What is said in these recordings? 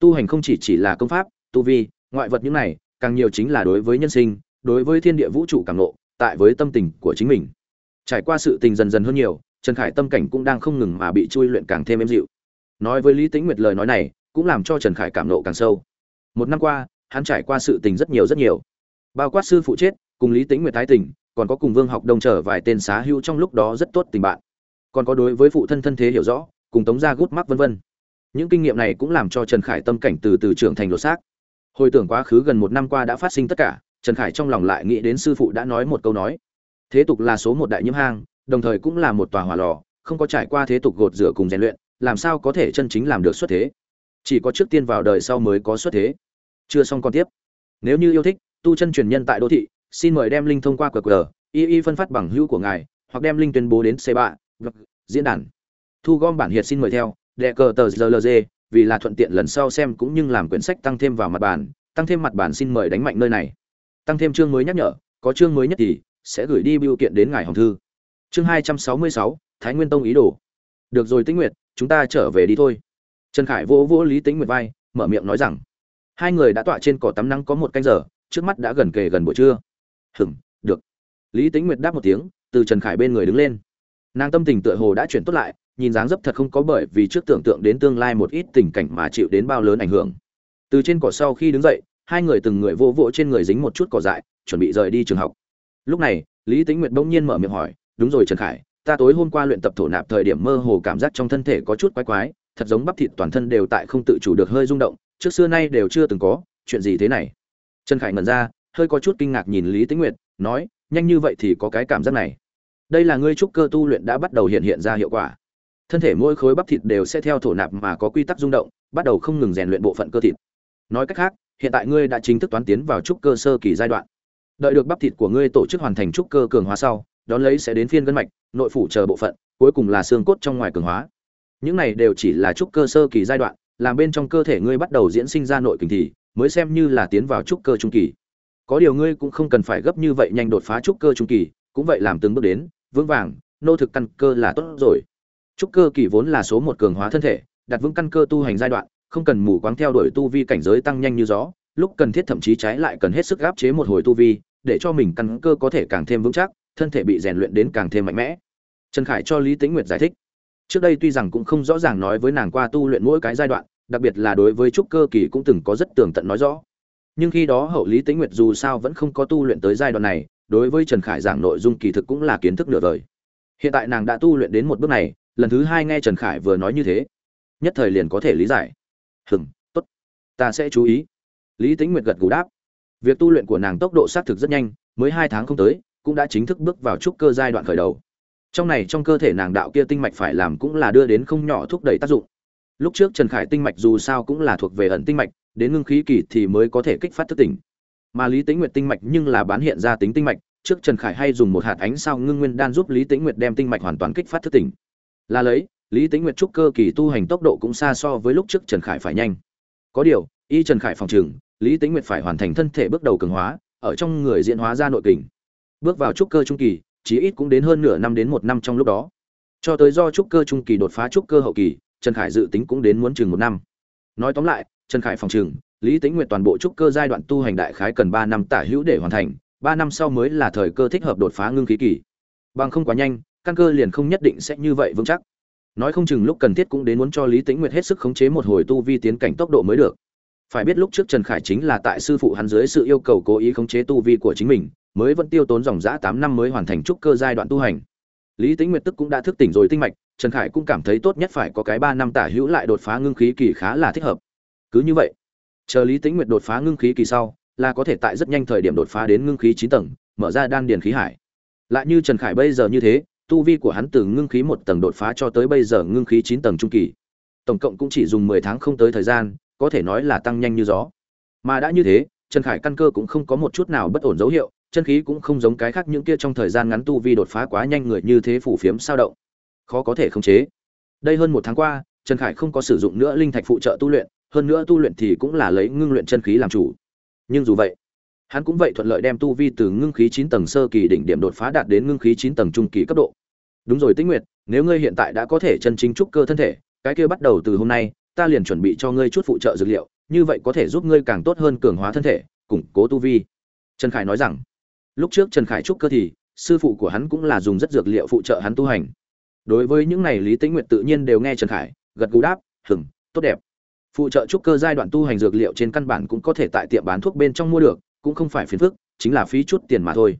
tu hành không chỉ chỉ là công pháp, tu vi, ngoại vật những này, càng nhiều chính là đối với nhân sinh, đối với thiên địa vũ trụ càng nộ tại với tâm tình của chính mình. Trải qua sự tình dần dần hơn nhiều, trần khải tâm cảnh cũng đang không ngừng mà bị chui luyện càng thêm êm dịu. Nói với lý tĩnh nguyệt lời nói này, cũng làm cho trần khải cảm nộ càng sâu. Một năm qua, hắn trải qua sự tình rất nhiều rất nhiều. Bao quát sư phụ chết, cùng lý tĩnh nguyệt thái tình, còn có cùng vương học đông trở vài tên xá hưu trong lúc đó rất tốt tình bạn. Còn có đối với phụ thân thân thế hiểu rõ, cùng tống gia gút mắc vân vân những kinh nghiệm này cũng làm cho trần khải tâm cảnh từ từ trưởng thành lột xác. Hồi tưởng quá khứ gần một năm qua đã phát sinh tất cả, trần khải trong lòng lại nghĩ đến sư phụ đã nói một câu nói. Thế tục là số một đại nhiễm hang, đồng thời cũng là một tòa hỏa lò, không có trải qua thế tục gột rửa cùng rèn luyện, làm sao có thể chân chính làm được xuất thế? Chỉ có trước tiên vào đời sau mới có xuất thế. Chưa xong còn tiếp. Nếu như yêu thích, tu chân truyền nhân tại đô thị, xin mời đem linh thông qua qr, y y phân phát bằng hữu của ngài, hoặc đem linh tuyên bố đến c ba diễn đàn. Thu gom bản hiệt xin mời theo đệ cờ tờ rlg vì là thuận tiện lần sau xem cũng như làm quyển sách tăng thêm vào mặt bản tăng thêm mặt bản xin mời đánh mạnh nơi này. Tăng thêm chương mới nhắc nhở, có chương mới nhất thì sẽ gửi đi biểu kiện đến ngài hồng thư. Chương hai trăm sáu mươi sáu, thái nguyên tông ý đồ. Được rồi tĩnh nguyệt, chúng ta trở về đi thôi. Trần khải vỗ vỗ lý tĩnh nguyệt vai, mở miệng nói rằng, hai người đã tọa trên cỏ tắm nắng có một canh giờ, trước mắt đã gần kề gần buổi trưa. Hừng được. Lý tĩnh nguyệt đáp một tiếng, từ trần khải bên người đứng lên. Nàng tâm tình tựa hồ đã chuyển tốt lại nhìn dáng dấp thật không có bởi vì trước tưởng tượng đến tương lai một ít tình cảnh mà chịu đến bao lớn ảnh hưởng. Từ trên cỏ sau khi đứng dậy, hai người từng người vô vỗ trên người dính một chút cỏ dại, chuẩn bị rời đi trường học. Lúc này, lý tính nguyệt bỗng nhiên mở miệng hỏi, đúng rồi trần khải, ta tối hôm qua luyện tập thổ nạp thời điểm mơ hồ cảm giác trong thân thể có chút quái quái, thật giống bắp thịt toàn thân đều tại không tự chủ được hơi rung động, trước xưa nay đều chưa từng có, chuyện gì thế này? Trần khải ngẩn ra, hơi có chút kinh ngạc nhìn lý tính nguyệt, nói, nhanh như vậy thì có cái cảm giác này. Đây là ngươi trúc cơ tu luyện đã bắt đầu hiện hiện ra hiệu quả thân thể mỗi khối bắp thịt đều sẽ theo thổ nạp mà có quy tắc rung động, bắt đầu không ngừng rèn luyện bộ phận cơ thịt. Nói cách khác, hiện tại ngươi đã chính thức toán tiến vào trúc cơ sơ kỳ giai đoạn. Đợi được bắp thịt của ngươi tổ chức hoàn thành trúc cơ cường hóa sau, đón lấy sẽ đến phiên gân mạch, nội phủ chờ bộ phận, cuối cùng là xương cốt trong ngoài cường hóa. Những này đều chỉ là trúc cơ sơ kỳ giai đoạn, làm bên trong cơ thể ngươi bắt đầu diễn sinh ra nội kình thì mới xem như là tiến vào trúc cơ trung kỳ. Có điều ngươi cũng không cần phải gấp như vậy nhanh đột phá trúc cơ trung kỳ, cũng vậy làm từng bước đến, vững vàng, nô thực căn cơ là tốt rồi trúc cơ kỳ vốn là số một cường hóa thân thể, đặt vững căn cơ tu hành giai đoạn, không cần mù quáng theo đuổi tu vi cảnh giới tăng nhanh như gió, lúc cần thiết thậm chí trái lại cần hết sức áp chế một hồi tu vi, để cho mình căn cơ có thể càng thêm vững chắc, thân thể bị rèn luyện đến càng thêm mạnh mẽ. Trần khải cho lý tĩnh nguyệt giải thích. Trước đây tuy rằng cũng không rõ ràng nói với nàng qua tu luyện mỗi cái giai đoạn, đặc biệt là đối với trúc cơ kỳ cũng từng có rất tường tận nói rõ. Nhưng khi đó hậu lý tĩnh nguyệt dù sao vẫn không có tu luyện tới giai đoạn này, đối với trần khải giảng nội dung kỳ thực cũng là kiến thức nửa vời hiện tại nàng đã tu luyện đến một bước này lần thứ hai nghe trần khải vừa nói như thế, nhất thời liền có thể lý giải. Hừng tốt, ta sẽ chú ý. Lý tính nguyệt gật gù đáp. Việc tu luyện của nàng tốc độ xác thực rất nhanh, mới hai tháng không tới, cũng đã chính thức bước vào trúc cơ giai đoạn khởi đầu. Trong này trong cơ thể nàng đạo kia tinh mạch phải làm cũng là đưa đến không nhỏ thúc đẩy tác dụng. Lúc trước trần khải tinh mạch dù sao cũng là thuộc về ẩn tinh mạch, đến ngưng khí kỳ thì mới có thể kích phát thức tỉnh. Mà lý tính nguyệt tinh mạch nhưng là bán hiện ra tính tinh mạch, trước trần khải hay dùng một hạt ánh sao ngưng nguyên đan giúp lý tính nguyệt đem tinh mạch hoàn toàn kích phát thức tỉnh là lấy, lý tính nguyệt trúc cơ kỳ tu hành tốc độ cũng xa so với lúc trước trần khải phải nhanh. Có điều, y trần khải phòng trừng lý tính nguyệt phải hoàn thành thân thể bước đầu cường hóa, ở trong người diễn hóa ra nội kình. Bước vào trúc cơ trung kỳ, chí ít cũng đến hơn nửa năm đến một năm trong lúc đó. Cho tới do trúc cơ trung kỳ đột phá trúc cơ hậu kỳ, trần khải dự tính cũng đến muốn chừng một năm. Nói tóm lại, trần khải phòng trừng lý tính nguyện toàn bộ trúc cơ giai đoạn tu hành đại khái cần ba năm tả hữu để hoàn thành, ba năm sau mới là thời cơ thích hợp đột phá ngưng khí kỳ. Bằng không quá nhanh căn cơ liền không nhất định sẽ như vậy vững chắc. Nói không chừng lúc cần thiết cũng đến muốn cho lý tĩnh nguyệt hết sức khống chế một hồi tu vi tiến cảnh tốc độ mới được. Phải biết lúc trước trần khải chính là tại sư phụ hắn dưới sự yêu cầu cố ý khống chế tu vi của chính mình, mới vẫn tiêu tốn dòng giã tám năm mới hoàn thành trúc cơ giai đoạn tu hành. Lý tĩnh nguyệt tức cũng đã thức tỉnh rồi tinh mạch, trần khải cũng cảm thấy tốt nhất phải có cái ba năm tả hữu lại đột phá ngưng khí kỳ khá là thích hợp. Cứ như vậy, chờ lý tĩnh nguyệt đột phá ngưng khí kỳ sau, là có thể tại rất nhanh thời điểm đột phá đến ngưng khí chín tầng, mở ra đan điền khí hải. Lại như trần khải bây giờ như thế tu vi của hắn từ ngưng khí một tầng đột phá cho tới bây giờ ngưng khí chín tầng trung kỳ. Tổng cộng cũng chỉ dùng mười tháng không tới thời gian, có thể nói là tăng nhanh như gió. Mà đã như thế, trần khải căn cơ cũng không có một chút nào bất ổn dấu hiệu, chân khí cũng không giống cái khác những kia trong thời gian ngắn tu vi đột phá quá nhanh người như thế phủ phiếm sao động. Khó có thể khống chế. Đây hơn một tháng qua, trần khải không có sử dụng nữa linh thạch phụ trợ tu luyện, hơn nữa tu luyện thì cũng là lấy ngưng luyện chân khí làm chủ. Nhưng dù vậy, hắn cũng vậy thuận lợi đem tu vi từ ngưng khí chín tầng sơ kỳ đỉnh điểm đột phá đạt đến ngưng khí chín tầng trung kỳ cấp độ đúng rồi tĩnh nguyệt, nếu ngươi hiện tại đã có thể chân chính trúc cơ thân thể, cái kia bắt đầu từ hôm nay, ta liền chuẩn bị cho ngươi chút phụ trợ dược liệu, như vậy có thể giúp ngươi càng tốt hơn cường hóa thân thể, củng cố tu vi. Trần khải nói rằng. Lúc trước trần khải trúc cơ thì, sư phụ của hắn cũng là dùng rất dược liệu phụ trợ hắn tu hành. Đối với những này lý tĩnh nguyệt tự nhiên đều nghe trần khải, gật gù đáp hừng tốt đẹp. Phụ trợ trúc cơ giai đoạn tu hành dược liệu trên căn bản cũng có thể tại tiệm bán thuốc bên trong mua được, cũng không phải phiền phức, chính là phí chút tiền mà thôi.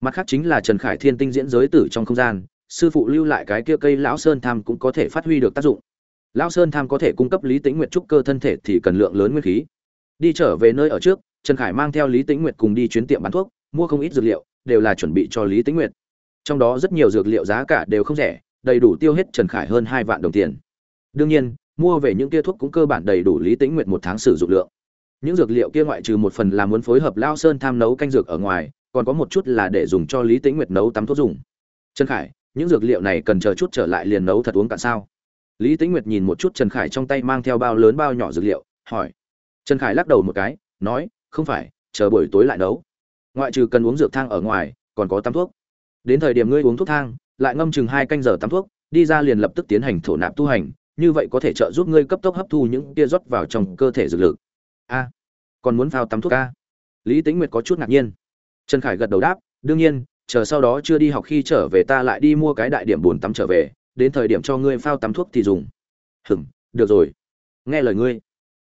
Mặt khác chính là trần khải thiên tinh diễn giới tử trong không gian sư phụ lưu lại cái kia cây lão sơn tham cũng có thể phát huy được tác dụng. Lão sơn tham có thể cung cấp lý tĩnh nguyệt trúc cơ thân thể thì cần lượng lớn nguyên khí. Đi trở về nơi ở trước, trần khải mang theo lý tĩnh nguyệt cùng đi chuyến tiệm bán thuốc, mua không ít dược liệu, đều là chuẩn bị cho lý tĩnh nguyệt. Trong đó rất nhiều dược liệu giá cả đều không rẻ, đầy đủ tiêu hết trần khải hơn hai vạn đồng tiền. Đương nhiên, mua về những kia thuốc cũng cơ bản đầy đủ lý tĩnh nguyệt một tháng sử dụng lượng. Những dược liệu kia ngoại trừ một phần là muốn phối hợp lao sơn tham nấu canh dược ở ngoài, còn có một chút là để dùng cho lý tĩnh nguyệt nấu tắm thuốc dùng. Trần khải những dược liệu này cần chờ chút trở lại liền nấu thật uống cạn sao? Lý tĩnh nguyệt nhìn một chút trần khải trong tay mang theo bao lớn bao nhỏ dược liệu, hỏi. Trần khải lắc đầu một cái, nói, không phải, chờ buổi tối lại nấu. Ngoại trừ cần uống dược thang ở ngoài, còn có tắm thuốc. Đến thời điểm ngươi uống thuốc thang, lại ngâm chừng hai canh giờ tắm thuốc, đi ra liền lập tức tiến hành thổ nạp tu hành, như vậy có thể trợ giúp ngươi cấp tốc hấp thu những tia rót vào trong cơ thể dược lực. A, còn muốn phao tắm thuốc a? Lý tĩnh nguyệt có chút ngạc nhiên. Trần khải gật đầu đáp, đương nhiên chờ sau đó chưa đi học khi trở về ta lại đi mua cái đại điểm buồn tắm trở về, đến thời điểm cho ngươi phao tắm thuốc thì dùng. Hừng được rồi. Nghe lời ngươi.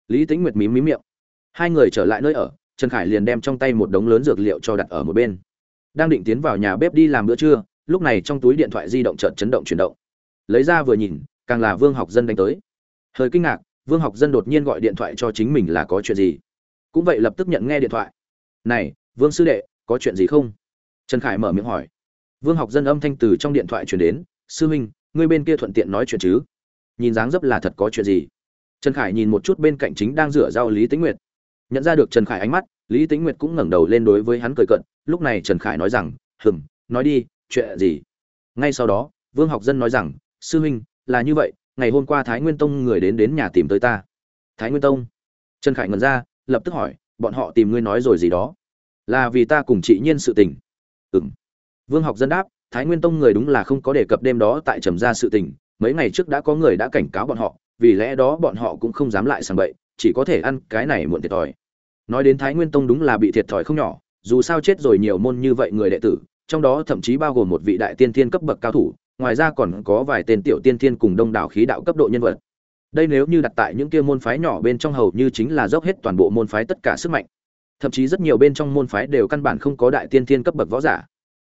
Lý tĩnh nguyệt mím mím miệng. Hai người trở lại nơi ở, trần khải liền đem trong tay một đống lớn dược liệu cho đặt ở một bên. Đang định tiến vào nhà bếp đi làm bữa trưa, lúc này trong túi điện thoại di động chợt chấn động chuyển động. Lấy ra vừa nhìn, càng là vương học dân đánh tới. Hơi kinh ngạc, vương học dân đột nhiên gọi điện thoại cho chính mình là có chuyện gì? Cũng vậy lập tức nhận nghe điện thoại. Này, vương sư đệ, có chuyện gì không? Trần khải mở miệng hỏi. Vương học dân âm thanh từ trong điện thoại chuyển đến, sư huynh ngươi bên kia thuận tiện nói chuyện chứ? Nhìn dáng dấp là thật có chuyện gì? Trần khải nhìn một chút bên cạnh chính đang rửa rau lý tĩnh nguyệt. Nhận ra được trần khải ánh mắt, lý tĩnh nguyệt cũng ngẩng đầu lên đối với hắn cười cận lúc này trần khải nói rằng hừng nói đi, chuyện gì? Ngay sau đó, vương học dân nói rằng, sư huynh là như vậy, ngày hôm qua thái nguyên tông người đến đến nhà tìm tới ta. Thái nguyên tông? Trần khải ngẩn ra, lập tức hỏi, bọn họ tìm ngươi nói rồi gì đó? Là vì ta cùng chị nhiên sự tình. Ừm. vương học dân đáp, thái nguyên tông người đúng là không có đề cập đêm đó tại trầm gia sự tình, mấy ngày trước đã có người đã cảnh cáo bọn họ, vì lẽ đó bọn họ cũng không dám lại sang bậy, chỉ có thể ăn cái này muộn thiệt thòi. Nói đến thái nguyên tông đúng là bị thiệt thòi không nhỏ, dù sao chết rồi nhiều môn như vậy người đệ tử, trong đó thậm chí bao gồm một vị đại tiên thiên cấp bậc cao thủ, ngoài ra còn có vài tên tiểu tiên thiên cùng đông đảo khí đạo cấp độ nhân vật. Đây nếu như đặt tại những kia môn phái nhỏ bên trong hầu như chính là dốc hết toàn bộ môn phái tất cả sức mạnh thậm chí rất nhiều bên trong môn phái đều căn bản không có đại tiên thiên cấp bậc võ giả.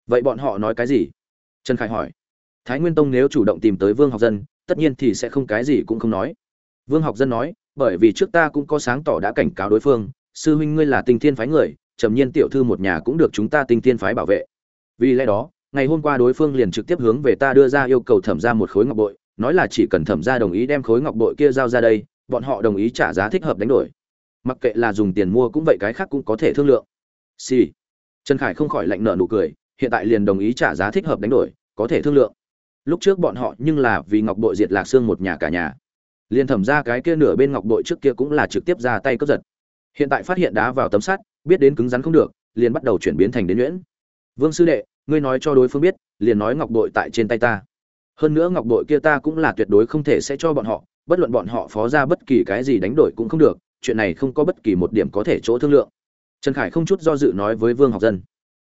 Vậy bọn họ nói cái gì? Trần khải hỏi. Thái nguyên tông nếu chủ động tìm tới vương học dân, tất nhiên thì sẽ không cái gì cũng không nói. Vương học dân nói, bởi vì trước ta cũng có sáng tỏ đã cảnh cáo đối phương, sư huynh ngươi là tinh thiên phái người, trầm nhiên tiểu thư một nhà cũng được chúng ta tinh thiên phái bảo vệ. Vì lẽ đó, ngày hôm qua đối phương liền trực tiếp hướng về ta đưa ra yêu cầu thẩm ra một khối ngọc bội, nói là chỉ cần thẩm ra đồng ý đem khối ngọc bội kia giao ra đây, bọn họ đồng ý trả giá thích hợp đánh đổi mặc kệ là dùng tiền mua cũng vậy, cái khác cũng có thể thương lượng. Xì、sì. trần khải không khỏi lạnh nợ nụ cười, hiện tại liền đồng ý trả giá thích hợp đánh đổi, có thể thương lượng. Lúc trước bọn họ nhưng là vì ngọc bội diệt lạc xương một nhà cả nhà. Liền thẩm ra cái kia nửa bên ngọc bội trước kia cũng là trực tiếp ra tay cướp giật. Hiện tại phát hiện đá vào tấm sắt, biết đến cứng rắn không được, liền bắt đầu chuyển biến thành đến nhuyễn. Vương sư đệ, ngươi nói cho đối phương biết, liền nói ngọc bội tại trên tay ta. Hơn nữa ngọc bội kia ta cũng là tuyệt đối không thể sẽ cho bọn họ, bất luận bọn họ phó ra bất kỳ cái gì đánh đổi cũng không được chuyện này không có bất kỳ một điểm có thể chỗ thương lượng. Trần khải không chút do dự nói với vương học dân.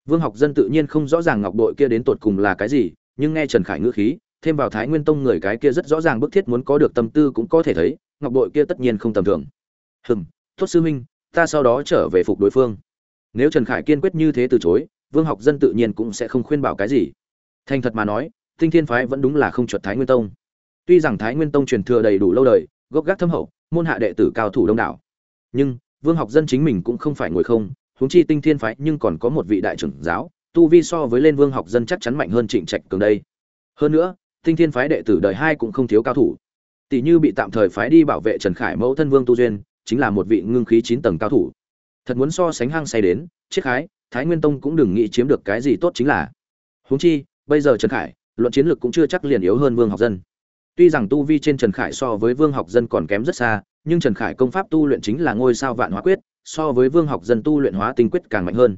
Vương học dân tự nhiên không rõ ràng ngọc bội kia đến tột cùng là cái gì, nhưng nghe trần khải ngữ khí, thêm vào thái nguyên tông người cái kia rất rõ ràng bức thiết muốn có được tâm tư cũng có thể thấy, ngọc bội kia tất nhiên không tầm thường. Hừm, tốt sư huynh, ta sau đó trở về phục đối phương. Nếu trần khải kiên quyết như thế từ chối, vương học dân tự nhiên cũng sẽ không khuyên bảo cái gì. Thành thật mà nói, tinh thiên phái vẫn đúng là không chuột thái nguyên tông. Tuy rằng thái nguyên tông truyền thừa đầy đủ lâu đời, gốc gác thâm hậu môn hạ đệ tử cao thủ đông đảo. Nhưng, vương học dân chính mình cũng không phải ngồi không, huống chi tinh thiên phái nhưng còn có một vị đại trưởng giáo, tu vi so với lên vương học dân chắc chắn mạnh hơn trịnh trạch cường đây. Hơn nữa, tinh thiên phái đệ tử đời hai cũng không thiếu cao thủ. Tỷ như bị tạm thời phái đi bảo vệ trần khải mẫu thân vương tu duyên, chính là một vị ngưng khí chín tầng cao thủ. Thật muốn so sánh hang say đến chiếc khái, thái nguyên tông cũng đừng nghĩ chiếm được cái gì tốt chính là. Huống chi, bây giờ trần khải, luận chiến lược cũng chưa chắc liền yếu hơn vương học dân tuy rằng tu vi trên trần khải so với vương học dân còn kém rất xa, nhưng trần khải công pháp tu luyện chính là ngôi sao vạn hóa quyết, so với vương học dân tu luyện hóa tinh quyết càng mạnh hơn.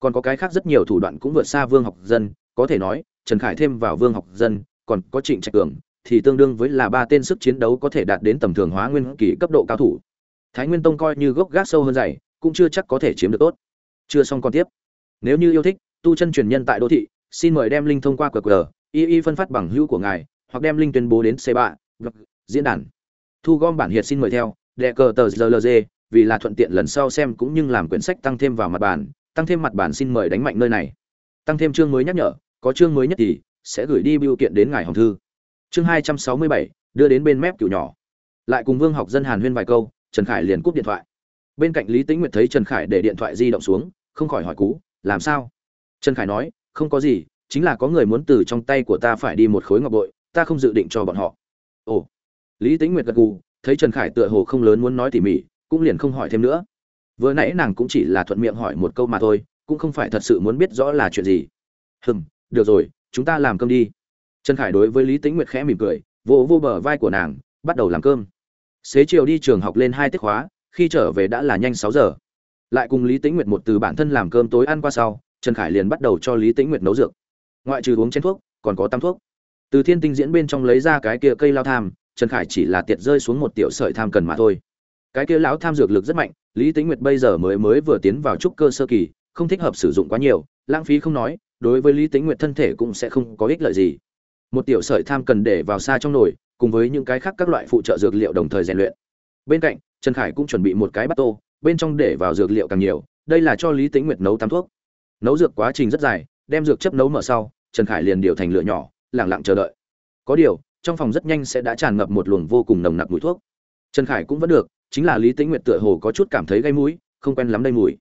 Còn có cái khác rất nhiều thủ đoạn cũng vượt xa vương học dân, có thể nói, trần khải thêm vào vương học dân, còn có trịnh trạch cường, thì tương đương với là ba tên sức chiến đấu có thể đạt đến tầm thường hóa nguyên kỳ cấp độ cao thủ. Thái nguyên tông coi như gốc gác sâu hơn dày, cũng chưa chắc có thể chiếm được tốt. Chưa xong còn tiếp. Nếu như yêu thích, tu chân truyền nhân tại đô thị, xin mời đem linh thông qua qr, y y phân phát bằng hữu của ngài hoặc đem linh tuyên bố đến c ba vâng, diễn đàn. Thu gom bản hiệt xin mời theo, đệ cờ tờ rlg vì là thuận tiện lần sau xem cũng như làm quyển sách tăng thêm vào mặt bản tăng thêm mặt bản xin mời đánh mạnh nơi này. Tăng thêm chương mới nhắc nhở, có chương mới nhất thì sẽ gửi đi biểu kiện đến ngài hồng thư. Chương hai trăm sáu mươi bảy, đưa đến bên mép cựu nhỏ. Lại cùng vương học dân hàn huyên vài câu, trần khải liền cúp điện thoại. Bên cạnh lý tĩnh nguyệt thấy trần khải để điện thoại di động xuống, không khỏi hỏi cú, làm sao? Trần khải nói, không có gì, chính là có người muốn từ trong tay của ta phải đi một khối ngọc bội ta không dự định cho bọn họ. Ồ, lý tĩnh nguyệt gật gù, thấy trần khải tựa hồ không lớn muốn nói tỉ mỉ, cũng liền không hỏi thêm nữa. Vừa nãy nàng cũng chỉ là thuận miệng hỏi một câu mà thôi, cũng không phải thật sự muốn biết rõ là chuyện gì. Hừm, được rồi, chúng ta làm cơm đi. Trần khải đối với lý tĩnh nguyệt khẽ mỉm cười, vỗ vô bờ vai của nàng, bắt đầu làm cơm. Xế chiều đi trường học lên hai tiết khóa, khi trở về đã là nhanh sáu giờ. Lại cùng lý tĩnh nguyệt một từ bản thân làm cơm tối ăn qua sau, trần khải liền bắt đầu cho lý tĩnh nguyệt nấu dược. Ngoại trừ uống chén thuốc, còn có tam thuốc từ thiên tinh diễn bên trong lấy ra cái kia cây lao tham, trần khải chỉ là tiệt rơi xuống một tiểu sợi tham cần mà thôi. Cái kia lão tham dược lực rất mạnh, lý tĩnh nguyệt bây giờ mới mới vừa tiến vào trúc cơ sơ kỳ, không thích hợp sử dụng quá nhiều, lãng phí không nói, đối với lý tĩnh nguyệt thân thể cũng sẽ không có ích lợi gì. Một tiểu sợi tham cần để vào xa trong nồi, cùng với những cái khác các loại phụ trợ dược liệu đồng thời rèn luyện. Bên cạnh, trần khải cũng chuẩn bị một cái bát tô, bên trong để vào dược liệu càng nhiều, đây là cho lý tĩnh nguyệt nấu tắm thuốc. Nấu dược quá trình rất dài, đem dược chấp nấu mở sau, trần khải liền điều thành lửa nhỏ lẳng lặng chờ đợi. Có điều, trong phòng rất nhanh sẽ đã tràn ngập một luồng vô cùng nồng nặc mùi thuốc. Trần khải cũng vẫn được, chính là lý tĩnh nguyệt tựa hồ có chút cảm thấy gây mũi, không quen lắm đây mùi.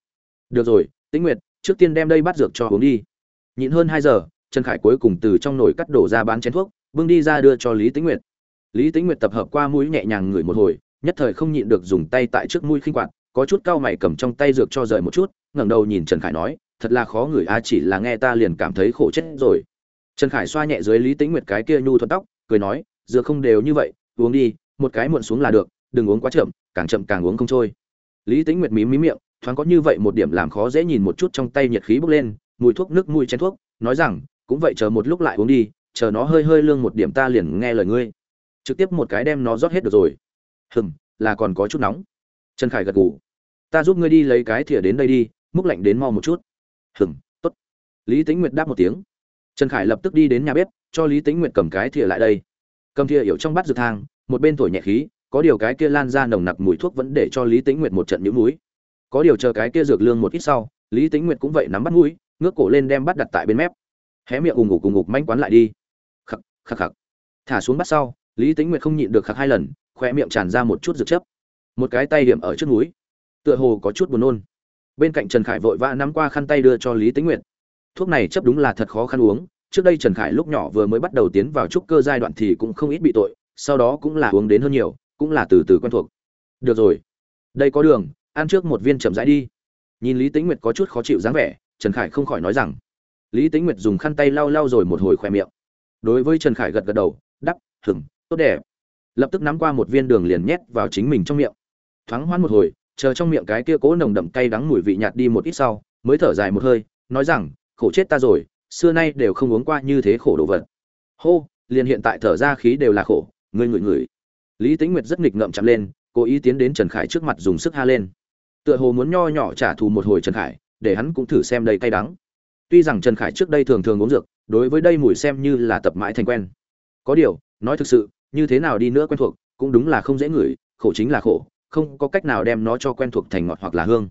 Được rồi, tĩnh nguyệt, trước tiên đem đây bắt dược cho uống đi. Nhịn hơn hai giờ, trần khải cuối cùng từ trong nồi cắt đổ ra bán chén thuốc, bưng đi ra đưa cho lý tĩnh nguyệt. Lý tĩnh nguyệt tập hợp qua mũi nhẹ nhàng ngửi một hồi, nhất thời không nhịn được dùng tay tại trước mũi khinh quạt, có chút cau mày cầm trong tay dược cho rời một chút, ngẩng đầu nhìn trần khải nói, thật là khó ngửi a, chỉ là nghe ta liền cảm thấy khổ chết rồi trần khải xoa nhẹ dưới lý tĩnh nguyệt cái kia nhu thuận tóc, cười nói, Dừa không đều như vậy, uống đi, một cái muộn xuống là được, đừng uống quá chậm, càng chậm càng uống không trôi. Lý tĩnh nguyệt mím mím miệng, thoáng có như vậy một điểm làm khó dễ nhìn một chút trong tay nhiệt khí bốc lên, mùi thuốc nước mùi chén thuốc, nói rằng, cũng vậy chờ một lúc lại uống đi, chờ nó hơi hơi lương một điểm ta liền nghe lời ngươi. Trực tiếp một cái đem nó rót hết được rồi. Hừm, là còn có chút nóng. Trần khải gật gù. Ta giúp ngươi đi lấy cái thìa đến đây đi, múc lạnh đến mau một chút. Hừm, tốt. Lý Tĩnh nguyệt đáp một tiếng trần khải lập tức đi đến nhà bếp, cho lý tính nguyệt cầm cái thìa lại đây. Cầm thìa hiểu trong bát dược thang, một bên thổi nhẹ khí, có điều cái kia lan ra nồng nặc mùi thuốc vẫn để cho lý tính nguyệt một trận nhũ mũi. Có điều chờ cái kia dược lương một ít sau, lý tính nguyệt cũng vậy nắm bắt mũi, ngước cổ lên đem bắt đặt tại bên mép. Hé miệng ùng ục cùng ngục manh quán lại đi. Khắc khắc khắc. Thả xuống bắt sau, lý tính nguyệt không nhịn được khắc hai lần khoe miệng tràn ra một chút dược chấp một cái tay điểm ở trước núi tựa hồ có chút buồn nôn. Bên cạnh trần khải vội vã nắm qua khăn tay đưa cho lý tính nguyệt thuốc này chấp đúng là thật khó khăn uống. Trước đây trần khải lúc nhỏ vừa mới bắt đầu tiến vào trúc cơ giai đoạn thì cũng không ít bị tội, sau đó cũng là uống đến hơn nhiều, cũng là từ từ quen thuộc. Được rồi. Đây có đường, ăn trước một viên chậm rãi đi. Nhìn lý tính nguyệt có chút khó chịu dáng vẻ, trần khải không khỏi nói rằng, lý tính nguyệt dùng khăn tay lau lau rồi một hồi khoe miệng. Đối với trần khải gật gật đầu, đắp hừng tốt đẹp. Lập tức nắm qua một viên đường liền nhét vào chính mình trong miệng. Thoáng hoãn một hồi, chờ trong miệng cái kia cố nồng đậm cay đắng mùi vị nhạt đi một ít sau, mới thở dài một hơi, nói rằng khổ chết ta rồi, xưa nay đều không uống qua như thế khổ đồ vật. Hô, liền hiện tại thở ra khí đều là khổ, ngươi ngửi ngửi. Lý tính nguyệt rất nghịch ngợm chạm lên, cố ý tiến đến trần khải trước mặt dùng sức ha lên. Tựa hồ muốn nho nhỏ trả thù một hồi trần khải, để hắn cũng thử xem đây cay đắng. Tuy rằng trần khải trước đây thường thường uống dược, đối với đây mùi xem như là tập mãi thành quen. Có điều, nói thực sự, như thế nào đi nữa quen thuộc, cũng đúng là không dễ ngửi, khổ chính là khổ, không có cách nào đem nó cho quen thuộc thành ngọt hoặc là hương.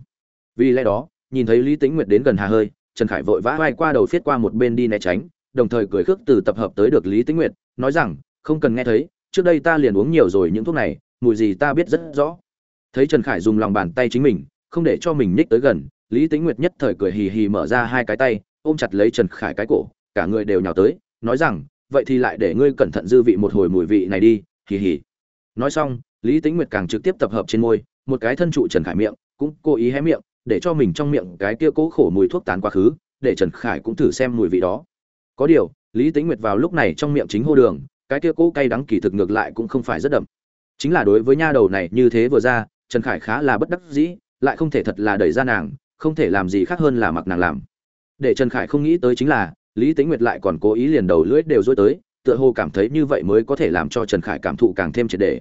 Vì lẽ đó, nhìn thấy lý tĩnh nguyệt đến gần hà hơi trần khải vội vã vai qua đầu phiết qua một bên đi né tránh, đồng thời cười khước từ tập hợp tới được lý tĩnh nguyệt, nói rằng, không cần nghe thấy, trước đây ta liền uống nhiều rồi những thuốc này, mùi gì ta biết rất rõ. Thấy trần khải dùng lòng bàn tay chính mình, không để cho mình nhích tới gần, lý tĩnh nguyệt nhất thời cười hì hì mở ra hai cái tay, ôm chặt lấy trần khải cái cổ, cả người đều nhào tới, nói rằng, vậy thì lại để ngươi cẩn thận dư vị một hồi mùi vị này đi, hì hì. Nói xong, lý tĩnh nguyệt càng trực tiếp tập hợp trên môi, một cái thân trụ trần khải miệng, cũng cố ý hé miệng để cho mình trong miệng cái kia cố khổ mùi thuốc tán quá khứ, để trần khải cũng thử xem mùi vị đó. Có điều, lý tĩnh nguyệt vào lúc này trong miệng chính hô đường, cái kia cố cay đắng kỳ thực ngược lại cũng không phải rất đậm. Chính là đối với nha đầu này như thế vừa ra, trần khải khá là bất đắc dĩ, lại không thể thật là đẩy ra nàng, không thể làm gì khác hơn là mặc nàng làm. Để trần khải không nghĩ tới chính là, lý tĩnh nguyệt lại còn cố ý liền đầu lưỡi đều dối tới, tựa hồ cảm thấy như vậy mới có thể làm cho trần khải cảm thụ càng thêm triệt đề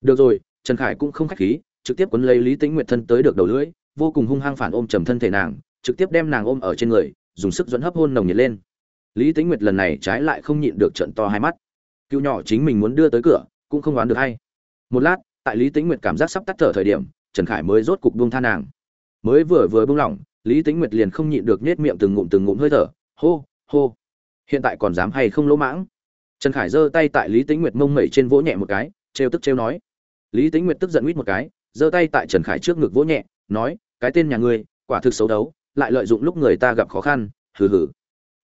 được rồi, trần khải cũng không khách khí, trực tiếp quấn lấy lý tĩnh nguyệt thân tới được đầu lưỡi vô cùng hung hăng phản ôm trầm thân thể nàng, trực tiếp đem nàng ôm ở trên người, dùng sức dẫn hấp hôn nồng nhiệt lên. Lý tĩnh nguyệt lần này trái lại không nhịn được trận to hai mắt. Cựu nhỏ chính mình muốn đưa tới cửa, cũng không đoán được hay. Một lát, tại lý tĩnh nguyệt cảm giác sắp tắt thở thời điểm, trần khải mới rốt cục buông tha nàng. Mới vừa vừa buông lỏng, lý tĩnh nguyệt liền không nhịn được nhếch miệng từng ngụm từng ngụm hơi thở, hô hô. Hiện tại còn dám hay không lỗ mãng? Trần khải giơ tay tại lý tĩnh nguyệt mông mẩy trên vỗ nhẹ một cái, trêu tức trêu nói. Lý tĩnh nguyệt tức giận huýt một cái, giơ tay tại trần khải trước ngực vỗ nhẹ, nói cái tên nhà ngươi, quả thực xấu đấu, lại lợi dụng lúc người ta gặp khó khăn, hừ hừ.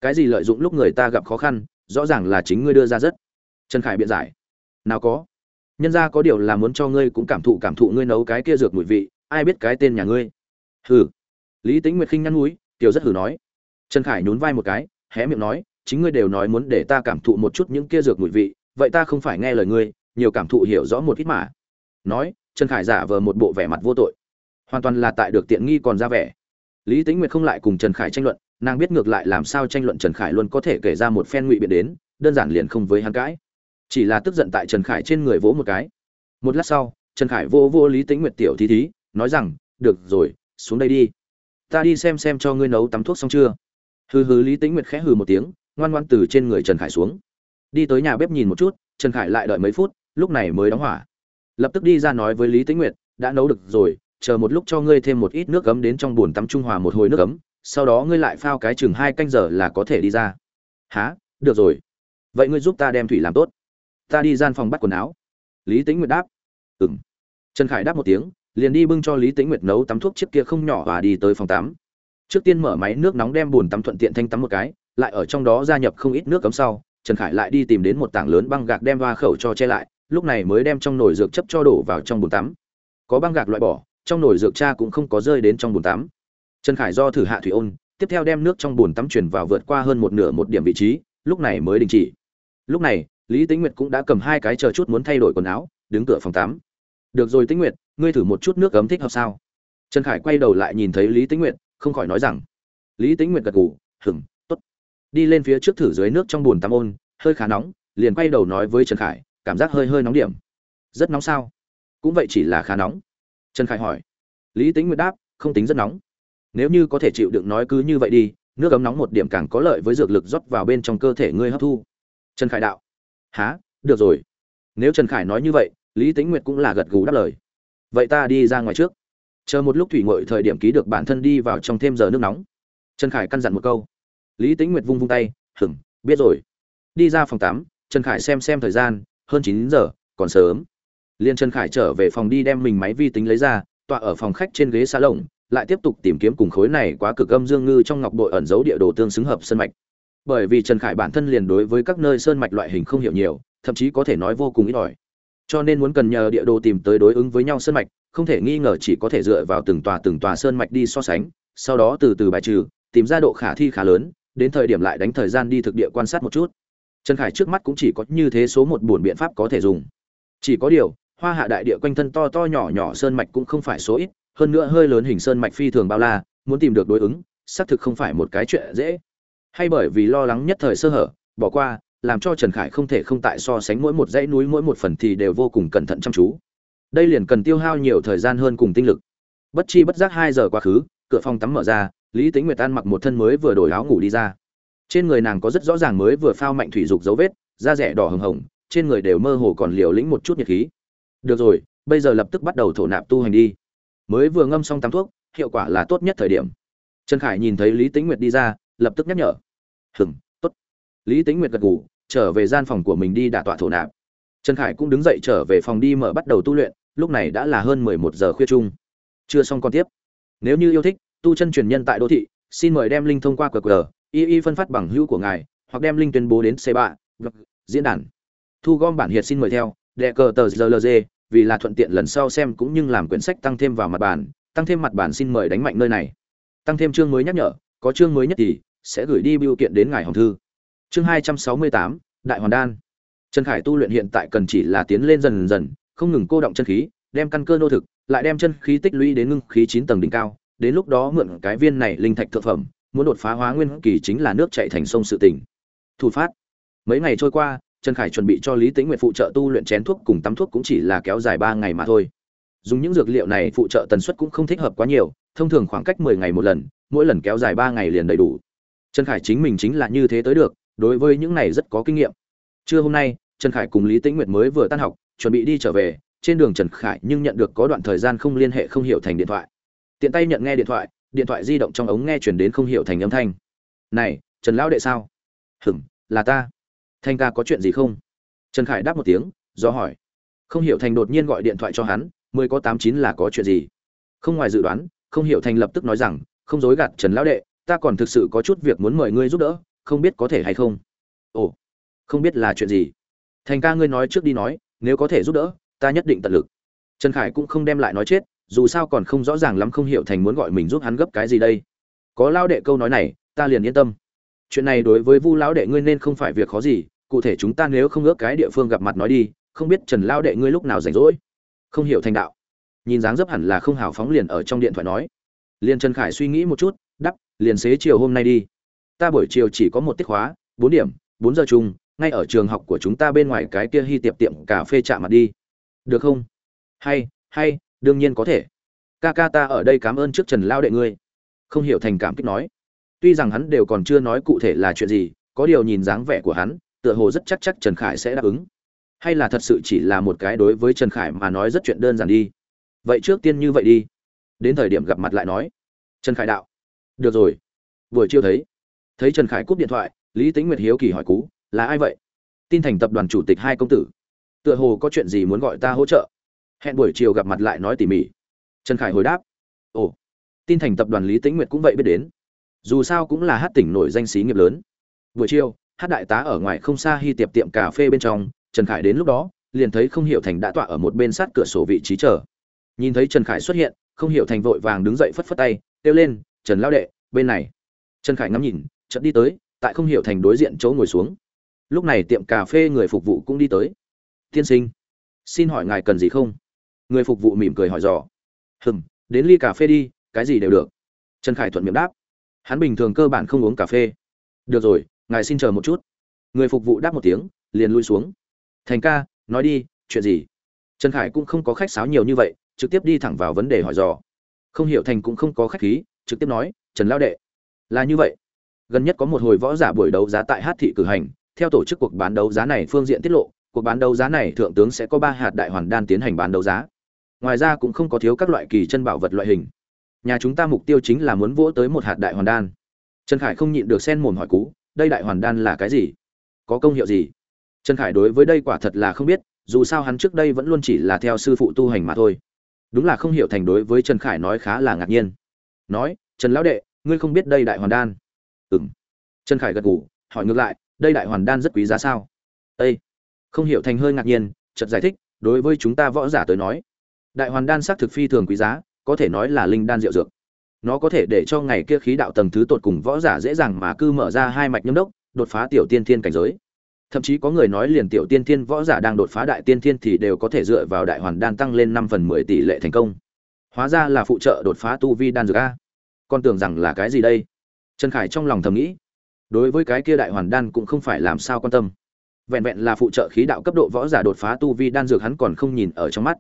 Cái gì lợi dụng lúc người ta gặp khó khăn, rõ ràng là chính ngươi đưa ra rất. Trần khải biện giải. Nào có. Nhân ra có điều là muốn cho ngươi cũng cảm thụ cảm thụ ngươi nấu cái kia dược mùi vị, ai biết cái tên nhà ngươi. Hừ. Lý tính nguyệt khinh nhăn núi, tiểu rất hử nói. Trần khải nhún vai một cái, hé miệng nói, chính ngươi đều nói muốn để ta cảm thụ một chút những kia dược mùi vị, vậy ta không phải nghe lời ngươi, nhiều cảm thụ hiểu rõ một ít mà. Nói, trần khải giả vờ một bộ vẻ mặt vô tội hoàn toàn là tại được tiện nghi còn ra vẻ. Lý tính nguyệt không lại cùng trần khải tranh luận, nàng biết ngược lại làm sao tranh luận trần khải luôn có thể kể ra một phen ngụy biện đến, đơn giản liền không với hắn cãi. Chỉ là tức giận tại trần khải trên người vỗ một cái. Một lát sau, trần khải vô vô lý tính nguyệt tiểu thí thí, nói rằng, được rồi, xuống đây đi. Ta đi xem xem cho ngươi nấu tắm thuốc xong chưa. Hừ hừ, lý tính nguyệt khẽ hừ một tiếng, ngoan ngoan từ trên người trần khải xuống. Đi tới nhà bếp nhìn một chút, trần khải lại đợi mấy phút, lúc này mới đóng hỏa. Lập tức đi ra nói với lý tính nguyệt, đã nấu được rồi chờ một lúc cho ngươi thêm một ít nước cấm đến trong bồn tắm trung hòa một hồi nước cấm sau đó ngươi lại phao cái chừng hai canh giờ là có thể đi ra. Hả? Được rồi. Vậy ngươi giúp ta đem thủy làm tốt. Ta đi gian phòng bắt quần áo. Lý tĩnh nguyệt đáp. Ừm. trần khải đáp một tiếng, liền đi bưng cho lý tĩnh nguyệt nấu tắm thuốc chiếc kia không nhỏ và đi tới phòng tắm. Trước tiên mở máy nước nóng đem bồn tắm thuận tiện thanh tắm một cái, lại ở trong đó gia nhập không ít nước cấm sau, trần khải lại đi tìm đến một tảng lớn băng gạc đem hoa khẩu cho che lại, lúc này mới đem trong nồi dược chấp cho đổ vào trong bồn tắm. Có băng gạc loại bỏ trong nồi dược cha cũng không có rơi đến trong bồn tắm. Trần khải do thử hạ thủy ôn, tiếp theo đem nước trong bồn tắm chuyển vào vượt qua hơn một nửa một điểm vị trí, lúc này mới đình chỉ. Lúc này, lý tĩnh nguyệt cũng đã cầm hai cái chờ chút muốn thay đổi quần áo, đứng cửa phòng tắm. Được rồi tĩnh nguyệt, ngươi thử một chút nước cấm thích hợp sao? Trần khải quay đầu lại nhìn thấy lý tĩnh nguyệt, không khỏi nói rằng, lý tĩnh nguyệt gật gù hừng tốt. Đi lên phía trước thử dưới nước trong bồn tắm ôn, hơi khá nóng, liền quay đầu nói với trần khải, cảm giác hơi hơi nóng điểm. Rất nóng sao? Cũng vậy chỉ là khá nóng. Trần khải hỏi lý tĩnh nguyệt đáp không tính rất nóng. Nếu như có thể chịu đựng nói cứ như vậy đi nước ấm nóng một điểm càng có lợi với dược lực rót vào bên trong cơ thể ngươi hấp thu. Trần khải đạo. Há được rồi. Nếu trần khải nói như vậy lý tính nguyệt cũng là gật gù đáp lời. Vậy ta đi ra ngoài trước. Chờ một lúc thủy ngội thời điểm ký được bản thân đi vào trong thêm giờ nước nóng. Trần khải căn dặn một câu. Lý tính nguyệt vung vung tay hửng, biết rồi. Đi ra phòng tắm trần khải xem xem thời gian hơn chín giờ còn sớm. Liên trần khải trở về phòng đi đem mình máy vi tính lấy ra tọa ở phòng khách trên ghế xa lồng lại tiếp tục tìm kiếm cùng khối này quá cực âm dương ngư trong ngọc bội ẩn dấu địa đồ tương xứng hợp sơn mạch. Bởi vì trần khải bản thân liền đối với các nơi sơn mạch loại hình không hiểu nhiều, thậm chí có thể nói vô cùng ít ỏi. Cho nên muốn cần nhờ địa đồ tìm tới đối ứng với nhau sơn mạch, không thể nghi ngờ chỉ có thể dựa vào từng tòa từng tòa sơn mạch đi so sánh, sau đó từ từ bài trừ, tìm ra độ khả thi khá lớn, đến thời điểm lại đánh thời gian đi thực địa quan sát một chút. Trần khải trước mắt cũng chỉ có như thế số một buồn biện pháp có thể dùng. Chỉ có điều hoa hạ đại địa quanh thân to to nhỏ nhỏ sơn mạch cũng không phải số ít, hơn nữa hơi lớn hình sơn mạch phi thường bao la, muốn tìm được đối ứng, xác thực không phải một cái chuyện dễ. Hay bởi vì lo lắng nhất thời sơ hở, bỏ qua, làm cho trần khải không thể không tại so sánh mỗi một dãy núi mỗi một phần thì đều vô cùng cẩn thận chăm chú. Đây liền cần tiêu hao nhiều thời gian hơn cùng tinh lực. Bất chi bất giác hai giờ quá khứ, cửa phòng tắm mở ra, lý tính nguyệt an mặc một thân mới vừa đổi áo ngủ đi ra. Trên người nàng có rất rõ ràng mới vừa phao mạnh thủy dục dấu vết, da rẻ đỏ hừng hồng, trên người đều mơ hồ còn liều lĩnh một chút nhiệt khí được rồi, bây giờ lập tức bắt đầu thổ nạp tu hành đi. Mới vừa ngâm xong tắm thuốc, hiệu quả là tốt nhất thời điểm. Trần khải nhìn thấy lý tính nguyệt đi ra, lập tức nhắc nhở. Hừng tốt. Lý tính nguyệt gật ngủ trở về gian phòng của mình đi đả tọa thổ nạp. Trần khải cũng đứng dậy trở về phòng đi mở bắt đầu tu luyện, lúc này đã là hơn mười một giờ khuya chung. Chưa xong còn tiếp. Nếu như yêu thích, tu chân truyền nhân tại đô thị, xin mời đem linh thông qua qr, y y phân phát bằng hữu của ngài, hoặc đem linh tuyên bố đến c ba diễn đàn. Thu gom bản hiệt xin mời theo đệ cờ tờ rlg vì là thuận tiện lần sau xem cũng như làm quyển sách tăng thêm vào mặt bản tăng thêm mặt bản xin mời đánh mạnh nơi này. Tăng thêm chương mới nhắc nhở, có chương mới nhất thì sẽ gửi đi biểu kiện đến ngài hồng thư. Chương hai trăm sáu mươi tám, đại hoàn đan. Trần khải tu luyện hiện tại cần chỉ là tiến lên dần dần, không ngừng cô động chân khí, đem căn cơ nô thực, lại đem chân khí tích lũy đến ngưng khí chín tầng đỉnh cao, đến lúc đó mượn cái viên này linh thạch thượng phẩm, muốn đột phá hóa nguyên kỳ chính là nước chảy thành sông sự tỉnh thủ phát. Mấy ngày trôi qua trần khải chuẩn bị cho lý tĩnh nguyện phụ trợ tu luyện chén thuốc cùng tắm thuốc cũng chỉ là kéo dài ba ngày mà thôi. Dùng những dược liệu này phụ trợ tần suất cũng không thích hợp quá nhiều, thông thường khoảng cách mười ngày một lần, mỗi lần kéo dài ba ngày liền đầy đủ. Trần khải chính mình chính là như thế tới được, đối với những này rất có kinh nghiệm. Trưa hôm nay, trần khải cùng lý tĩnh nguyệt mới vừa tan học, chuẩn bị đi trở về, trên đường trần khải nhưng nhận được có đoạn thời gian không liên hệ không hiểu thành điện thoại. Tiện tay nhận nghe điện thoại điện thoại di động trong ống nghe chuyển đến không hiểu thành âm thanh. Này, trần lão đệ sao? Hừm là ta thanh ca có chuyện gì không? Trần khải đáp một tiếng, do hỏi. Không hiểu thành đột nhiên gọi điện thoại cho hắn, mười có tám chín là có chuyện gì? Không ngoài dự đoán, không hiểu thành lập tức nói rằng, không dối gạt trần lão đệ, ta còn thực sự có chút việc muốn mời ngươi giúp đỡ, không biết có thể hay không? Ồ, không biết là chuyện gì? Thành ca ngươi nói trước đi nói, nếu có thể giúp đỡ, ta nhất định tận lực. Trần khải cũng không đem lại nói chết, dù sao còn không rõ ràng lắm không hiểu thành muốn gọi mình giúp hắn gấp cái gì đây. Có lao đệ câu nói này, ta liền yên tâm. Chuyện này đối với vu lão đệ ngươi nên không phải việc khó gì cụ thể chúng ta nếu không ước cái địa phương gặp mặt nói đi, không biết trần lao đệ ngươi lúc nào rảnh rỗi. Không hiểu thành đạo. Nhìn dáng dấp hẳn là không hào phóng liền ở trong điện thoại nói. Liền trần khải suy nghĩ một chút, đắp, liền xế chiều hôm nay đi. Ta buổi chiều chỉ có một tiết khóa, bốn điểm, bốn giờ chung, ngay ở trường học của chúng ta bên ngoài cái kia hy tiệp tiệm cà phê chạm mặt đi. Được không? Hay hay, đương nhiên có thể. Ca ca ta ở đây cảm ơn trước trần lao đệ ngươi. Không hiểu thành cảm kích nói. Tuy rằng hắn đều còn chưa nói cụ thể là chuyện gì, có điều nhìn dáng vẻ của hắn tựa hồ rất chắc chắc trần khải sẽ đáp ứng. Hay là thật sự chỉ là một cái đối với trần khải mà nói rất chuyện đơn giản đi. Vậy trước tiên như vậy đi. Đến thời điểm gặp mặt lại nói. Trần khải đạo. Được rồi. Vừa chiêu thấy. Thấy trần khải cúp điện thoại, lý tĩnh nguyệt hiếu kỳ hỏi cú, là ai vậy? Tin thành tập đoàn chủ tịch hai công tử. Tựa hồ có chuyện gì muốn gọi ta hỗ trợ. Hẹn buổi chiều gặp mặt lại nói tỉ mỉ. Trần khải hồi đáp. Ồ. Tin thành tập đoàn lý tĩnh nguyệt cũng vậy biết đến. Dù sao cũng là hát tỉnh nổi danh xí nghiệp lớn. Buổi chiều hát đại tá ở ngoài không xa hy tiệp tiệm cà phê bên trong, trần khải đến lúc đó, liền thấy không hiểu thành đã tọa ở một bên sát cửa sổ vị trí chờ. Nhìn thấy trần khải xuất hiện, không hiểu thành vội vàng đứng dậy phất phất tay, kêu lên, trần lao đệ, bên này. Trần khải ngắm nhìn trận đi tới, tại không hiểu thành đối diện chỗ ngồi xuống. Lúc này tiệm cà phê người phục vụ cũng đi tới. Tiên sinh, xin hỏi ngài cần gì không? Người phục vụ mỉm cười hỏi dò. Hừm, đến ly cà phê đi, cái gì đều được. Trần khải thuận miệng đáp. Hắn bình thường cơ bản không uống cà phê. Được rồi ngài xin chờ một chút. Người phục vụ đáp một tiếng, liền lui xuống. Thành ca, nói đi, chuyện gì? Trần khải cũng không có khách sáo nhiều như vậy, trực tiếp đi thẳng vào vấn đề hỏi dò. Không hiểu thành cũng không có khách khí, trực tiếp nói, trần lao đệ, là như vậy. Gần nhất có một hồi võ giả buổi đấu giá tại hát thị cử hành, theo tổ chức cuộc bán đấu giá này phương diện tiết lộ, cuộc bán đấu giá này thượng tướng sẽ có ba hạt đại hoàn đan tiến hành bán đấu giá. Ngoài ra cũng không có thiếu các loại kỳ chân bảo vật loại hình. Nhà chúng ta mục tiêu chính là muốn vỗ tới một hạt đại hoàn đan. Trần khải không nhịn được sen mồm hỏi cú đây đại hoàn đan là cái gì? Có công hiệu gì? Trần khải đối với đây quả thật là không biết, dù sao hắn trước đây vẫn luôn chỉ là theo sư phụ tu hành mà thôi. Đúng là không hiểu thành đối với trần khải nói khá là ngạc nhiên. Nói, trần lão đệ, ngươi không biết đây đại hoàn đan? Ừ m trần khải gật ngủ hỏi ngược lại, đây đại hoàn đan rất quý giá sao? Â không hiểu thành hơi ngạc nhiên trật giải thích, đối với chúng ta võ giả tới nói, đại hoàn đan xác thực phi thường quý giá, có thể nói là linh đan diệu dược nó có thể để cho ngày kia khí đạo tầng thứ tột cùng võ giả dễ dàng mà cư mở ra hai mạch nhâm đốc, đột phá tiểu tiên thiên cảnh giới. Thậm chí có người nói liền tiểu tiên thiên võ giả đang đột phá đại tiên thiên thì đều có thể dựa vào đại hoàn đan tăng lên năm phần mười tỷ lệ thành công. Hóa ra là phụ trợ đột phá tu vi đan dược a. Con tưởng rằng là cái gì đây? Trần khải trong lòng thầm nghĩ. Đối với cái kia đại hoàn đan cũng không phải làm sao quan tâm. Vẹn vẹn là phụ trợ khí đạo cấp độ võ giả đột phá tu vi đan dược hắn còn không nhìn ở trong mắt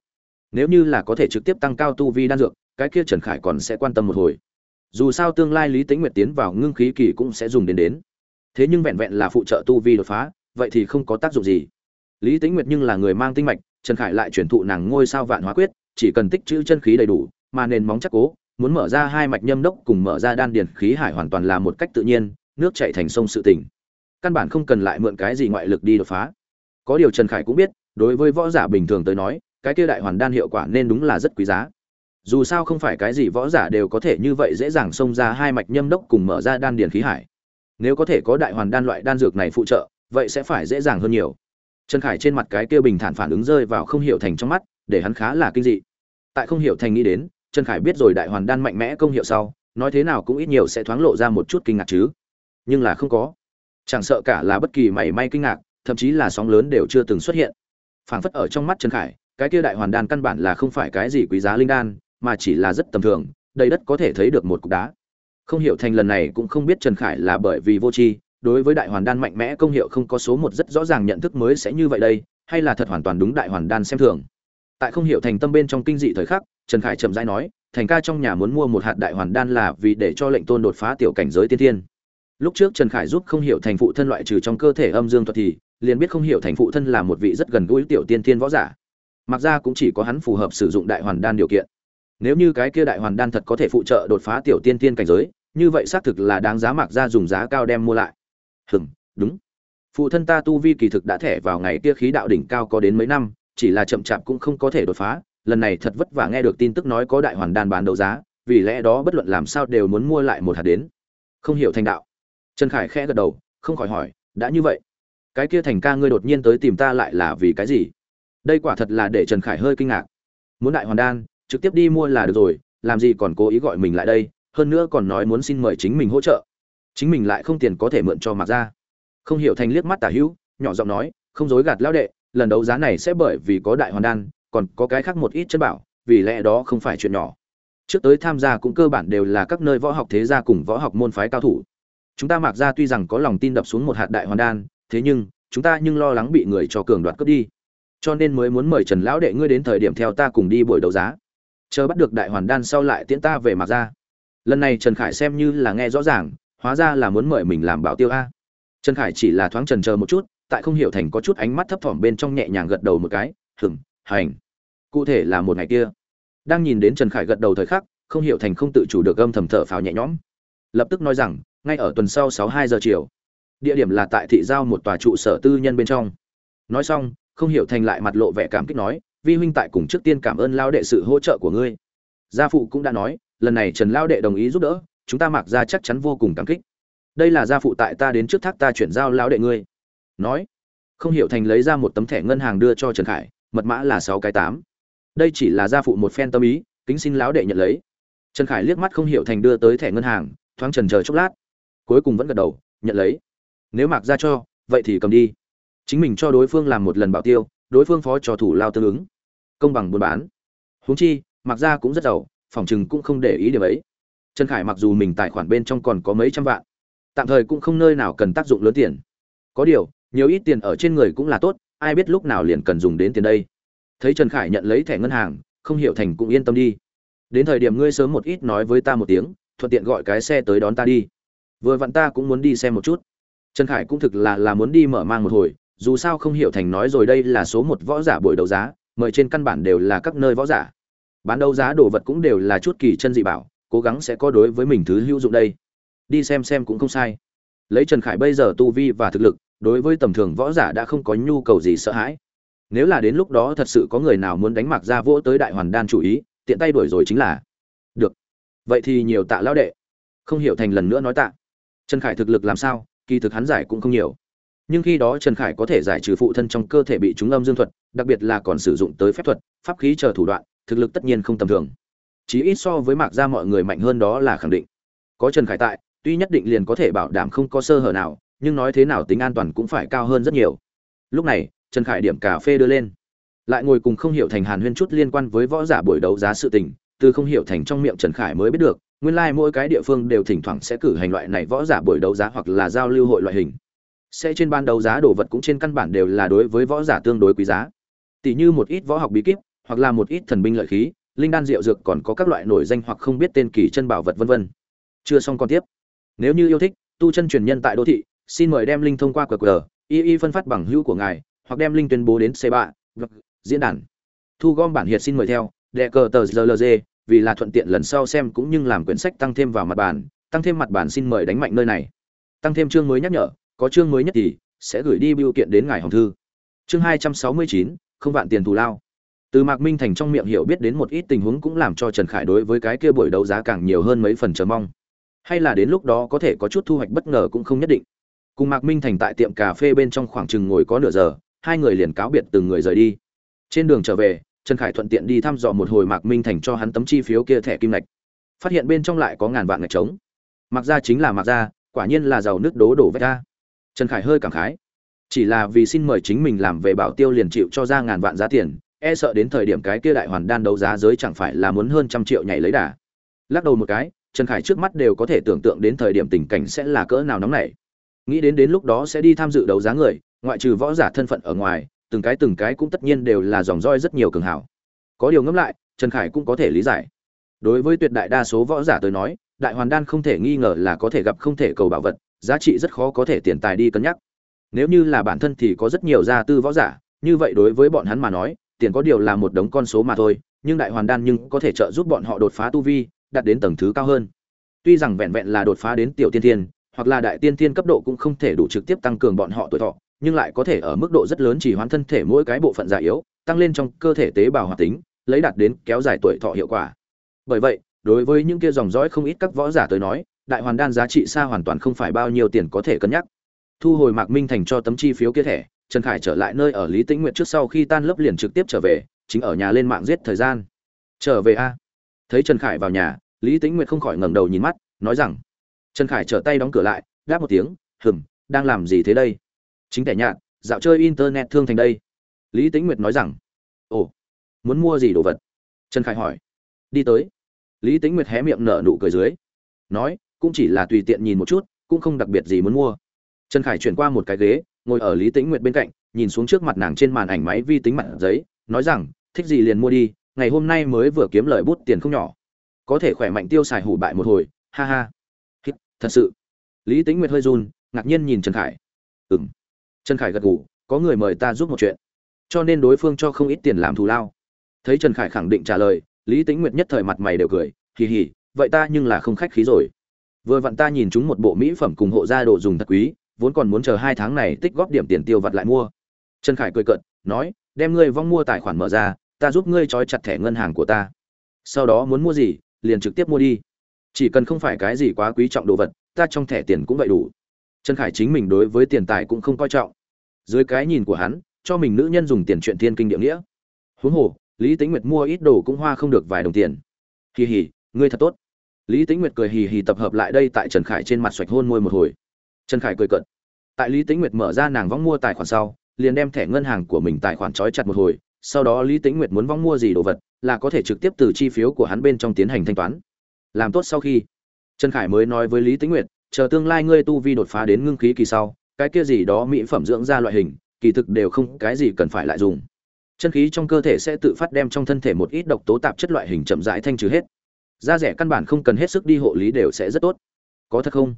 nếu như là có thể trực tiếp tăng cao tu vi đan dược, cái kia trần khải còn sẽ quan tâm một hồi. Dù sao tương lai lý tính nguyệt tiến vào ngưng khí kỳ cũng sẽ dùng đến đến. Thế nhưng vẹn vẹn là phụ trợ tu vi đột phá, vậy thì không có tác dụng gì. Lý tính nguyệt nhưng là người mang tinh mạch, trần khải lại chuyển thụ nàng ngôi sao vạn hóa quyết, chỉ cần tích trữ chân khí đầy đủ, mà nền móng chắc cố, muốn mở ra hai mạch nhâm đốc cùng mở ra đan điền khí hải hoàn toàn là một cách tự nhiên, nước chảy thành sông sự tỉnh căn bản không cần lại mượn cái gì ngoại lực đi đột phá. Có điều trần khải cũng biết, đối với võ giả bình thường tới nói cái kia đại hoàn đan hiệu quả nên đúng là rất quý giá. Dù sao không phải cái gì võ giả đều có thể như vậy dễ dàng xông ra hai mạch nhâm đốc cùng mở ra đan điền khí hải. Nếu có thể có đại hoàn đan loại đan dược này phụ trợ, vậy sẽ phải dễ dàng hơn nhiều. Trần khải trên mặt cái kia bình thản phản ứng rơi vào không hiểu thành trong mắt, để hắn khá là kinh dị. Tại không hiểu thành nghĩ đến, trần khải biết rồi đại hoàn đan mạnh mẽ công hiệu sau, nói thế nào cũng ít nhiều sẽ thoáng lộ ra một chút kinh ngạc chứ. Nhưng là không có. Chẳng sợ cả là bất kỳ mảy may kinh ngạc, thậm chí là sóng lớn đều chưa từng xuất hiện. Phảng phất ở trong mắt trần khải cái kia đại hoàn đan căn bản là không phải cái gì quý giá linh đan, mà chỉ là rất tầm thường, đầy đất có thể thấy được một cục đá. Không hiểu thành lần này cũng không biết trần khải là bởi vì vô tri, đối với đại hoàn đan mạnh mẽ công hiệu không có số một rất rõ ràng nhận thức mới sẽ như vậy đây, hay là thật hoàn toàn đúng đại hoàn đan xem thường. Tại không hiểu thành tâm bên trong kinh dị thời khắc, trần khải chậm rãi nói, thành ca trong nhà muốn mua một hạt đại hoàn đan là vì để cho lệnh tôn đột phá tiểu cảnh giới tiên thiên. Lúc trước trần khải giúp không hiểu thành phụ thân loại trừ trong cơ thể âm dương thuật thì, liền biết không hiểu thành phụ thân là một vị rất gần gũi tiểu tiên thiên võ giả mặc ra cũng chỉ có hắn phù hợp sử dụng đại hoàn đan điều kiện. Nếu như cái kia đại hoàn đan thật có thể phụ trợ đột phá tiểu tiên thiên cảnh giới, như vậy xác thực là đáng giá mặc ra dùng giá cao đem mua lại. Hừng đúng. Phụ thân ta tu vi kỳ thực đã thẻ vào ngày kia khí đạo đỉnh cao có đến mấy năm, chỉ là chậm chạp cũng không có thể đột phá. Lần này thật vất vả nghe được tin tức nói có đại hoàn đan bán đấu giá, vì lẽ đó bất luận làm sao đều muốn mua lại một hạt đến. Không hiểu thành đạo. Trần khải khẽ gật đầu, không khỏi hỏi, đã như vậy, cái kia thành ca ngươi đột nhiên tới tìm ta lại là vì cái gì? Đây quả thật là để trần khải hơi kinh ngạc. Muốn đại hoàn đan, trực tiếp đi mua là được rồi, làm gì còn cố ý gọi mình lại đây, hơn nữa còn nói muốn xin mời chính mình hỗ trợ. Chính mình lại không tiền có thể mượn cho mặc ra không hiểu thành liếc mắt tả hữu, nhỏ giọng nói, không dối gạt lão đệ, lần đấu giá này sẽ bởi vì có đại hoàn đan, còn có cái khác một ít chân bảo, vì lẽ đó không phải chuyện nhỏ. Trước tới tham gia cũng cơ bản đều là các nơi võ học thế gia cùng võ học môn phái cao thủ. Chúng ta mặc ra tuy rằng có lòng tin đập xuống một hạt đại hoàn đan, thế nhưng, chúng ta nhưng lo lắng bị người cho cường đoạt cướp đi cho nên mới muốn mời trần lão đệ ngươi đến thời điểm theo ta cùng đi buổi đấu giá. Chờ bắt được đại hoàn đan sau lại tiễn ta về mặc ra lần này trần khải xem như là nghe rõ ràng, hóa ra là muốn mời mình làm bảo tiêu a. Trần khải chỉ là thoáng trần chờ một chút, tại không hiểu thành có chút ánh mắt thấp thỏm bên trong nhẹ nhàng gật đầu một cái hừng hành. Cụ thể là một ngày kia. Đang nhìn đến trần khải gật đầu thời khắc, không hiểu thành không tự chủ được âm thầm thở phào nhẹ nhõm. Lập tức nói rằng, ngay ở tuần sau sáu hai giờ chiều, địa điểm là tại thị giao một tòa trụ sở tư nhân bên trong. Nói xong không hiểu thành lại mặt lộ vẻ cảm kích nói, vi huynh tại cùng trước tiên cảm ơn lao đệ sự hỗ trợ của ngươi. Gia phụ cũng đã nói, lần này trần lao đệ đồng ý giúp đỡ, chúng ta mặc ra chắc chắn vô cùng cảm kích. Đây là gia phụ tại ta đến trước thác ta chuyển giao lao đệ ngươi. Nói, không hiểu thành lấy ra một tấm thẻ ngân hàng đưa cho trần khải, mật mã là sáu cái tám. Đây chỉ là gia phụ một phen tâm ý, kính xin lão đệ nhận lấy. Trần khải liếc mắt không hiểu thành đưa tới thẻ ngân hàng, thoáng trần chờ chốc lát. Cuối cùng vẫn gật đầu, nhận lấy. Nếu mặc ra cho, vậy thì cầm đi chính mình cho đối phương làm một lần bảo tiêu, đối phương phó cho thủ lao tương ứng. Công bằng buôn bán. Huống chi, mặc ra cũng rất giàu, phòng chừng cũng không để ý điểm ấy. Trần khải mặc dù mình tài khoản bên trong còn có mấy trăm vạn, tạm thời cũng không nơi nào cần tác dụng lớn tiền. Có điều, nhiều ít tiền ở trên người cũng là tốt, ai biết lúc nào liền cần dùng đến tiền đây. Thấy trần khải nhận lấy thẻ ngân hàng, không hiểu thành cũng yên tâm đi. Đến thời điểm ngươi sớm một ít nói với ta một tiếng, thuận tiện gọi cái xe tới đón ta đi. Vừa vặn ta cũng muốn đi xem một chút. Trần khải cũng thực là là muốn đi mở mang một hồi dù sao không hiểu thành nói rồi đây là số một võ giả buổi đấu giá, mời trên căn bản đều là các nơi võ giả. Bán đấu giá đồ vật cũng đều là chút kỳ chân dị bảo, cố gắng sẽ có đối với mình thứ hữu dụng đây. Đi xem xem cũng không sai. Lấy trần khải bây giờ tu vi và thực lực, đối với tầm thường võ giả đã không có nhu cầu gì sợ hãi. Nếu là đến lúc đó thật sự có người nào muốn đánh mặc ra vỗ tới đại hoàn đan chủ ý, tiện tay đuổi rồi chính là được. Vậy thì nhiều tạ lão đệ. Không hiểu thành lần nữa nói tạ. Trần khải thực lực làm sao, kỳ thực hắn giải cũng không nhiều nhưng khi đó trần khải có thể giải trừ phụ thân trong cơ thể bị trúng âm dương thuật, đặc biệt là còn sử dụng tới phép thuật, pháp khí chờ thủ đoạn, thực lực tất nhiên không tầm thường. Chí ít so với mạc gia mọi người mạnh hơn đó là khẳng định. Có trần khải tại, tuy nhất định liền có thể bảo đảm không có sơ hở nào, nhưng nói thế nào tính an toàn cũng phải cao hơn rất nhiều. Lúc này, trần khải điểm cà phê đưa lên. Lại ngồi cùng không hiểu thành hàn huyên chút liên quan với võ giả buổi đấu giá sự tình, từ không hiểu thành trong miệng trần khải mới biết được, nguyên lai mỗi cái địa phương đều thỉnh thoảng sẽ cử hành loại này võ giả buổi đấu giá hoặc là giao lưu hội loại hình sẽ trên ban đầu giá đồ vật cũng trên căn bản đều là đối với võ giả tương đối quý giá. Tỷ như một ít võ học bí kíp, hoặc là một ít thần binh lợi khí, linh đan rượu dược còn có các loại nổi danh hoặc không biết tên kỳ chân bảo vật vân vân. Chưa xong còn tiếp. Nếu như yêu thích, tu chân truyền nhân tại đô thị, xin mời đem linh thông qua qr, y y phân phát bằng hữu của ngài, hoặc đem linh tuyên bố đến c ba diễn đàn. Thu gom bản hiệt xin mời theo, đệ cờ tờ rlg vì là thuận tiện lần sau xem cũng như làm quyển sách tăng thêm vào mặt bản tăng thêm mặt bản xin mời đánh mạnh nơi này. Tăng thêm chương mới nhắc nhở có chương mới nhất thì sẽ gửi đi biểu kiện đến ngài hồng thư. Chương hai trăm sáu mươi chín, không vạn tiền thù lao. Từ mạc minh thành trong miệng hiểu biết đến một ít tình huống cũng làm cho trần khải đối với cái kia buổi đấu giá càng nhiều hơn mấy phần chờ mong. Hay là đến lúc đó có thể có chút thu hoạch bất ngờ cũng không nhất định. Cùng mạc minh thành tại tiệm cà phê bên trong khoảng chừng ngồi có nửa giờ, hai người liền cáo biệt từng người rời đi. Trên đường trở về, trần khải thuận tiện đi thăm dò một hồi mạc minh thành cho hắn tấm chi phiếu kia thẻ kim lạch phát hiện bên trong lại có ngàn vạn ngạch trống. Mặc ra chính là mặc ra quả nhiên là giàu nước đố đổ vách ra trần khải hơi cảm khái. Chỉ là vì xin mời chính mình làm về bảo tiêu liền chịu cho ra ngàn vạn giá tiền e sợ đến thời điểm cái kia đại hoàn đan đấu giá giới chẳng phải là muốn hơn trăm triệu nhảy lấy đà. Lắc đầu một cái, trần khải trước mắt đều có thể tưởng tượng đến thời điểm tình cảnh sẽ là cỡ nào nóng nảy. Nghĩ đến đến lúc đó sẽ đi tham dự đấu giá người, ngoại trừ võ giả thân phận ở ngoài, từng cái từng cái cũng tất nhiên đều là dòng roi rất nhiều cường hảo có điều ngẫm lại, trần khải cũng có thể lý giải. Đối với tuyệt đại đa số võ giả tới nói, đại hoàn đan không thể nghi ngờ là có thể gặp không thể cầu bảo vật giá trị rất khó có thể tiền tài đi cân nhắc. Nếu như là bản thân thì có rất nhiều gia tư võ giả, như vậy đối với bọn hắn mà nói, tiền có điều là một đống con số mà thôi, nhưng đại hoàn đan nhưng có thể trợ giúp bọn họ đột phá tu vi, đạt đến tầng thứ cao hơn. Tuy rằng vẹn vẹn là đột phá đến tiểu tiên thiên, hoặc là đại tiên thiên cấp độ cũng không thể đủ trực tiếp tăng cường bọn họ tuổi thọ, nhưng lại có thể ở mức độ rất lớn chỉ hoán thân thể mỗi cái bộ phận già yếu, tăng lên trong cơ thể tế bào hoạt tính, lấy đạt đến kéo dài tuổi thọ hiệu quả. Bởi vậy, đối với những kia dòng dõi không ít các võ giả tới nói đại hoàn đan giá trị xa hoàn toàn không phải bao nhiêu tiền có thể cân nhắc. Thu hồi mạc minh thành cho tấm chi phiếu kia thẻ, trần khải trở lại nơi ở lý tĩnh nguyệt trước sau khi tan lớp liền trực tiếp trở về, chính ở nhà lên mạng giết thời gian. Trở về a. Thấy trần khải vào nhà, lý tĩnh nguyệt không khỏi ngẩng đầu nhìn mắt, nói rằng, trần khải trở tay đóng cửa lại đáp một tiếng, hừm, đang làm gì thế đây? Chính tẻ nhạt, dạo chơi internet thương thành đây. Lý tĩnh nguyệt nói rằng, ồ, muốn mua gì đồ vật? Trần khải hỏi. Đi tới. Lý tĩnh nguyệt hé miệng nở nụ cười dưới, nói cũng chỉ là tùy tiện nhìn một chút, cũng không đặc biệt gì muốn mua. Trần khải chuyển qua một cái ghế, ngồi ở lý tĩnh nguyệt bên cạnh, nhìn xuống trước mặt nàng trên màn ảnh máy vi tính mặt giấy, nói rằng, thích gì liền mua đi, ngày hôm nay mới vừa kiếm lời bút tiền không nhỏ. Có thể khỏe mạnh tiêu xài hủ bại một hồi, ha ha. Thật sự. Lý tĩnh nguyệt hơi run, ngạc nhiên nhìn trần khải. Ừm. trần khải gật gù, có người mời ta giúp một chuyện, cho nên đối phương cho không ít tiền làm thù lao. Thấy trần khải khẳng định trả lời, lý tĩnh nguyệt nhất thời mặt mày đều cười, hì hì, vậy ta nhưng là không khách khí rồi vừa vặn ta nhìn chúng một bộ mỹ phẩm cùng hộ gia đồ dùng thật quý, vốn còn muốn chờ hai tháng này tích góp điểm tiền tiêu vặt lại mua. Trần khải cười cợt, nói, đem ngươi vong mua tài khoản mở ra, ta giúp ngươi trói chặt thẻ ngân hàng của ta. Sau đó muốn mua gì, liền trực tiếp mua đi. Chỉ cần không phải cái gì quá quý trọng đồ vật, ta trong thẻ tiền cũng vậy đủ. Trần khải chính mình đối với tiền tài cũng không coi trọng. Dưới cái nhìn của hắn, cho mình nữ nhân dùng tiền chuyện thiên kinh địa nghĩa. Huống hồ, lý tính nguyệt mua ít đồ cũng hoa không được vài đồng tiền. Kỳ hỉ, ngươi thật tốt lý Tĩnh nguyệt cười hì hì tập hợp lại đây tại trần khải trên mặt xoạch hôn môi một hồi. Trần khải cười cận tại lý Tĩnh nguyệt mở ra nàng vong mua tài khoản sau, liền đem thẻ ngân hàng của mình tài khoản trói chặt một hồi, sau đó lý Tĩnh nguyệt muốn vong mua gì đồ vật, là có thể trực tiếp từ chi phiếu của hắn bên trong tiến hành thanh toán. Làm tốt sau khi, trần khải mới nói với lý Tĩnh nguyệt, chờ tương lai ngươi tu vi đột phá đến ngưng khí kỳ sau, cái kia gì đó mỹ phẩm dưỡng ra loại hình, kỳ thực đều không cái gì cần phải lại dùng. Chân khí trong cơ thể sẽ tự phát đem trong thân thể một ít độc tố tạp chất loại hình chậm rãi thanh trừ hết da rẻ căn bản không cần hết sức đi hộ lý đều sẽ rất tốt. Có thật không?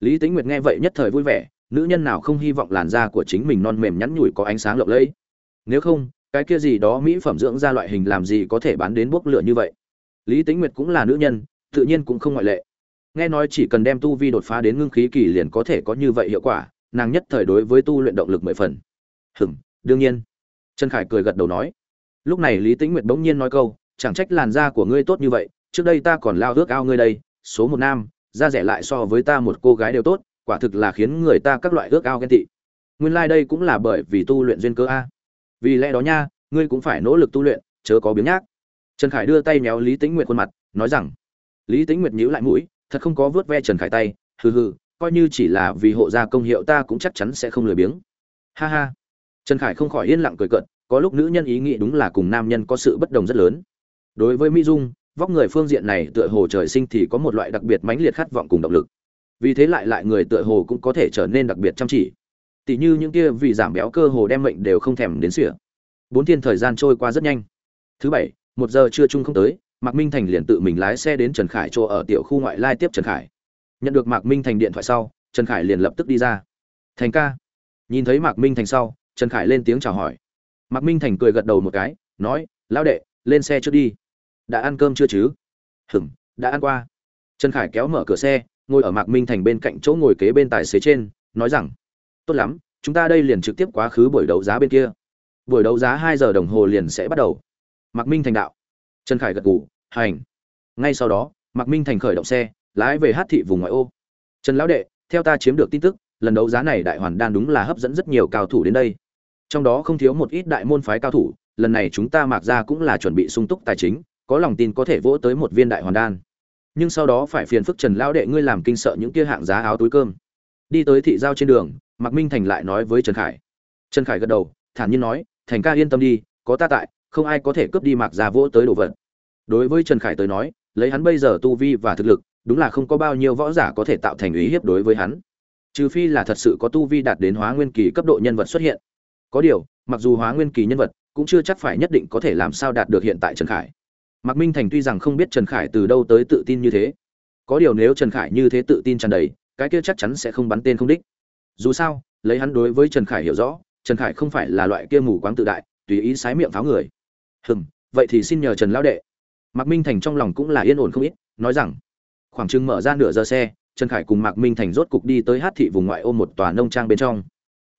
Lý tính nguyệt nghe vậy nhất thời vui vẻ, nữ nhân nào không hy vọng làn da của chính mình non mềm nhắn nhủi có ánh sáng lộng lẫy? Nếu không, cái kia gì đó mỹ phẩm dưỡng da loại hình làm gì có thể bán đến bốc lửa như vậy? Lý tính nguyệt cũng là nữ nhân, tự nhiên cũng không ngoại lệ. Nghe nói chỉ cần đem tu vi đột phá đến ngưng khí kỳ liền có thể có như vậy hiệu quả, nàng nhất thời đối với tu luyện động lực mười phần. Hừm đương nhiên. Trần khải cười gật đầu nói. Lúc này lý tĩnh nguyệt bỗng nhiên nói câu, chẳng trách làn da của ngươi tốt như vậy trước đây ta còn lao ước ao ngươi đây, số một nam, da rẻ lại so với ta một cô gái đều tốt, quả thực là khiến người ta các loại ước ao ghen tị. Nguyên lai、like、đây cũng là bởi vì tu luyện duyên cơ a. Vì lẽ đó nha, ngươi cũng phải nỗ lực tu luyện, chớ có biếng nhác. Trần khải đưa tay méo lý tĩnh nguyệt khuôn mặt, nói rằng, lý tĩnh nguyệt nhíu lại mũi, thật không có vớt ve trần khải tay, hừ hừ, coi như chỉ là vì hộ gia công hiệu ta cũng chắc chắn sẽ không lười biếng. Ha ha. Trần khải không khỏi yên lặng cười cợt, có lúc nữ nhân ý nghĩ đúng là cùng nam nhân có sự bất đồng rất lớn. Đối với mỹ dung vóc người phương diện này tựa hồ trời sinh thì có một loại đặc biệt mãnh liệt khát vọng cùng động lực. Vì thế lại lại người tựa hồ cũng có thể trở nên đặc biệt chăm chỉ. Tỷ như những kia vì giảm béo cơ hồ đem mệnh đều không thèm đến sỉa bốn thiên thời gian trôi qua rất nhanh. Thứ bảy, một giờ trưa chung không tới, mạc minh thành liền tự mình lái xe đến trần khải chỗ ở tiểu khu ngoại lai tiếp trần khải. Nhận được mạc minh thành điện thoại sau, trần khải liền lập tức đi ra. Thành ca. Nhìn thấy mạc minh thành sau, trần khải lên tiếng chào hỏi. Mạc minh thành cười gật đầu một cái, nói, lão đệ, lên xe trước đi đã ăn cơm chưa chứ? Hừm đã ăn qua. Trần khải kéo mở cửa xe, ngồi ở mạc minh thành bên cạnh chỗ ngồi kế bên tài xế trên, nói rằng, tốt lắm, chúng ta đây liền trực tiếp quá khứ buổi đấu giá bên kia. Buổi đấu giá hai giờ đồng hồ liền sẽ bắt đầu. Mạc minh thành đạo. Trần khải gật gù, hành. Ngay sau đó, mạc minh thành khởi động xe, lái về hát thị vùng ngoại ô. Trần lão đệ, theo ta chiếm được tin tức, lần đấu giá này đại hoàn đan đúng là hấp dẫn rất nhiều cao thủ đến đây. Trong đó không thiếu một ít đại môn phái cao thủ, lần này chúng ta mặc ra cũng là chuẩn bị sung túc tài chính có lòng tin có thể vỗ tới một viên đại hoàn đan. Nhưng sau đó phải phiền phức trần lão đệ ngươi làm kinh sợ những kia hạng giá áo túi cơm. Đi tới thị giao trên đường, mạc minh thành lại nói với trần khải. Trần khải gật đầu, thản nhiên nói, thành ca yên tâm đi, có ta tại, không ai có thể cướp đi mạc gia vỗ tới đồ vật. Đối với trần khải tới nói, lấy hắn bây giờ tu vi và thực lực, đúng là không có bao nhiêu võ giả có thể tạo thành ý hiếp đối với hắn. Trừ phi là thật sự có tu vi đạt đến hóa nguyên kỳ cấp độ nhân vật xuất hiện. Có điều, mặc dù hóa nguyên kỳ nhân vật cũng chưa chắc phải nhất định có thể làm sao đạt được hiện tại trần khải mạc minh thành tuy rằng không biết trần khải từ đâu tới tự tin như thế. Có điều nếu trần khải như thế tự tin tràn đầy, cái kia chắc chắn sẽ không bắn tên không đích. Dù sao, lấy hắn đối với trần khải hiểu rõ, trần khải không phải là loại kia mù quáng tự đại, tùy ý sái miệng pháo người. Hừm, vậy thì xin nhờ trần lão đệ. Mạc minh thành trong lòng cũng là yên ổn không ít, nói rằng, khoảng chừng mở ra nửa giờ xe, trần khải cùng mạc minh thành rốt cục đi tới hát thị vùng ngoại ô một tòa nông trang bên trong.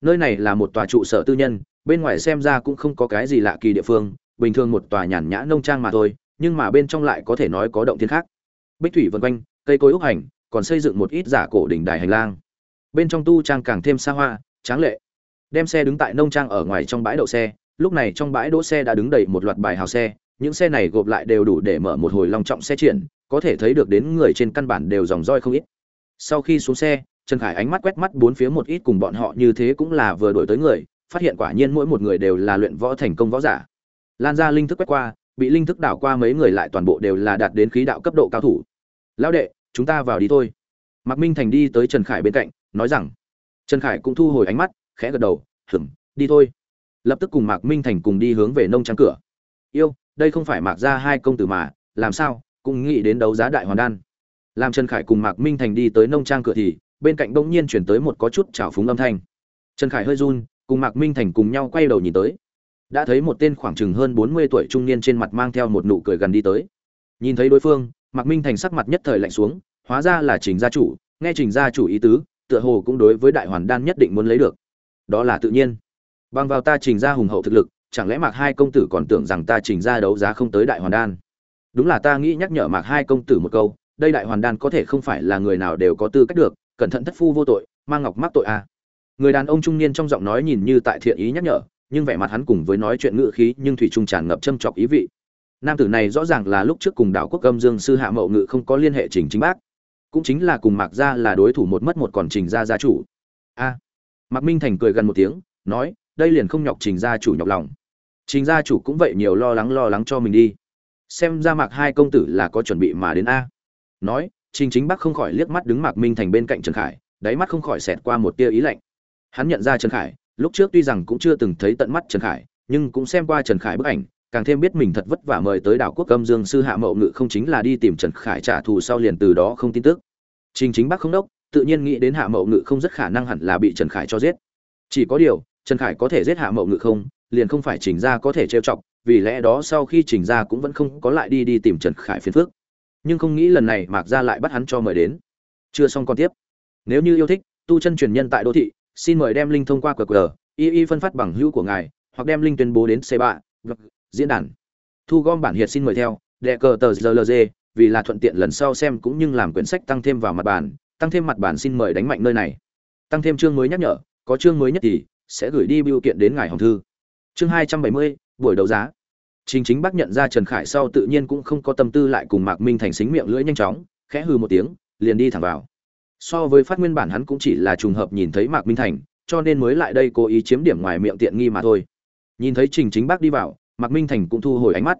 Nơi này là một tòa trụ sở tư nhân, bên ngoài xem ra cũng không có cái gì lạ kỳ địa phương, bình thường một tòa nhàn nhã nông trang mà thôi nhưng mà bên trong lại có thể nói có động thiên khác. Bích thủy vân quanh, cây cối úc hành, còn xây dựng một ít giả cổ đỉnh đài hành lang. Bên trong tu trang càng thêm xa hoa, tráng lệ. Đem xe đứng tại nông trang ở ngoài trong bãi đậu xe, lúc này trong bãi đỗ xe đã đứng đầy một loạt bài hào xe, những xe này gộp lại đều đủ để mở một hồi long trọng xe triển, có thể thấy được đến người trên căn bản đều dòng roi không ít. Sau khi xuống xe, trần khải ánh mắt quét mắt bốn phía một ít cùng bọn họ như thế cũng là vừa đổi tới người, phát hiện quả nhiên mỗi một người đều là luyện võ thành công võ giả. Lan ra linh thức quét qua bị linh thức đảo qua mấy người lại toàn bộ đều là đạt đến khí đạo cấp độ cao thủ. Lão đệ, chúng ta vào đi thôi. Mạc minh thành đi tới trần khải bên cạnh, nói rằng. Trần khải cũng thu hồi ánh mắt, khẽ gật đầu hửng đi thôi. Lập tức cùng mạc minh thành cùng đi hướng về nông trang cửa. Yêu, đây không phải mạc ra hai công tử mà, làm sao, cũng nghĩ đến đấu giá đại hoàn đan. Làm trần khải cùng mạc minh thành đi tới nông trang cửa thì, bên cạnh bỗng nhiên chuyển tới một có chút trào phúng âm thanh. Trần khải hơi run, cùng mạc minh thành cùng nhau quay đầu nhìn tới đã thấy một tên khoảng chừng hơn bốn mươi tuổi trung niên trên mặt mang theo một nụ cười gần đi tới. Nhìn thấy đối phương, mạc minh thành sắc mặt nhất thời lạnh xuống, hóa ra là trình gia chủ, nghe trình gia chủ ý tứ, tựa hồ cũng đối với đại hoàn đan nhất định muốn lấy được. Đó là tự nhiên. Bằng vào ta trình gia hùng hậu thực lực, chẳng lẽ mạc hai công tử còn tưởng rằng ta trình gia đấu giá không tới đại hoàn đan? Đúng là ta nghĩ nhắc nhở mạc hai công tử một câu, đây đại hoàn đan có thể không phải là người nào đều có tư cách được, cẩn thận thất phu vô tội mang ngọc mắc tội a à. người đàn ông trung niên trong giọng nói nhìn như tại thiện ý nhắc nhở nhưng vẻ mặt hắn cùng với nói chuyện ngữ khí nhưng thủy trung tràn ngập châm chọc ý vị. Nam tử này rõ ràng là lúc trước cùng đảo quốc âm dương sư hạ mậu ngự không có liên hệ trình chính bác. Cũng chính là cùng mạc gia là đối thủ một mất một còn trình gia gia chủ. A. À, mạc minh thành cười gần một tiếng nói đây liền không nhọc trình gia chủ nhọc lòng. Trình gia chủ cũng vậy nhiều lo lắng lo lắng cho mình đi. Xem ra mạc hai công tử là có chuẩn bị mà đến a. Nói trình chính bắc không khỏi liếc mắt đứng mạc minh thành bên cạnh trần khải đáy mắt không khỏi xẹt qua một tia ý lạnh. Hắn nhận ra trần khải lúc trước tuy rằng cũng chưa từng thấy tận mắt trần khải, nhưng cũng xem qua trần khải bức ảnh, càng thêm biết mình thật vất vả mời tới đảo quốc âm dương sư hạ mậu ngự không chính là đi tìm trần khải trả thù sau liền từ đó không tin tức. Trình chính bắc không đốc, tự nhiên nghĩ đến hạ mậu ngự không rất khả năng hẳn là bị trần khải cho giết. Chỉ có điều, trần khải có thể giết hạ mậu ngự không, liền không phải trình ra có thể trêu chọc, vì lẽ đó sau khi trình ra cũng vẫn không có lại đi đi tìm trần khải phiền phước nhưng không nghĩ lần này mạc ra lại bắt hắn cho mời đến. Chưa xong còn tiếp. Nếu như yêu thích, tu chân truyền nhân tại đô thị xin mời đem linh thông qua qr y y phân phát bằng hữu của ngài hoặc đem linh tuyên bố đến c ba vâng, diễn đàn. Thu gom bản hiệt xin mời theo đệ cờ tờ rlg vì là thuận tiện lần sau xem cũng như làm quyển sách tăng thêm vào mặt bản tăng thêm mặt bản xin mời đánh mạnh nơi này. Tăng thêm chương mới nhắc nhở có chương mới nhất thì sẽ gửi đi biểu kiện đến ngài hồng thư. Chương hai trăm bảy mươi buổi đấu giá. Trình Chính Bắc nhận ra Trần Khải sau tự nhiên cũng không có tâm tư lại cùng Mạc Minh Thành xính miệng lưỡi nhanh chóng, khẽ hừ một tiếng, liền đi thẳng vào. So với phát nguyên bản hắn cũng chỉ là trùng hợp nhìn thấy Mạc Minh Thành, cho nên mới lại đây cố ý chiếm điểm ngoài miệng tiện nghi mà thôi. Nhìn thấy Trình Chính Bác đi vào, Mạc Minh Thành cũng thu hồi ánh mắt.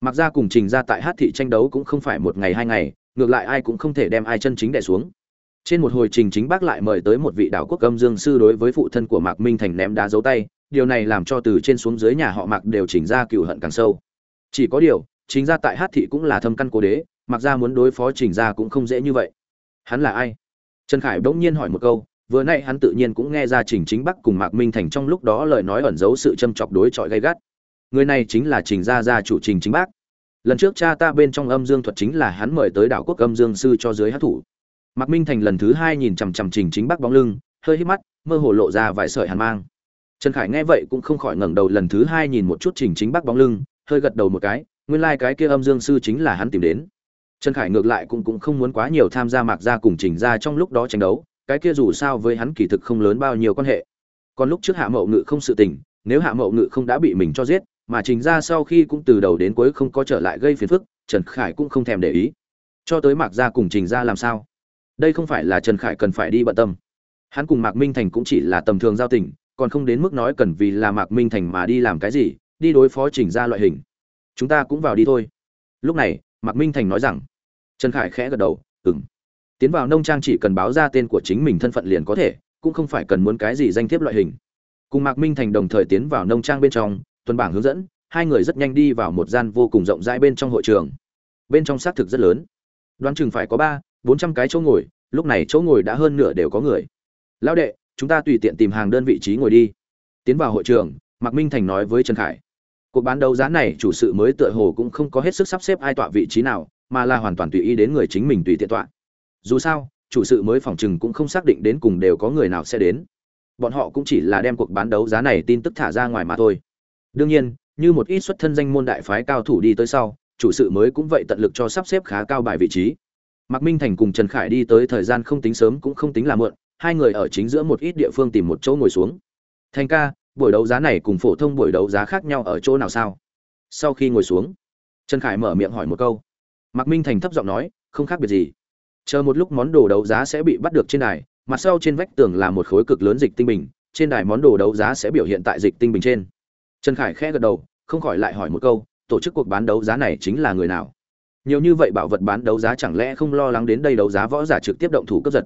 Mặc ra cùng Trình ra tại Hát thị tranh đấu cũng không phải một ngày hai ngày, ngược lại ai cũng không thể đem ai chân chính đè xuống. Trên một hồi Trình Chính Bác lại mời tới một vị đạo quốc âm dương sư đối với phụ thân của Mạc Minh Thành ném đá dấu tay, điều này làm cho từ trên xuống dưới nhà họ Mạc đều chỉnh ra cựu hận càng sâu. Chỉ có điều, chính ra tại Hát thị cũng là thâm căn cố đế, Mặc ra muốn đối phó Trình gia cũng không dễ như vậy. Hắn là ai? Trần Khải bỗng nhiên hỏi một câu, vừa nãy hắn tự nhiên cũng nghe ra Trình Chính Bắc cùng Mạc Minh Thành trong lúc đó lời nói ẩn giấu sự châm chọc đối chọi gay gắt. Người này chính là Trình gia gia chủ Trình Chính Bắc. Lần trước cha ta bên trong âm dương thuật chính là hắn mời tới đảo quốc âm dương sư cho dưới hát thủ. Mạc Minh Thành lần thứ hai nhìn chằm chằm Trình Chính Bắc bóng lưng, hơi hít mắt, mơ hồ lộ ra vài sợi hàn mang. Trần Khải nghe vậy cũng không khỏi ngẩng đầu lần thứ hai nhìn một chút Trình Chính Bắc bóng lưng, hơi gật đầu một cái, nguyên lai like cái kia âm dương sư chính là hắn tìm đến. Trần Khải ngược lại cũng cũng không muốn quá nhiều tham gia Mạc gia cùng Trình gia trong lúc đó tranh đấu, cái kia dù sao với hắn kỳ thực không lớn bao nhiêu quan hệ. Còn lúc trước hạ mậu ngự không sự tình nếu hạ mậu ngự không đã bị mình cho giết mà trình ra sau khi cũng từ đầu đến cuối không có trở lại gây phiền phức trần khải cũng không thèm để ý. Cho tới mạc gia cùng trình ra làm sao? Đây không phải là trần khải cần phải đi bận tâm. Hắn cùng mạc minh thành cũng chỉ là tầm thường giao tình còn không đến mức nói cần vì là mạc minh thành mà đi làm cái gì đi đối phó trình ra loại hình. Chúng ta cũng vào đi thôi. Lúc này mạc minh thành nói rằng trần khải khẽ gật đầu ừng tiến vào nông trang chỉ cần báo ra tên của chính mình thân phận liền có thể, cũng không phải cần muốn cái gì danh thiếp loại hình. Cùng mạc minh thành đồng thời tiến vào nông trang bên trong, tuần bảng hướng dẫn, hai người rất nhanh đi vào một gian vô cùng rộng rãi bên trong hội trường. Bên trong xác thực rất lớn. Đoán chừng phải có ba, bốn trăm cái chỗ ngồi, lúc này chỗ ngồi đã hơn nửa đều có người. Lão đệ, chúng ta tùy tiện tìm hàng đơn vị trí ngồi đi. Tiến vào hội trường, mạc minh thành nói với trần khải. Cuộc bán đấu giá này chủ sự mới tựa hồ cũng không có hết sức sắp xếp ai tọa vị trí nào mà là hoàn toàn tùy ý đến người chính mình tùy tiện tọa. Dù sao, chủ sự mới phòng chừng cũng không xác định đến cùng đều có người nào sẽ đến. Bọn họ cũng chỉ là đem cuộc bán đấu giá này tin tức thả ra ngoài mà thôi. Đương nhiên, như một ít xuất thân danh môn đại phái cao thủ đi tới sau, chủ sự mới cũng vậy tận lực cho sắp xếp khá cao bài vị trí. Mạc minh thành cùng trần khải đi tới thời gian không tính sớm cũng không tính là muộn, hai người ở chính giữa một ít địa phương tìm một chỗ ngồi xuống. Thành ca, buổi đấu giá này cùng phổ thông buổi đấu giá khác nhau ở chỗ nào sao? Sau khi ngồi xuống, trần khải mở miệng hỏi một câu mạc minh thành thấp giọng nói, không khác biệt gì. Chờ một lúc món đồ đấu giá sẽ bị bắt được trên đài, mặt sau trên vách tường là một khối cực lớn dịch tinh bình, trên đài món đồ đấu giá sẽ biểu hiện tại dịch tinh bình trên. Trần khải khẽ gật đầu, không khỏi lại hỏi một câu, tổ chức cuộc bán đấu giá này chính là người nào? Nhiều như vậy bảo vật bán đấu giá chẳng lẽ không lo lắng đến đây đấu giá võ giả trực tiếp động thủ cướp giật?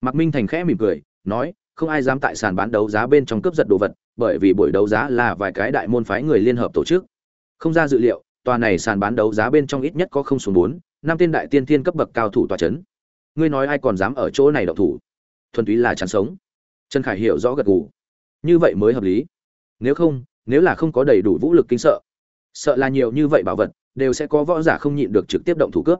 Mạc minh thành khẽ mỉm cười, nói, không ai dám tại sàn bán đấu giá bên trong cướp giật đồ vật, bởi vì buổi đấu giá là vài cái đại môn phái người liên hợp tổ chức. Không ra dự liệu tòa này sàn bán đấu giá bên trong ít nhất có không xuống bốn, năm tên đại tiên thiên cấp bậc cao thủ tòa chấn. Ngươi nói ai còn dám ở chỗ này động thủ? Thuần túy là chán sống. Trần khải hiểu rõ gật gù. Như vậy mới hợp lý. Nếu không, nếu là không có đầy đủ vũ lực kinh sợ sợ là nhiều như vậy bảo vật đều sẽ có võ giả không nhịn được trực tiếp động thủ cướp.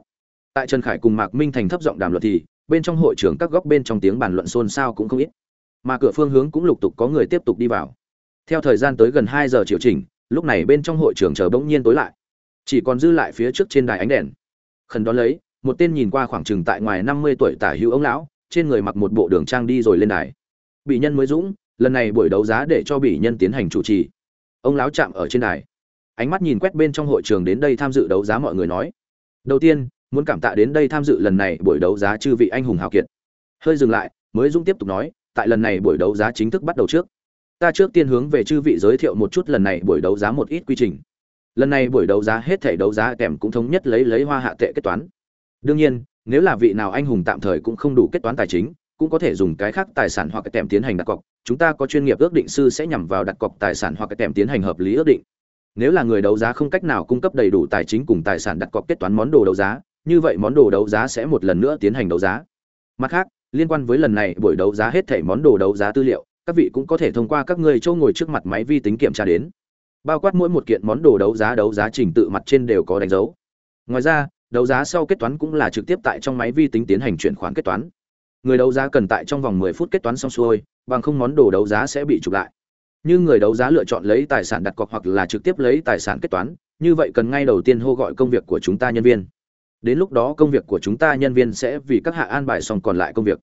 Tại trần khải cùng mạc minh thành thấp giọng đàm luận thì, bên trong hội trường các góc bên trong tiếng bàn luận xôn xao cũng không ít. Mà cửa phương hướng cũng lục tục có người tiếp tục đi vào. Theo thời gian tới gần hai giờ triệu chỉnh, lúc này bên trong hội trường chờ bỗng nhiên tối lại chỉ còn dư lại phía trước trên đài ánh đèn. Khẩn đón lấy, một tên nhìn qua khoảng chừng tại ngoài năm mươi tuổi tả hữu ông lão, trên người mặc một bộ đường trang đi rồi lên đài. Bị nhân mới dũng, lần này buổi đấu giá để cho bị nhân tiến hành chủ trì. Ông lão chạm ở trên đài. Ánh mắt nhìn quét bên trong hội trường đến đây tham dự đấu giá mọi người nói. Đầu tiên, muốn cảm tạ đến đây tham dự lần này buổi đấu giá chư vị anh hùng hào kiệt. Hơi dừng lại, mới dũng tiếp tục nói, tại lần này buổi đấu giá chính thức bắt đầu trước. Ta trước tiên hướng về chư vị giới thiệu một chút lần này buổi đấu giá một ít quy trình lần này buổi đấu giá hết thể đấu giá kèm cũng thống nhất lấy lấy hoa hạ tệ kết toán. Đương nhiên, nếu là vị nào anh hùng tạm thời cũng không đủ kết toán tài chính, cũng có thể dùng cái khác tài sản hoặc cái tèm tiến hành đặt cọc. Chúng ta có chuyên nghiệp ước định sư sẽ nhằm vào đặt cọc tài sản hoặc cái tèm tiến hành hợp lý ước định. Nếu là người đấu giá không cách nào cung cấp đầy đủ tài chính cùng tài sản đặt cọc kết toán món đồ đấu giá, như vậy món đồ đấu giá sẽ một lần nữa tiến hành đấu giá. Mặt khác, liên quan với lần này buổi đấu giá hết thảy món đồ đấu giá tư liệu, các vị cũng có thể thông qua các người châu ngồi trước mặt máy vi tính kiểm tra đến bao quát mỗi một kiện món đồ đấu giá đấu giá trình tự mặt trên đều có đánh dấu. Ngoài ra, đấu giá sau kết toán cũng là trực tiếp tại trong máy vi tính tiến hành chuyển khoản kết toán. Người đấu giá cần tại trong vòng 10 phút kết toán xong xuôi, bằng không món đồ đấu giá sẽ bị chụp lại. Như người đấu giá lựa chọn lấy tài sản đặt cọc hoặc là trực tiếp lấy tài sản kết toán, như vậy cần ngay đầu tiên hô gọi công việc của chúng ta nhân viên. Đến lúc đó công việc của chúng ta nhân viên sẽ vì các hạ an bài xong còn lại công việc.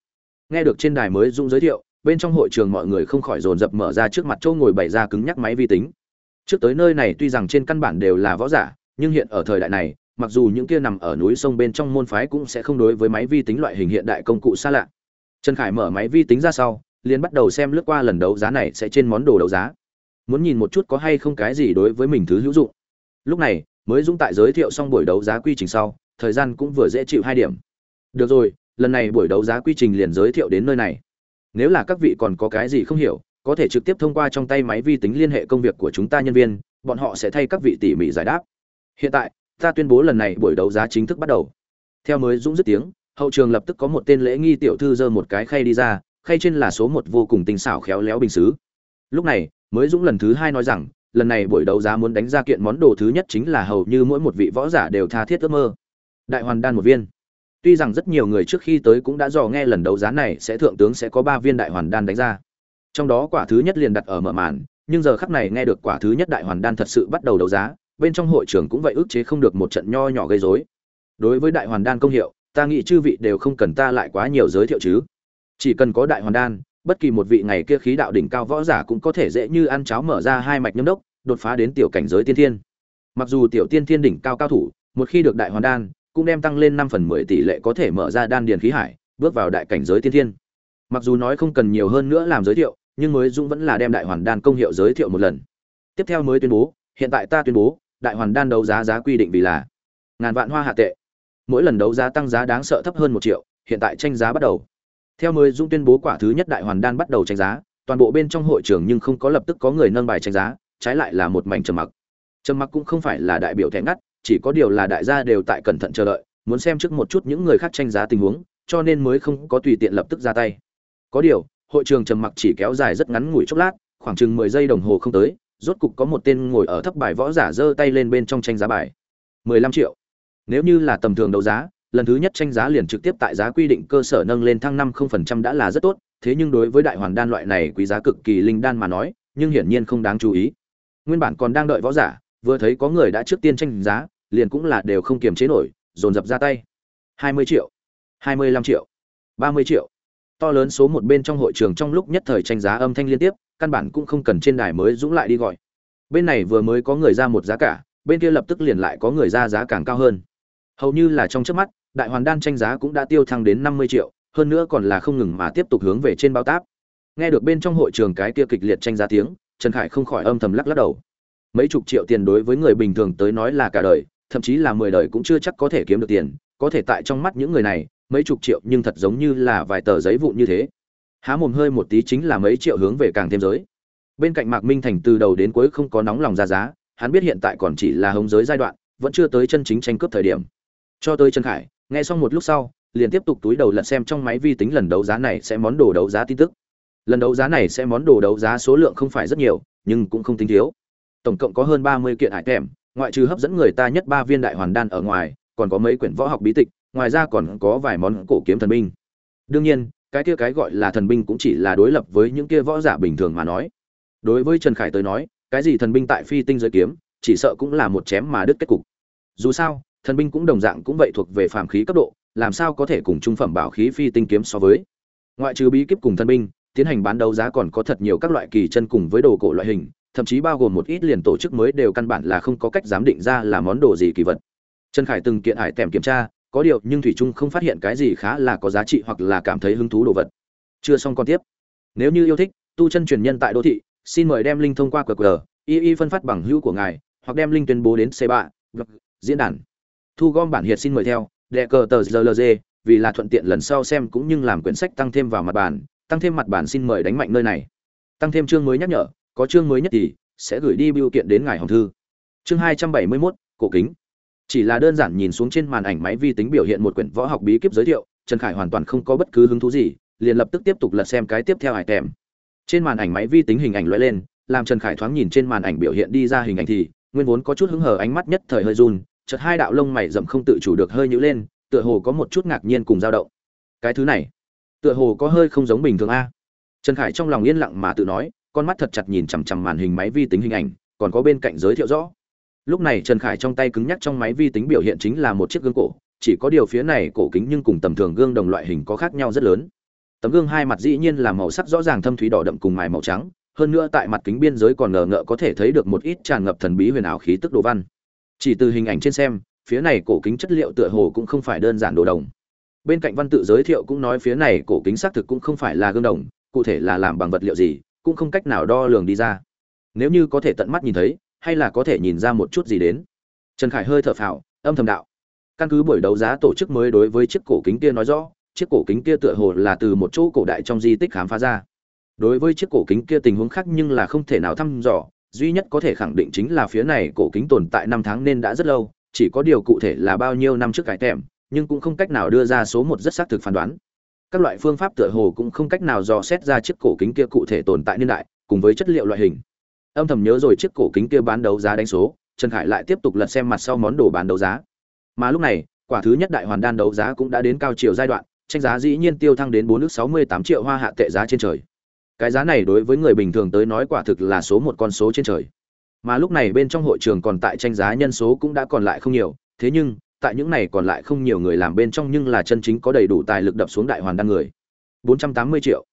Nghe được trên đài mới dung giới thiệu, bên trong hội trường mọi người không khỏi dồn dập mở ra trước mặt châu ngồi bày ra cứng nhắc máy vi tính trước tới nơi này tuy rằng trên căn bản đều là võ giả, nhưng hiện ở thời đại này, mặc dù những kia nằm ở núi sông bên trong môn phái cũng sẽ không đối với máy vi tính loại hình hiện đại công cụ xa lạ. Trần khải mở máy vi tính ra sau, liền bắt đầu xem lướt qua lần đấu giá này sẽ trên món đồ đấu giá. Muốn nhìn một chút có hay không cái gì đối với mình thứ hữu dụng. Lúc này, mới dũng tại giới thiệu xong buổi đấu giá quy trình sau, thời gian cũng vừa dễ chịu hai điểm. Được rồi, lần này buổi đấu giá quy trình liền giới thiệu đến nơi này. Nếu là các vị còn có cái gì không hiểu có thể trực tiếp thông qua trong tay máy vi tính liên hệ công việc của chúng ta nhân viên, bọn họ sẽ thay các vị tỉ mỉ giải đáp. Hiện tại, ta tuyên bố lần này buổi đấu giá chính thức bắt đầu. Theo mới dũng dứt tiếng, hậu trường lập tức có một tên lễ nghi tiểu thư giơ một cái khay đi ra, khay trên là số một vô cùng tinh xảo khéo léo bình xứ. Lúc này, mới dũng lần thứ hai nói rằng, lần này buổi đấu giá muốn đánh ra kiện món đồ thứ nhất chính là hầu như mỗi một vị võ giả đều tha thiết ước mơ. Đại hoàn đan một viên. Tuy rằng rất nhiều người trước khi tới cũng đã dò nghe lần đấu giá này sẽ thượng tướng sẽ có ba viên đại hoàn đan đánh ra trong đó quả thứ nhất liền đặt ở mở màn, nhưng giờ khắc này nghe được quả thứ nhất đại hoàn đan thật sự bắt đầu đấu giá, bên trong hội trường cũng vậy ức chế không được một trận nho nhỏ gây rối. Đối với đại hoàn đan công hiệu, ta nghĩ chư vị đều không cần ta lại quá nhiều giới thiệu chứ. Chỉ cần có đại hoàn đan, bất kỳ một vị ngày kia khí đạo đỉnh cao võ giả cũng có thể dễ như ăn cháo mở ra hai mạch nhâm đốc, đột phá đến tiểu cảnh giới tiên thiên. Mặc dù tiểu tiên thiên đỉnh cao cao thủ, một khi được đại hoàn đan, cũng đem tăng lên năm phần mười tỷ lệ có thể mở ra đan điền khí hải, bước vào đại cảnh giới tiên thiên mặc dù nói không cần nhiều hơn nữa làm giới thiệu, nhưng mới dũng vẫn là đem đại hoàn đan công hiệu giới thiệu một lần. Tiếp theo mới tuyên bố, hiện tại ta tuyên bố, đại hoàn đan đấu giá giá quy định vì là ngàn vạn hoa hạ tệ. Mỗi lần đấu giá tăng giá đáng sợ thấp hơn một triệu, hiện tại tranh giá bắt đầu. Theo mới dung tuyên bố quả thứ nhất đại hoàn đan bắt đầu tranh giá, toàn bộ bên trong hội trường nhưng không có lập tức có người nâng bài tranh giá, trái lại là một mảnh trầm mặc. Trầm mặc cũng không phải là đại biểu thẻ ngắt, chỉ có điều là đại gia đều tại cẩn thận chờ đợi, muốn xem trước một chút những người khác tranh giá tình huống, cho nên mới không có tùy tiện lập tức ra tay có điều, hội trường trầm mặc chỉ kéo dài rất ngắn ngủi chốc lát, khoảng chừng mười giây đồng hồ không tới, rốt cục có một tên ngồi ở thấp bài võ giả giơ tay lên bên trong tranh giá bài. mười lăm triệu. Nếu như là tầm thường đấu giá, lần thứ nhất tranh giá liền trực tiếp tại giá quy định cơ sở nâng lên thăng năm không phần trăm đã là rất tốt, thế nhưng đối với đại hoàn đan loại này quý giá cực kỳ linh đan mà nói, nhưng hiển nhiên không đáng chú ý. Nguyên bản còn đang đợi võ giả, vừa thấy có người đã trước tiên tranh giá, liền cũng là đều không kiềm chế nổi, dồn dập ra tay. hai mươi triệu. hai mươi lăm triệu. ba mươi triệu to lớn số một bên trong hội trường trong lúc nhất thời tranh giá âm thanh liên tiếp, căn bản cũng không cần trên đài mới dũng lại đi gọi. Bên này vừa mới có người ra một giá cả, bên kia lập tức liền lại có người ra giá càng cao hơn. Hầu như là trong trước mắt, đại hoàn đan tranh giá cũng đã tiêu thăng đến năm mươi triệu, hơn nữa còn là không ngừng mà tiếp tục hướng về trên bao táp. Nghe được bên trong hội trường cái kia kịch liệt tranh giá tiếng, trần khải không khỏi âm thầm lắc lắc đầu. Mấy chục triệu tiền đối với người bình thường tới nói là cả đời, thậm chí là mười đời cũng chưa chắc có thể kiếm được tiền, có thể tại trong mắt những người này mấy chục triệu nhưng thật giống như là vài tờ giấy vụn như thế. Há mồm hơi một tí chính là mấy triệu hướng về càng thêm giới. Bên cạnh mạc minh thành từ đầu đến cuối không có nóng lòng ra giá, hắn biết hiện tại còn chỉ là hống giới giai đoạn, vẫn chưa tới chân chính tranh cướp thời điểm. Cho tới trần khải, nghe xong một lúc sau, liền tiếp tục túi đầu lật xem trong máy vi tính lần đấu giá này sẽ món đồ đấu giá tin tức. Lần đấu giá này sẽ món đồ đấu giá số lượng không phải rất nhiều, nhưng cũng không tính thiếu. Tổng cộng có hơn ba mươi kiện hải thèm ngoại trừ hấp dẫn người ta nhất ba viên đại hoàn đan ở ngoài, còn có mấy quyển võ học bí tịch ngoài ra còn có vài món cổ kiếm thần binh. Đương nhiên, cái kia cái gọi là thần binh cũng chỉ là đối lập với những kia võ giả bình thường mà nói. Đối với trần khải tới nói, cái gì thần binh tại phi tinh giới kiếm, chỉ sợ cũng là một chém mà đứt kết cục. Dù sao, thần binh cũng đồng dạng cũng vậy thuộc về phàm khí cấp độ, làm sao có thể cùng trung phẩm bảo khí phi tinh kiếm so với? Ngoại trừ bí kíp cùng thần binh, tiến hành bán đấu giá còn có thật nhiều các loại kỳ chân cùng với đồ cổ loại hình, thậm chí bao gồm một ít liền tổ chức mới đều căn bản là không có cách giám định ra là món đồ gì kỳ vật. Trần khải từng kiện hải tèm kiểm tra có điều nhưng thủy trung không phát hiện cái gì khá là có giá trị hoặc là cảm thấy hứng thú đồ vật. Chưa xong con tiếp. Nếu như yêu thích tu chân truyền nhân tại đô thị xin mời đem link thông qua qr y y phân phát bằng hữu của ngài hoặc đem link tuyên bố đến c 3 diễn đàn. Thu gom bản hiệt xin mời theo đệ cờ tờ rlg vì là thuận tiện lần sau xem cũng như làm quyển sách tăng thêm vào mặt bản tăng thêm mặt bản xin mời đánh mạnh nơi này. Tăng thêm chương mới nhắc nhở có chương mới nhất thì sẽ gửi đi biểu kiện đến ngài hồng thư. Chương hai trăm bảy mươi 271, cổ kính chỉ là đơn giản nhìn xuống trên màn ảnh máy vi tính biểu hiện một quyển võ học bí kíp giới thiệu, trần khải hoàn toàn không có bất cứ hứng thú gì, liền lập tức tiếp tục lật xem cái tiếp theo hải tèm trên màn ảnh máy vi tính hình ảnh lóe lên, làm trần khải thoáng nhìn trên màn ảnh biểu hiện đi ra hình ảnh thì, nguyên vốn có chút hứng hờ ánh mắt nhất thời hơi run, chợt hai đạo lông mày rậm không tự chủ được hơi nhữ lên, tựa hồ có một chút ngạc nhiên cùng dao động. Cái thứ này, tựa hồ có hơi không giống bình thường a. Trần khải trong lòng yên lặng mà tự nói, con mắt thật chặt nhìn chằm chằm màn hình máy vi tính hình ảnh, còn có bên cạnh giới thiệu rõ lúc này trần khải trong tay cứng nhắc trong máy vi tính biểu hiện chính là một chiếc gương cổ, chỉ có điều phía này cổ kính nhưng cùng tầm thường gương đồng loại hình có khác nhau rất lớn. Tấm gương hai mặt dĩ nhiên là màu sắc rõ ràng thâm thúy đỏ đậm cùng mài màu trắng, hơn nữa tại mặt kính biên giới còn ngờ ngợ có thể thấy được một ít tràn ngập thần bí huyền ảo khí tức đồ văn. Chỉ từ hình ảnh trên xem, phía này cổ kính chất liệu tựa hồ cũng không phải đơn giản đồ đồng. Bên cạnh văn tự giới thiệu cũng nói phía này cổ kính xác thực cũng không phải là gương đồng, cụ thể là làm bằng vật liệu gì, cũng không cách nào đo lường đi ra. Nếu như có thể tận mắt nhìn thấy hay là có thể nhìn ra một chút gì đến? Trần khải hơi thở phào, âm thầm đạo. Căn cứ buổi đấu giá tổ chức mới đối với chiếc cổ kính kia nói rõ, chiếc cổ kính kia tựa hồ là từ một chỗ cổ đại trong di tích khám phá ra. Đối với chiếc cổ kính kia tình huống khác nhưng là không thể nào thăm dò, duy nhất có thể khẳng định chính là phía này cổ kính tồn tại năm tháng nên đã rất lâu, chỉ có điều cụ thể là bao nhiêu năm trước cải tèm, nhưng cũng không cách nào đưa ra số một rất xác thực phán đoán. Các loại phương pháp tựa hồ cũng không cách nào dò xét ra chiếc cổ kính kia cụ thể tồn tại niên đại, cùng với chất liệu loại hình âm thầm nhớ rồi chiếc cổ kính kia bán đấu giá đánh số, trần khải lại tiếp tục lật xem mặt sau món đồ bán đấu giá. Mà lúc này, quả thứ nhất đại hoàn đan đấu giá cũng đã đến cao chiều giai đoạn, tranh giá dĩ nhiên tiêu thăng đến bốn nước sáu mươi tám triệu hoa hạ tệ giá trên trời. Cái giá này đối với người bình thường tới nói quả thực là số một con số trên trời. Mà lúc này bên trong hội trường còn tại tranh giá nhân số cũng đã còn lại không nhiều, thế nhưng, tại những này còn lại không nhiều người làm bên trong nhưng là chân chính có đầy đủ tài lực đập xuống đại hoàn đan người. bốn trăm tám mươi triệu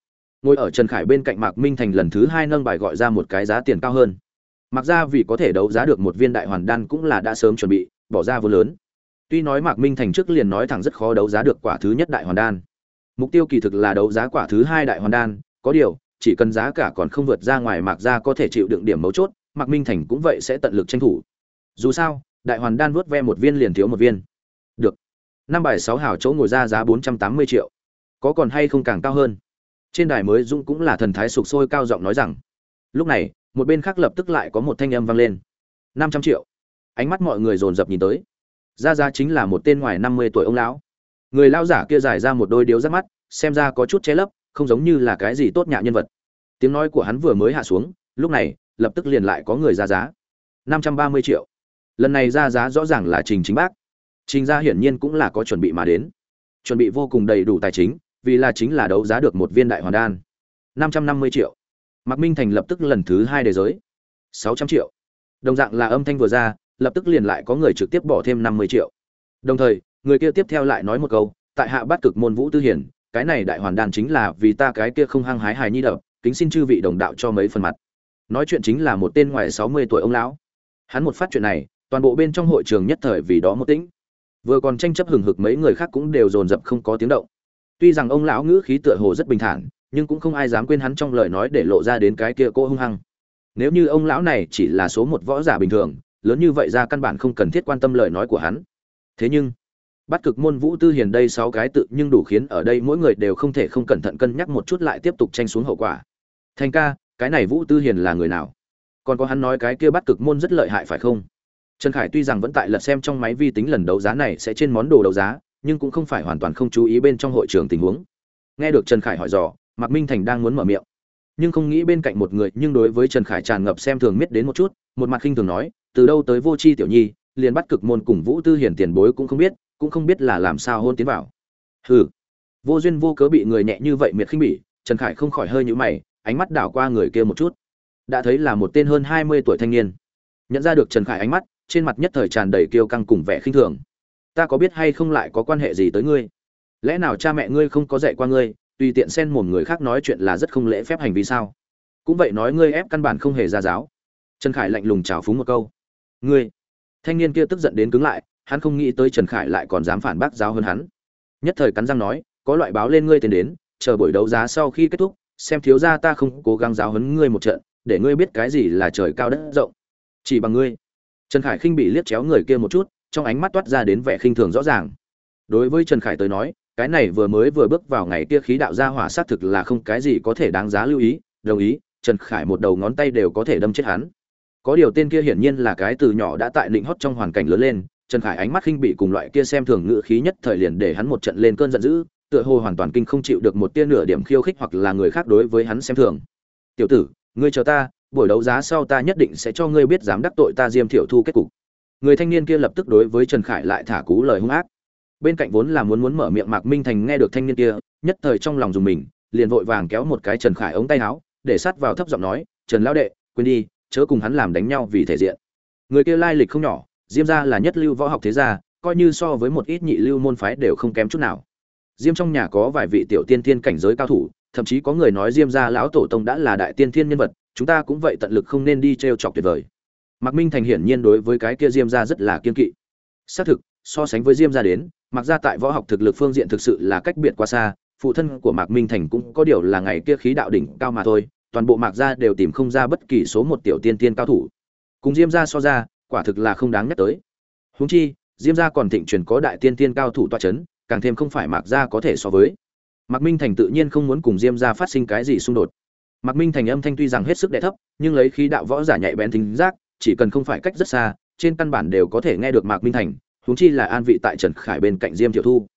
ngồi ở trần khải bên cạnh mạc minh thành lần thứ hai nâng bài gọi ra một cái giá tiền cao hơn. Mặc ra vì có thể đấu giá được một viên đại hoàn đan cũng là đã sớm chuẩn bị, bỏ ra vô lớn. Tuy nói mạc minh thành trước liền nói thẳng rất khó đấu giá được quả thứ nhất đại hoàn đan. Mục tiêu kỳ thực là đấu giá quả thứ hai đại hoàn đan, có điều, chỉ cần giá cả còn không vượt ra ngoài mạc ra có thể chịu đựng điểm mấu chốt, mạc minh thành cũng vậy sẽ tận lực tranh thủ. Dù sao, đại hoàn đan vớt ve một viên liền thiếu một viên. Được. Năm bài sáu hảo chỗ ngồi ra giá bốn trăm tám mươi triệu. Có còn hay không càng cao hơn? Trên đài mới dũng cũng là thần thái sục sôi cao giọng nói rằng, lúc này, một bên khác lập tức lại có một thanh âm vang lên. Năm trăm triệu. Ánh mắt mọi người dồn dập nhìn tới. Ra ra chính là một tên ngoài năm mươi tuổi ông lão. Người lao giả kia giải ra một đôi điếu rắc mắt, xem ra có chút che lấp, không giống như là cái gì tốt nhạ nhân vật. Tiếng nói của hắn vừa mới hạ xuống, lúc này, lập tức liền lại có người ra giá. Năm trăm ba mươi triệu. Lần này ra giá rõ ràng là trình chính bác. Trình ra hiển nhiên cũng là có chuẩn bị mà đến. Chuẩn bị vô cùng đầy đủ tài chính vì là chính là đấu giá được một viên đại hoàn đan. Năm trăm năm mươi triệu. Mạc minh thành lập tức lần thứ hai đề giới. Sáu trăm triệu. Đồng dạng là âm thanh vừa ra, lập tức liền lại có người trực tiếp bỏ thêm năm mươi triệu. Đồng thời, người kia tiếp theo lại nói một câu, tại hạ bát cực môn vũ tư hiển, cái này đại hoàn đan chính là vì ta cái kia không hăng hái hài nhi đập, kính xin chư vị đồng đạo cho mấy phần mặt. Nói chuyện chính là một tên ngoài sáu mươi tuổi ông lão. Hắn một phát chuyện này, toàn bộ bên trong hội trường nhất thời vì đó một tĩnh. Vừa còn tranh chấp hừng hực mấy người khác cũng đều dồn dập không có tiếng động tuy rằng ông lão ngữ khí tựa hồ rất bình thản, nhưng cũng không ai dám quên hắn trong lời nói để lộ ra đến cái kia cô hung hăng. Nếu như ông lão này chỉ là số một võ giả bình thường, lớn như vậy ra căn bản không cần thiết quan tâm lời nói của hắn. Thế nhưng, bắt cực môn vũ tư hiền đây sáu cái tự nhưng đủ khiến ở đây mỗi người đều không thể không cẩn thận cân nhắc một chút lại tiếp tục tranh xuống hậu quả. Thành ca, cái này vũ tư hiền là người nào? Còn có hắn nói cái kia bắt cực môn rất lợi hại phải không? Trần khải tuy rằng vẫn tại lật xem trong máy vi tính lần đấu giá này sẽ trên món đồ đấu giá nhưng cũng không phải hoàn toàn không chú ý bên trong hội trường tình huống. Nghe được trần khải hỏi dò, mạc minh thành đang muốn mở miệng. Nhưng không nghĩ bên cạnh một người, nhưng đối với trần khải tràn ngập xem thường miết đến một chút, một mặt khinh thường nói, từ đâu tới vô c h i tiểu nhi, liền bắt cực môn cùng vũ tư hiển tiền bối cũng không biết, cũng không biết là làm sao hôn tiến vào. Hừ. Vô duyên vô cớ bị người nhẹ như vậy miệt khinh bỉ, trần khải không khỏi hơi nhũ mày, ánh mắt đảo qua người kia một chút. Đã thấy là một tên hơn hai mươi tuổi thanh niên. Nhận ra được trần khải ánh mắt, trên mặt nhất thời tràn đầy kiêu căng cùng vẻ khinh thường ta có biết hay không lại có quan hệ gì tới ngươi? Lẽ nào cha mẹ ngươi không có dạy qua ngươi, tùy tiện xen mồm người khác nói chuyện là rất không lễ phép hành vi sao? Cũng vậy nói ngươi ép căn bản không hề ra giáo. Trần khải lạnh lùng trào phúng một câu. Ngươi, thanh niên kia tức giận đến cứng lại, hắn không nghĩ tới trần khải lại còn dám phản bác giáo hơn hắn. Nhất thời cắn răng nói, có loại báo lên ngươi tiền đến, chờ buổi đấu giá sau khi kết thúc, xem thiếu gia ta không cố gắng giáo huấn ngươi một trận, để ngươi biết cái gì là trời cao đất rộng. Chỉ bằng ngươi. Trần khải khinh bị liếc chéo người kia một chút trong ánh mắt toát ra đến vẻ khinh thường rõ ràng. Đối với trần khải tới nói, cái này vừa mới vừa bước vào ngày kia khí đạo gia hỏa xác thực là không cái gì có thể đáng giá lưu ý, đồng ý, trần khải một đầu ngón tay đều có thể đâm chết hắn. Có điều tên kia hiển nhiên là cái từ nhỏ đã tại định hót trong hoàn cảnh lớn lên, trần khải ánh mắt khinh bị cùng loại kia xem thường ngự khí nhất thời liền để hắn một trận lên cơn giận dữ, tựa hồ hoàn toàn kinh không chịu được một tia nửa điểm khiêu khích hoặc là người khác đối với hắn xem thường. Tiểu tử, ngươi chờ ta, buổi đấu giá sau ta nhất định sẽ cho ngươi biết dám đắc tội ta diêm thiểu thu kết cục người thanh niên kia lập tức đối với trần khải lại thả cú lời hung ác. Bên cạnh vốn là muốn muốn mở miệng mạc minh thành nghe được thanh niên kia, nhất thời trong lòng dùng mình, liền vội vàng kéo một cái trần khải ống tay áo, để sát vào thấp giọng nói, trần lão đệ, quên đi, chớ cùng hắn làm đánh nhau vì thể diện. Người kia lai lịch không nhỏ, diêm gia là nhất lưu võ học thế gia, coi như so với một ít nhị lưu môn phái đều không kém chút nào. Diêm trong nhà có vài vị tiểu tiên thiên cảnh giới cao thủ, thậm chí có người nói diêm gia lão tổ tông đã là đại tiên thiên nhân vật, chúng ta cũng vậy tận lực không nên đi t chọc tuyệt vời mạc minh thành hiển nhiên đối với cái kia diêm gia rất là kiên kỵ. Xác thực, so sánh với diêm gia đến mặc ra tại võ học thực lực phương diện thực sự là cách biệt quá xa, phụ thân của mạc minh thành cũng có điều là ngày kia khí đạo đỉnh cao mà thôi, toàn bộ mạc gia đều tìm không ra bất kỳ số một tiểu tiên tiên cao thủ. Cùng diêm gia so ra, quả thực là không đáng nhắc tới. Huống chi, diêm gia còn thịnh truyền có đại tiên tiên cao thủ toa chấn, càng thêm không phải mạc gia có thể so với. Mạc minh thành tự nhiên không muốn cùng diêm gia phát sinh cái gì xung đột. Mạc minh thành âm thanh tuy rằng hết sức đẻ thấp, nhưng lấy khí đạo võ giả nhạy bén thính giác chỉ cần không phải cách rất xa, trên căn bản đều có thể nghe được mạc minh thành, huống chi là an vị tại trần khải bên cạnh diêm Tiểu thu.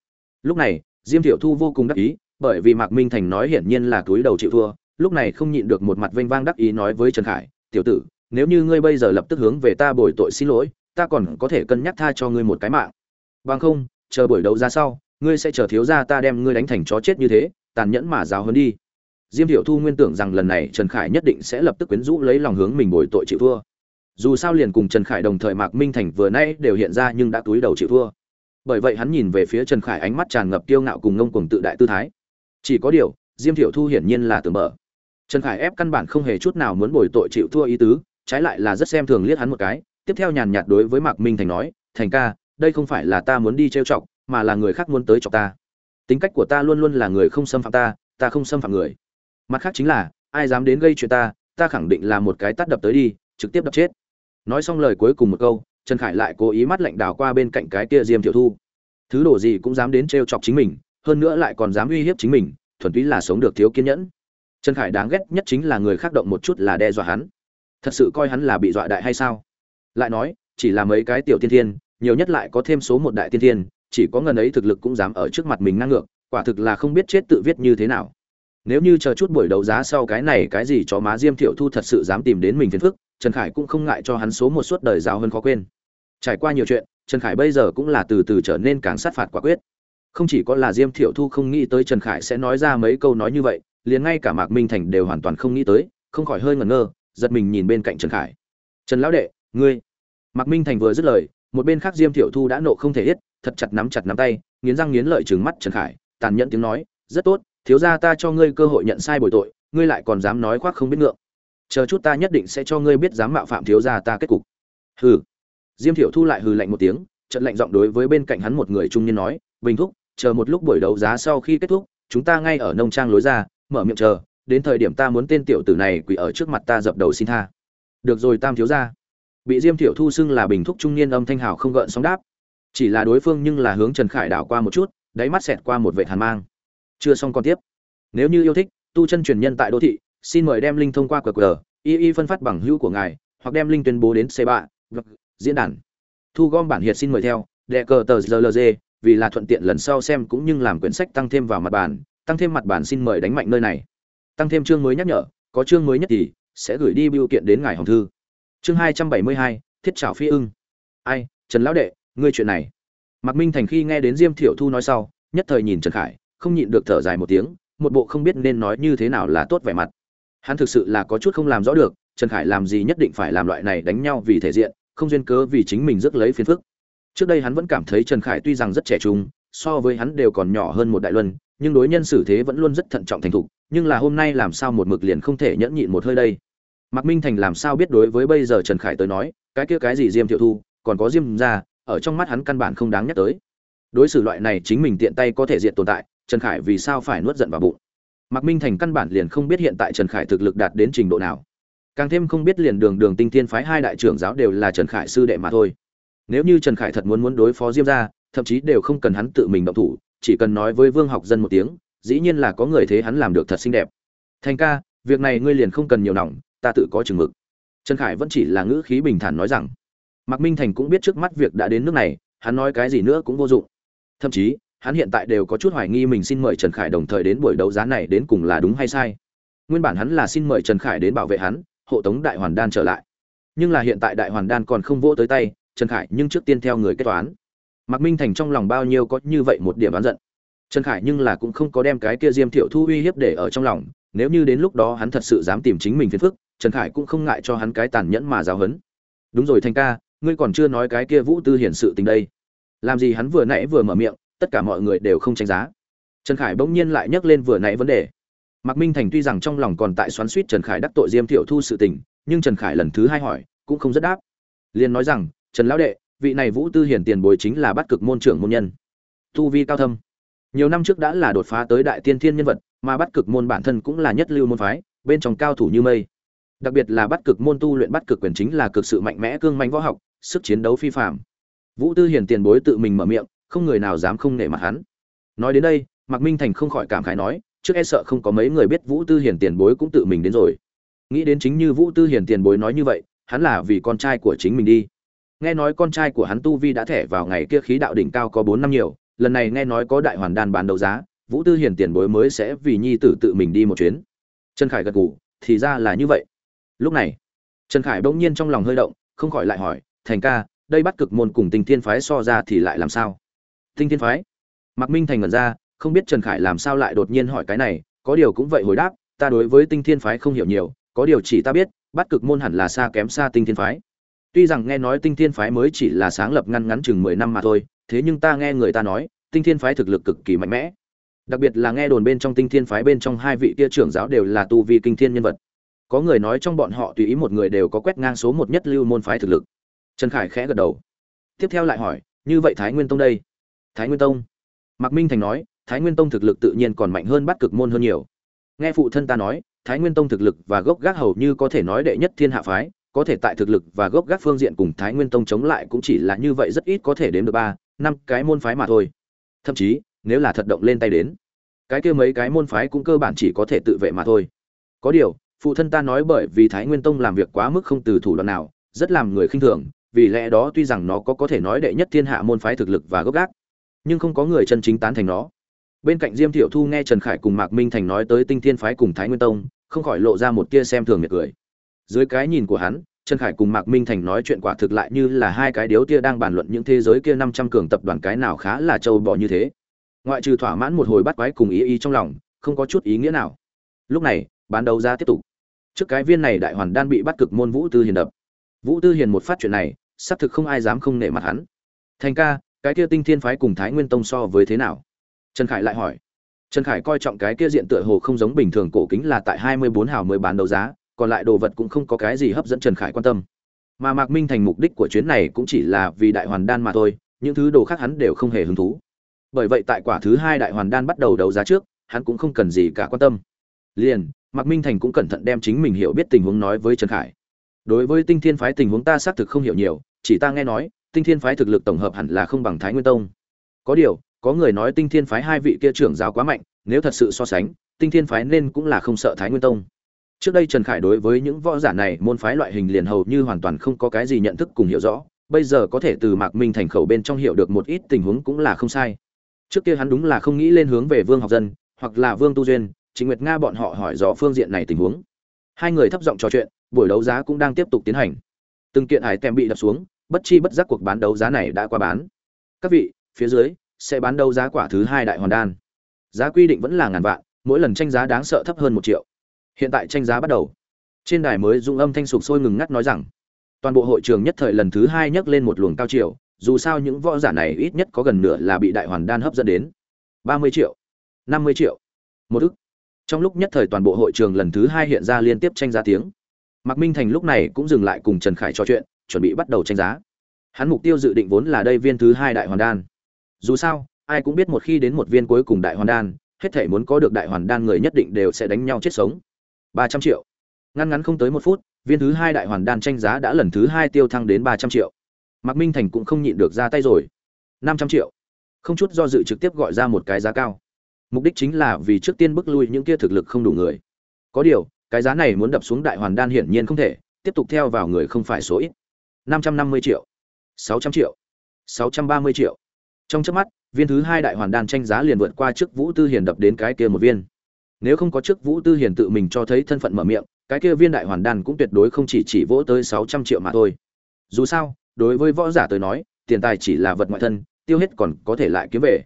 Lúc này, diêm Tiểu thu vô cùng đắc ý, bởi vì mạc minh thành nói hiển nhiên là túi đầu chịu thua, lúc này không nhịn được một mặt vênh vang đắc ý nói với trần khải, tiểu tử, nếu như ngươi bây giờ lập tức hướng về ta bồi tội xin lỗi, ta còn có thể cân nhắc tha cho ngươi một cái mạng. Bằng không, chờ buổi đấu ra sau, ngươi sẽ chờ thiếu ra ta đem ngươi đánh thành chó chết như thế, tàn nhẫn mà giáo hơn đi. Diêm thiệu thu nguyên tưởng rằng lần này trần khải nhất định sẽ lập tức quyến rũ lấy lòng hướng mình bồi tội chịu thua dù sao liền cùng trần khải đồng thời mạc minh thành vừa nay đều hiện ra nhưng đã túi đầu chịu thua. Bởi vậy hắn nhìn về phía trần khải ánh mắt tràn ngập kiêu ngạo cùng ngông cuồng tự đại tư thái. Chỉ có điều, diêm thiệu thu hiển nhiên là tưởng mở. Trần khải ép căn bản không hề chút nào muốn bồi tội chịu thua ý tứ, trái lại là rất xem thường liếc hắn một cái. Tiếp theo nhàn nhạt đối với mạc minh thành nói, thành ca, đây không phải là ta muốn đi trêu chọc, mà là người khác muốn tới chọc ta. Tính cách của ta luôn luôn là người không xâm phạm ta ta không xâm phạm người. Mặt khác chính là, ai dám đến gây chuyện ta ta khẳng định là một cái tát đập tới đi, trực tiếp đập chết nói xong lời cuối cùng một câu, trần khải lại cố ý mắt lạnh đào qua bên cạnh cái kia diêm Thiệu thu. Thứ đồ gì cũng dám đến trêu chọc chính mình, hơn nữa lại còn dám uy hiếp chính mình, thuần túy là sống được thiếu kiên nhẫn. Trần khải đáng ghét nhất chính là người khác động một chút là đe dọa hắn. Thật sự coi hắn là bị dọa đại hay sao? Lại nói, chỉ là mấy cái tiểu tiên thiên, nhiều nhất lại có thêm số một đại tiên thiên, chỉ có ngần ấy thực lực cũng dám ở trước mặt mình ngang ngược, quả thực là không biết chết tự viết như thế nào. Nếu như chờ chút buổi đấu giá sau cái này cái gì cho má diêm thiệu thu thật sự dám tìm đến mình phiền phức trần khải cũng không ngại cho hắn số một suốt đời giáo hơn khó quên. Trải qua nhiều chuyện, trần khải bây giờ cũng là từ từ trở nên càng sát phạt quả quyết. Không chỉ có là diêm thiệu thu không nghĩ tới trần khải sẽ nói ra mấy câu nói như vậy, liền ngay cả mạc minh thành đều hoàn toàn không nghĩ tới, không khỏi hơi ngẩn ngơ, giật mình nhìn bên cạnh trần khải. Trần lão đệ, ngươi. Mạc minh thành vừa dứt lời, một bên khác diêm thiệu thu đã nộ không thể hết, thật chặt nắm chặt nắm tay, nghiến răng nghiến lợi trừng mắt trần khải, tàn nhẫn tiếng nói, rất tốt, thiếu gia ta cho ngươi cơ hội nhận sai bồi tội, ngươi lại còn dám nói khoác không biết ngượng chờ chút ta nhất định sẽ cho ngươi biết dám mạo phạm thiếu gia ta kết cục. Hừ. Diêm thiểu thu lại hừ lạnh một tiếng, trận lạnh giọng đối với bên cạnh hắn một người trung niên nói, bình thúc, chờ một lúc buổi đấu giá sau khi kết thúc, chúng ta ngay ở nông trang lối ra, mở miệng chờ, đến thời điểm ta muốn tên tiểu tử này quỳ ở trước mặt ta dập đầu xin tha. Được rồi tam thiếu gia. Bị diêm thiểu thu xưng là bình thúc trung niên âm thanh hào không gợn sóng đáp. Chỉ là đối phương nhưng là hướng trần khải đảo qua một chút, đáy mắt xẹt qua một vệ hàn mang. Chưa xong còn tiếp. Nếu như yêu thích, tu chân truyền nhân tại đô thị xin mời đem linh thông qua qr y y phân phát bằng hữu của ngài, hoặc đem linh tuyên bố đến c ba vâng, diễn đàn. Thu gom bản hiệt xin mời theo, đệ cờ tờ rlg vì là thuận tiện lần sau xem cũng như làm quyển sách tăng thêm vào mặt bản tăng thêm mặt bản xin mời đánh mạnh nơi này. Tăng thêm chương mới nhắc nhở, có chương mới nhất thì sẽ gửi đi biểu kiện đến ngài hồng thư. Chương hai trăm bảy mươi hai, thiết trảo phi ưng. Ai, trần lão đệ, ngươi chuyện này. Mạc minh thành khi nghe đến diêm thiểu thu nói sau, nhất thời nhìn trần khải, không nhịn được thở dài một tiếng, một bộ không biết nên nói như thế nào là tốt vẻ mặt hắn thực sự là có chút không làm rõ được, trần khải làm gì nhất định phải làm loại này đánh nhau vì thể diện, không duyên cớ vì chính mình rước lấy phiền phức. Trước đây hắn vẫn cảm thấy trần khải tuy rằng rất trẻ trung, so với hắn đều còn nhỏ hơn một đại luân, nhưng đối nhân xử thế vẫn luôn rất thận trọng thành thục, nhưng là hôm nay làm sao một mực liền không thể nhẫn nhịn một hơi đây? Mạc minh thành làm sao biết đối với bây giờ trần khải tới nói, cái kia cái gì diêm thiệu thu, còn có diêm ra ở trong mắt hắn căn bản không đáng nhắc tới. Đối xử loại này chính mình tiện tay có thể diện tồn tại, trần khải vì sao phải nuốt giận vào bụng? Mạc minh thành căn bản liền không biết hiện tại trần khải thực lực đạt đến trình độ nào. Càng thêm không biết liền đường đường tinh thiên phái hai đại trưởng giáo đều là trần khải sư đệ mà thôi. Nếu như trần khải thật muốn muốn đối phó diêm gia, thậm chí đều không cần hắn tự mình động thủ chỉ cần nói với vương học dân một tiếng dĩ nhiên là có người thế hắn làm được thật xinh đẹp. Thành ca việc này ngươi liền không cần nhiều lòng, ta tự có chừng mực. Trần khải vẫn chỉ là ngữ khí bình thản nói rằng. Mạc minh thành cũng biết trước mắt việc đã đến nước này hắn nói cái gì nữa cũng vô dụng. Thậm chí hắn hiện tại đều có chút hoài nghi mình xin mời trần khải đồng thời đến buổi đấu giá này đến cùng là đúng hay sai. Nguyên bản hắn là xin mời trần khải đến bảo vệ hắn, hộ tống đại hoàn đan trở lại. Nhưng là hiện tại đại hoàn đan còn không vỗ tới tay, trần khải nhưng trước tiên theo người kết toán. Mạc minh thành trong lòng bao nhiêu có như vậy một điểm oán giận. Trần khải nhưng là cũng không có đem cái kia diêm thiệu thu uy hiếp để ở trong lòng, nếu như đến lúc đó hắn thật sự dám tìm chính mình phiền phức, trần khải cũng không ngại cho hắn cái tàn nhẫn mà giáo hấn đúng rồi Thành ca, ngươi còn chưa nói cái kia vũ tư hiển sự tình đây. Làm gì hắn vừa nãy vừa mở miệng tất cả mọi người đều không tranh giá. Trần khải bỗng nhiên lại nhắc lên vừa nãy vấn đề. Mạc minh thành tuy rằng trong lòng còn tại xoắn suýt trần khải đắc tội diêm thiệu thu sự tình, nhưng trần khải lần thứ hai hỏi, cũng không rất đáp. Liền nói rằng, trần lão đệ, vị này vũ tư hiển tiền bối chính là bắt cực môn trưởng môn nhân. Tu vi cao thâm. Nhiều năm trước đã là đột phá tới đại tiên thiên nhân vật, mà bắt cực môn bản thân cũng là nhất lưu môn phái, bên trong cao thủ như mây. Đặc biệt là bắt cực môn tu luyện bắt cực quyền chính là cực sự mạnh mẽ cương manh võ học, sức chiến đấu phi phạm vũ tư hiển tiền bối tự mình mở miệng không người nào dám không nể mặt hắn. Nói đến đây, mạc minh thành không khỏi cảm khái nói, trước e sợ không có mấy người biết vũ tư Hiền tiền bối cũng tự mình đến rồi. Nghĩ đến chính như vũ tư Hiền tiền bối nói như vậy, hắn là vì con trai của chính mình đi. Nghe nói con trai của hắn tu vi đã thẻ vào ngày kia khí đạo đỉnh cao có bốn năm nhiều, lần này nghe nói có đại hoàn đan bán đấu giá, vũ tư Hiền tiền bối mới sẽ vì nhi tử tự mình đi một chuyến. Trần khải gật gù, thì ra là như vậy. Lúc này, trần khải bỗng nhiên trong lòng hơi động, không khỏi lại hỏi, thành ca, đây bắt cực môn cùng tình thiên phái so ra thì lại làm sao? Tinh thiên phái. Mạc minh thành ngẩn ra, không biết trần khải làm sao lại đột nhiên hỏi cái này, có điều cũng vậy hồi đáp, ta đối với tinh thiên phái không hiểu nhiều, có điều chỉ ta biết, bắt cực môn hẳn là xa kém xa tinh thiên phái. Tuy rằng nghe nói tinh thiên phái mới chỉ là sáng lập ngăn ngắn chừng mười năm mà thôi, thế nhưng ta nghe người ta nói, tinh thiên phái thực lực cực kỳ mạnh mẽ. Đặc biệt là nghe đồn bên trong tinh thiên phái bên trong hai vị kia trưởng giáo đều là tu vi kinh thiên nhân vật. Có người nói trong bọn họ tùy ý một người đều có quét ngang số một nhất lưu môn phái thực lực. Trần khải khẽ gật đầu. Tiếp theo lại hỏi, như vậy thái nguyên tông đây? Thái nguyên tông. Mạc minh thành nói, thái nguyên tông thực lực tự nhiên còn mạnh hơn bắt cực môn hơn nhiều. Nghe phụ thân ta nói, thái nguyên tông thực lực và gốc gác hầu như có thể nói đệ nhất thiên hạ phái, có thể tại thực lực và gốc gác phương diện cùng thái nguyên tông chống lại cũng chỉ là như vậy rất ít có thể đến được ba, năm cái môn phái mà thôi. Thậm chí, nếu là thật động lên tay đến, cái kia mấy cái môn phái cũng cơ bản chỉ có thể tự vệ mà thôi. Có điều, phụ thân ta nói bởi vì thái nguyên tông làm việc quá mức không từ thủ đoạn nào, rất làm người khinh thường, vì lẽ đó tuy rằng nó có có thể nói đệ nhất thiên hạ môn phái thực lực và gốc gác nhưng không có người chân chính tán thành nó. Bên cạnh diêm thiệu thu nghe trần khải cùng mạc minh thành nói tới tinh thiên phái cùng thái nguyên tông, không khỏi lộ ra một tia xem thường miệt cười. Dưới cái nhìn của hắn, trần khải cùng mạc minh thành nói chuyện quả thực lại như là hai cái điếu tia đang bàn luận những thế giới kia năm trăm cường tập đoàn cái nào khá là trâu bò như thế. Ngoại trừ thỏa mãn một hồi bắt quái cùng ý ý trong lòng, không có chút ý nghĩa nào. Lúc này, bán đấu ra tiếp tục. Trước cái viên này đại hoàn đan bị bắt cực môn vũ tư hiền đập. Vũ tư hiền một phát chuyện này, xác thực không ai dám không nể mặt hắn. Thành ca cái kia tinh thiên phái cùng thái nguyên tông so với thế nào? Trần khải lại hỏi. Trần khải coi trọng cái kia diện tựa hồ không giống bình thường cổ kính là tại hai mươi bốn hào mới bán đấu giá, còn lại đồ vật cũng không có cái gì hấp dẫn trần khải quan tâm. Mà mạc minh thành mục đích của chuyến này cũng chỉ là vì đại hoàn đan mà thôi, những thứ đồ khác hắn đều không hề hứng thú. Bởi vậy tại quả thứ hai đại hoàn đan bắt đầu đấu giá trước, hắn cũng không cần gì cả quan tâm. Liền, mạc minh thành cũng cẩn thận đem chính mình hiểu biết tình huống nói với trần khải. Đối với tinh thiên phái tình huống ta xác thực không hiểu nhiều, chỉ ta nghe nói tinh thiên phái thực lực tổng hợp hẳn là không bằng thái nguyên tông. Có điều, có người nói tinh thiên phái hai vị kia trưởng giáo quá mạnh, nếu thật sự so sánh, tinh thiên phái nên cũng là không sợ thái nguyên tông. Trước đây trần khải đối với những võ giả này, môn phái loại hình liền hầu như hoàn toàn không có cái gì nhận thức cùng hiểu rõ, bây giờ có thể từ mạc minh thành khẩu bên trong hiểu được một ít tình huống cũng là không sai. Trước kia hắn đúng là không nghĩ lên hướng về vương học dân, hoặc là vương tu duyên chính nguyệt nga bọn họ hỏi rõ phương diện này tình huống. Hai người thấp giọng trò chuyện, buổi đấu giá cũng đang tiếp tục tiến hành. Từng kiện hải tem bị đập xuống bất chi bất giác cuộc bán đấu giá này đã qua bán. Các vị, phía dưới, sẽ bán đấu giá quả thứ hai đại hoàn đan. Giá quy định vẫn là ngàn vạn, mỗi lần tranh giá đáng sợ thấp hơn một triệu. Hiện tại tranh giá bắt đầu. Trên đài mới dung âm thanh sục sôi ngừng ngắt nói rằng, toàn bộ hội trường nhất thời lần thứ hai nhấc lên một luồng cao triều dù sao những võ giả này ít nhất có gần nửa là bị đại hoàn đan hấp dẫn đến. ba mươi triệu, năm mươi triệu. Một ức. Trong lúc nhất thời toàn bộ hội trường lần thứ hai hiện ra liên tiếp tranh giá tiếng. Mạc minh thành lúc này cũng dừng lại cùng trần khải trò chuyện chuẩn bị bắt đầu tranh giá. Hắn mục tiêu dự định vốn là đây viên thứ hai đại hoàn đan. Dù sao, ai cũng biết một khi đến một viên cuối cùng đại hoàn đan, hết thể muốn có được đại hoàn đan người nhất định đều sẽ đánh nhau chết sống. Ba trăm triệu. Ngăn ngắn không tới một phút, viên thứ hai đại hoàn đan tranh giá đã lần thứ hai tiêu thăng đến ba trăm triệu. Mạc minh thành cũng không nhịn được ra tay rồi. Năm trăm triệu. Không chút do dự trực tiếp gọi ra một cái giá cao. Mục đích chính là vì trước tiên bức lui những kia thực lực không đủ người. Có điều, cái giá này muốn đập xuống đại hoàn đan hiển nhiên không thể, tiếp tục theo vào người không phải số ít năm trăm năm mươi triệu, sáu trăm triệu, sáu trăm ba mươi triệu. Trong chớp mắt, viên thứ hai đại hoàn đan tranh giá liền vượt qua trước vũ tư hiền đập đến cái kia một viên. Nếu không có trước vũ tư hiền tự mình cho thấy thân phận mở miệng, cái kia viên đại hoàn đan cũng tuyệt đối không chỉ chỉ vỗ tới sáu trăm triệu mà thôi. Dù sao, đối với võ giả tới nói, tiền tài chỉ là vật ngoại thân, tiêu hết còn có thể lại kiếm về.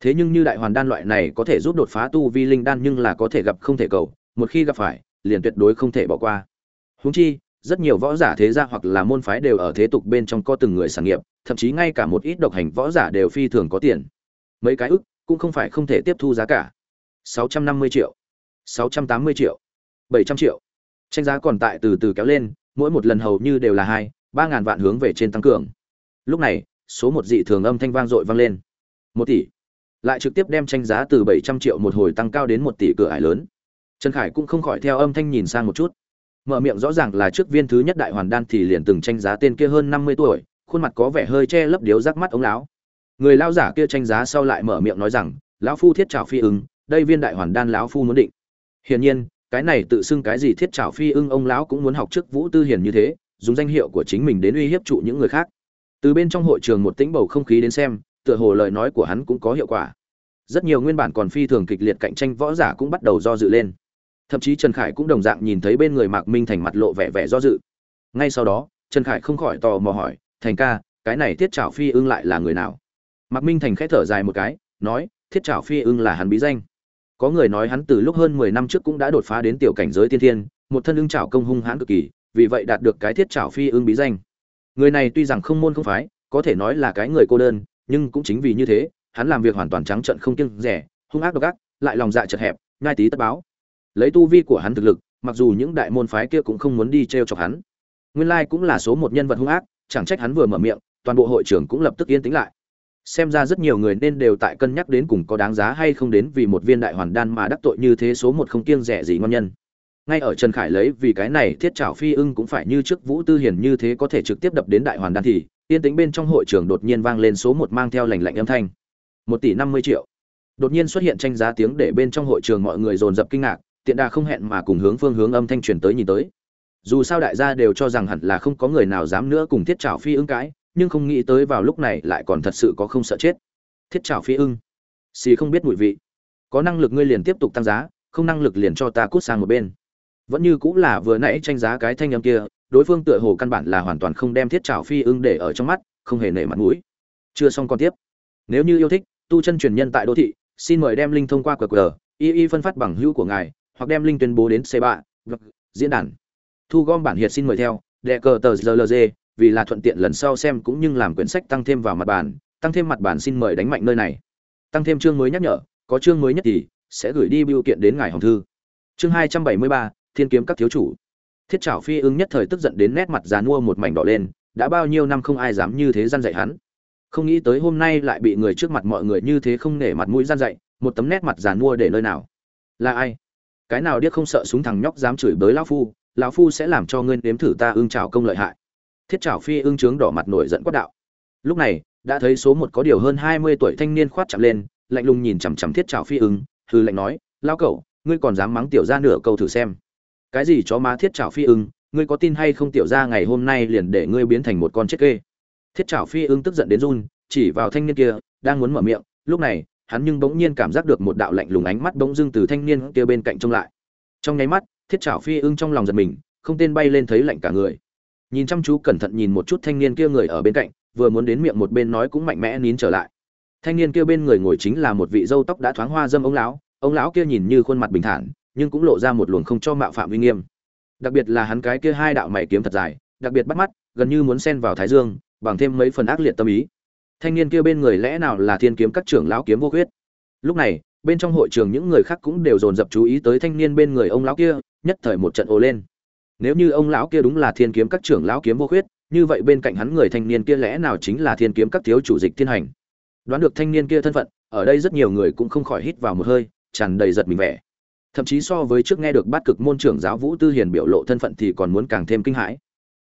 Thế nhưng như đại hoàn đan loại này có thể giúp đột phá tu vi linh đan nhưng là có thể gặp không thể cầu, một khi gặp phải, liền tuyệt đối không thể bỏ qua. Huống chi rất nhiều võ giả thế gia hoặc là môn phái đều ở thế tục bên trong có từng người sản nghiệp, thậm chí ngay cả một ít độc hành võ giả đều phi thường có tiền. Mấy cái ức cũng không phải không thể tiếp thu giá cả. 650 triệu. 680 triệu. 700 triệu. Tranh giá còn tại từ từ kéo lên, mỗi một lần hầu như đều là hai, ba ngàn vạn hướng về trên tăng cường. Lúc này, số một dị thường âm thanh vang dội vang lên. Một tỷ. Lại trực tiếp đem tranh giá từ 700 triệu một hồi tăng cao đến một tỷ cửa ải lớn. Trần khải cũng không khỏi theo âm thanh nhìn sang một chút mở miệng rõ ràng là trước viên thứ nhất đại hoàn đan thì liền từng tranh giá tên kia hơn 50 tuổi, khuôn mặt có vẻ hơi che lấp điếu rắc mắt ống lão. Người lao giả kia tranh giá sau lại mở miệng nói rằng, lão phu thiết trào phi ưng, đây viên đại hoàn đan lão phu muốn định. Hiển nhiên, cái này tự xưng cái gì thiết trào phi ưng ông lão cũng muốn học trước vũ tư hiền như thế, dùng danh hiệu của chính mình đến uy hiếp trụ những người khác. Từ bên trong hội trường một tĩnh bầu không khí đến xem, tựa hồ lời nói của hắn cũng có hiệu quả. Rất nhiều nguyên bản còn phi thường kịch liệt cạnh tranh võ giả cũng bắt đầu do dự lên thậm chí trần khải cũng đồng dạng nhìn thấy bên người mạc minh thành mặt lộ vẻ vẻ do dự. Ngay sau đó, trần khải không khỏi tò mò hỏi, thành ca, cái này thiết trảo phi ưng lại là người nào? Mạc minh thành khẽ thở dài một cái, nói, thiết trảo phi ưng là hắn bí danh. Có người nói hắn từ lúc hơn mười năm trước cũng đã đột phá đến tiểu cảnh giới tiên thiên, một thân ưng trảo công hung hãn cực kỳ, vì vậy đạt được cái thiết trảo phi ưng bí danh. Người này tuy rằng không môn không phái, có thể nói là cái người cô đơn, nhưng cũng chính vì như thế, hắn làm việc hoàn toàn trắng trợn không kiêng rẻ, hung ác độc ác, lại lòng dạ chật hẹp, nhai tí tất báo lấy tu vi của hắn thực lực, mặc dù những đại môn phái kia cũng không muốn đi t r e o chọc hắn. Nguyên lai cũng là số một nhân vật hung ác, chẳng trách hắn vừa mở miệng, toàn bộ hội trưởng cũng lập tức yên tĩnh lại. Xem ra rất nhiều người nên đều tại cân nhắc đến cùng có đáng giá hay không đến vì một viên đại hoàn đan mà đắc tội như thế số một không kiêng rẻ gì ngon nhân. Ngay ở trần khải lấy vì cái này thiết trảo phi ưng cũng phải như trước vũ tư hiền như thế có thể trực tiếp đập đến đại hoàn đan thì, yên tĩnh bên trong hội trường đột nhiên vang lên số một mang theo lành lạnh âm thanh. Một tỷ năm mươi triệu. Đột nhiên xuất hiện tranh giá tiếng để bên trong hội trường mọi người dồn dập kinh ngạc tiện đà không hẹn mà cùng hướng phương hướng âm thanh truyền tới nhìn tới. Dù sao đại gia đều cho rằng hẳn là không có người nào dám nữa cùng thiết trảo phi ưng cãi, nhưng không nghĩ tới vào lúc này lại còn thật sự có không sợ chết. Thiết trảo phi ưng. Xì không biết mùi vị. Có năng lực ngươi liền tiếp tục tăng giá, không năng lực liền cho ta cút sang một bên. Vẫn như cũng là vừa nãy tranh giá cái thanh âm kia, đối phương tựa hồ căn bản là hoàn toàn không đem thiết trảo phi ưng để ở trong mắt, không hề nể mặt mũi. Chưa xong còn tiếp. Nếu như yêu thích, tu chân truyền nhân tại đô thị, xin mời đem linh thông qua qr, y y phân phát bằng hữu của ngài hoặc đem link tuyên bố đến c 3 diễn đàn. Thu gom bản hiệt xin mời theo, đệ cờ tờ rlg vì là thuận tiện lần sau xem cũng như làm quyển sách tăng thêm vào mặt bản tăng thêm mặt bản xin mời đánh mạnh nơi này. Tăng thêm chương mới nhắc nhở, có chương mới nhất thì sẽ gửi đi biểu kiện đến ngài hồng thư. Chương hai trăm bảy mươi ba, thiên kiếm các thiếu chủ. Thiết trảo phi ưng nhất thời tức giận đến nét mặt già mua một mảnh đỏ lên, đã bao nhiêu năm không ai dám như thế gian dạy hắn. Không nghĩ tới hôm nay lại bị người trước mặt mọi người như thế không nể mặt mũi gian dạy, một tấm nét mặt già mua để nơi nào. Là ai? Cái nào điếc không sợ súng thằng nhóc dám chửi bới lão phu lão phu sẽ làm cho ngươi nếm thử ta ưng trào công lợi hại. Thiết trào phi ưng trướng đỏ mặt nổi giận quát đạo. Lúc này, đã thấy số một có điều hơn hai mươi tuổi thanh niên khoát chạm lên, lạnh lùng nhìn chằm chằm thiết trào phi ưng hư lạnh nói lao cẩu ngươi còn dám mắng tiểu ra nửa câu thử xem. Cái gì chó má thiết trào phi ưng, ngươi có tin hay không tiểu ra ngày hôm nay liền để ngươi biến thành một con chết kê? Thiết trào phi ưng tức giận đến run, chỉ vào thanh niên kia, đang muốn mở miệng, lúc này hắn nhưng bỗng nhiên cảm giác được một đạo lạnh lùng ánh mắt bỗng dưng từ thanh niên kia bên cạnh trông lại. Trong nháy mắt, thiết trảo phi ưng trong lòng giật mình, không tên bay lên thấy lạnh cả người. Nhìn chăm chú cẩn thận nhìn một chút thanh niên kia người ở bên cạnh, vừa muốn đến miệng một bên nói cũng mạnh mẽ nín trở lại. Thanh niên kia bên người ngồi chính là một vị râu tóc đã thoáng hoa dâm ông lão ông lão kia nhìn như khuôn mặt bình thản, nhưng cũng lộ ra một luồng không cho mạo phạm uy nghiêm. Đặc biệt là hắn cái kia hai đạo mày kiếm thật dài, đặc biệt bắt mắt, gần như muốn xen vào thái dương, bằng thêm mấy phần ác liệt tâm ý thanh niên kia bên người lẽ nào là thiên kiếm các trưởng lão kiếm vô Khuyết. lúc này bên trong hội trường những người khác cũng đều dồn dập chú ý tới thanh niên bên người ông lão kia nhất thời một trận ồ lên. Nếu như ông lão kia đúng là thiên kiếm các trưởng lão kiếm vô Khuyết, như vậy bên cạnh hắn người thanh niên kia lẽ nào chính là thiên kiếm các thiếu chủ dịch thiên hành? Đoán được thanh niên kia thân phận ở đây rất nhiều người cũng không khỏi hít vào một hơi tràn đầy giật mình vẻ. Thậm chí so với trước nghe được bát cực môn trưởng giáo vũ tư hiền biểu lộ thân phận thì còn muốn càng thêm kinh hãi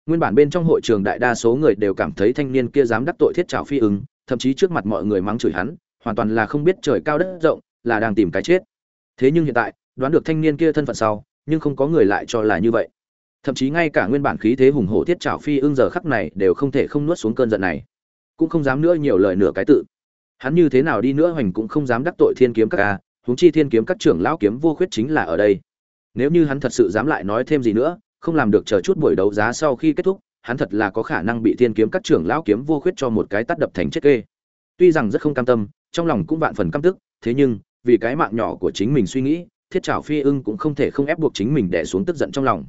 nguyên bản bên trong hội trường đại đa số người đều cảm thấy thanh niên kia dám đắc tội thiết trào phi ứng, thậm chí trước mặt mọi người mắng chửi hắn, hoàn toàn là không biết trời cao đất rộng, là đang tìm cái chết. Thế nhưng hiện tại, đoán được thanh niên kia thân phận sau, nhưng không có người lại cho là như vậy. Thậm chí ngay cả nguyên bản khí thế hùng hổ thiết trào phi ưng giờ khắc này đều không thể không nuốt xuống cơn giận này. Cũng không dám nữa nhiều lời nửa cái tự. Hắn như thế nào đi nữa hoành cũng không dám đắc tội thiên kiếm các ca huống chi thiên kiếm các trưởng lão kiếm vô khuyết chính là ở đây. Nếu như hắn thật sự dám lại nói thêm gì nữa không làm được chờ chút buổi đấu giá sau khi kết thúc, hắn thật là có khả năng bị thiên kiếm các trưởng lão kiếm vô khuyết cho một cái tát đập thành chết kê. Tuy rằng rất không cam tâm, trong lòng cũng vạn phần căm tức, thế nhưng, vì cái mạng nhỏ của chính mình suy nghĩ, thiết trảo phi ưng cũng không thể không ép buộc chính mình đè xuống tức giận trong lòng.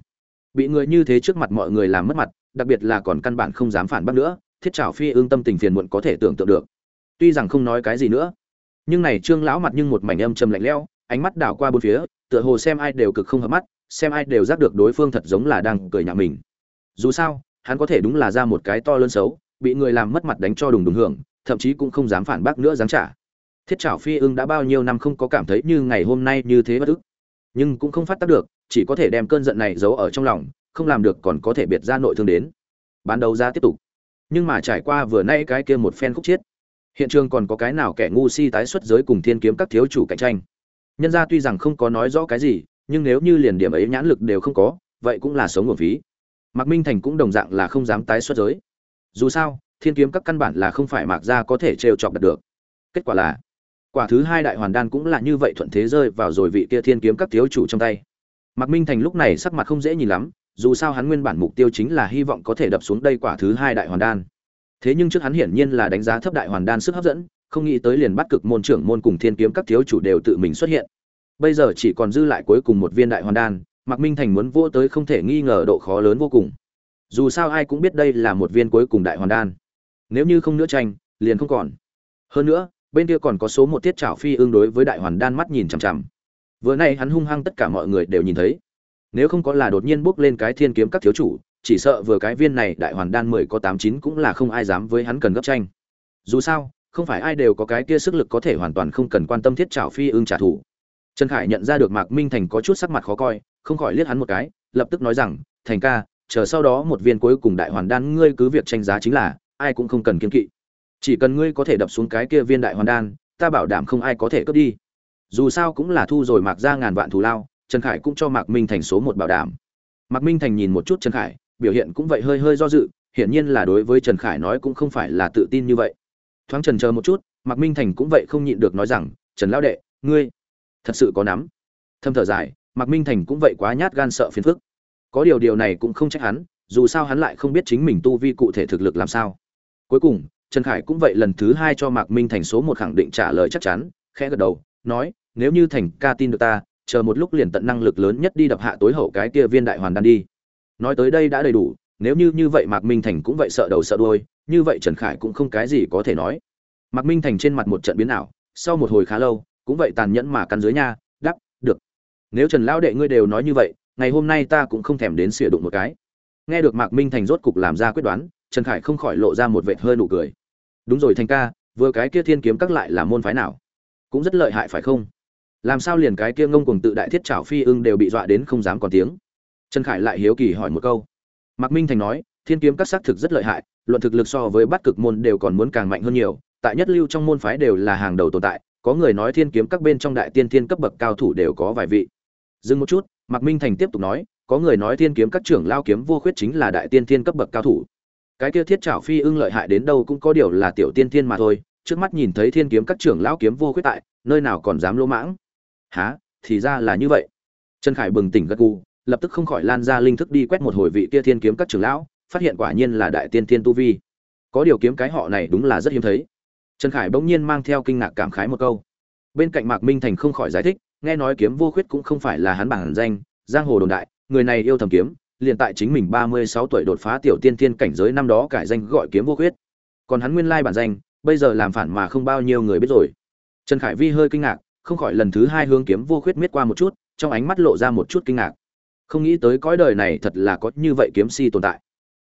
Bị người như thế trước mặt mọi người làm mất mặt, đặc biệt là còn căn bản không dám phản bác nữa, thiết trảo phi ưng tâm tình phiền muộn có thể tưởng tượng được. Tuy rằng không nói cái gì nữa, nhưng này trương lão mặt nhưng một mảnh âm trầm lạnh lẽo, ánh mắt đảo qua bốn phía, tựa hồ xem ai đều cực không hợp mắt xem ai đều giác được đối phương thật giống là đang cười nhạo mình. Dù sao, hắn có thể đúng là ra một cái to lớn xấu, bị người làm mất mặt đánh cho đùng đùng hưởng, thậm chí cũng không dám phản bác nữa dám trả. Thiết trảo phi ưng đã bao nhiêu năm không có cảm thấy như ngày hôm nay như thế bất ức. Nhưng cũng không phát tác được, chỉ có thể đem cơn giận này giấu ở trong lòng, không làm được còn có thể biệt ra nội thương đến. Bán đầu ra tiếp tục. Nhưng mà trải qua vừa nay cái kia một phen khúc chiết hiện trường còn có cái nào kẻ ngu si tái xuất giới cùng thiên kiếm các thiếu chủ cạnh tranh. Nhân gia tuy rằng không có nói rõ cái gì nhưng nếu như liền điểm ấy nhãn lực đều không có, vậy cũng là sống nguồn phí. Mạc minh thành cũng đồng dạng là không dám tái xuất giới. Dù sao, thiên kiếm các căn bản là không phải mạc gia có thể trêu chọc đạt được. Kết quả là, quả thứ hai đại hoàn đan cũng là như vậy thuận thế rơi vào rồi vị kia thiên kiếm các thiếu chủ trong tay. Mạc minh thành lúc này sắc mặt không dễ nhìn lắm, dù sao hắn nguyên bản mục tiêu chính là hy vọng có thể đập xuống đây quả thứ hai đại hoàn đan. Thế nhưng trước hắn hiển nhiên là đánh giá thấp đại hoàn đan sức hấp dẫn, không nghĩ tới liền bắt cực môn trưởng môn cùng thiên kiếm các thiếu chủ đều tự mình xuất hiện bây giờ chỉ còn dư lại cuối cùng một viên đại hoàn đan, mạc minh thành muốn vô tới không thể nghi ngờ độ khó lớn vô cùng. Dù sao ai cũng biết đây là một viên cuối cùng đại hoàn đan. Nếu như không nữa tranh, liền không còn. Hơn nữa, bên kia còn có số một tiết trảo phi ương đối với đại hoàn đan mắt nhìn chằm chằm. Vừa nay hắn hung hăng tất cả mọi người đều nhìn thấy. Nếu không có là đột nhiên bước lên cái thiên kiếm các thiếu chủ, chỉ sợ vừa cái viên này đại hoàn đan mười có tám chín cũng là không ai dám với hắn cần gấp tranh. Dù sao, không phải ai đều có cái kia sức lực có thể hoàn toàn không cần quan tâm thiết trảo phi ương trả thù trần khải nhận ra được mạc minh thành có chút sắc mặt khó coi, không khỏi liếc hắn một cái, lập tức nói rằng, thành ca, chờ sau đó một viên cuối cùng đại hoàn đan ngươi cứ việc tranh giá chính là, ai cũng không cần kiên kỵ. Chỉ cần ngươi có thể đập xuống cái kia viên đại hoàn đan, ta bảo đảm không ai có thể cướp đi. Dù sao cũng là thu rồi mạc ra ngàn vạn thù lao, trần khải cũng cho mạc minh thành số một bảo đảm. Mạc minh thành nhìn một chút trần khải, biểu hiện cũng vậy hơi hơi do dự, hiển nhiên là đối với trần khải nói cũng không phải là tự tin như vậy. Thoáng trần chờ một chút, mạc minh thành cũng vậy không nhịn được nói rằng, trần lão đệ, ngươi thật sự có nắm. Thâm thở dài, mạc minh thành cũng vậy quá nhát gan sợ phiền phức. Có điều điều này cũng không trách hắn, dù sao hắn lại không biết chính mình tu vi cụ thể thực lực làm sao. Cuối cùng, trần khải cũng vậy lần thứ hai cho mạc minh thành số một khẳng định trả lời chắc chắn, khẽ gật đầu, nói, nếu như thành ca tin được ta, chờ một lúc liền tận năng lực lớn nhất đi đập hạ tối hậu cái kia viên đại hoàn đan đi. Nói tới đây đã đầy đủ, nếu như như vậy mạc minh thành cũng vậy sợ đầu sợ đuôi, như vậy trần khải cũng không cái gì có thể nói. Mạc minh thành trên mặt một trận biến ảo, sau một hồi khá lâu cũng vậy tàn nhẫn mà cắn dưới nha, đắp, được. Nếu trần lão đệ ngươi đều nói như vậy, ngày hôm nay ta cũng không thèm đến xỉa đụng một cái. Nghe được mạc minh thành rốt cục làm ra quyết đoán, trần khải không khỏi lộ ra một vệt hơi nụ cười. Đúng rồi thành ca, vừa cái kia thiên kiếm các lại là môn phái nào? Cũng rất lợi hại phải không? Làm sao liền cái kia ngông cùng tự đại thiết trảo phi ưng đều bị dọa đến không dám còn tiếng? Trần khải lại hiếu kỳ hỏi một câu. Mạc minh thành nói, thiên kiếm các xác thực rất lợi hại, luận thực lực so với bắt cực môn đều còn muốn càng mạnh hơn nhiều, tại nhất lưu trong môn phái đều là hàng đầu tồn tại có người nói thiên kiếm các bên trong đại tiên thiên cấp bậc cao thủ đều có vài vị. Dừng một chút, mạc minh thành tiếp tục nói, có người nói thiên kiếm các trưởng lao kiếm vô khuyết chính là đại tiên thiên cấp bậc cao thủ. Cái kia thiết trảo phi ưng lợi hại đến đâu cũng có điều là tiểu tiên thiên mà thôi, trước mắt nhìn thấy thiên kiếm các trưởng lão kiếm vô khuyết tại, nơi nào còn dám lỗ mãng? Há thì ra là như vậy. Trần khải bừng tỉnh gật gù, lập tức không khỏi lan ra linh thức đi quét một hồi vị kia thiên kiếm các trưởng lão, phát hiện quả nhiên là đại tiên thiên tu vi. Có điều kiếm cái họ này đúng là rất hiếm thấy trần khải bỗng nhiên mang theo kinh ngạc cảm khái một câu. Bên cạnh mạc minh thành không khỏi giải thích, nghe nói kiếm vô khuyết cũng không phải là hắn bản danh, giang hồ đồn đại, người này yêu thầm kiếm, liền tại chính mình ba mươi sáu tuổi đột phá tiểu tiên thiên cảnh giới năm đó cải danh gọi kiếm vô khuyết. Còn hắn nguyên lai bản danh, bây giờ làm phản mà không bao nhiêu người biết rồi. Trần khải vi hơi kinh ngạc, không khỏi lần thứ hai hướng kiếm vô khuyết miết qua một chút, trong ánh mắt lộ ra một chút kinh ngạc. Không nghĩ tới cõi đời này thật là có như vậy kiếm si tồn tại.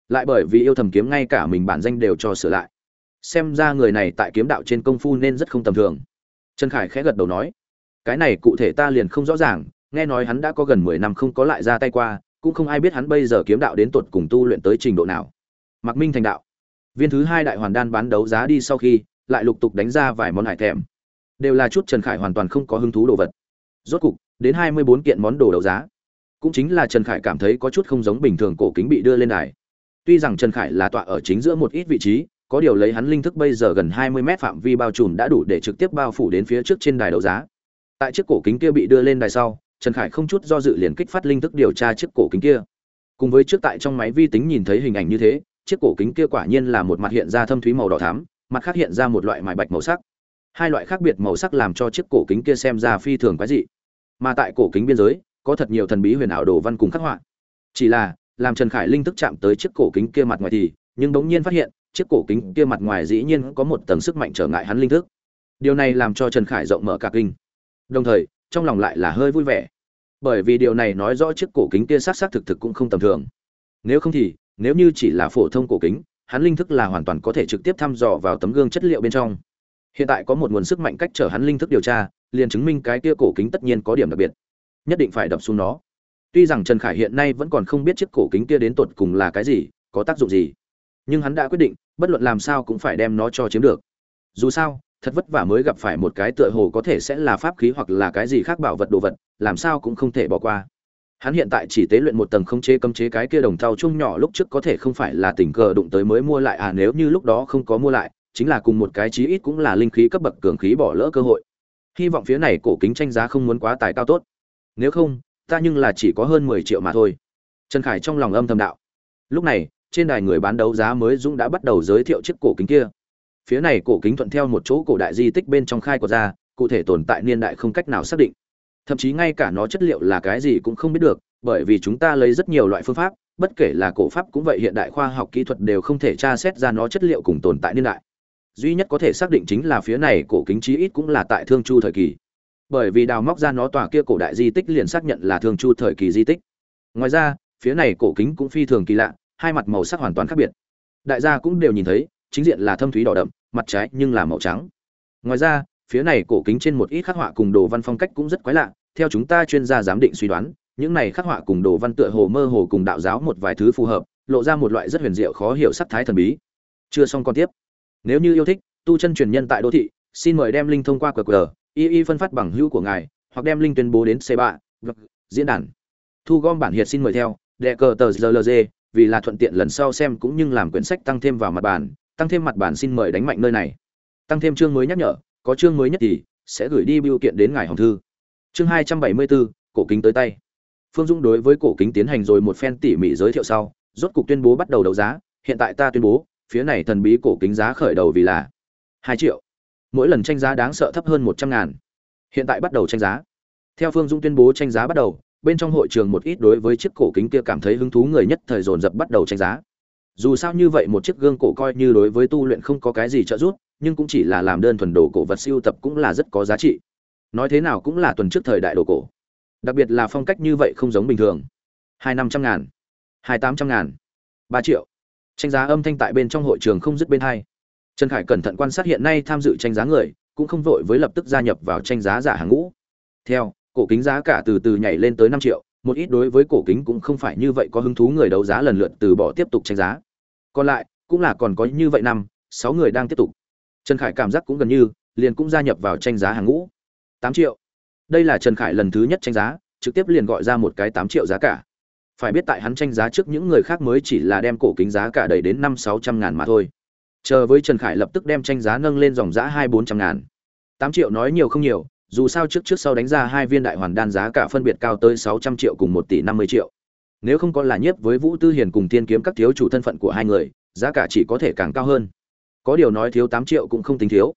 Lại bởi vì yêu thầm kiếm ngay cả mình bản danh đều cho sửa lại xem ra người này tại kiếm đạo trên công phu nên rất không tầm thường. Trần khải khẽ gật đầu nói, cái này cụ thể ta liền không rõ ràng, nghe nói hắn đã có gần mười năm không có lại ra tay qua, cũng không ai biết hắn bây giờ kiếm đạo đến tột cùng tu luyện tới trình độ nào. Mặc minh thành đạo. Viên thứ hai đại hoàn đan bán đấu giá đi sau khi, lại lục tục đánh ra vài món hải thèm. Đều là chút trần khải hoàn toàn không có hứng thú đồ vật. Rốt cục, đến hai mươi bốn kiện món đồ đấu giá. Cũng chính là trần khải cảm thấy có chút không giống bình thường cổ kính bị đưa lên đài. Tuy rằng trần khải là tọa ở chính giữa một ít vị trí có điều lấy hắn linh thức bây giờ gần hai mươi mét phạm vi bao trùm đã đủ để trực tiếp bao phủ đến phía trước trên đài đấu giá. Tại chiếc cổ kính kia bị đưa lên đài sau, trần khải không chút do dự liền kích phát linh thức điều tra chiếc cổ kính kia. Cùng với trước tại trong máy vi tính nhìn thấy hình ảnh như thế, chiếc cổ kính kia quả nhiên là một mặt hiện ra thâm thúy màu đỏ thắm, mặt khác hiện ra một loại mài bạch màu sắc. Hai loại khác biệt màu sắc làm cho chiếc cổ kính kia xem ra phi thường quái dị. Mà tại cổ kính biên giới, có thật nhiều thần bí huyền ảo đồ văn cùng khắc họa. Chỉ là, làm trần khải linh thức chạm tới chiếc cổ kính kia mặt ngoài thì, nhưng bỗng nhiên phát hiện chiếc cổ kính kia mặt ngoài dĩ nhiên có một tầng sức mạnh trở ngại hắn linh thức. Điều này làm cho trần khải rộng mở cả kinh. Đồng thời, trong lòng lại là hơi vui vẻ. Bởi vì điều này nói rõ chiếc cổ kính kia sát sát thực thực cũng không tầm thường. Nếu không thì, nếu như chỉ là phổ thông cổ kính, hắn linh thức là hoàn toàn có thể trực tiếp thăm dò vào tấm gương chất liệu bên trong. Hiện tại có một nguồn sức mạnh cách trở hắn linh thức điều tra, liền chứng minh cái kia cổ kính tất nhiên có điểm đặc biệt. Nhất định phải đập xuống nó. Tuy rằng trần khải hiện nay vẫn còn không biết chiếc cổ kính kia đến tột cùng là cái gì, có tác dụng gì nhưng hắn đã quyết định, bất luận làm sao cũng phải đem nó cho chiếm được. Dù sao, thật vất vả mới gặp phải một cái tựa hồ có thể sẽ là pháp khí hoặc là cái gì khác bảo vật đồ vật, làm sao cũng không thể bỏ qua. Hắn hiện tại chỉ tế luyện một tầng không chế cấm chế cái kia đồng thau chung nhỏ lúc trước có thể không phải là tình cờ đụng tới mới mua lại à nếu như lúc đó không có mua lại, chính là cùng một cái chí ít cũng là linh khí cấp bậc cường khí bỏ lỡ cơ hội. Hy vọng phía này cổ kính tranh giá không muốn quá tài cao tốt. Nếu không, ta nhưng là chỉ có hơn mười triệu mà thôi. Trần khải trong lòng âm thầm đạo. Lúc này trên đài người bán đấu giá mới dũng đã bắt đầu giới thiệu chiếc cổ kính kia. Phía này cổ kính thuận theo một chỗ cổ đại di tích bên trong khai của ra, cụ thể tồn tại niên đại không cách nào xác định. Thậm chí ngay cả nó chất liệu là cái gì cũng không biết được, bởi vì chúng ta lấy rất nhiều loại phương pháp, bất kể là cổ pháp cũng vậy, hiện đại khoa học kỹ thuật đều không thể tra xét ra nó chất liệu cùng tồn tại niên đại. Duy nhất có thể xác định chính là phía này cổ kính chí ít cũng là tại thương chu thời kỳ. Bởi vì đào móc ra nó tòa kia cổ đại di tích liền xác nhận là thương chu thời kỳ di tích. Ngoài ra, phía này cổ kính cũng phi thường kỳ lạ hai mặt màu sắc hoàn toàn khác biệt. Đại gia cũng đều nhìn thấy, chính diện là thâm thúy đỏ đậm, mặt trái nhưng là màu trắng. Ngoài ra, phía này cổ kính trên một ít khắc họa cùng đồ văn phong cách cũng rất quái lạ, theo chúng ta chuyên gia giám định suy đoán, những này khắc họa cùng đồ văn tựa hồ mơ hồ cùng đạo giáo một vài thứ phù hợp, lộ ra một loại rất huyền diệu khó hiểu sắc thái thần bí. Chưa xong con tiếp. Nếu như yêu thích, tu chân truyền nhân tại đô thị, xin mời đem linh thông qua qr, y y phân phát bằng hữu của ngài, hoặc đem linh tuyên bố đến c 3 diễn đàn. Thu gom bản hiệt xin mời theo đệ cờ tờ rlg vì là thuận tiện lần sau xem cũng như làm quyển sách tăng thêm vào mặt bản tăng thêm mặt bản xin mời đánh mạnh nơi này. Tăng thêm chương mới nhắc nhở, có chương mới nhất thì sẽ gửi đi biểu kiện đến ngài hồng thư. Chương hai trăm bảy mươi bốn cổ kính tới tay. Phương dung đối với cổ kính tiến hành rồi một phen tỉ mỉ giới thiệu sau, rốt cục tuyên bố bắt đầu đấu giá. Hiện tại ta tuyên bố, phía này thần bí cổ kính giá khởi đầu vì là hai triệu. Mỗi lần tranh giá đáng sợ thấp hơn một trăm ngàn. Hiện tại bắt đầu tranh giá. Theo phương dung tuyên bố tranh giá bắt đầu bên trong hội trường một ít đối với chiếc cổ kính kia cảm thấy hứng thú người nhất thời dồn dập bắt đầu tranh giá. Dù sao như vậy một chiếc gương cổ coi như đối với tu luyện không có cái gì trợ giúp, nhưng cũng chỉ là làm đơn thuần đồ cổ vật siêu tập cũng là rất có giá trị. Nói thế nào cũng là tuần trước thời đại đồ cổ. Đặc biệt là phong cách như vậy không giống bình thường. Hai năm trăm ngàn, hai tám trăm ngàn, ba triệu. Tranh giá âm thanh tại bên trong hội trường không dứt bên hai. Trần khải cẩn thận quan sát hiện nay tham dự tranh giá người, cũng không vội với lập tức gia nhập vào tranh giá giả hàng ngũ. Theo cổ kính giá cả từ từ nhảy lên tới năm triệu, một ít đối với cổ kính cũng không phải như vậy có hứng thú người đấu giá lần lượt từ bỏ tiếp tục tranh giá. Còn lại, cũng là còn có như vậy năm, sáu người đang tiếp tục. Trần khải cảm giác cũng gần như, liền cũng gia nhập vào tranh giá hàng ngũ. Tám triệu. Đây là trần khải lần thứ nhất tranh giá, trực tiếp liền gọi ra một cái tám triệu giá cả. Phải biết tại hắn tranh giá trước những người khác mới chỉ là đem cổ kính giá cả đẩy đến năm, sáu trăm ngàn mà thôi. Chờ với trần khải lập tức đem tranh giá nâng lên dòng giá hai, bốn trăm ngàn. Tám triệu nói nhiều không nhiều dù sao trước trước sau đánh ra hai viên đại hoàn đan giá cả phân biệt cao tới sáu trăm triệu cùng một tỷ năm mươi triệu. Nếu không có là nhiếp với vũ tư hiền cùng tiên kiếm các thiếu chủ thân phận của hai người, giá cả chỉ có thể càng cao hơn. Có điều nói thiếu tám triệu cũng không tính thiếu.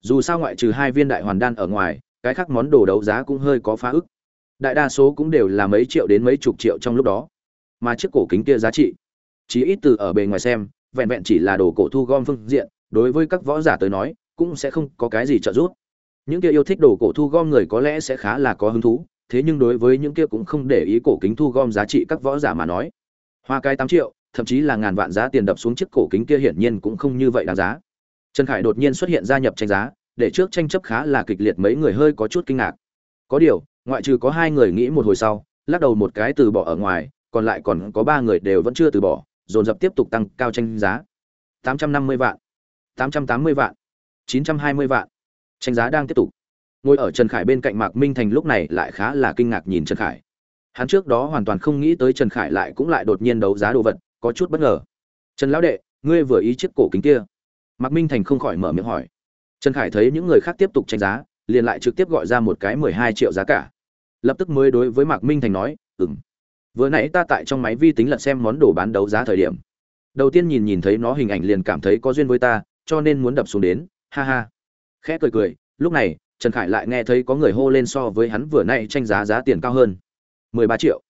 Dù sao ngoại trừ hai viên đại hoàn đan ở ngoài, cái khác món đồ đấu giá cũng hơi có phá ức. Đại đa số cũng đều là mấy triệu đến mấy chục triệu trong lúc đó. Mà chiếc cổ kính kia giá trị, chỉ ít từ ở bề ngoài xem, vẹn vẹn chỉ là đồ cổ thu gom phương diện, đối với các võ giả tới nói, cũng sẽ không có cái gì trợ giúp những kia yêu thích đồ cổ thu gom người có lẽ sẽ khá là có hứng thú, thế nhưng đối với những kia cũng không để ý cổ kính thu gom giá trị các võ giả mà nói. Hoa cái tám triệu, thậm chí là ngàn vạn giá tiền đập xuống chiếc cổ kính kia hiển nhiên cũng không như vậy đáng giá. Trần khải đột nhiên xuất hiện gia nhập tranh giá, để trước tranh chấp khá là kịch liệt mấy người hơi có chút kinh ngạc. Có điều, ngoại trừ có hai người nghĩ một hồi sau, lắc đầu một cái từ bỏ ở ngoài, còn lại còn có ba người đều vẫn chưa từ bỏ, dồn dập tiếp tục tăng cao tranh giá. Tám trăm năm mươi vạn, tám trăm tám mươi vạn, chín trăm hai mươi vạn tranh giá đang tiếp tục. Ngồi ở trần khải bên cạnh mạc minh thành lúc này lại khá là kinh ngạc nhìn trần khải. Hắn trước đó hoàn toàn không nghĩ tới trần khải lại cũng lại đột nhiên đấu giá đồ vật, có chút bất ngờ. Trần lão đệ, ngươi vừa ý chiếc cổ kính kia. Mạc minh thành không khỏi mở miệng hỏi. Trần khải thấy những người khác tiếp tục tranh giá, liền lại trực tiếp gọi ra một cái mười hai triệu giá cả. Lập tức mới đối với mạc minh thành nói ừng vừa nãy ta tại trong máy vi tính lật xem món đồ bán đấu giá thời điểm. Đầu tiên nhìn nhìn thấy nó hình ảnh liền cảm thấy có duyên với ta, cho nên muốn đập xuống đến. Ha ha khẽ cười cười, lúc này, trần khải lại nghe thấy có người hô lên so với hắn vừa nãy tranh giá giá tiền cao hơn. Mười ba triệu.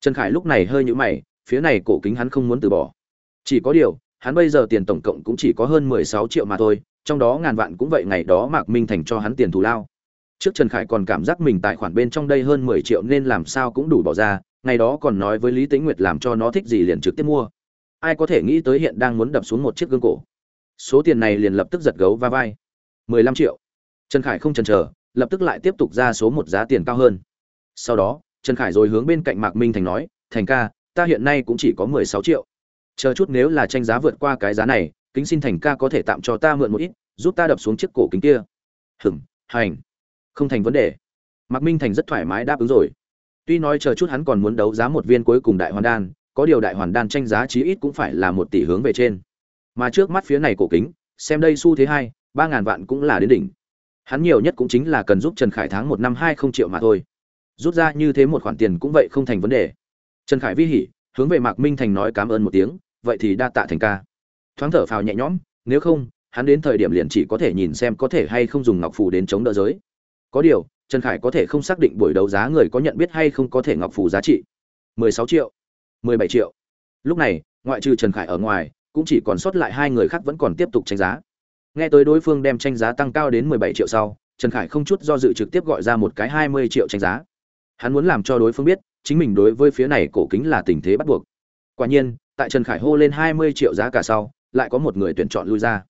Trần khải lúc này hơi nhũ mày, phía này cổ kính hắn không muốn từ bỏ. Chỉ có điều, hắn bây giờ tiền tổng cộng cũng chỉ có hơn mười sáu triệu mà thôi, trong đó ngàn vạn cũng vậy ngày đó mạc minh thành cho hắn tiền thù lao. Trước trần khải còn cảm giác mình tài khoản bên trong đây hơn mười triệu nên làm sao cũng đủ bỏ ra, ngày đó còn nói với lý tĩnh nguyệt làm cho nó thích gì liền trực tiếp mua. Ai có thể nghĩ tới hiện đang muốn đập xuống một chiếc gương cổ. Số tiền này liền lập tức giật gấu va vai mười lăm triệu. Trần khải không chần chờ, lập tức lại tiếp tục ra số một giá tiền cao hơn. Sau đó, trần khải rồi hướng bên cạnh mạc minh thành nói, thành ca, ta hiện nay cũng chỉ có mười sáu triệu. Chờ chút nếu là tranh giá vượt qua cái giá này, kính xin thành ca có thể tạm cho ta mượn một ít, giúp ta đập xuống chiếc cổ kính kia. Hừm, hành. Không thành vấn đề. Mạc minh thành rất thoải mái đáp ứng rồi. Tuy nói chờ chút hắn còn muốn đấu giá một viên cuối cùng đại hoàn đan, có điều đại hoàn đan tranh giá chí ít cũng phải là một tỷ hướng về trên. Mà trước mắt phía này cổ kính, xem đây xu thế hai ba ngàn vạn cũng là đến đỉnh. Hắn nhiều nhất cũng chính là cần giúp trần khải tháng một năm hai không triệu mà thôi. Rút ra như thế một khoản tiền cũng vậy không thành vấn đề. Trần khải vi hỉ, hướng về mạc minh thành nói cảm ơn một tiếng, vậy thì đa tạ thành ca. Thoáng thở phào nhẹ nhõm, nếu không, hắn đến thời điểm liền chỉ có thể nhìn xem có thể hay không dùng ngọc phù đến chống đỡ giới. Có điều, trần khải có thể không xác định buổi đấu giá người có nhận biết hay không có thể ngọc phù giá trị. 16 triệu 17 triệu. Lúc này, ngoại trừ trần khải ở ngoài, cũng chỉ còn sót lại hai người khác vẫn còn tiếp tục tranh giá nghe tới đối phương đem tranh giá tăng cao đến 17 triệu sau, trần khải không chút do dự trực tiếp gọi ra một cái 20 triệu tranh giá. Hắn muốn làm cho đối phương biết, chính mình đối với phía này cổ kính là tình thế bắt buộc. Quả nhiên, tại trần khải hô lên 20 triệu giá cả sau, lại có một người tuyển chọn lui ra.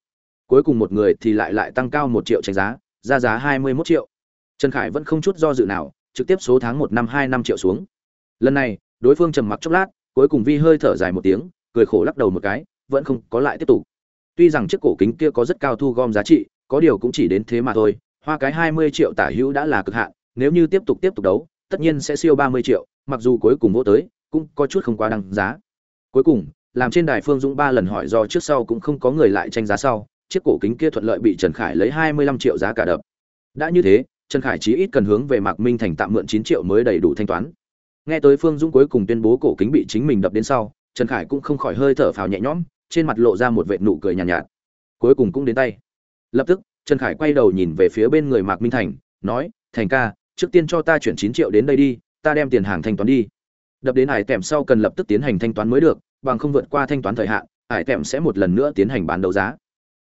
Cuối cùng một người thì lại lại tăng cao một triệu tranh giá, ra giá 21 triệu. Trần khải vẫn không chút do dự nào, trực tiếp số tháng một năm hai năm triệu xuống. Lần này, đối phương trầm mặc chốc lát, cuối cùng vi hơi thở dài một tiếng, cười khổ lắc đầu một cái, vẫn không có lại tiếp tục tuy rằng chiếc cổ kính kia có rất cao thu gom giá trị, có điều cũng chỉ đến thế mà thôi. Hoa cái hai mươi triệu tả hữu đã là cực hạn, nếu như tiếp tục tiếp tục đấu, tất nhiên sẽ siêu ba mươi triệu, mặc dù cuối cùng vô tới, cũng có chút không quá đăng giá. Cuối cùng, làm trên đài phương dũng ba lần hỏi do trước sau cũng không có người lại tranh giá sau, chiếc cổ kính kia thuận lợi bị trần khải lấy hai mươi lăm triệu giá cả đập. Đã như thế, trần khải chí ít cần hướng về mạc minh thành tạm mượn chín triệu mới đầy đủ thanh toán. Nghe tới phương dũng cuối cùng tuyên bố cổ kính bị chính mình đập đến sau, trần khải cũng không khỏi hơi thở phào nhẹ nhõm trên mặt lộ ra một vệt nụ cười nhàn nhạt, nhạt. Cuối cùng cũng đến tay. Lập tức trần khải quay đầu nhìn về phía bên người mạc minh thành nói thành ca trước tiên cho ta chuyển chín triệu đến đây đi ta đem tiền hàng thanh toán đi. Đập đến hải tèm sau cần lập tức tiến hành thanh toán mới được bằng không vượt qua thanh toán thời hạn hải tèm sẽ một lần nữa tiến hành bán đấu giá.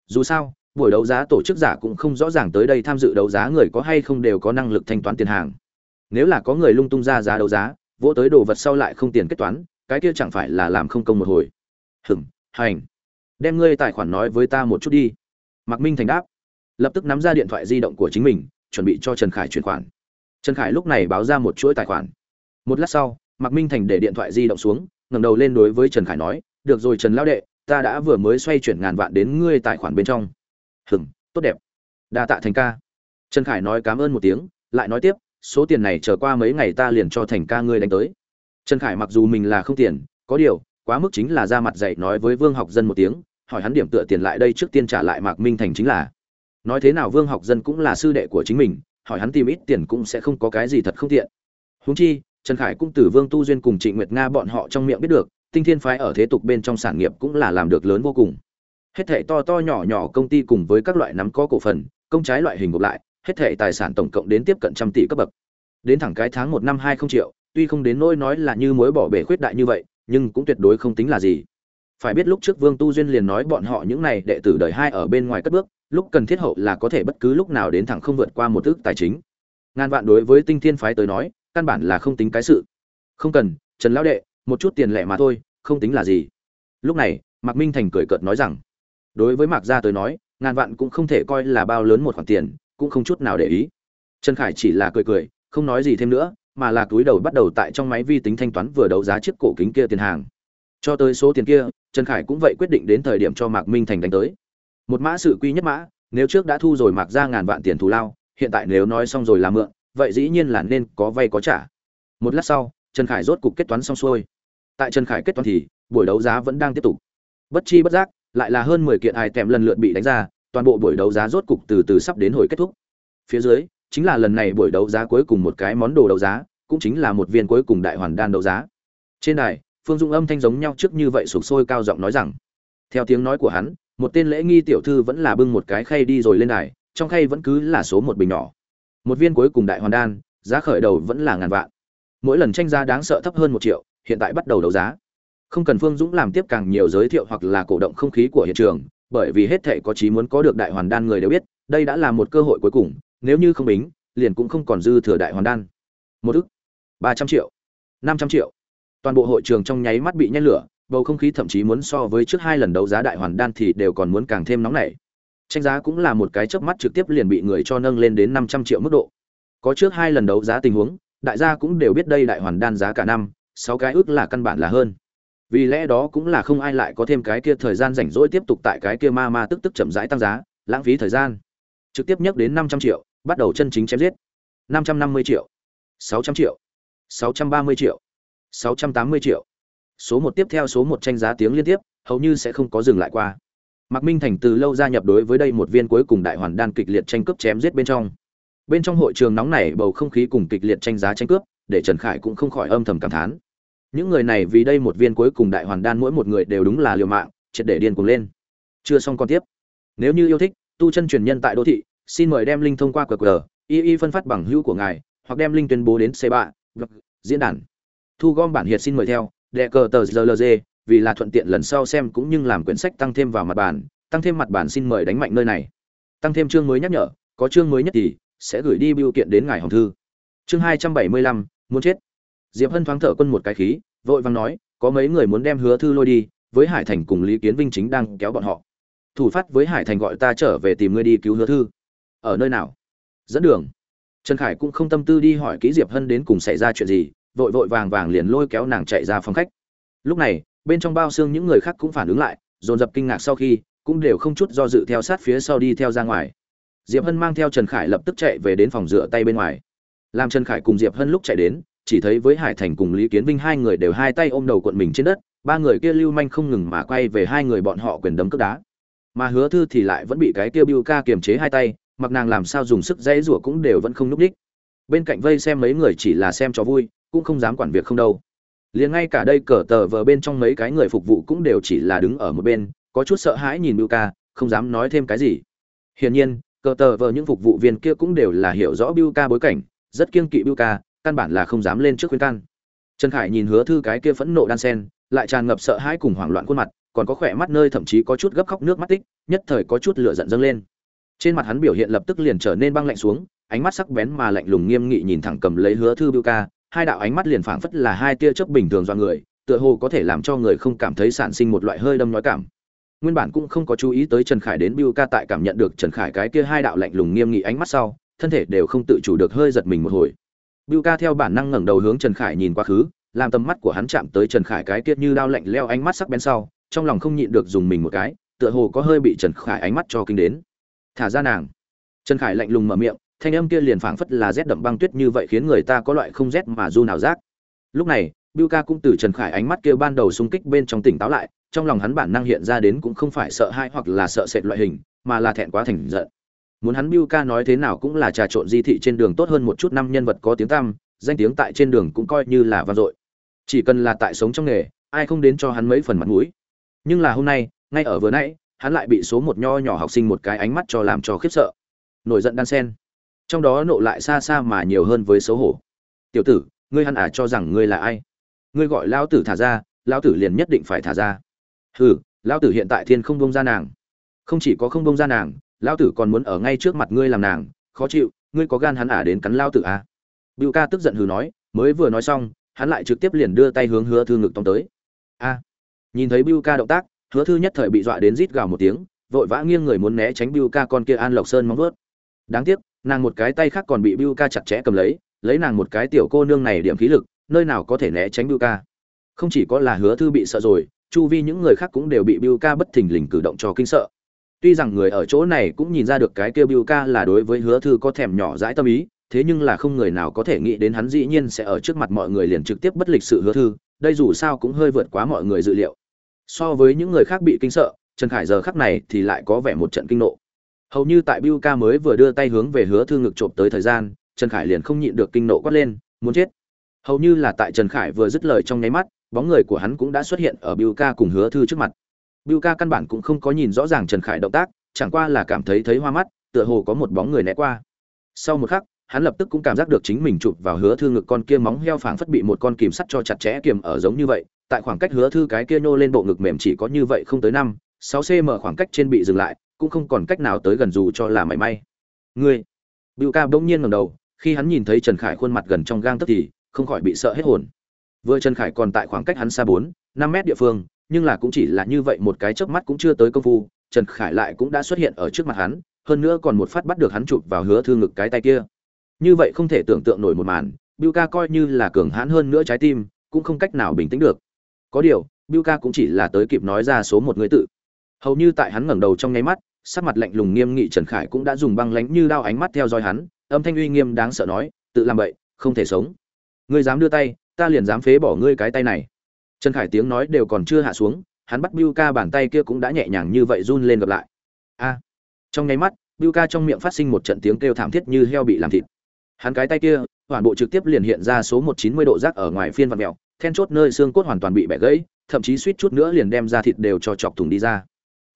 Dù sao buổi đấu giá tổ chức giả cũng không rõ ràng tới đây tham dự đấu giá người có hay không đều có năng lực thanh toán tiền hàng. Nếu là có người lung tung ra giá đấu giá vỗ tới đồ vật sau lại không tiền kết toán cái kia chẳng phải là làm không công một hồi. Hừm hành. Đem ngươi tài khoản nói với ta một chút đi. Mạc minh thành đáp. Lập tức nắm ra điện thoại di động của chính mình, chuẩn bị cho trần khải chuyển khoản. Trần khải lúc này báo ra một chuỗi tài khoản. Một lát sau, mạc minh thành để điện thoại di động xuống, ngẩng đầu lên đối với trần khải nói, được rồi trần lão đệ, ta đã vừa mới xoay chuyển ngàn vạn đến ngươi tài khoản bên trong. Hừng tốt đẹp. Đa tạ thành ca. Trần khải nói cảm ơn một tiếng, lại nói tiếp, số tiền này trở qua mấy ngày ta liền cho thành ca ngươi đánh tới. Trần khải mặc dù mình là không tiền, có điều quá mức chính là ra mặt dạy nói với vương học dân một tiếng, hỏi hắn điểm tựa tiền lại đây trước tiên trả lại mạc minh thành chính là. Nói thế nào vương học dân cũng là sư đệ của chính mình, hỏi hắn tìm ít tiền cũng sẽ không có cái gì thật không tiện. Huống chi, trần khải cũng từ vương tu duyên cùng trịnh nguyệt nga bọn họ trong miệng biết được, tinh thiên phái ở thế tục bên trong sản nghiệp cũng là làm được lớn vô cùng. Hết thảy to to nhỏ nhỏ công ty cùng với các loại nắm có cổ phần, công trái loại hình gộp lại, hết thảy tài sản tổng cộng đến tiếp cận trăm tỷ cấp bậc. Đến thẳng cái tháng một năm hai không triệu, tuy không đến nỗi nói là như mối bỏ bể khuyết đại như vậy nhưng cũng tuyệt đối không tính là gì. Phải biết lúc trước vương tu duyên liền nói bọn họ những này đệ tử đời hai ở bên ngoài cất bước, lúc cần thiết hậu là có thể bất cứ lúc nào đến thẳng không vượt qua một ước tài chính. Ngàn vạn đối với tinh thiên phái tới nói, căn bản là không tính cái sự. Không cần, trần lão đệ, một chút tiền lẻ mà thôi, không tính là gì. Lúc này, mạc minh thành cười cợt nói rằng, đối với mạc gia tới nói, ngàn vạn cũng không thể coi là bao lớn một khoản tiền, cũng không chút nào để ý. Trần khải chỉ là cười cười, không nói gì thêm nữa mà là túi đầu bắt đầu tại trong máy vi tính thanh toán vừa đấu giá chiếc cổ kính kia tiền hàng. Cho tới số tiền kia, trần khải cũng vậy quyết định đến thời điểm cho mạc minh thành đánh tới. Một mã sự quy nhất mã, nếu trước đã thu rồi mạc ra ngàn vạn tiền thù lao, hiện tại nếu nói xong rồi làm mượn, vậy dĩ nhiên là nên có vay có trả. Một lát sau, trần khải rốt cục kết toán xong xuôi. Tại trần khải kết toán thì, buổi đấu giá vẫn đang tiếp tục. Bất chi bất giác, lại là hơn mười kiện ai tèm lần lượt bị đánh ra, toàn bộ buổi đấu giá rốt cục từ từ sắp đến hồi kết thúc. Phía dưới chính là lần này buổi đấu giá cuối cùng một cái món đồ đấu giá, cũng chính là một viên cuối cùng đại hoàn đan đấu giá. Trên đài, phương dung âm thanh giống nhau trước như vậy sụp sôi cao giọng nói rằng, theo tiếng nói của hắn, một tên lễ nghi tiểu thư vẫn là bưng một cái khay đi rồi lên đài, trong khay vẫn cứ là số một bình nhỏ. Một viên cuối cùng đại hoàn đan, giá khởi đầu vẫn là ngàn vạn. Mỗi lần tranh giá đáng sợ thấp hơn một triệu, hiện tại bắt đầu đấu giá. Không cần phương dũng làm tiếp càng nhiều giới thiệu hoặc là cổ động không khí của hiện trường, bởi vì hết thảy có chí muốn có được đại hoàn đan người đều biết, đây đã là một cơ hội cuối cùng nếu như không bính, liền cũng không còn dư thừa đại hoàn đan. Một ức, ba trăm triệu, năm trăm triệu. Toàn bộ hội trường trong nháy mắt bị nhen lửa, bầu không khí thậm chí muốn so với trước hai lần đấu giá đại hoàn đan thì đều còn muốn càng thêm nóng nảy. Tranh giá cũng là một cái chớp mắt trực tiếp liền bị người cho nâng lên đến năm trăm triệu mức độ. Có trước hai lần đấu giá tình huống, đại gia cũng đều biết đây đại hoàn đan giá cả năm, sáu cái ước là căn bản là hơn. Vì lẽ đó cũng là không ai lại có thêm cái kia thời gian rảnh rỗi tiếp tục tại cái kia ma ma tức tức chậm rãi tăng giá, lãng phí thời gian. Trực tiếp nhắc đến năm trăm triệu bắt đầu chân chính chém giết. năm trăm năm mươi triệu, sáu trăm triệu, sáu trăm ba mươi triệu, sáu trăm tám mươi triệu. Số một tiếp theo số một tranh giá tiếng liên tiếp, hầu như sẽ không có dừng lại qua. Mạc minh thành từ lâu gia nhập đối với đây một viên cuối cùng đại hoàn đan kịch liệt tranh cướp chém giết bên trong. Bên trong hội trường nóng nảy bầu không khí cùng kịch liệt tranh giá tranh cướp, để trần khải cũng không khỏi âm thầm cảm thán. Những người này vì đây một viên cuối cùng đại hoàn đan mỗi một người đều đúng là liều mạng, triệt để điên cuồng lên. Chưa xong còn tiếp. Nếu như yêu thích, tu chân truyền nhân tại đô thị xin mời đem link thông qua qr y y phân phát bằng hữu của ngài, hoặc đem link tuyên bố đến c ba vâng, diễn đàn. Thu gom bản hiệt xin mời theo, đệ cờ tờ rlg vì là thuận tiện lần sau xem cũng như làm quyển sách tăng thêm vào mặt bản tăng thêm mặt bản xin mời đánh mạnh nơi này. Tăng thêm chương mới nhắc nhở, có chương mới nhất thì sẽ gửi đi biểu kiện đến ngài hồng thư. Chương hai trăm bảy mươi lăm, muốn chết. Diệp hân thoáng thở quân một cái khí, vội vàng nói, có mấy người muốn đem hứa thư lôi đi, với hải thành cùng lý kiến vinh chính đang kéo bọn họ. Thủ phát với hải thành gọi ta trở về tìm ngươi đi cứu hứa thư ở nơi nào? Dẫn đường. Trần khải cũng không tâm tư đi hỏi Ký diệp hân đến cùng xảy ra chuyện gì, vội vội vàng vàng liền lôi kéo nàng chạy ra phòng khách. Lúc này, bên trong bao xương những người khác cũng phản ứng lại, dồn dập kinh ngạc sau khi, cũng đều không chút do dự theo sát phía sau đi theo ra ngoài. Diệp hân mang theo trần khải lập tức chạy về đến phòng rửa tay bên ngoài. Làm trần khải cùng diệp hân lúc chạy đến, chỉ thấy với hải thành cùng lý kiến vinh hai người đều hai tay ôm đầu cuộn mình trên đất, ba người kia lưu manh không ngừng mà quay về hai người bọn họ quyền đấm cướp đá. Mà hứa thư thì lại vẫn bị cái kia bưu ca kiềm chế hai tay mặc nàng làm sao dùng sức dãy rủa cũng đều vẫn không núp đích. Bên cạnh vây xem mấy người chỉ là xem cho vui, cũng không dám quản việc không đâu. Liền ngay cả đây cờ tờ vờ bên trong mấy cái người phục vụ cũng đều chỉ là đứng ở một bên, có chút sợ hãi nhìn bưu ca không dám nói thêm cái gì. Hiển nhiên, cờ tờ vờ những phục vụ viên kia cũng đều là hiểu rõ bưu ca bối cảnh, rất kiêng kỵ bưu ca căn bản là không dám lên trước khuyên can. Trần khải nhìn hứa thư cái kia phẫn nộ đan sen, lại tràn ngập sợ hãi cùng hoảng loạn khuôn mặt, còn có khỏe mắt nơi thậm chí có chút gấp khóc nước mắt tích, nhất thời có chút lửa giận dâng lên trên mặt hắn biểu hiện lập tức liền trở nên băng lạnh xuống, ánh mắt sắc bén mà lạnh lùng nghiêm nghị nhìn thẳng cầm lấy hứa thư bưu ca, hai đạo ánh mắt liền phảng phất là hai tia chớp bình thường do người, tựa hồ có thể làm cho người không cảm thấy sản sinh một loại hơi đâm nói cảm. Nguyên bản cũng không có chú ý tới trần khải đến bưu ca tại cảm nhận được trần khải cái kia hai đạo lạnh lùng nghiêm nghị ánh mắt sau, thân thể đều không tự chủ được hơi giật mình một hồi. Bưu ca theo bản năng ngẩng đầu hướng trần khải nhìn quá khứ, làm tầm mắt của hắn chạm tới trần khải cái kia như đao lạnh leo ánh mắt sắc bén sau, trong lòng không nhịn được dùng mình một cái, tựa hồ có hơi bị trần khải ánh mắt cho kinh đến thả ra nàng trần khải lạnh lùng mở miệng thanh âm kia liền phảng phất là rét đậm băng tuyết như vậy khiến người ta có loại không rét mà du nào rác lúc này Bưu Ca cũng từ Trần Khải ánh mắt kia ban đầu xung kích bên trong tỉnh táo lại, trong lòng hắn bản năng hiện ra đến cũng không phải sợ hãi hoặc là sợ sệt loại hình, mà là thẹn quá thành giận. Muốn hắn Bưu Ca nói thế nào cũng là trà trộn di thị trên đường tốt hơn một chút năm nhân vật có tiếng tăm, danh tiếng tại trên đường cũng coi như là vang dội. Chỉ cần là tại sống trong nghề, ai không đến cho hắn mấy phần mặt mũi. Nhưng là hôm nay, ngay ở vừa nãy, hắn lại bị số một nho nhỏ học sinh một cái ánh mắt cho làm cho khiếp sợ. Nổi giận đan sen. Trong đó nộ lại xa xa mà nhiều hơn với xấu hổ. "Tiểu tử, ngươi hẳn à cho rằng ngươi là ai?" ngươi gọi lão tử thả ra lão tử liền nhất định phải thả ra hừ lão tử hiện tại thiên không bông ra nàng không chỉ có không bông ra nàng lão tử còn muốn ở ngay trước mặt ngươi làm nàng khó chịu ngươi có gan hắn ả đến cắn lão tử à? bưu ca tức giận hừ nói mới vừa nói xong hắn lại trực tiếp liền đưa tay hướng hứa thư ngực tông tới a nhìn thấy bưu ca động tác hứa thư nhất thời bị dọa đến rít gào một tiếng vội vã nghiêng người muốn né tránh bưu ca con kia an lộc sơn móng vớt đáng tiếc nàng một cái tay khác còn bị bưu ca chặt chẽ cầm lấy lấy nàng một cái tiểu cô nương này điểm khí lực nơi nào có thể né tránh Bưu Ca. Không chỉ có là Hứa Thư bị sợ rồi, chu vi những người khác cũng đều bị Bưu Ca bất thình lình cử động cho kinh sợ. Tuy rằng người ở chỗ này cũng nhìn ra được cái kia Bưu Ca là đối với Hứa Thư có thèm nhỏ dãi tâm ý, thế nhưng là không người nào có thể nghĩ đến hắn dĩ nhiên sẽ ở trước mặt mọi người liền trực tiếp bất lịch sự Hứa Thư, đây dù sao cũng hơi vượt quá mọi người dự liệu. So với những người khác bị kinh sợ, Trần Khải giờ khắc này thì lại có vẻ một trận kinh nộ. Hầu như tại Biu Ca mới vừa đưa tay hướng về Hứa Thư ngực trộm tới thời gian, Trần Khải liền không nhịn được kinh nộ quát lên, muốn chết? Hầu như là tại trần khải vừa dứt lời trong nháy mắt bóng người của hắn cũng đã xuất hiện ở biu ca cùng hứa thư trước mặt. Biu ca căn bản cũng không có nhìn rõ ràng trần khải động tác chẳng qua là cảm thấy thấy hoa mắt tựa hồ có một bóng người né qua. Sau một khắc hắn lập tức cũng cảm giác được chính mình chụp vào hứa thư ngực con kia móng heo phảng phất bị một con kìm sắt cho chặt chẽ kiềm ở giống như vậy tại khoảng cách hứa thư cái kia nhô lên bộ ngực mềm chỉ có như vậy không tới năm, sáu cm khoảng cách trên bị dừng lại, cũng không còn cách nào tới gần dù cho là mảy may. Ngươi. Bưu ca bỗng nhiên ngẩng đầu, khi hắn nhìn thấy trần khải khuôn mặt gần trong gang tấc thì không khỏi bị sợ hết hồn. Vừa trần khải còn tại khoảng cách hắn xa bốn, năm mét địa phương, nhưng là cũng chỉ là như vậy một cái chớp mắt cũng chưa tới công phu, trần khải lại cũng đã xuất hiện ở trước mặt hắn, hơn nữa còn một phát bắt được hắn chụp vào hứa thư ngực cái tay kia. Như vậy không thể tưởng tượng nổi một màn Biu ca coi như là cường hãn hơn nữa trái tim, cũng không cách nào bình tĩnh được có điều, Biu ca cũng chỉ là tới kịp nói ra số một người tự. Hầu như tại hắn ngẩng đầu trong nháy mắt, sắc mặt lạnh lùng nghiêm nghị trần khải cũng đã dùng băng lánh như đao ánh mắt theo dõi hắn, âm thanh uy nghiêm đáng sợ nói, tự làm vậy, không thể sống. Ngươi dám đưa tay, ta liền dám phế bỏ ngươi cái tay này. Trần khải tiếng nói đều còn chưa hạ xuống, hắn bắt biu ca bàn tay kia cũng đã nhẹ nhàng như vậy run lên gặp lại. A! Trong nháy mắt, biu ca trong miệng phát sinh một trận tiếng kêu thảm thiết như heo bị làm thịt. Hắn cái tay kia, toàn bộ trực tiếp liền hiện ra số một chín mươi độ rác ở ngoài phiên vạt mèo then chốt nơi xương cốt hoàn toàn bị bẻ gãy, thậm chí suýt chút nữa liền đem ra thịt đều cho chọc thủng đi ra.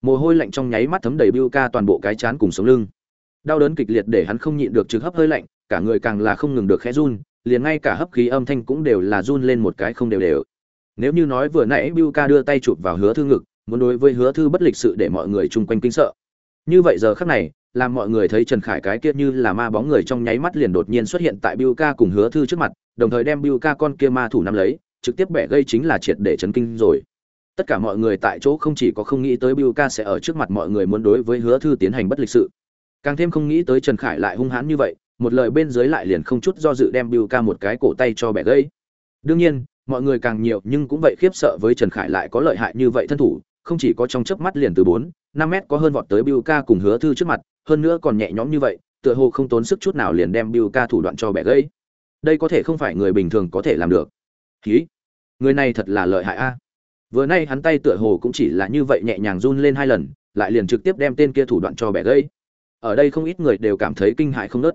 Mồ hôi lạnh trong nháy mắt thấm đầy bưu ca toàn bộ cái chán cùng sống lưng. Đau đớn kịch liệt để hắn không nhịn được trực hấp hơi lạnh, cả người càng là không ngừng được khẽ run, liền ngay cả hấp khí âm thanh cũng đều là run lên một cái không đều đều. Nếu như nói vừa nãy bưu ca đưa tay chụp vào hứa thư ngực, muốn đối với hứa thư bất lịch sự để mọi người chung quanh kinh sợ. Như vậy giờ khắc này, làm mọi người thấy trần khải cái kia như là ma bóng người trong nháy mắt liền đột nhiên xuất hiện tại bưu ca cùng hứa thư trước mặt, đồng thời đem bưu ca con kia ma thủ nắm lấy trực tiếp bẻ gây chính là triệt để chấn kinh rồi. Tất cả mọi người tại chỗ không chỉ có không nghĩ tới Biu ca sẽ ở trước mặt mọi người muốn đối với hứa thư tiến hành bất lịch sự càng thêm không nghĩ tới trần khải lại hung hãn như vậy một lời bên dưới lại liền không chút do dự đem Biu ca một cái cổ tay cho bẻ gãy. Đương nhiên, mọi người càng nhiều nhưng cũng vậy khiếp sợ với Trần Khải lại có lợi hại như vậy thân thủ, không chỉ có trong chớp mắt liền từ 4, 5 mét có hơn vọt tới Biu ca cùng Hứa Thư trước mặt, hơn nữa còn nhẹ nhõm như vậy tựa hồ không tốn sức chút nào liền đem biu ca thủ đoạn cho bẻ gãy đây có thể không phải người bình thường có thể làm được hí người này thật là lợi hại a. Vừa nay hắn tay tựa hồ cũng chỉ là như vậy nhẹ nhàng run lên hai lần, lại liền trực tiếp đem tên kia thủ đoạn cho bẻ gãy. Ở đây không ít người đều cảm thấy kinh hại không nớt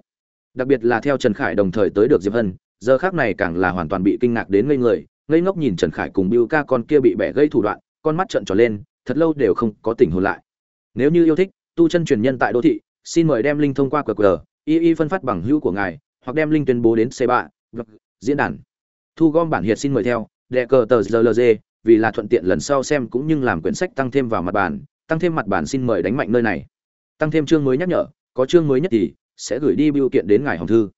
đặc biệt là theo trần khải đồng thời tới được diệp hân, giờ khác này càng là hoàn toàn bị kinh ngạc đến ngây người, ngây ngốc nhìn trần khải cùng biu ca con kia bị bẻ gây thủ đoạn, con mắt trợn tròn lên, thật lâu đều không có tỉnh hồn lại. Nếu như yêu thích, tu chân truyền nhân tại đô thị, xin mời đem linh thông qua qr y y phân phát bằng hữu của ngài, hoặc đem linh tuyên bố đến c ba diễn đàn thu gom bản hiệt xin mời theo, đệ cờ tờ rlg vì là thuận tiện lần sau xem cũng như làm quyển sách tăng thêm vào mặt bản, tăng thêm mặt bản xin mời đánh mạnh nơi này. Tăng thêm chương mới nhắc nhở, có chương mới nhất thì sẽ gửi đi biểu kiện đến ngài hồng thư.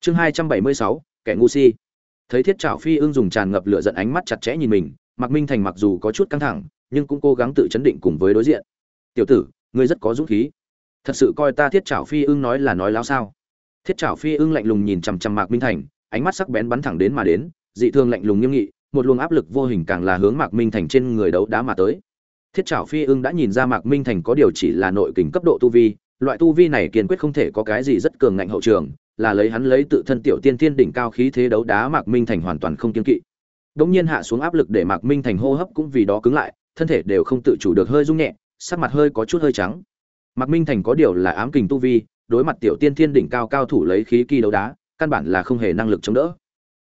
Chương hai trăm bảy mươi sáu, kẻ ngu si. Thấy thiết trảo phi ưng dùng tràn ngập lửa giận ánh mắt chặt chẽ nhìn mình, mạc minh thành mặc dù có chút căng thẳng, nhưng cũng cố gắng tự chấn định cùng với đối diện. Tiểu tử, ngươi rất có dũng khí. Thật sự coi ta thiết trảo phi ưng nói là nói láo sao? Thiết trảo phi ưng lạnh lùng nhìn chằm chằm mạc minh thành, ánh mắt sắc bén bắn thẳng đến mà đến dị thường lạnh lùng nghiêm nghị, một luồng áp lực vô hình càng là hướng mạc minh thành trên người đấu đá mà tới. Thiết trảo phi ưng đã nhìn ra mạc minh thành có điều chỉ là nội kình cấp độ tu vi, loại tu vi này kiên quyết không thể có cái gì rất cường ngạnh hậu trường, là lấy hắn lấy tự thân tiểu tiên thiên đỉnh cao khí thế đấu đá mạc minh thành hoàn toàn không kiên kỵ. Đống nhiên hạ xuống áp lực để mạc minh thành hô hấp cũng vì đó cứng lại, thân thể đều không tự chủ được hơi rung nhẹ, sắc mặt hơi có chút hơi trắng. Mạc minh thành có điều là ám kình tu vi, đối mặt tiểu tiên thiên đỉnh cao cao thủ lấy khí kỳ đấu đá, căn bản là không hề năng lực chống đỡ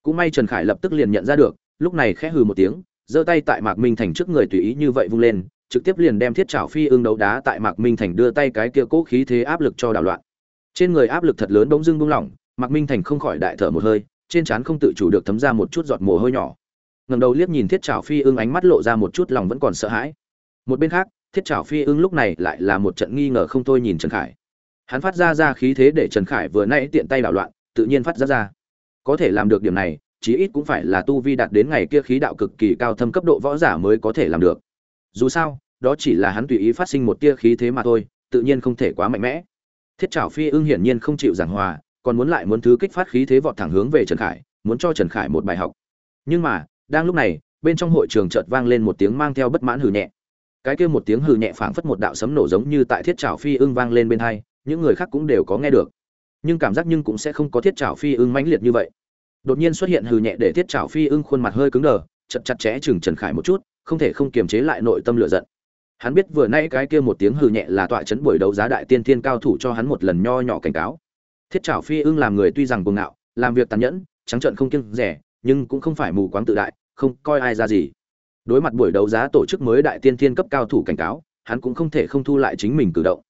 cũng may trần khải lập tức liền nhận ra được, lúc này khẽ hừ một tiếng, giơ tay tại mạc minh thành trước người tùy ý như vậy vung lên, trực tiếp liền đem thiết trảo phi ương đấu đá tại mạc minh thành đưa tay cái kia cố khí thế áp lực cho đảo loạn. Trên người áp lực thật lớn bỗng dưng buông lỏng, mạc minh thành không khỏi đại thở một hơi, trên trán không tự chủ được thấm ra một chút giọt mồ hôi nhỏ. Ngầm đầu liếc nhìn thiết trảo phi ương ánh mắt lộ ra một chút lòng vẫn còn sợ hãi. Một bên khác, thiết trảo phi ương lúc này lại là một trận nghi ngờ không thôi nhìn trần khải. Hắn phát ra ra khí thế để trần khải vừa nãy tiện tay đảo loạn, tự nhiên phát ra ra có thể làm được điểm này, chí ít cũng phải là tu vi đạt đến ngày kia khí đạo cực kỳ cao thâm cấp độ võ giả mới có thể làm được. Dù sao, đó chỉ là hắn tùy ý phát sinh một tia khí thế mà thôi, tự nhiên không thể quá mạnh mẽ. Thiết trảo phi ưng hiển nhiên không chịu giảng hòa, còn muốn lại muốn thứ kích phát khí thế vọt thẳng hướng về trần khải, muốn cho trần khải một bài học. Nhưng mà, đang lúc này, bên trong hội trường chợt vang lên một tiếng mang theo bất mãn hừ nhẹ. Cái kia một tiếng hừ nhẹ phảng phất một đạo sấm nổ giống như tại thiết trảo phi ưng vang lên bên hai, những người khác cũng đều có nghe được nhưng cảm giác nhưng cũng sẽ không có thiết trảo phi ưng mãnh liệt như vậy. Đột nhiên xuất hiện hừ nhẹ để thiết trảo phi ưng khuôn mặt hơi cứng đờ, chật chặt chẽ chừng trần khải một chút, không thể không kiềm chế lại nội tâm lửa giận. Hắn biết vừa nay cái kia một tiếng hừ nhẹ là tọa chấn buổi đấu giá đại tiên thiên cao thủ cho hắn một lần nho nhỏ cảnh cáo. Thiết trảo phi ưng làm người tuy rằng cuồng ngạo, làm việc tàn nhẫn, trắng trợn không kiêng rẻ, nhưng cũng không phải mù quáng tự đại, không coi ai ra gì. Đối mặt buổi đấu giá tổ chức mới đại tiên thiên cấp cao thủ cảnh cáo, hắn cũng không thể không thu lại chính mình cử động.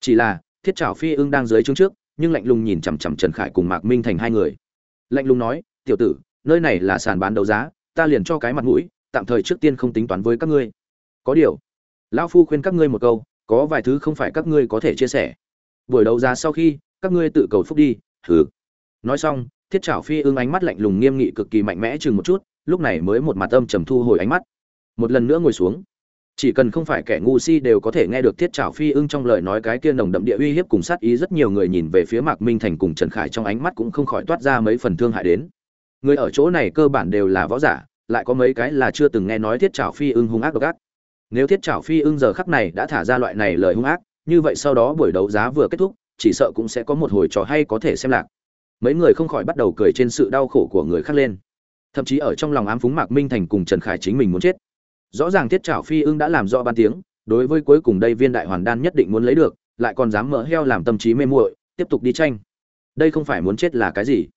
Chỉ là, thiết trảo phi ưng đang dưới chương trước nhưng lạnh lùng nhìn chằm chằm trần khải cùng mạc minh thành hai người. Lạnh lùng nói, tiểu tử, nơi này là sàn bán đấu giá, ta liền cho cái mặt mũi, tạm thời trước tiên không tính toán với các ngươi. Có điều, lão phu khuyên các ngươi một câu, có vài thứ không phải các ngươi có thể chia sẻ. Buổi đấu giá sau khi, các ngươi tự cầu phúc đi thử nói xong, thiết trảo phi ưng ánh mắt lạnh lùng nghiêm nghị cực kỳ mạnh mẽ chừng một chút, lúc này mới một mặt âm trầm thu hồi ánh mắt. Một lần nữa ngồi xuống chỉ cần không phải kẻ ngu si đều có thể nghe được thiết trảo phi ưng trong lời nói cái kia nồng đậm địa uy hiếp cùng sát ý. Rất nhiều người nhìn về phía mạc minh thành cùng trần khải trong ánh mắt cũng không khỏi toát ra mấy phần thương hại đến. Người ở chỗ này cơ bản đều là võ giả, lại có mấy cái là chưa từng nghe nói thiết trảo phi ưng hung ác độc ác. Nếu thiết trảo phi ưng giờ khắc này đã thả ra loại này lời hung ác, như vậy sau đó buổi đấu giá vừa kết thúc, chỉ sợ cũng sẽ có một hồi trò hay có thể xem lạc. Mấy người không khỏi bắt đầu cười trên sự đau khổ của người khác lên. Thậm chí ở trong lòng ám phúng mạc minh thành cùng trần khải chính mình muốn chết rõ ràng thiết trảo phi ưng đã làm rõ ban tiếng, đối với cuối cùng đây viên đại hoàn đan nhất định muốn lấy được, lại còn dám mỡ heo làm tâm trí mê muội, tiếp tục đi tranh. Đây không phải muốn chết là cái gì?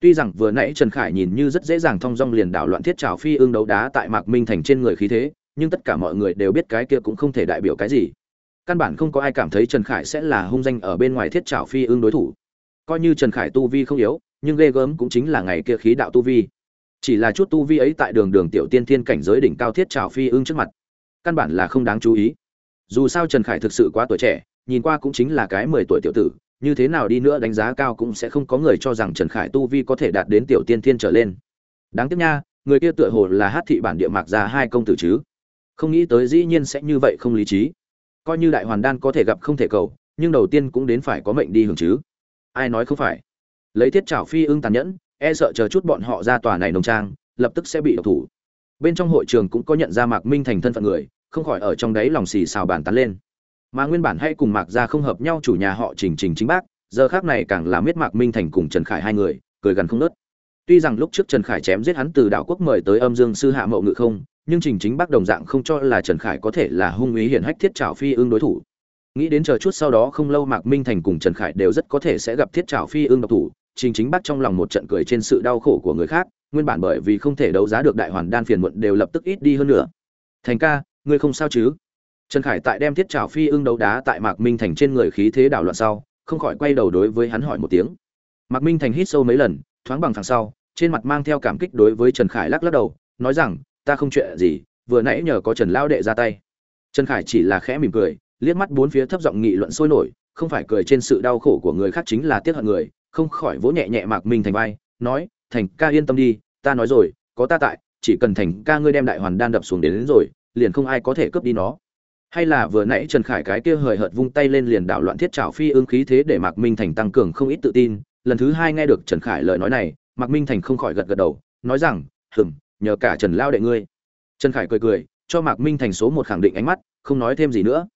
Tuy rằng vừa nãy trần khải nhìn như rất dễ dàng thong dong liền đảo loạn thiết trào phi ưng đấu đá tại mạc minh thành trên người khí thế, nhưng tất cả mọi người đều biết cái kia cũng không thể đại biểu cái gì. Căn bản không có ai cảm thấy trần khải sẽ là hung danh ở bên ngoài thiết trào phi ưng đối thủ. Coi như trần khải tu vi không yếu, nhưng ghê gớm cũng chính là ngày kia khí đạo tu vi chỉ là chút tu vi ấy tại đường đường tiểu tiên thiên cảnh giới đỉnh cao thiết trào phi ưng trước mặt. Căn bản là không đáng chú ý. Dù sao trần khải thực sự quá tuổi trẻ, nhìn qua cũng chính là cái mười tuổi tiểu tử, như thế nào đi nữa đánh giá cao cũng sẽ không có người cho rằng trần khải tu vi có thể đạt đến tiểu tiên thiên trở lên. Đáng tiếc nha, người kia tựa hồ là hát thị bản địa mạc ra hai công tử chứ. Không nghĩ tới dĩ nhiên sẽ như vậy không lý trí. Coi như đại hoàn đan có thể gặp không thể cầu, nhưng đầu tiên cũng đến phải có mệnh đi hưởng chứ. Ai nói không phải? Lấy thiết trảo phi ưng tàn nhẫn e sợ chờ chút bọn họ ra tòa này nồng trang, lập tức sẽ bị độc thủ. Bên trong hội trường cũng có nhận ra mạc minh thành thân phận người, không khỏi ở trong đấy lòng xì xào bàn tán lên. Mà nguyên bản hay cùng mạc gia không hợp nhau chủ nhà họ trình trình chính bác, giờ khác này càng làm biết mạc minh thành cùng trần khải hai người, cười gần không nớt tuy rằng lúc trước trần khải chém giết hắn từ đảo quốc mời tới âm dương sư hạ mậu ngự không, nhưng trình chính bác đồng dạng không cho là trần khải có thể là hung ý hiển hách thiết trào phi ương đối thủ. Nghĩ đến chờ chút sau đó không lâu mạc minh thành cùng trần khải đều rất có thể sẽ gặp thiết trào phi ương độc thủ trình chính Bắc trong lòng một trận cười trên sự đau khổ của người khác, nguyên bản bởi vì không thể đấu giá được đại hoàn đan phiền muộn đều lập tức ít đi hơn nữa. Thành ca, ngươi không sao chứ? Trần khải tại đem thiết trảo phi ương đấu đá tại mạc minh thành trên người khí thế đảo loạn sau, không khỏi quay đầu đối với hắn hỏi một tiếng. Mạc minh thành hít sâu mấy lần, thoáng bằng thằng sau, trên mặt mang theo cảm kích đối với trần khải lắc lắc đầu, nói rằng, ta không chuyện gì, vừa nãy nhờ có trần lao đệ ra tay. Trần khải chỉ là khẽ mỉm cười, liếc mắt bốn phía thấp giọng nghị luận sôi nổi, không phải cười trên sự đau khổ của người khác chính là tiếc hận người không khỏi vỗ nhẹ nhẹ mạc minh thành vai nói thành ca yên tâm đi ta nói rồi có ta tại chỉ cần thành ca ngươi đem đại hoàn đan đập xuống đến, đến rồi liền không ai có thể cướp đi nó. Hay là vừa nãy trần khải cái kia hời hợt vung tay lên liền đảo loạn thiết trảo phi ương khí thế để mạc minh thành tăng cường không ít tự tin. Lần thứ hai nghe được trần khải lời nói này mạc minh thành không khỏi gật gật đầu nói rằng hừng nhờ cả trần lao đệ ngươi. Trần khải cười cười cho mạc minh thành số một khẳng định ánh mắt không nói thêm gì nữa.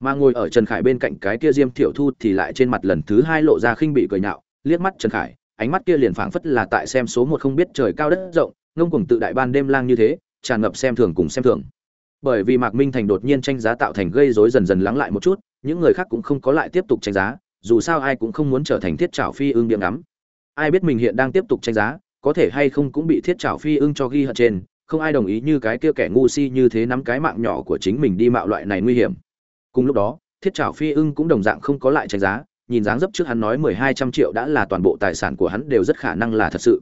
Mà ngồi ở trần khải bên cạnh cái kia diêm thiểu thu thì lại trên mặt lần thứ hai lộ ra khinh bị cười nhạo liếc mắt trần khải, ánh mắt kia liền phảng phất là tại xem số một không biết trời cao đất rộng, ngông cuồng tự đại ban đêm lang như thế, tràn ngập xem thường cùng xem thường. Bởi vì mạc minh thành đột nhiên tranh giá tạo thành gây rối dần dần lắng lại một chút, những người khác cũng không có lại tiếp tục tranh giá, dù sao ai cũng không muốn trở thành thiết trảo phi ương điểm ngắm. Ai biết mình hiện đang tiếp tục tranh giá, có thể hay không cũng bị thiết trảo phi ưng cho ghi hận trên, không ai đồng ý như cái kia kẻ ngu si như thế nắm cái mạng nhỏ của chính mình đi mạo loại này nguy hiểm. Cùng lúc đó, thiết trảo phi ưng cũng đồng dạng không có lại tranh giá nhìn dáng dấp trước hắn nói mười hai trăm triệu đã là toàn bộ tài sản của hắn đều rất khả năng là thật sự.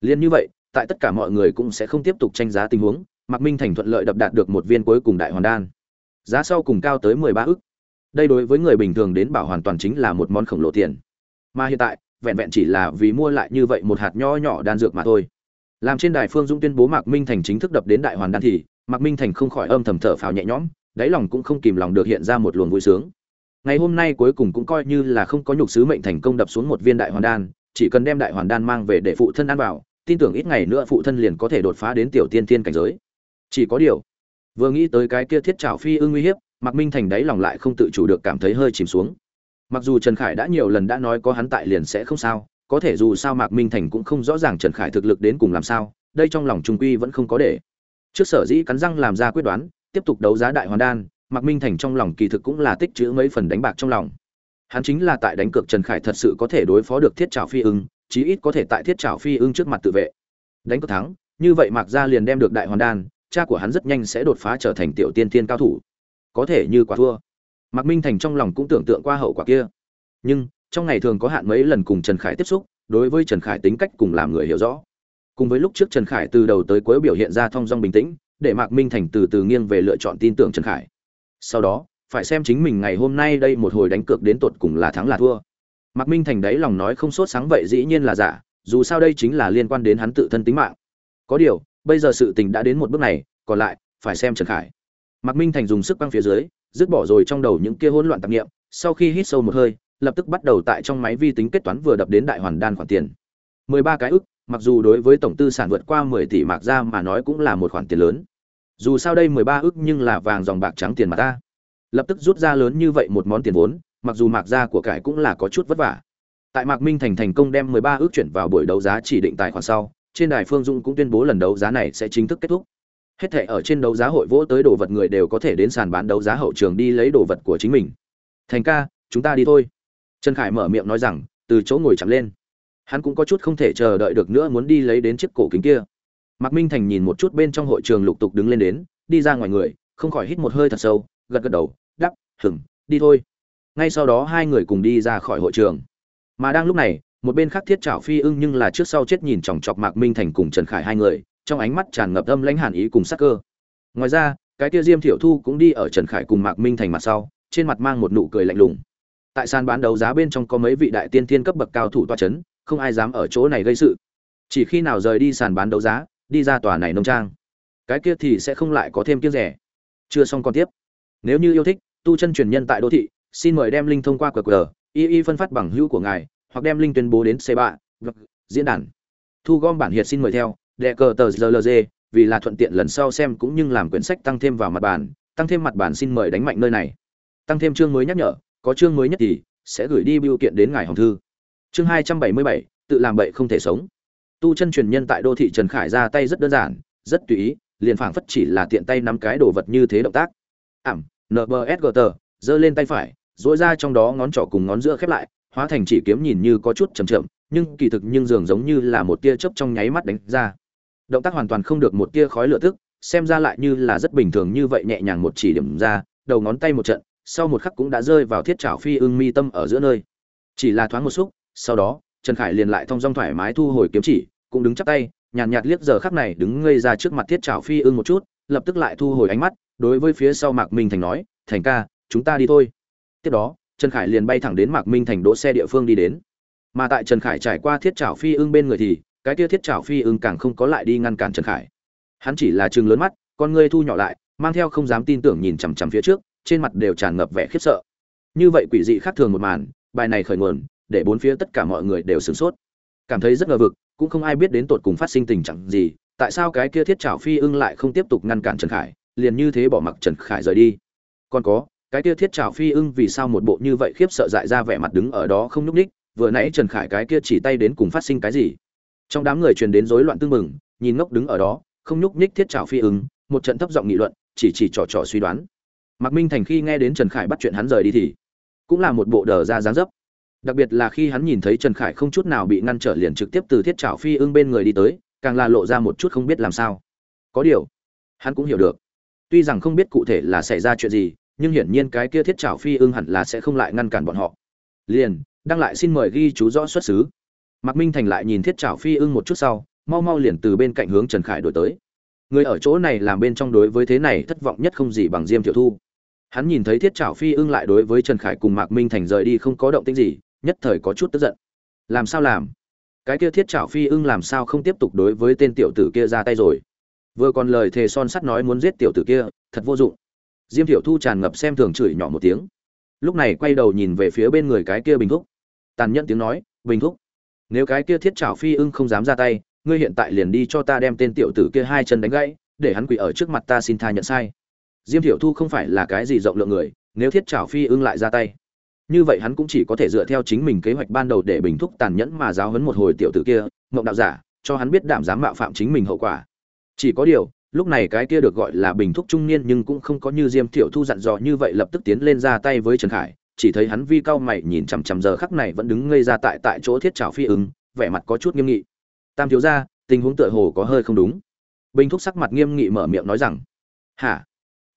Liên như vậy, tại tất cả mọi người cũng sẽ không tiếp tục tranh giá tình huống, mạc minh thành thuận lợi đập đạt được một viên cuối cùng đại hoàn đan. Giá sau cùng cao tới mười ba ức. Đây đối với người bình thường đến bảo hoàn toàn chính là một món khổng lồ tiền. Mà hiện tại, vẹn vẹn chỉ là vì mua lại như vậy một hạt nho nhỏ đan dược mà thôi. Làm trên đài phương dung tuyên bố mạc minh thành chính thức đập đến đại hoàn đan thì, mạc minh thành không khỏi âm thầm thở phào nhẹ nhõm, đáy lòng cũng không kìm lòng được hiện ra một luồng vui sướng ngày hôm nay cuối cùng cũng coi như là không có nhục sứ mệnh thành công đập xuống một viên đại hoàn đan, chỉ cần đem đại hoàn đan mang về để phụ thân ăn vào, tin tưởng ít ngày nữa phụ thân liền có thể đột phá đến tiểu tiên tiên cảnh giới. Chỉ có điều, vừa nghĩ tới cái kia thiết trào phi ưng uy hiếp, mạc minh thành đáy lòng lại không tự chủ được cảm thấy hơi chìm xuống. Mặc dù trần khải đã nhiều lần đã nói có hắn tại liền sẽ không sao, có thể dù sao mạc minh thành cũng không rõ ràng trần khải thực lực đến cùng làm sao, đây trong lòng trung quy vẫn không có để. Trước sở dĩ cắn răng làm ra quyết đoán, tiếp tục đấu giá đại hoàn đan mạc minh thành trong lòng kỳ thực cũng là tích chữ mấy phần đánh bạc trong lòng. Hắn chính là tại đánh cược trần khải thật sự có thể đối phó được thiết Trảo phi ưng, chí ít có thể tại thiết Trảo phi ưng trước mặt tự vệ. Đánh cược thắng, như vậy mạc gia liền đem được đại hoàn đan, cha của hắn rất nhanh sẽ đột phá trở thành tiểu tiên tiên cao thủ. Có thể như quả thua. Mạc minh thành trong lòng cũng tưởng tượng qua hậu quả kia. Nhưng, trong ngày thường có hạn mấy lần cùng trần khải tiếp xúc, đối với trần khải tính cách cùng làm người hiểu rõ. Cùng với lúc trước trần khải từ đầu tới cuối biểu hiện ra thong dong bình tĩnh, để mạc minh thành từ từ nghiêng về lựa chọn tin tưởng trần khải sau đó, phải xem chính mình ngày hôm nay đây một hồi đánh cược đến tột cùng là thắng là thua. Mạc minh thành đấy lòng nói không sốt sáng vậy dĩ nhiên là giả, dù sao đây chính là liên quan đến hắn tự thân tính mạng. Có điều, bây giờ sự tình đã đến một bước này, còn lại, phải xem trần khải. Mạc minh thành dùng sức băng phía dưới, dứt bỏ rồi trong đầu những kia hỗn loạn tạp nghiệm sau khi hít sâu một hơi, lập tức bắt đầu tại trong máy vi tính kết toán vừa đập đến đại hoàn đan khoản tiền. Mười ba cái ức, mặc dù đối với tổng tư sản vượt qua mười tỷ mạc ra mà nói cũng là một khoản tiền lớn dù sao đây mười ba ức nhưng là vàng dòng bạc trắng tiền mà ta. Lập tức rút ra lớn như vậy một món tiền vốn, mặc dù mạc ra của cải cũng là có chút vất vả. Tại mạc minh thành thành công đem mười ba ước chuyển vào buổi đấu giá chỉ định tài khoản sau, trên đài phương dung cũng tuyên bố lần đấu giá này sẽ chính thức kết thúc. Hết thể ở trên đấu giá hội vỗ tới đồ vật người đều có thể đến sàn bán đấu giá hậu trường đi lấy đồ vật của chính mình. Thành ca, chúng ta đi thôi. Trần khải mở miệng nói rằng, từ chỗ ngồi chậm lên. Hắn cũng có chút không thể chờ đợi được nữa muốn đi lấy đến chiếc cổ kính kia mạc minh thành nhìn một chút bên trong hội trường lục tục đứng lên đến, đi ra ngoài người, không khỏi hít một hơi thật sâu, gật gật đầu, đắp hừng đi thôi. Ngay sau đó hai người cùng đi ra khỏi hội trường. Mà đang lúc này, một bên khác thiết trảo phi ưng nhưng là trước sau chết nhìn chòng chọc mạc minh thành cùng trần khải hai người, trong ánh mắt tràn ngập âm lãnh hàn ý cùng sắc cơ. Ngoài ra, cái kia diêm thiểu thu cũng đi ở trần khải cùng mạc minh thành mặt sau, trên mặt mang một nụ cười lạnh lùng. Tại sàn bán đấu giá bên trong có mấy vị đại tiên tiên cấp bậc cao thủ toa chấn, không ai dám ở chỗ này gây sự. Chỉ khi nào rời đi sàn bán đấu giá đi ra tòa này nông trang. Cái kia thì sẽ không lại có thêm kiếc rẻ. Chưa xong còn tiếp. Nếu như yêu thích, tu chân truyền nhân tại đô thị, xin mời đem linh thông qua qr, y y phân phát bằng hữu của ngài, hoặc đem linh tuyên bố đến c 3 diễn đàn. Thu gom bản hiệt xin mời theo, đệ cờ tờ rlg vì là thuận tiện lần sau xem cũng như làm quyển sách tăng thêm vào mặt bản, tăng thêm mặt bản xin mời đánh mạnh nơi này. Tăng thêm chương mới nhắc nhở, có chương mới nhất thì sẽ gửi đi biểu kiện đến ngài hồng thư. Chương hai trăm bảy mươi bảy, tự làm bậy không thể sống tu chân truyền nhân tại đô thị trần khải ra tay rất đơn giản, rất tùy ý, liền phảng phất chỉ là tiện tay nắm cái đồ vật như thế động tác. Ảm nbsgt giơ lên tay phải dỗi ra trong đó ngón trỏ cùng ngón giữa khép lại, hóa thành chỉ kiếm nhìn như có chút chầm chậm, nhưng kỳ thực nhưng dường giống như là một tia chớp trong nháy mắt đánh ra. Động tác hoàn toàn không được một tia khói lửa tức, xem ra lại như là rất bình thường như vậy nhẹ nhàng một chỉ điểm ra, đầu ngón tay một trận, sau một khắc cũng đã rơi vào thiết trảo phi ưng mi tâm ở giữa nơi. Chỉ là thoáng một xúc, sau đó, trần khải liền lại thong dong thoải mái thu hồi kiếm chỉ cũng đứng chắp tay nhàn nhạt, nhạt liếc giờ khắc này đứng ngây ra trước mặt thiết trào phi ưng một chút lập tức lại thu hồi ánh mắt đối với phía sau mạc minh thành nói thành ca chúng ta đi thôi. Tiếp đó trần khải liền bay thẳng đến mạc minh thành đỗ xe địa phương đi đến. Mà tại trần khải trải qua thiết trào phi ưng bên người thì cái kia thiết trào phi ưng càng không có lại đi ngăn cản trần khải. Hắn chỉ là chừng lớn mắt con ngươi thu nhỏ lại mang theo không dám tin tưởng nhìn chằm chằm phía trước trên mặt đều tràn ngập vẻ khiếp sợ. Như vậy quỷ dị khác thường một màn bài này khởi nguồn để bốn phía tất cả mọi người đều sửng sốt cảm thấy rất ngờ vực, cũng không ai biết đến tột cùng phát sinh tình trạng gì, tại sao cái kia thiết trảo phi ưng lại không tiếp tục ngăn cản trần khải, liền như thế bỏ mặc trần khải rời đi. Còn có, cái kia thiết trảo phi ưng vì sao một bộ như vậy khiếp sợ dại ra vẻ mặt đứng ở đó không nhúc ních vừa nãy trần khải cái kia chỉ tay đến cùng phát sinh cái gì. Trong đám người truyền đến rối loạn tương mừng nhìn ngốc đứng ở đó, không nhúc nhích thiết trảo phi ưng, một trận thấp giọng nghị luận, chỉ chỉ trò trò suy đoán. Mạc minh thành khi nghe đến trần khải bắt chuyện hắn rời đi thì, cũng là một bộ đờ ra dáng dấp đặc biệt là khi hắn nhìn thấy trần khải không chút nào bị ngăn trở liền trực tiếp từ thiết trảo phi ưng bên người đi tới, càng là lộ ra một chút không biết làm sao. Có điều, hắn cũng hiểu được. Tuy rằng không biết cụ thể là xảy ra chuyện gì, nhưng hiển nhiên cái kia thiết trảo phi ưng hẳn là sẽ không lại ngăn cản bọn họ. Liền, đăng lại xin mời ghi chú rõ xuất xứ. Mạc minh thành lại nhìn thiết trảo phi ưng một chút sau, mau mau liền từ bên cạnh hướng trần khải đổi tới. Người ở chỗ này làm bên trong đối với thế này thất vọng nhất không gì bằng diêm thiệu thu. Hắn nhìn thấy thiết trảo phi ưng lại đối với trần khải cùng mạc minh thành rời đi không có động tĩnh gì nhất thời có chút tức giận. Làm sao làm? Cái kia thiết trảo phi ưng làm sao không tiếp tục đối với tên tiểu tử kia ra tay rồi? Vừa còn lời thề son sắt nói muốn giết tiểu tử kia, thật vô dụng. Diêm Tiểu thu tràn ngập xem thường chửi nhỏ một tiếng. Lúc này quay đầu nhìn về phía bên người cái kia bình thúc. Tàn nhẫn tiếng nói, bình thúc, nếu cái kia thiết trảo phi ưng không dám ra tay, ngươi hiện tại liền đi cho ta đem tên tiểu tử kia hai chân đánh gãy, để hắn quỳ ở trước mặt ta xin tha nhận sai. Diêm Tiểu thu không phải là cái gì rộng lượng người, nếu thiết trảo phi ưng lại ra tay như vậy hắn cũng chỉ có thể dựa theo chính mình kế hoạch ban đầu để bình thúc tàn nhẫn mà giáo hấn một hồi tiểu tử kia, mộng đạo giả, cho hắn biết đảm dám mạo phạm chính mình hậu quả. Chỉ có điều, lúc này cái kia được gọi là bình thúc trung niên nhưng cũng không có như diêm thiệu thu dặn dò như vậy lập tức tiến lên ra tay với trần khải, chỉ thấy hắn vi cao mày nhìn chằm chằm giờ khắc này vẫn đứng ngây ra tại tại chỗ thiết trào phi ứng, vẻ mặt có chút nghiêm nghị. Tam thiếu gia, tình huống tựa hồ có hơi không đúng. Bình thúc sắc mặt nghiêm nghị mở miệng nói rằng, hả?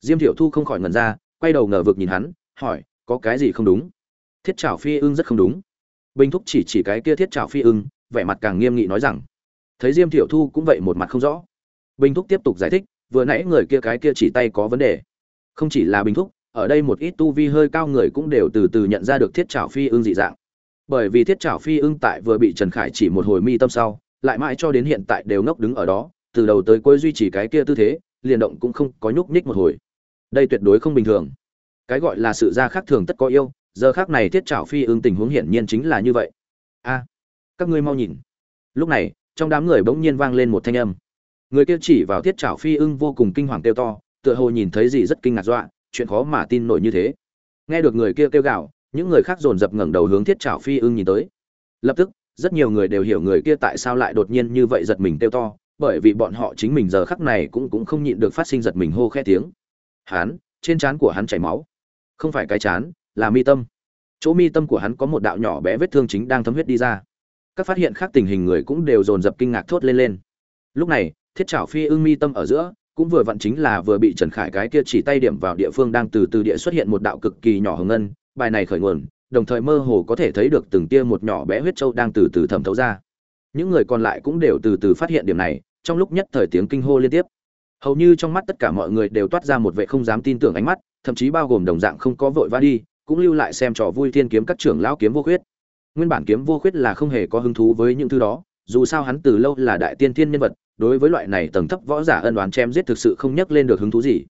Diêm thiệu thu không khỏi ngần ra, quay đầu ngờ vực nhìn hắn, hỏi, có cái gì không đúng? Thiết trảo phi ưng rất không đúng. Bình thúc chỉ chỉ cái kia thiết trảo phi ưng, vẻ mặt càng nghiêm nghị nói rằng, thấy diêm thiệu thu cũng vậy một mặt không rõ. Bình thúc tiếp tục giải thích, vừa nãy người kia cái kia chỉ tay có vấn đề. Không chỉ là bình thúc, ở đây một ít tu vi hơi cao người cũng đều từ từ nhận ra được thiết trảo phi ưng dị dạng. Bởi vì thiết trảo phi ưng tại vừa bị trần khải chỉ một hồi mi tâm sau, lại mãi cho đến hiện tại đều ngốc đứng ở đó, từ đầu tới cuối duy trì cái kia tư thế, liền động cũng không có nhúc nhích một hồi. Đây tuyệt đối không bình thường. Cái gọi là sự ra khác thường tất có yêu giờ khác này thiết trảo phi ưng tình huống hiển nhiên chính là như vậy. A, các ngươi mau nhìn. Lúc này, trong đám người bỗng nhiên vang lên một thanh âm. Người kia chỉ vào thiết trảo phi ưng vô cùng kinh hoàng kêu to, tựa hồ nhìn thấy gì rất kinh ngạc dọa, chuyện khó mà tin nổi như thế. Nghe được người kia kêu gào, những người khác dồn dập ngẩng đầu hướng thiết trảo phi ưng nhìn tới. Lập tức, rất nhiều người đều hiểu người kia tại sao lại đột nhiên như vậy giật mình kêu to, bởi vì bọn họ chính mình giờ khắc này cũng cũng không nhịn được phát sinh giật mình hô khẽ tiếng. Hắn trên trán của hắn chảy máu. Không phải cái chán là mi tâm. Chỗ mi tâm của hắn có một đạo nhỏ bé vết thương chính đang thấm huyết đi ra. Các phát hiện khác tình hình người cũng đều dồn dập kinh ngạc thốt lên lên. Lúc này, thiết trảo phi ưng mi tâm ở giữa, cũng vừa vặn chính là vừa bị trần khải cái kia chỉ tay điểm vào địa phương đang từ từ địa xuất hiện một đạo cực kỳ nhỏ hồng ngân, bài này khởi nguồn, đồng thời mơ hồ có thể thấy được từng tia một nhỏ bé huyết trâu đang từ từ thẩm thấu ra. Những người còn lại cũng đều từ từ phát hiện điểm này, trong lúc nhất thời tiếng kinh hô liên tiếp. Hầu như trong mắt tất cả mọi người đều toát ra một vẻ không dám tin tưởng ánh mắt, thậm chí bao gồm đồng dạng không có vội vã đi cũng lưu lại xem trò vui thiên kiếm các trưởng lão kiếm vô khuyết. Nguyên bản kiếm vô khuyết là không hề có hứng thú với những thứ đó, dù sao hắn từ lâu là đại tiên thiên nhân vật, đối với loại này tầng thấp võ giả ân đoán chém giết thực sự không nhắc lên được hứng thú gì.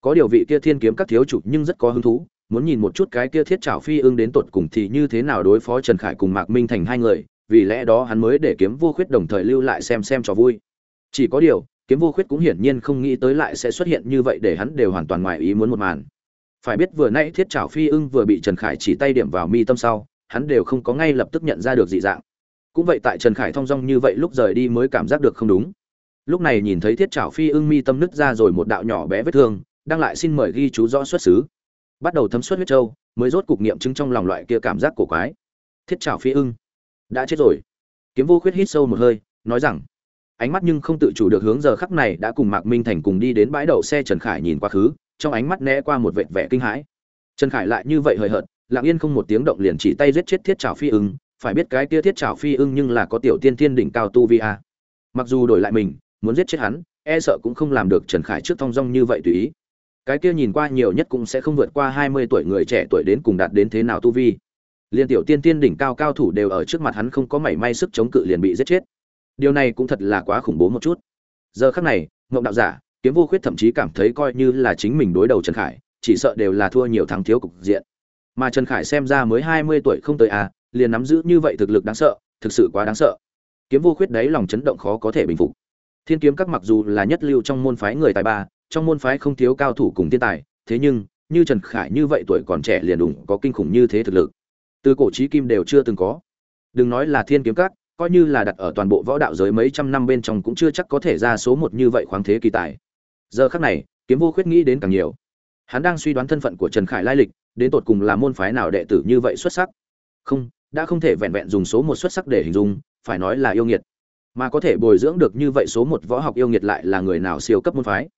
Có điều vị kia thiên kiếm các thiếu chủ nhưng rất có hứng thú, muốn nhìn một chút cái kia thiết trảo phi ương đến tột cùng thì như thế nào đối phó trần khải cùng mạc minh thành hai người, vì lẽ đó hắn mới để kiếm vô khuyết đồng thời lưu lại xem xem trò vui. Chỉ có điều, kiếm vô khuyết cũng hiển nhiên không nghĩ tới lại sẽ xuất hiện như vậy để hắn đều hoàn toàn ngoài ý muốn một màn phải biết vừa nãy thiết trảo phi ưng vừa bị trần khải chỉ tay điểm vào mi tâm sau, hắn đều không có ngay lập tức nhận ra được dị dạng. Cũng vậy tại trần khải thong dong như vậy lúc rời đi mới cảm giác được không đúng. Lúc này nhìn thấy thiết trảo phi ưng mi tâm nứt ra rồi một đạo nhỏ bé vết thương, đang lại xin mời ghi chú rõ xuất xứ. Bắt đầu thấm xuất huyết trâu, mới rốt cục nghiệm chứng trong lòng loại kia cảm giác cổ quái. Thiết trảo phi ưng, đã chết rồi. Kiếm vô khuyết hít sâu một hơi, nói rằng, ánh mắt nhưng không tự chủ được hướng giờ khắc này đã cùng mạc minh thành cùng đi đến bãi đậu xe trần khải nhìn quá khứ trong ánh mắt né qua một vệt vẻ kinh hãi. Trần khải lại như vậy hời hợt, lặng yên không một tiếng động liền chỉ tay giết chết thiết trảo phi ưng, phải biết cái kia thiết trảo phi ưng nhưng là có tiểu tiên thiên đỉnh cao tu vi a. Mặc dù đổi lại mình, muốn giết chết hắn e sợ cũng không làm được trần khải trước thong dong như vậy tùy ý. Cái kia nhìn qua nhiều nhất cũng sẽ không vượt qua hai mươi tuổi người trẻ tuổi đến cùng đạt đến thế nào tu vi. Liên tiểu tiên tiên đỉnh cao cao thủ đều ở trước mặt hắn không có mảy may sức chống cự liền bị giết chết. Điều này cũng thật là quá khủng bố một chút. Giờ khắc này, ngộng đạo giả kiếm vô khuyết thậm chí cảm thấy coi như là chính mình đối đầu trần khải, chỉ sợ đều là thua nhiều thắng thiếu cục diện. Mà trần khải xem ra mới hai mươi tuổi không tới à liền nắm giữ như vậy thực lực đáng sợ, thực sự quá đáng sợ. Kiếm vô khuyết đấy lòng chấn động khó có thể bình phục. Thiên kiếm các mặc dù là nhất lưu trong môn phái người tài ba, trong môn phái không thiếu cao thủ cùng thiên tài, thế nhưng, như trần khải như vậy tuổi còn trẻ liền đủ có kinh khủng như thế thực lực. Từ cổ trí kim đều chưa từng có. Đừng nói là thiên kiếm các, coi như là đặt ở toàn bộ võ đạo giới mấy trăm năm bên trong cũng chưa chắc có thể ra số một như vậy khoáng thế kỳ tài giờ khắc này, kiếm vô khuyết nghĩ đến càng nhiều. Hắn đang suy đoán thân phận của trần khải lai lịch, đến tột cùng là môn phái nào đệ tử như vậy xuất sắc. Không, đã không thể vẹn vẹn dùng số một xuất sắc để hình dung, phải nói là yêu nghiệt. Mà có thể bồi dưỡng được như vậy số một võ học yêu nghiệt lại là người nào siêu cấp môn phái?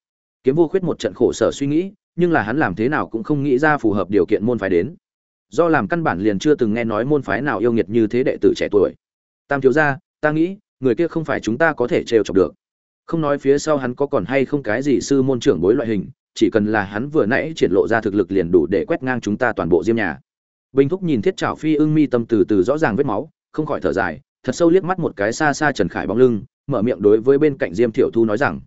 Kiếm vô khuyết một trận khổ sở suy nghĩ, nhưng là hắn làm thế nào cũng không nghĩ ra phù hợp điều kiện môn phái đến. Do làm căn bản liền chưa từng nghe nói môn phái nào yêu nghiệt như thế đệ tử trẻ tuổi. Tam thiếu gia, ta nghĩ, người kia không phải chúng ta có thể trêu chọc được không nói phía sau hắn có còn hay không cái gì sư môn trưởng bối loại hình, chỉ cần là hắn vừa nãy triển lộ ra thực lực liền đủ để quét ngang chúng ta toàn bộ diêm nhà. Bình thúc nhìn thiết trảo phi ưng mi tâm từ từ rõ ràng vết máu, không khỏi thở dài, thật sâu liếc mắt một cái xa xa trần khải bóng lưng, mở miệng đối với bên cạnh diêm thiểu thu nói rằng,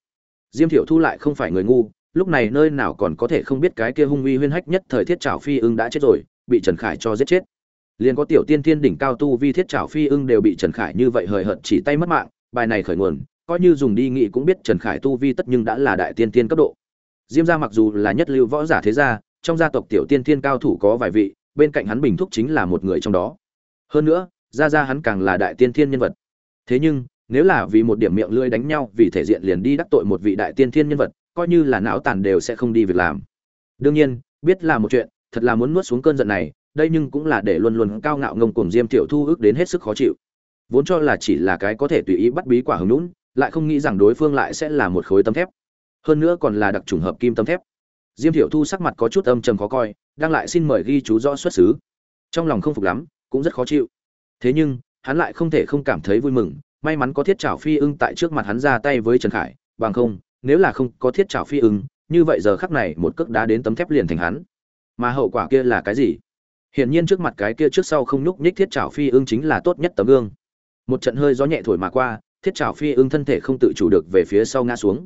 diêm thiểu thu lại không phải người ngu, lúc này nơi nào còn có thể không biết cái kia hung uy huyên hách nhất thời thiết trảo phi ưng đã chết rồi, bị trần khải cho giết chết. Liền có tiểu tiên thiên đỉnh cao tu vi thiết trảo phi ưng đều bị trần khải như vậy hời hợt chỉ tay mất mạng, bài này khởi nguồn coi như dùng đi nghị cũng biết trần khải tu vi tất nhưng đã là đại tiên tiên cấp độ. Diêm gia mặc dù là nhất lưu võ giả thế gia trong gia tộc tiểu tiên thiên cao thủ có vài vị bên cạnh hắn bình thúc chính là một người trong đó. Hơn nữa gia gia hắn càng là đại tiên thiên nhân vật. Thế nhưng nếu là vì một điểm miệng lưỡi đánh nhau vì thể diện liền đi đắc tội một vị đại tiên thiên nhân vật coi như là não tàn đều sẽ không đi việc làm. Đương nhiên biết là một chuyện thật là muốn nuốt xuống cơn giận này đây nhưng cũng là để luôn luôn cao ngạo ngông cuồng diêm tiểu thu ước đến hết sức khó chịu. Vốn cho là chỉ là cái có thể tùy ý bắt bí quả hứng nún, lại không nghĩ rằng đối phương lại sẽ là một khối tấm thép. Hơn nữa còn là đặc trùng hợp kim tấm thép. Diêm tiểu thu sắc mặt có chút âm trầm khó coi, đang lại xin mời ghi chú rõ xuất xứ. Trong lòng không phục lắm, cũng rất khó chịu. Thế nhưng, hắn lại không thể không cảm thấy vui mừng, may mắn có thiết trảo phi ưng tại trước mặt hắn ra tay với trần khải, bằng không, nếu là không có thiết trảo phi ưng, như vậy giờ khắc này một cước đá đến tấm thép liền thành hắn. Mà hậu quả kia là cái gì? Hiển nhiên trước mặt cái kia trước sau không nhúc nhích thiết trảo phi ưng chính là tốt nhất tấm gương. Một trận hơi gió nhẹ thổi mà qua thiết trào phi ưng thân thể không tự chủ được về phía sau ngã xuống.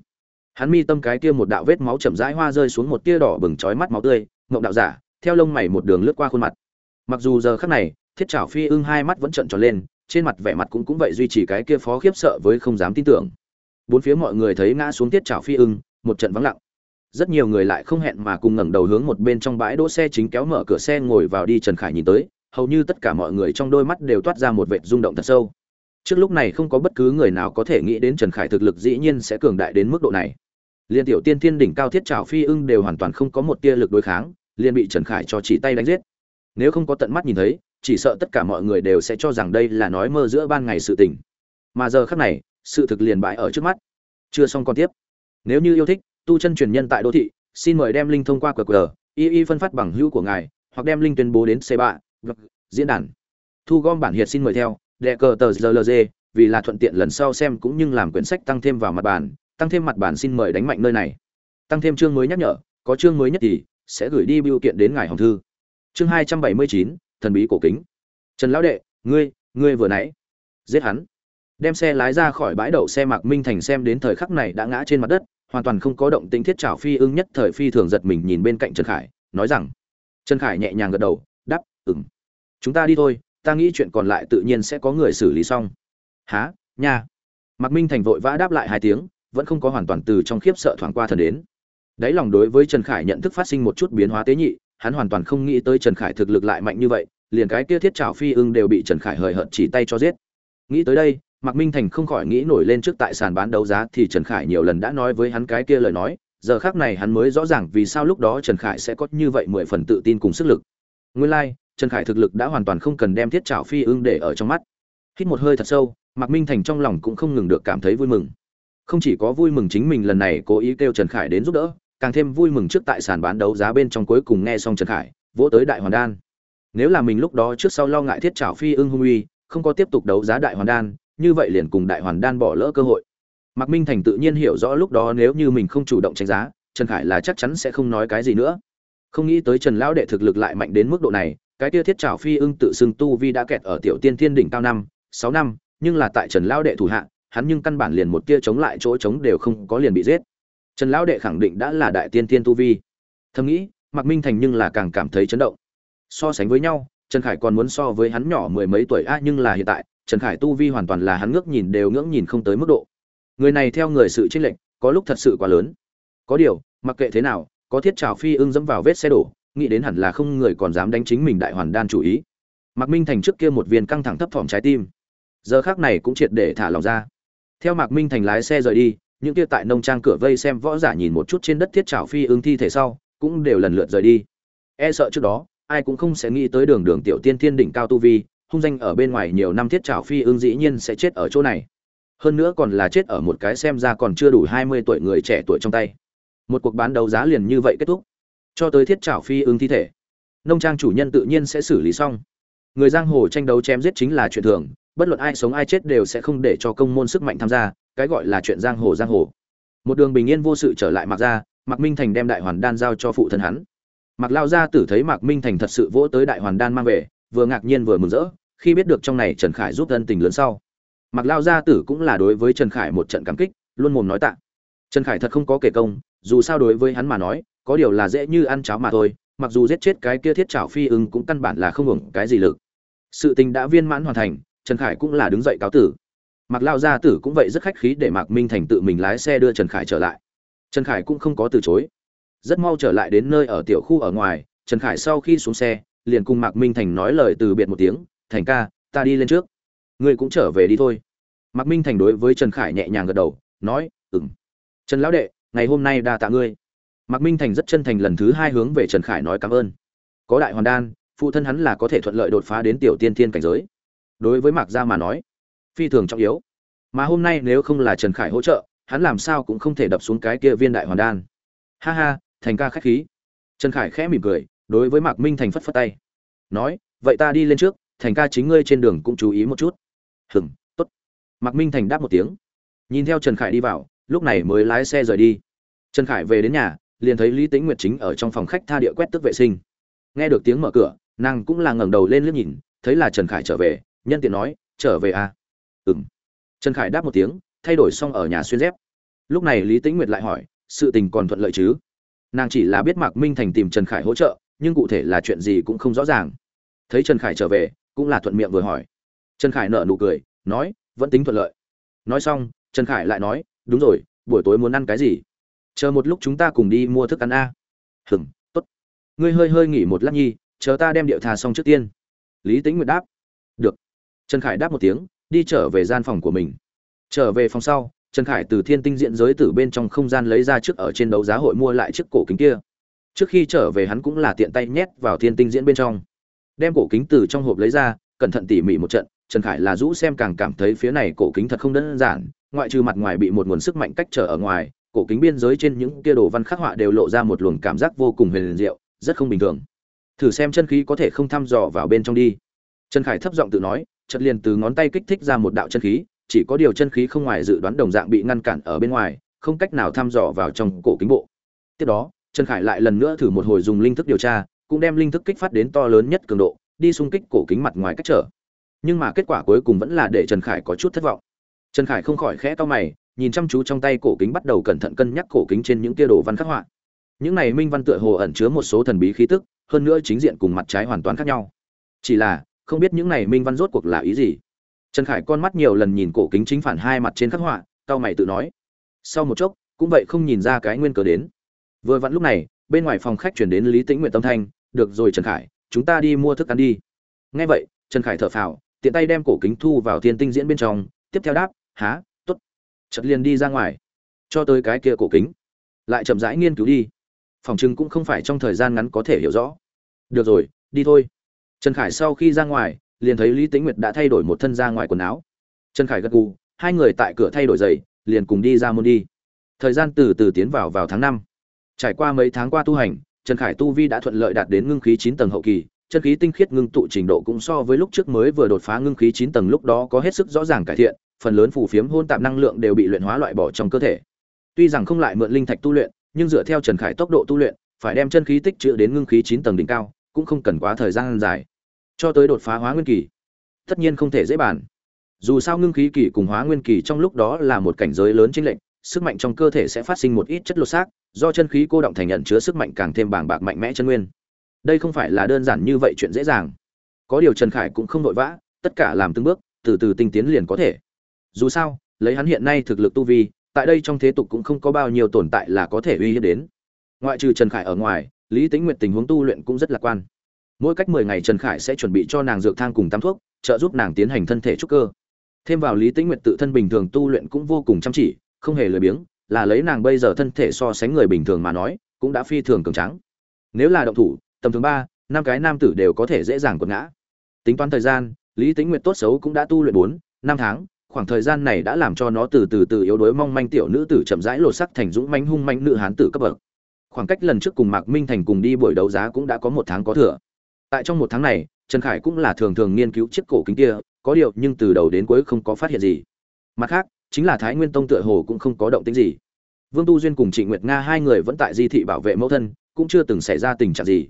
Hắn mi tâm cái kia một đạo vết máu chậm rãi hoa rơi xuống một tia đỏ bừng chói mắt máu tươi, ngộng đạo giả, theo lông mày một đường lướt qua khuôn mặt. Mặc dù giờ khắc này, thiết trào phi ưng hai mắt vẫn trợn tròn lên, trên mặt vẻ mặt cũng cũng vậy duy trì cái kia phó khiếp sợ với không dám tin tưởng. Bốn phía mọi người thấy ngã xuống thiết trào phi ưng, một trận vắng lặng. Rất nhiều người lại không hẹn mà cùng ngẩng đầu hướng một bên trong bãi đỗ xe chính kéo mở cửa xe ngồi vào đi trần khải nhìn tới, hầu như tất cả mọi người trong đôi mắt đều toát ra một vệt rung động thật sâu trước lúc này không có bất cứ người nào có thể nghĩ đến trần khải thực lực dĩ nhiên sẽ cường đại đến mức độ này. Liên tiểu tiên thiên đỉnh cao thiết trào phi ưng đều hoàn toàn không có một tia lực đối kháng, liền bị trần khải cho chỉ tay đánh giết. Nếu không có tận mắt nhìn thấy, chỉ sợ tất cả mọi người đều sẽ cho rằng đây là nói mơ giữa ban ngày sự tình. Mà giờ khác này, sự thực liền bại ở trước mắt. Chưa xong còn tiếp. Nếu như yêu thích, tu chân truyền nhân tại đô thị, xin mời đem linh thông qua qr, y y phân phát bằng hữu của ngài, hoặc đem linh tuyên bố đến c ba vâng, diễn đàn. Thu gom bản hiệt xin mời theo đệ cờ tờ rlg vì là thuận tiện lần sau xem cũng như làm quyển sách tăng thêm vào mặt bản tăng thêm mặt bản xin mời đánh mạnh nơi này. Tăng thêm chương mới nhắc nhở, có chương mới nhất thì sẽ gửi đi biểu kiện đến ngài hồng thư. Chương hai trăm bảy mươi chín, thần bí cổ kính. Trần lão đệ, ngươi ngươi vừa nãy, giết hắn. Đem xe lái ra khỏi bãi đậu xe mạc minh thành xem đến thời khắc này đã ngã trên mặt đất, hoàn toàn không có động tính thiết trào phi ưng nhất thời phi thường giật mình nhìn bên cạnh trần khải, nói rằng. Trần khải nhẹ nhàng gật đầu, đáp ừng chúng ta đi thôi ta nghĩ chuyện còn lại tự nhiên sẽ có người xử lý xong há nha mạc minh thành vội vã đáp lại hai tiếng vẫn không có hoàn toàn từ trong khiếp sợ thoáng qua thần đến Đấy lòng đối với Trần Khải nhận thức phát sinh một chút biến hóa tế nhị, hắn hoàn toàn không nghĩ tới Trần Khải thực lực lại mạnh như vậy, liền cái kia thiết trảo phi ưng đều bị Trần Khải hời hợt chỉ tay cho giết. Nghĩ tới đây, Mạc Minh Thành không khỏi nghĩ nổi lên trước tại sàn bán đấu giá thì Trần Khải nhiều lần đã nói với hắn cái kia lời nói, giờ khắc này hắn mới rõ ràng vì sao lúc đó Trần Khải sẽ có như vậy mười phần tự tin cùng sức lực. Nguyên lai, like, Trần Khải thực lực đã hoàn toàn không cần đem thiết trảo phi ưng để ở trong mắt. Hít một hơi thật sâu, Mạc Minh Thành trong lòng cũng không ngừng được cảm thấy vui mừng. Không chỉ có vui mừng chính mình lần này cố ý kêu Trần Khải đến giúp đỡ, càng thêm vui mừng trước tại sàn bán đấu giá bên trong cuối cùng nghe xong Trần Khải, vỗ tới đại hoàn đan. Nếu là mình lúc đó trước sau lo ngại thiết trảo phi ưng hung uy, không có tiếp tục đấu giá đại hoàn đan, như vậy liền cùng đại hoàn đan bỏ lỡ cơ hội. Mạc Minh Thành tự nhiên hiểu rõ lúc đó nếu như mình không chủ động tranh giá, Trần Khải là chắc chắn sẽ không nói cái gì nữa. Không nghĩ tới Trần lão đệ thực lực lại mạnh đến mức độ này, cái kia thiết trảo phi ưng tự xưng tu vi đã kẹt ở tiểu tiên thiên đỉnh cao năm, sáu năm, nhưng là tại Trần lão đệ thủ hạ, hắn nhưng căn bản liền một tia chống lại chỗ chống đều không có liền bị giết. Trần lão đệ khẳng định đã là đại tiên thiên tu vi. Thầm nghĩ, Mạc Minh Thành nhưng là càng cảm thấy chấn động. So sánh với nhau, Trần Khải còn muốn so với hắn nhỏ mười mấy tuổi a nhưng là hiện tại, Trần Khải tu vi hoàn toàn là hắn ngước nhìn đều ngưỡng nhìn không tới mức độ. Người này theo người sự chênh lệch, có lúc thật sự quá lớn. Có điều, mặc kệ thế nào, có thiết trào phi ưng dẫm vào vết xe đổ, nghĩ đến hẳn là không người còn dám đánh chính mình đại hoàn đan chủ ý. Mạc Minh Thành trước kia một viên căng thẳng thấp thỏm trái tim, giờ khác này cũng triệt để thả lòng ra. Theo Mạc Minh Thành lái xe rời đi, những kia tại nông trang cửa vây xem võ giả nhìn một chút trên đất thiết trào phi ương thi thể sau, cũng đều lần lượt rời đi. E sợ trước đó, ai cũng không sẽ nghĩ tới đường đường tiểu tiên thiên đỉnh cao tu vi, hung danh ở bên ngoài nhiều năm thiết trảo phi ương dĩ nhiên sẽ chết ở chỗ này hơn nữa còn là chết ở một cái xem ra còn chưa đủ hai mươi tuổi người trẻ tuổi trong tay một cuộc bán đấu giá liền như vậy kết thúc cho tới thiết trảo phi ương thi thể. Nông trang chủ nhân tự nhiên sẽ xử lý xong. Người giang hồ tranh đấu chém giết chính là chuyện thường, bất luận ai sống ai chết đều sẽ không để cho công môn sức mạnh tham gia, cái gọi là chuyện giang hồ giang hồ. Một đường bình yên vô sự trở lại mặc ra mạc minh thành đem đại hoàn đan giao cho phụ thân hắn. Mạc lao gia tử thấy mạc minh thành thật sự vỗ tới đại hoàn đan mang về, vừa ngạc nhiên vừa mừng rỡ, khi biết được trong này trần khải giúp thân tình lớn sau. Mạc lao gia tử cũng là đối với trần khải một trận cảm kích, luôn mồm nói tạ. Trần khải thật không có kể công, dù sao đối với hắn mà nói có điều là dễ như ăn cháo mà thôi, mặc dù giết chết cái kia thiết chảo phi ưng cũng căn bản là không hưởng cái gì lực. Sự tình đã viên mãn hoàn thành, trần khải cũng là đứng dậy cáo tử. Mặc lao gia tử cũng vậy rất khách khí để mạc minh thành tự mình lái xe đưa trần khải trở lại. Trần khải cũng không có từ chối. Rất mau trở lại đến nơi ở tiểu khu ở ngoài, trần khải sau khi xuống xe, liền cùng mạc minh thành nói lời từ biệt một tiếng, thành ca, ta đi lên trước. Ngươi cũng trở về đi thôi. Mạc minh thành đối với trần khải nhẹ nhàng gật đầu, nói ừng trần lão đệ, ngày hôm nay đa tạ ngươi mạc minh thành rất chân thành lần thứ hai hướng về trần khải nói cảm ơn. Có đại hoàn đan, phụ thân hắn là có thể thuận lợi đột phá đến tiểu tiên thiên cảnh giới. Đối với mạc gia mà nói, phi thường trọng yếu. Mà hôm nay nếu không là trần khải hỗ trợ, hắn làm sao cũng không thể đập xuống cái kia viên đại hoàn đan. Ha ha, thành ca khách khí. Trần khải khẽ mỉm cười, đối với mạc minh thành phất phất tay. Nói, vậy ta đi lên trước, thành ca chính ngươi trên đường cũng chú ý một chút. Hừm tốt. Mạc minh thành đáp một tiếng. Nhìn theo trần khải đi vào, lúc này mới lái xe rời đi. Trần khải về đến nhà liền thấy lý tĩnh nguyệt chính ở trong phòng khách tha địa quét tức vệ sinh. Nghe được tiếng mở cửa, nàng cũng là ngẩng đầu lên liếc nhìn, thấy là trần khải trở về, nhân tiện nói, trở về à? Ừm. Trần khải đáp một tiếng, thay đổi xong ở nhà xuyên dép. Lúc này lý tĩnh nguyệt lại hỏi, sự tình còn thuận lợi chứ? Nàng chỉ là biết mạc minh thành tìm trần khải hỗ trợ, nhưng cụ thể là chuyện gì cũng không rõ ràng. Thấy trần khải trở về, cũng là thuận miệng vừa hỏi. Trần khải nở nụ cười, nói, vẫn tính thuận lợi. Nói xong, trần khải lại nói, đúng rồi, buổi tối muốn ăn cái gì? Chờ một lúc chúng ta cùng đi mua thức ăn a. Hừng tốt. Ngươi hơi hơi nghỉ một lát nhi, chờ ta đem điệu thà xong trước tiên. Lý tính nguyện đáp. Được. Trần khải đáp một tiếng, đi trở về gian phòng của mình. Trở về phòng sau, trần khải từ thiên tinh diện giới từ bên trong không gian lấy ra trước ở trên đấu giá hội mua lại chiếc cổ kính kia. Trước khi trở về hắn cũng là tiện tay nhét vào thiên tinh diễn bên trong. Đem cổ kính từ trong hộp lấy ra, cẩn thận tỉ mỉ một trận, trần khải là rũ xem càng cảm thấy phía này cổ kính thật không đơn giản, ngoại trừ mặt ngoài bị một nguồn sức mạnh cách trở ở ngoài cổ kính biên giới trên những kia đồ văn khắc họa đều lộ ra một luồng cảm giác vô cùng huyền diệu rất không bình thường thử xem chân khí có thể không thăm dò vào bên trong đi trần khải thấp giọng tự nói chợt liền từ ngón tay kích thích ra một đạo chân khí chỉ có điều chân khí không ngoài dự đoán đồng dạng bị ngăn cản ở bên ngoài không cách nào thăm dò vào trong cổ kính bộ tiếp đó trần khải lại lần nữa thử một hồi dùng linh thức điều tra cũng đem linh thức kích phát đến to lớn nhất cường độ, đi xung kích cổ kính mặt ngoài cách trở. Nhưng mà kết quả cuối cùng vẫn là để Trần Khải có chút thất vọng. Trần Khải không khỏi khẽ cau mày, nhìn chăm chú trong tay cổ kính bắt đầu cẩn thận cân nhắc cổ kính trên những tia đồ văn khắc họa. Những này minh văn tựa hồ ẩn chứa một số thần bí khí tức, hơn nữa chính diện cùng mặt trái hoàn toàn khác nhau. Chỉ là, không biết những này minh văn rốt cuộc là ý gì. Trần Khải con mắt nhiều lần nhìn cổ kính chính phản hai mặt trên khắc họa, cau mày tự nói. Sau một chốc, cũng vậy không nhìn ra cái nguyên cớ đến. vừa vặn lúc này bên ngoài phòng khách chuyển đến lý tĩnh nguyện tâm thanh được rồi trần khải chúng ta đi mua thức ăn đi nghe vậy trần khải thở phào tiện tay đem cổ kính thu vào thiên tinh diễn bên trong tiếp theo đáp há chật liền đi ra ngoài. Cho tới cái kia cổ kính. Lại chậm rãi nghiên cứu đi. Phòng chừng cũng không phải trong thời gian ngắn có thể hiểu rõ. Được rồi, đi thôi. Trần khải sau khi ra ngoài, liền thấy lý tĩnh nguyệt đã thay đổi một thân ra ngoài quần áo. Trần khải gật gù, hai người tại cửa thay đổi giày, liền cùng đi ra môn đi. Thời gian từ từ tiến vào vào tháng năm. Trải qua mấy tháng qua tu hành, trần khải tu vi đã thuận lợi đạt đến ngưng khí chín tầng hậu kỳ, chân khí tinh khiết ngưng tụ trình độ cũng so với lúc trước mới vừa đột phá ngưng khí chín tầng lúc đó có hết sức rõ ràng cải thiện phần lớn phù phiếm hôn tạp năng lượng đều bị luyện hóa loại bỏ trong cơ thể. Tuy rằng không lại mượn linh thạch tu luyện nhưng dựa theo trần khải tốc độ tu luyện phải đem chân khí tích trữ đến ngưng khí chín tầng đỉnh cao cũng không cần quá thời gian dài. Cho tới đột phá hóa nguyên kỳ tất nhiên không thể dễ bàn. Dù sao ngưng khí kỳ cùng hóa nguyên kỳ trong lúc đó là một cảnh giới lớn chênh lệnh, sức mạnh trong cơ thể sẽ phát sinh một ít chất lột xác do chân khí cô động thành nhận chứa sức mạnh càng thêm bàng bạc mạnh mẽ chân nguyên. Đây không phải là đơn giản như vậy chuyện dễ dàng. Có điều trần khải cũng không vội vã tất cả làm từng bước từ từ tinh tiến liền có thể dù sao, lấy hắn hiện nay thực lực tu vi, tại đây trong thế tục cũng không có bao nhiêu tồn tại là có thể uy hiếp đến. Ngoại trừ trần khải ở ngoài, lý tính nguyện tình huống tu luyện cũng rất lạc quan. Mỗi cách mười ngày trần khải sẽ chuẩn bị cho nàng dược thang cùng tắm thuốc, trợ giúp nàng tiến hành thân thể trúc cơ. Thêm vào lý tĩnh nguyệt tự thân bình thường tu luyện cũng vô cùng chăm chỉ, không hề lười biếng, là lấy nàng bây giờ thân thể so sánh người bình thường mà nói, cũng đã phi thường cường trắng nếu là động thủ, tầm thứ ba, năm cái nam tử đều có thể dễ dàng quật ngã. Tính toán thời gian, lý tĩnh nguyệt tốt xấu cũng đã tu luyện bốn, năm tháng khoảng thời gian này đã làm cho nó từ từ từ yếu đuối mong manh tiểu nữ tử chậm rãi lột sắc thành dũng manh hung manh nữ hán tử cấp bậc. Khoảng cách lần trước cùng mạc minh thành cùng đi buổi đấu giá cũng đã có một tháng có thừa. Tại trong một tháng này, trần khải cũng là thường thường nghiên cứu chiếc cổ kính kia, có điều nhưng từ đầu đến cuối không có phát hiện gì. Mặt khác, chính là thái nguyên tông tựa hồ cũng không có động tĩnh gì. Vương tu duyên cùng trịnh nguyệt nga hai người vẫn tại di thị bảo vệ mẫu thân, cũng chưa từng xảy ra tình trạng gì.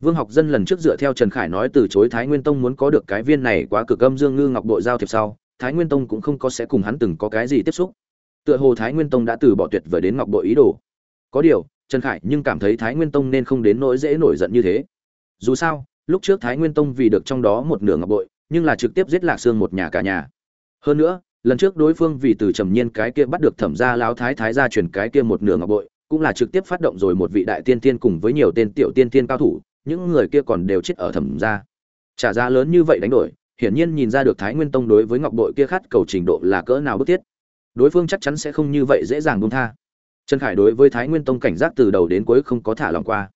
Vương học dân lần trước dựa theo trần khải nói từ chối thái nguyên tông muốn có được cái viên này quá cực âm dương ngư ngọc Đội giao thiệp sau thái nguyên tông cũng không có sẽ cùng hắn từng có cái gì tiếp xúc. Tựa hồ thái nguyên tông đã từ bỏ tuyệt vời đến ngọc bội ý đồ. Có điều, trần khải nhưng cảm thấy thái nguyên tông nên không đến nỗi dễ nổi giận như thế. Dù sao, lúc trước thái nguyên tông vì được trong đó một nửa ngọc bội, nhưng là trực tiếp giết lạc xương một nhà cả nhà. Hơn nữa, lần trước đối phương vì từ trầm nhiên cái kia bắt được thẩm gia lão thái thái gia truyền cái kia một nửa ngọc bội, cũng là trực tiếp phát động rồi một vị đại tiên tiên cùng với nhiều tên tiểu tiên tiên cao thủ, những người kia còn đều chết ở thẩm gia. Trả giá lớn như vậy đánh đổi hiển nhiên nhìn ra được thái nguyên tông đối với ngọc bội kia khát cầu trình độ là cỡ nào bức thiết. Đối phương chắc chắn sẽ không như vậy dễ dàng buông tha. Trần khải đối với thái nguyên tông cảnh giác từ đầu đến cuối không có thả lòng qua.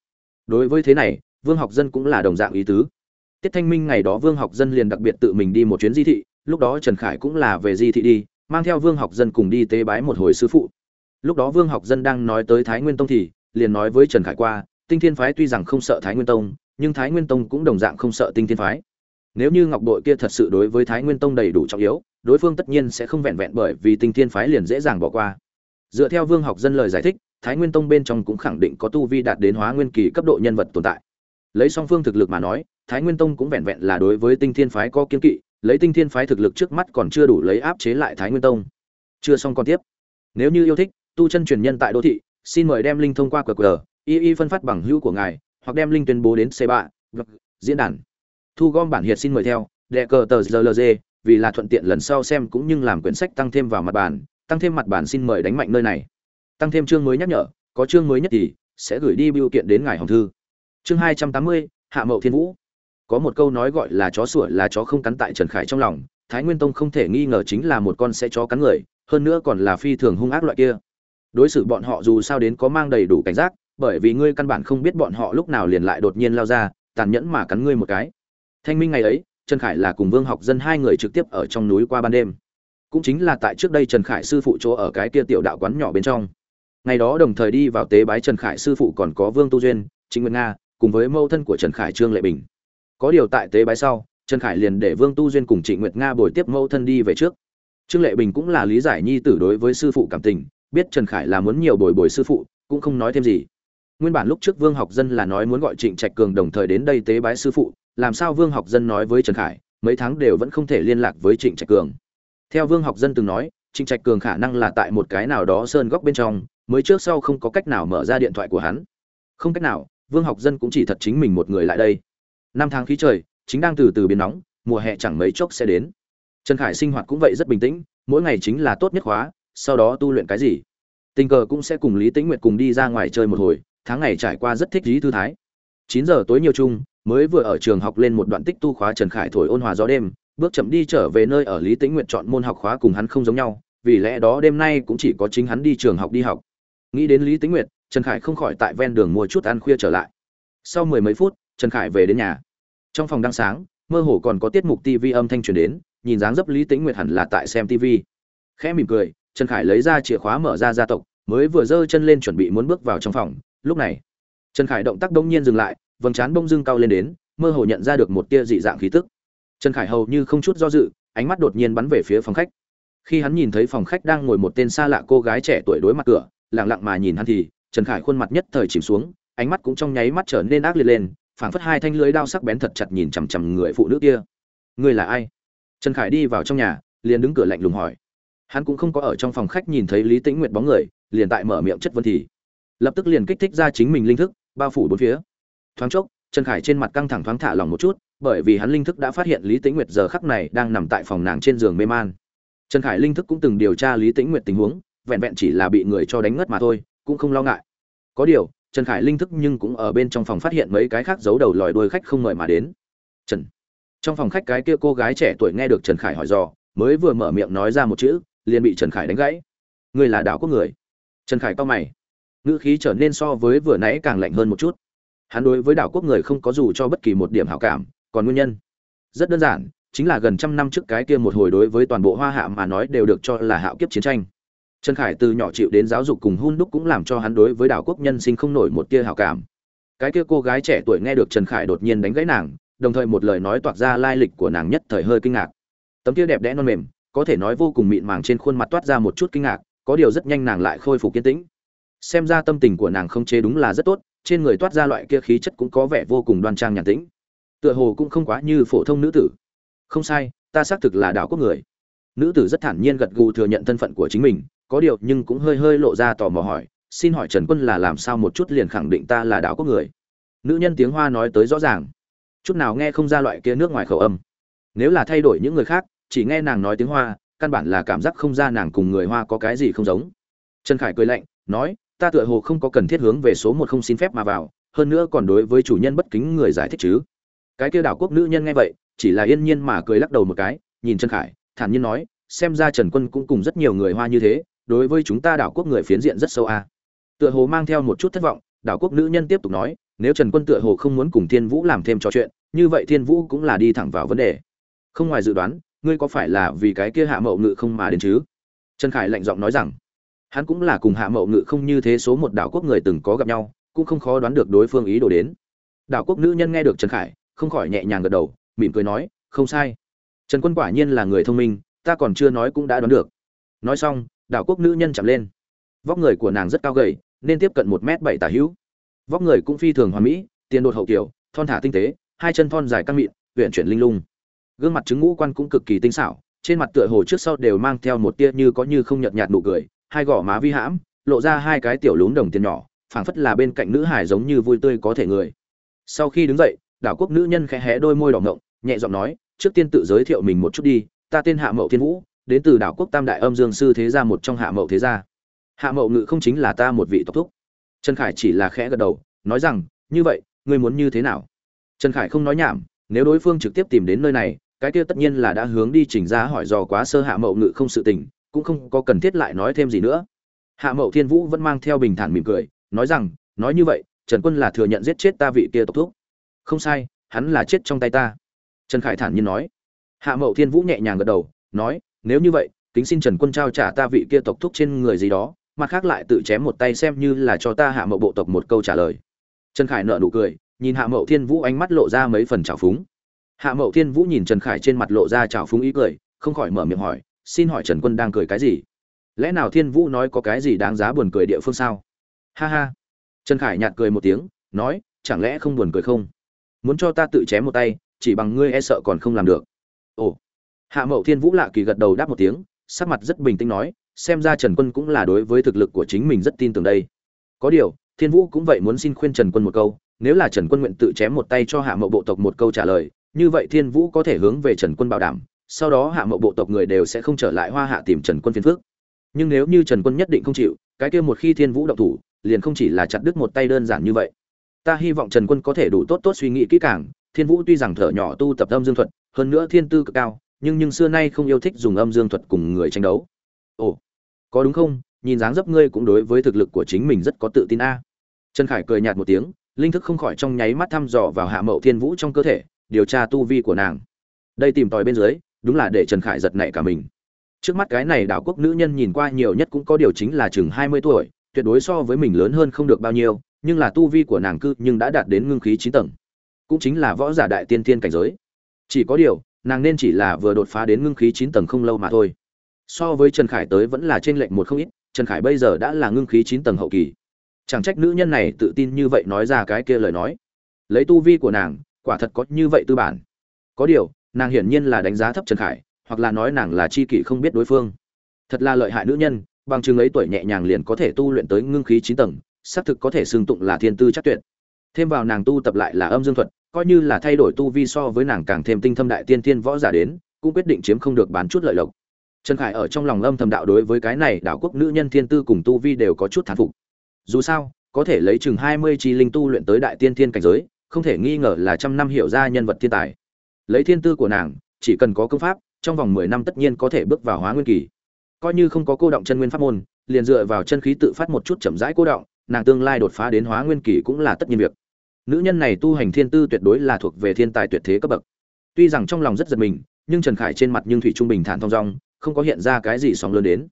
Đối với thế này, vương học dân cũng là đồng dạng ý tứ. Tiết thanh minh ngày đó vương học dân liền đặc biệt tự mình đi một chuyến di thị, lúc đó trần khải cũng là về di thị đi, mang theo vương học dân cùng đi tế bái một hồi sư phụ. Lúc đó vương học dân đang nói tới thái nguyên tông thì, liền nói với trần khải qua, tinh thiên phái tuy rằng không sợ thái nguyên tông, nhưng thái nguyên tông cũng đồng dạng không sợ tinh thiên phái nếu như ngọc bội kia thật sự đối với thái nguyên tông đầy đủ trọng yếu, đối phương tất nhiên sẽ không vẹn vẹn bởi vì tinh thiên phái liền dễ dàng bỏ qua. Dựa theo vương học dân lời giải thích, thái nguyên tông bên trong cũng khẳng định có tu vi đạt đến hóa nguyên kỳ cấp độ nhân vật tồn tại. Lấy song phương thực lực mà nói, thái nguyên tông cũng vẹn vẹn là đối với tinh thiên phái có kiên kỵ, lấy tinh thiên phái thực lực trước mắt còn chưa đủ lấy áp chế lại thái nguyên tông. Chưa xong còn tiếp. Nếu như yêu thích, tu chân truyền nhân tại đô thị, xin mời đem linh thông qua qr, y y phân phát bằng hữu của ngài, hoặc đem linh tuyên bố đến c ba vâng, diễn đàn thu gom bản hiệt xin mời theo, đệ cờ tờ rlg vì là thuận tiện lần sau xem cũng như làm quyển sách tăng thêm vào mặt bản tăng thêm mặt bản xin mời đánh mạnh nơi này. Tăng thêm chương mới nhắc nhở, có chương mới nhất thì sẽ gửi đi biểu kiện đến ngài hồng thư. Chương hai trăm tám mươi, hạ mậu thiên vũ. Có một câu nói gọi là chó sủa là chó không cắn tại trần khải trong lòng, thái nguyên tông không thể nghi ngờ chính là một con sẽ chó cắn người, hơn nữa còn là phi thường hung ác loại kia. Đối xử bọn họ dù sao đến có mang đầy đủ cảnh giác, bởi vì ngươi căn bản không biết bọn họ lúc nào liền lại đột nhiên lao ra, tàn nhẫn mà cắn ngươi một cái thanh minh ngày ấy, trần khải là cùng vương học dân hai người trực tiếp ở trong núi qua ban đêm. Cũng chính là tại trước đây trần khải sư phụ chỗ ở cái kia tiểu đạo quán nhỏ bên trong. Ngày đó đồng thời đi vào tế bái trần khải sư phụ còn có vương tu duyên chính nguyên nga, cùng với mâu thân của trần khải trương lệ bình. Có điều tại tế bái sau, trần khải liền để vương tu duyên cùng trịnh nguyệt nga bồi tiếp mẫu thân đi về trước. Trương lệ bình cũng là lý giải nhi tử đối với sư phụ cảm tình, biết trần khải là muốn nhiều bồi bồi sư phụ, cũng không nói thêm gì. Nguyên bản lúc trước vương học dân là nói muốn gọi trịnh trạch cường đồng thời đến đây tế bái sư phụ làm sao vương học dân nói với trần khải, mấy tháng đều vẫn không thể liên lạc với trịnh trạch cường. Theo vương học dân từng nói, trịnh trạch cường khả năng là tại một cái nào đó sơn góc bên trong, mới trước sau không có cách nào mở ra điện thoại của hắn. Không cách nào, vương học dân cũng chỉ thật chính mình một người lại đây. Năm tháng khí trời, chính đang từ từ biến nóng, mùa hè chẳng mấy chốc sẽ đến. Trần khải sinh hoạt cũng vậy rất bình tĩnh, mỗi ngày chính là tốt nhất khóa sau đó tu luyện cái gì. Tình cờ cũng sẽ cùng lý tĩnh nguyệt cùng đi ra ngoài chơi một hồi, tháng ngày trải qua rất thích trí thư thái. Chín giờ tối nhiều chung mới vừa ở trường học lên một đoạn tích tu khóa trần khải thổi ôn hòa gió đêm, bước chậm đi trở về nơi ở lý tĩnh Nguyệt chọn môn học khóa cùng hắn không giống nhau, vì lẽ đó đêm nay cũng chỉ có chính hắn đi trường học đi học. Nghĩ đến lý tĩnh nguyệt, trần khải không khỏi tại ven đường mua chút ăn khuya trở lại. Sau mười mấy phút, trần khải về đến nhà. Trong phòng đang sáng, mơ hồ còn có tiết mục tv âm thanh truyền đến, nhìn dáng dấp lý tĩnh nguyệt hẳn là tại xem tv khẽ mỉm cười, trần khải lấy ra chìa khóa mở ra gia tộc, mới vừa giơ chân lên chuẩn bị muốn bước vào trong phòng. Lúc này, trần khải động tác đông nhiên dừng lại vầng trán bông dưng cao lên đến, mơ hồ nhận ra được một tia dị dạng khí tức. Trần khải hầu như không chút do dự, ánh mắt đột nhiên bắn về phía phòng khách. Khi hắn nhìn thấy phòng khách đang ngồi một tên xa lạ cô gái trẻ tuổi đối mặt cửa lẳng lặng mà nhìn hắn thì, trần khải khuôn mặt nhất thời chìm xuống, ánh mắt cũng trong nháy mắt trở nên ác liệt lên, phảng phất hai thanh lưới đao sắc bén thật chặt nhìn chằm chằm người phụ nữ kia. Ngươi là ai? Trần khải đi vào trong nhà, liền đứng cửa lạnh lùng hỏi. Hắn cũng không có ở trong phòng khách nhìn thấy lý tĩnh nguyệt bóng người, liền tại mở miệng chất vấn thì, lập tức liền kích thích ra chính mình linh thức, bao phủ bốn phía thoáng chốc, trần khải trên mặt căng thẳng thoáng thả lỏng một chút, bởi vì hắn linh thức đã phát hiện lý tĩnh nguyệt giờ khắc này đang nằm tại phòng nàng trên giường mê man. Trần khải linh thức cũng từng điều tra lý tĩnh nguyệt tình huống, vẹn vẹn chỉ là bị người cho đánh ngất mà thôi, cũng không lo ngại. Có điều, trần khải linh thức nhưng cũng ở bên trong phòng phát hiện mấy cái khác giấu đầu lòi đuôi khách không mời mà đến. Trần. Trong phòng khách cái kia cô gái trẻ tuổi nghe được trần khải hỏi dò, mới vừa mở miệng nói ra một chữ, liền bị trần khải đánh gãy. Người là đảo quốc người. Trần khải cao mày. Ngữ khí trở nên so với vừa nãy càng lạnh hơn một chút hắn đối với đảo quốc người không có dù cho bất kỳ một điểm hảo cảm, còn nguyên nhân. Rất đơn giản, chính là gần trăm năm trước cái kia một hồi đối với toàn bộ hoa hạ mà nói đều được cho là hạo kiếp chiến tranh. Trần khải từ nhỏ chịu đến giáo dục cùng hun đúc cũng làm cho hắn đối với đảo quốc nhân sinh không nổi một tia hảo cảm. Cái kia cô gái trẻ tuổi nghe được trần khải đột nhiên đánh gãy nàng, đồng thời một lời nói toạc ra lai lịch của nàng nhất thời hơi kinh ngạc. Tấm kia đẹp đẽ non mềm, có thể nói vô cùng mịn màng trên khuôn mặt toát ra một chút kinh ngạc, có điều rất nhanh nàng lại khôi phục kiên tĩnh. Xem ra tâm tình của nàng không chế đúng là rất tốt trên người toát ra loại kia khí chất cũng có vẻ vô cùng đoan trang nhàn tĩnh. Tựa hồ cũng không quá như phổ thông nữ tử. Không sai, ta xác thực là đảo quốc người. Nữ tử rất thản nhiên gật gù thừa nhận thân phận của chính mình, có điều nhưng cũng hơi hơi lộ ra tò mò hỏi, xin hỏi trần quân là làm sao một chút liền khẳng định ta là đảo quốc người? Nữ nhân tiếng hoa nói tới rõ ràng. Chút nào nghe không ra loại kia nước ngoài khẩu âm. Nếu là thay đổi những người khác, chỉ nghe nàng nói tiếng hoa, căn bản là cảm giác không ra nàng cùng người hoa có cái gì không giống. Trần khải cười lạnh, nói ta tựa hồ không có cần thiết hướng về số một không xin phép mà vào, hơn nữa còn đối với chủ nhân bất kính người giải thích chứ. Cái kia đảo quốc nữ nhân nghe vậy, chỉ là yên nhiên mà cười lắc đầu một cái, nhìn trần khải, thản nhiên nói, xem ra trần quân cũng cùng rất nhiều người hoa như thế, đối với chúng ta đảo quốc người phiến diện rất sâu a. Tựa hồ mang theo một chút thất vọng, đảo quốc nữ nhân tiếp tục nói, nếu trần quân tựa hồ không muốn cùng thiên vũ làm thêm trò chuyện, như vậy thiên vũ cũng là đi thẳng vào vấn đề. Không ngoài dự đoán, ngươi có phải là vì cái kia hạ mậu ngự không mà đến chứ? Trần khải lạnh giọng nói rằng hắn cũng là cùng hạ mậu ngự không như thế số một đảo quốc người từng có gặp nhau, cũng không khó đoán được đối phương ý đồ đến. Đảo quốc nữ nhân nghe được trần khải, không khỏi nhẹ nhàng gật đầu, mỉm cười nói, không sai. Trần quân quả nhiên là người thông minh, ta còn chưa nói cũng đã đoán được. Nói xong, đảo quốc nữ nhân chạm lên. Vóc người của nàng rất cao gầy, nên tiếp cận một m bảy tả hữu. Vóc người cũng phi thường hoàn mỹ, tiền đột hậu kiểu, thon thả tinh tế, hai chân thon dài căng mịn huyện chuyển linh lung. Gương mặt chứng ngũ quan cũng cực kỳ tinh xảo, trên mặt tựa hồ trước sau đều mang theo một tia như có như không nhợt nhạt nụ cười hai gò má vi hãm, lộ ra hai cái tiểu lún đồng tiền nhỏ, phảng phất là bên cạnh nữ hải giống như vui tươi có thể người. Sau khi đứng dậy, đảo quốc nữ nhân khẽ hé đôi môi đỏ ngộng nhẹ giọng nói, trước tiên tự giới thiệu mình một chút đi, ta tên hạ mậu thiên vũ, đến từ đảo quốc tam đại âm dương sư thế gia một trong hạ mậu thế gia. Hạ mậu ngự không chính là ta một vị tộc thúc. Trần khải chỉ là khẽ gật đầu, nói rằng, như vậy, ngươi muốn như thế nào? Trần khải không nói nhảm, nếu đối phương trực tiếp tìm đến nơi này, cái kia tất nhiên là đã hướng đi chỉnh ra hỏi dò quá sơ hạ mậu ngự không sự tình cũng không có cần thiết lại nói thêm gì nữa. Hạ mậu thiên vũ vẫn mang theo bình thản mỉm cười, nói rằng, nói như vậy, trần quân là thừa nhận giết chết ta vị kia tộc thúc. Không sai, hắn là chết trong tay ta. Trần khải thản nhiên nói. Hạ mậu thiên vũ nhẹ nhàng gật đầu, nói, nếu như vậy, kính xin trần quân trao trả ta vị kia tộc thúc trên người gì đó, mặt khác lại tự chém một tay xem như là cho ta hạ mậu bộ tộc một câu trả lời. Trần khải nợ nụ cười, nhìn hạ mậu thiên vũ ánh mắt lộ ra mấy phần trào phúng. Hạ mậu thiên vũ nhìn trần khải trên mặt lộ ra trào phúng ý cười, không khỏi mở miệng hỏi xin hỏi trần quân đang cười cái gì? Lẽ nào thiên vũ nói có cái gì đáng giá buồn cười địa phương sao? Ha ha. Trần khải nhạt cười một tiếng, nói, chẳng lẽ không buồn cười không? Muốn cho ta tự chém một tay, chỉ bằng ngươi e sợ còn không làm được. Ồ. Hạ mậu thiên vũ lạ kỳ gật đầu đáp một tiếng, sắc mặt rất bình tĩnh nói, xem ra trần quân cũng là đối với thực lực của chính mình rất tin tưởng đây. Có điều, thiên vũ cũng vậy muốn xin khuyên trần quân một câu, nếu là trần quân nguyện tự chém một tay cho hạ mậu bộ tộc một câu trả lời, như vậy thiên vũ có thể hướng về trần quân bảo đảm sau đó hạ mậu bộ tộc người đều sẽ không trở lại hoa hạ tìm trần quân phiền phước. Nhưng nếu như trần quân nhất định không chịu, cái kia một khi thiên vũ động thủ, liền không chỉ là chặt đứt một tay đơn giản như vậy. Ta hy vọng trần quân có thể đủ tốt tốt suy nghĩ kỹ càng, thiên vũ tuy rằng thở nhỏ tu tập âm dương thuật, hơn nữa thiên tư cực cao, nhưng nhưng xưa nay không yêu thích dùng âm dương thuật cùng người tranh đấu. Ồ, có đúng không? Nhìn dáng dấp ngươi cũng đối với thực lực của chính mình rất có tự tin a. Trần khải cười nhạt một tiếng, linh thức không khỏi trong nháy mắt thăm dò vào hạ mậu thiên vũ trong cơ thể, điều tra tu vi của nàng. Đây tìm tòi bên dưới đúng là để trần khải giật nảy cả mình. Trước mắt cái này đảo quốc nữ nhân nhìn qua nhiều nhất cũng có điều chính là chừng hai mươi tuổi, tuyệt đối so với mình lớn hơn không được bao nhiêu, nhưng là tu vi của nàng cư nhưng đã đạt đến ngưng khí chín tầng. Cũng chính là võ giả đại tiên tiên cảnh giới. Chỉ có điều, nàng nên chỉ là vừa đột phá đến ngưng khí chín tầng không lâu mà thôi. So với trần khải tới vẫn là trên lệnh một không ít, trần khải bây giờ đã là ngưng khí chín tầng hậu kỳ. Chẳng trách nữ nhân này tự tin như vậy nói ra cái kia lời nói. Lấy tu vi của nàng, quả thật có như vậy tư bản. Có điều nàng hiển nhiên là đánh giá thấp trần khải, hoặc là nói nàng là chi kỷ không biết đối phương. Thật là lợi hại nữ nhân, bằng chứng ấy tuổi nhẹ nhàng liền có thể tu luyện tới ngưng khí chín tầng, xác thực có thể xưng tụng là thiên tư chắc tuyệt. Thêm vào nàng tu tập lại là âm dương thuật, coi như là thay đổi tu vi so với nàng càng thêm tinh thâm đại tiên tiên võ giả đến, cũng quyết định chiếm không được bán chút lợi lộc. Trần khải ở trong lòng âm thầm đạo đối với cái này đảo quốc nữ nhân thiên tư cùng tu vi đều có chút thán phục. Dù sao, có thể lấy chừng hai mươi chi linh tu luyện tới đại tiên thiên cảnh giới, không thể nghi ngờ là trăm năm hiểu ra nhân vật thiên tài lấy thiên tư của nàng, chỉ cần có công pháp, trong vòng mười năm tất nhiên có thể bước vào hóa nguyên kỳ. Coi như không có cô động chân nguyên pháp môn, liền dựa vào chân khí tự phát một chút chậm rãi cô động, nàng tương lai đột phá đến hóa nguyên kỳ cũng là tất nhiên việc. Nữ nhân này tu hành thiên tư tuyệt đối là thuộc về thiên tài tuyệt thế cấp bậc. Tuy rằng trong lòng rất giật mình, nhưng trần khải trên mặt nhưng thủy trung bình thản thong dong, không có hiện ra cái gì sóng lớn đến.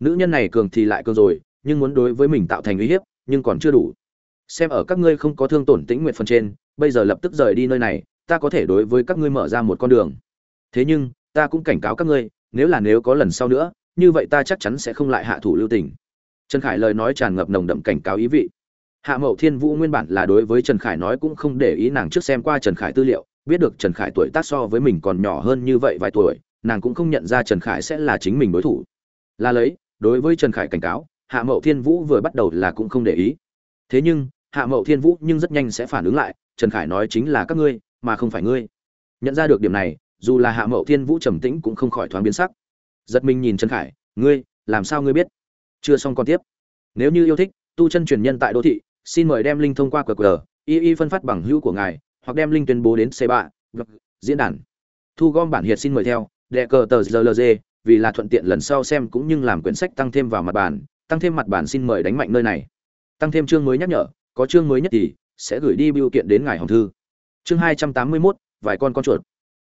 Nữ nhân này cường thì lại cường rồi, nhưng muốn đối với mình tạo thành uy hiếp, nhưng còn chưa đủ. Xem ở các ngươi không có thương tổn tĩnh nguyện phần trên, bây giờ lập tức rời đi nơi này ta có thể đối với các ngươi mở ra một con đường. Thế nhưng, ta cũng cảnh cáo các ngươi, nếu là nếu có lần sau nữa, như vậy ta chắc chắn sẽ không lại hạ thủ lưu tình. Trần khải lời nói tràn ngập nồng đậm cảnh cáo ý vị. Hạ mậu thiên vũ nguyên bản là đối với trần khải nói cũng không để ý nàng trước xem qua trần khải tư liệu, biết được trần khải tuổi tác so với mình còn nhỏ hơn như vậy vài tuổi, nàng cũng không nhận ra trần khải sẽ là chính mình đối thủ. Là lấy, đối với trần khải cảnh cáo, hạ mậu thiên vũ vừa bắt đầu là cũng không để ý. Thế nhưng, hạ mậu thiên vũ nhưng rất nhanh sẽ phản ứng lại, trần khải nói chính là các ngươi mà không phải ngươi. Nhận ra được điểm này, dù là hạ mậu thiên vũ trầm tĩnh cũng không khỏi thoáng biến sắc. Giật mình nhìn trần khải, ngươi, làm sao ngươi biết? Chưa xong còn tiếp. Nếu như yêu thích, tu chân truyền nhân tại đô thị, xin mời đem linh thông qua qr, y y phân phát bằng hữu của ngài, hoặc đem linh tuyên bố đến c ba diễn đàn. Thu gom bản hiệt xin mời theo, đệ cờ tờ rlg vì là thuận tiện lần sau xem cũng như làm quyển sách tăng thêm vào mặt bản, tăng thêm mặt bản xin mời đánh mạnh nơi này. Tăng thêm chương mới nhắc nhở, có chương mới nhất thì sẽ gửi đi biểu kiện đến ngài hồng thư chương hai trăm tám mươi 281, vài con con chuột.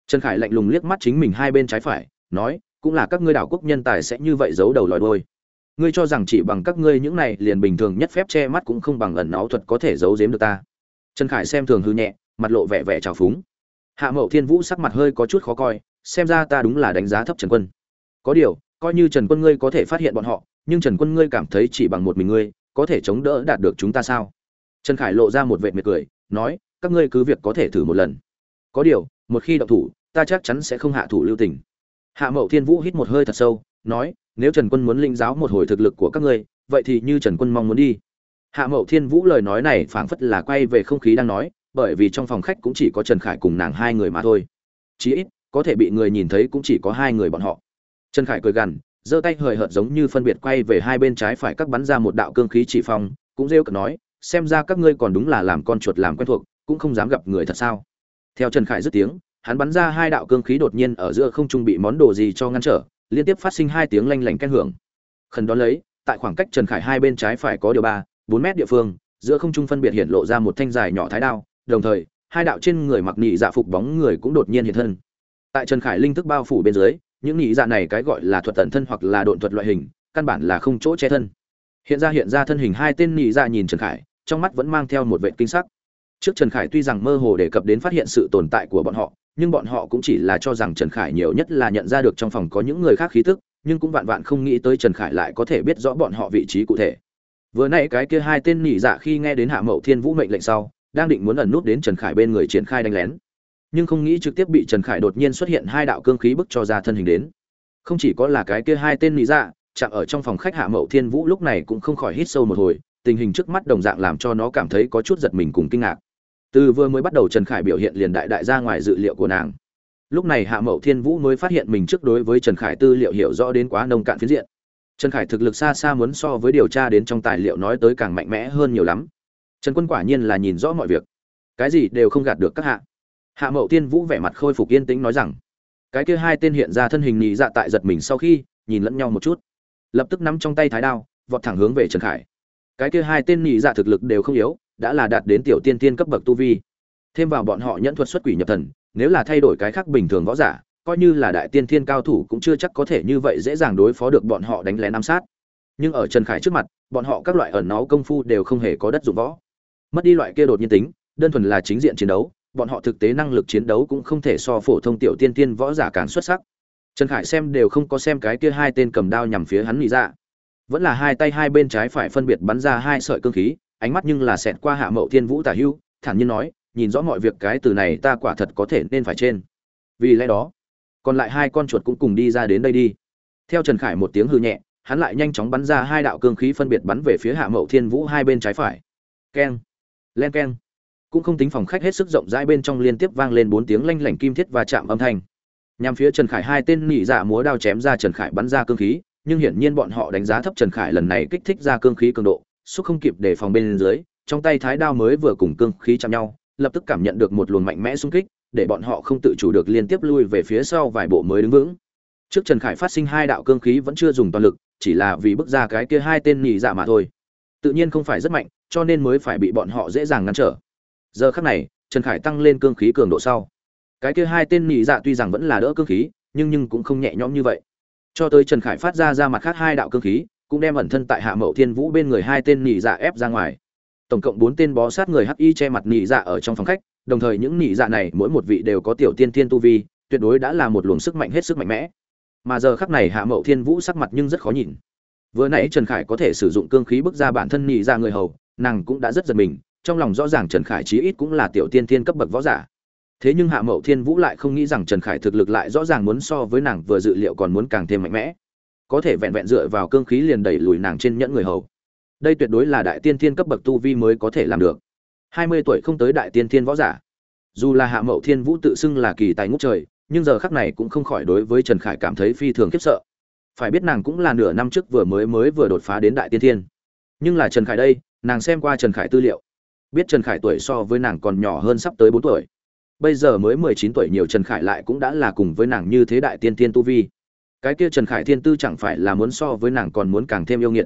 Trần khải lạnh lùng liếc mắt chính mình hai bên trái phải nói cũng là các ngươi đảo quốc nhân tài sẽ như vậy giấu đầu lòi đuôi. Ngươi cho rằng chỉ bằng các ngươi những này liền bình thường nhất phép che mắt cũng không bằng ẩn náu thuật có thể giấu giếm được ta? Trần khải xem thường hư nhẹ mặt lộ vẻ vẻ trào phúng. Hạ mậu thiên vũ sắc mặt hơi có chút khó coi xem ra ta đúng là đánh giá thấp trần quân. Có điều coi như trần quân ngươi có thể phát hiện bọn họ nhưng trần quân ngươi cảm thấy chỉ bằng một mình ngươi có thể chống đỡ đạt được chúng ta sao? Trần khải lộ ra một vệt miệt cười nói các ngươi cứ việc có thể thử một lần. Có điều, một khi động thủ, ta chắc chắn sẽ không hạ thủ lưu tình. Hạ mậu thiên vũ hít một hơi thật sâu, nói, nếu trần quân muốn linh giáo một hồi thực lực của các ngươi, vậy thì như trần quân mong muốn đi. Hạ mậu thiên vũ lời nói này phảng phất là quay về không khí đang nói, bởi vì trong phòng khách cũng chỉ có trần khải cùng nàng hai người mà thôi. Chí ít, có thể bị người nhìn thấy cũng chỉ có hai người bọn họ. Trần khải cười gằn, giơ tay hời hợt giống như phân biệt quay về hai bên trái phải các bắn ra một đạo cương khí chỉ phong, cũng rêu cợt nói, xem ra các ngươi còn đúng là làm con chuột làm quen thuộc cũng không dám gặp người thật sao? Theo trần khải dứt tiếng, hắn bắn ra hai đạo cương khí đột nhiên ở giữa không trung bị món đồ gì cho ngăn trở, liên tiếp phát sinh hai tiếng lanh lảnh canh hưởng. Khẩn đón lấy, tại khoảng cách trần khải hai bên trái phải có điều ba, bốn mét địa phương, giữa không trung phân biệt hiện lộ ra một thanh dài nhỏ thái đao, đồng thời, hai đạo trên người mặc nhị dạ phục bóng người cũng đột nhiên hiện thân. Tại trần khải linh thức bao phủ bên dưới, những nhị dạ này cái gọi là thuật tận thân hoặc là độn thuật loại hình, căn bản là không chỗ che thân. Hiện ra hiện ra thân hình hai tên nhị dạ nhìn trần khải, trong mắt vẫn mang theo một vệ kinh sắc trước trần khải tuy rằng mơ hồ đề cập đến phát hiện sự tồn tại của bọn họ nhưng bọn họ cũng chỉ là cho rằng Trần Khải nhiều nhất là nhận ra được trong phòng có những người khác khí tức, nhưng cũng vạn vạn không nghĩ tới Trần Khải lại có thể biết rõ bọn họ vị trí cụ thể. Vừa nãy cái kia hai tên nỉ dạ khi nghe đến Hạ Mậu Thiên Vũ mệnh lệnh sau, đang định muốn ẩn nút đến Trần Khải bên người triển khai đánh lén, nhưng không nghĩ trực tiếp bị Trần Khải đột nhiên xuất hiện hai đạo cương khí bức cho ra thân hình đến. Không chỉ có là cái kia hai tên nỉ dạ, chạm ở trong phòng khách Hạ Mậu Thiên Vũ lúc này cũng không khỏi hít sâu một hồi, tình hình trước mắt đồng dạng làm cho nó cảm thấy có chút giật mình cùng kinh ngạc từ vừa mới bắt đầu trần khải biểu hiện liền đại đại ra ngoài dự liệu của nàng. Lúc này hạ mậu thiên vũ mới phát hiện mình trước đối với trần khải tư liệu hiểu rõ đến quá nông cạn phiến diện. Trần khải thực lực xa xa muốn so với điều tra đến trong tài liệu nói tới càng mạnh mẽ hơn nhiều lắm. Trần quân quả nhiên là nhìn rõ mọi việc. Cái gì đều không gạt được các hạ. Hạ mậu tiên vũ vẻ mặt khôi phục yên tĩnh nói rằng, cái kia hai tên hiện ra thân hình nhị dạ tại giật mình sau khi, nhìn lẫn nhau một chút. Lập tức nắm trong tay thái đao, vọt thẳng hướng về trần khải. Cái kia hai tên nhị dạ thực lực đều không yếu đã là đạt đến tiểu tiên tiên cấp bậc tu vi. Thêm vào bọn họ nhẫn thuật xuất quỷ nhập thần, nếu là thay đổi cái khác bình thường võ giả, coi như là đại tiên thiên cao thủ cũng chưa chắc có thể như vậy dễ dàng đối phó được bọn họ đánh lén ám sát. Nhưng ở trần khải trước mặt, bọn họ các loại ẩn náu công phu đều không hề có đất dụng võ. Mất đi loại kia đột nhiên tính, đơn thuần là chính diện chiến đấu, bọn họ thực tế năng lực chiến đấu cũng không thể so phổ thông tiểu tiên tiên võ giả càng xuất sắc. Trần khải xem đều không có xem cái kia hai tên cầm đao nhằm phía hắn nghĩ ra dạ. vẫn là hai tay hai bên trái phải phân biệt bắn ra hai sợi cương khí ánh mắt nhưng là xẹt qua hạ mậu thiên vũ tả hưu, thản nhiên nói, nhìn rõ mọi việc cái từ này ta quả thật có thể nên phải trên. Vì lẽ đó, còn lại hai con chuột cũng cùng đi ra đến đây đi. Theo trần khải một tiếng hư nhẹ, hắn lại nhanh chóng bắn ra hai đạo cương khí phân biệt bắn về phía hạ mậu thiên vũ hai bên trái phải. Keng, len keng. Cũng không tính phòng khách hết sức rộng rãi bên trong liên tiếp vang lên bốn tiếng lanh lảnh kim thiết và chạm âm thanh. Nhằm phía trần khải hai tên nỉ dạ múa đao chém ra trần khải bắn ra cương khí, nhưng hiển nhiên bọn họ đánh giá thấp trần khải lần này kích thích ra cương khí cường độ xúc không kịp để phòng bên dưới, trong tay thái đao mới vừa cùng cương khí chạm nhau, lập tức cảm nhận được một luồng mạnh mẽ xung kích, để bọn họ không tự chủ được liên tiếp lui về phía sau vài bộ mới đứng vững. Trước trần khải phát sinh hai đạo cương khí vẫn chưa dùng toàn lực, chỉ là vì bước ra cái kia hai tên nhị dạ mà thôi. Tự nhiên không phải rất mạnh, cho nên mới phải bị bọn họ dễ dàng ngăn trở. Giờ khắc này, trần khải tăng lên cương khí cường độ sau. Cái kia hai tên nhị dạ tuy rằng vẫn là đỡ cương khí, nhưng nhưng cũng không nhẹ nhõm như vậy. Cho tới trần khải phát ra ra mặt khác hai đạo cương khí cũng đem ẩn thân tại hạ mậu thiên vũ bên người hai tên nhị dạ ép ra ngoài. Tổng cộng bốn tên bó sát người hắc y che mặt nhị dạ ở trong phòng khách, đồng thời những nhị dạ này mỗi một vị đều có tiểu tiên thiên tu vi, tuyệt đối đã là một luồng sức mạnh hết sức mạnh mẽ. Mà giờ khắc này hạ mậu thiên vũ sắc mặt nhưng rất khó nhìn. Vừa nãy trần khải có thể sử dụng cương khí bức ra bản thân nhị dạ người hầu, nàng cũng đã rất giật mình, trong lòng rõ ràng trần khải chí ít cũng là tiểu tiên thiên cấp bậc võ giả. Thế nhưng hạ mậu thiên vũ lại không nghĩ rằng trần khải thực lực lại rõ ràng muốn so với nàng vừa dự liệu còn muốn càng thêm mạnh mẽ có thể vẹn vẹn dựa vào cương khí liền đẩy lùi nàng trên nhẫn người hầu. Đây tuyệt đối là đại tiên thiên cấp bậc tu vi mới có thể làm được. Hai mươi tuổi không tới đại tiên thiên võ giả. Dù là hạ mậu thiên vũ tự xưng là kỳ tài ngút trời, nhưng giờ khắc này cũng không khỏi đối với trần khải cảm thấy phi thường khiếp sợ. Phải biết nàng cũng là nửa năm trước vừa mới mới vừa đột phá đến đại tiên thiên. Nhưng là trần khải đây, nàng xem qua trần khải tư liệu. Biết trần khải tuổi so với nàng còn nhỏ hơn sắp tới bốn tuổi. Bây giờ mới mười chín tuổi nhiều trần khải lại cũng đã là cùng với nàng như thế đại tiên tiên tu vi cái kia trần khải thiên tư chẳng phải là muốn so với nàng còn muốn càng thêm yêu nghiệt.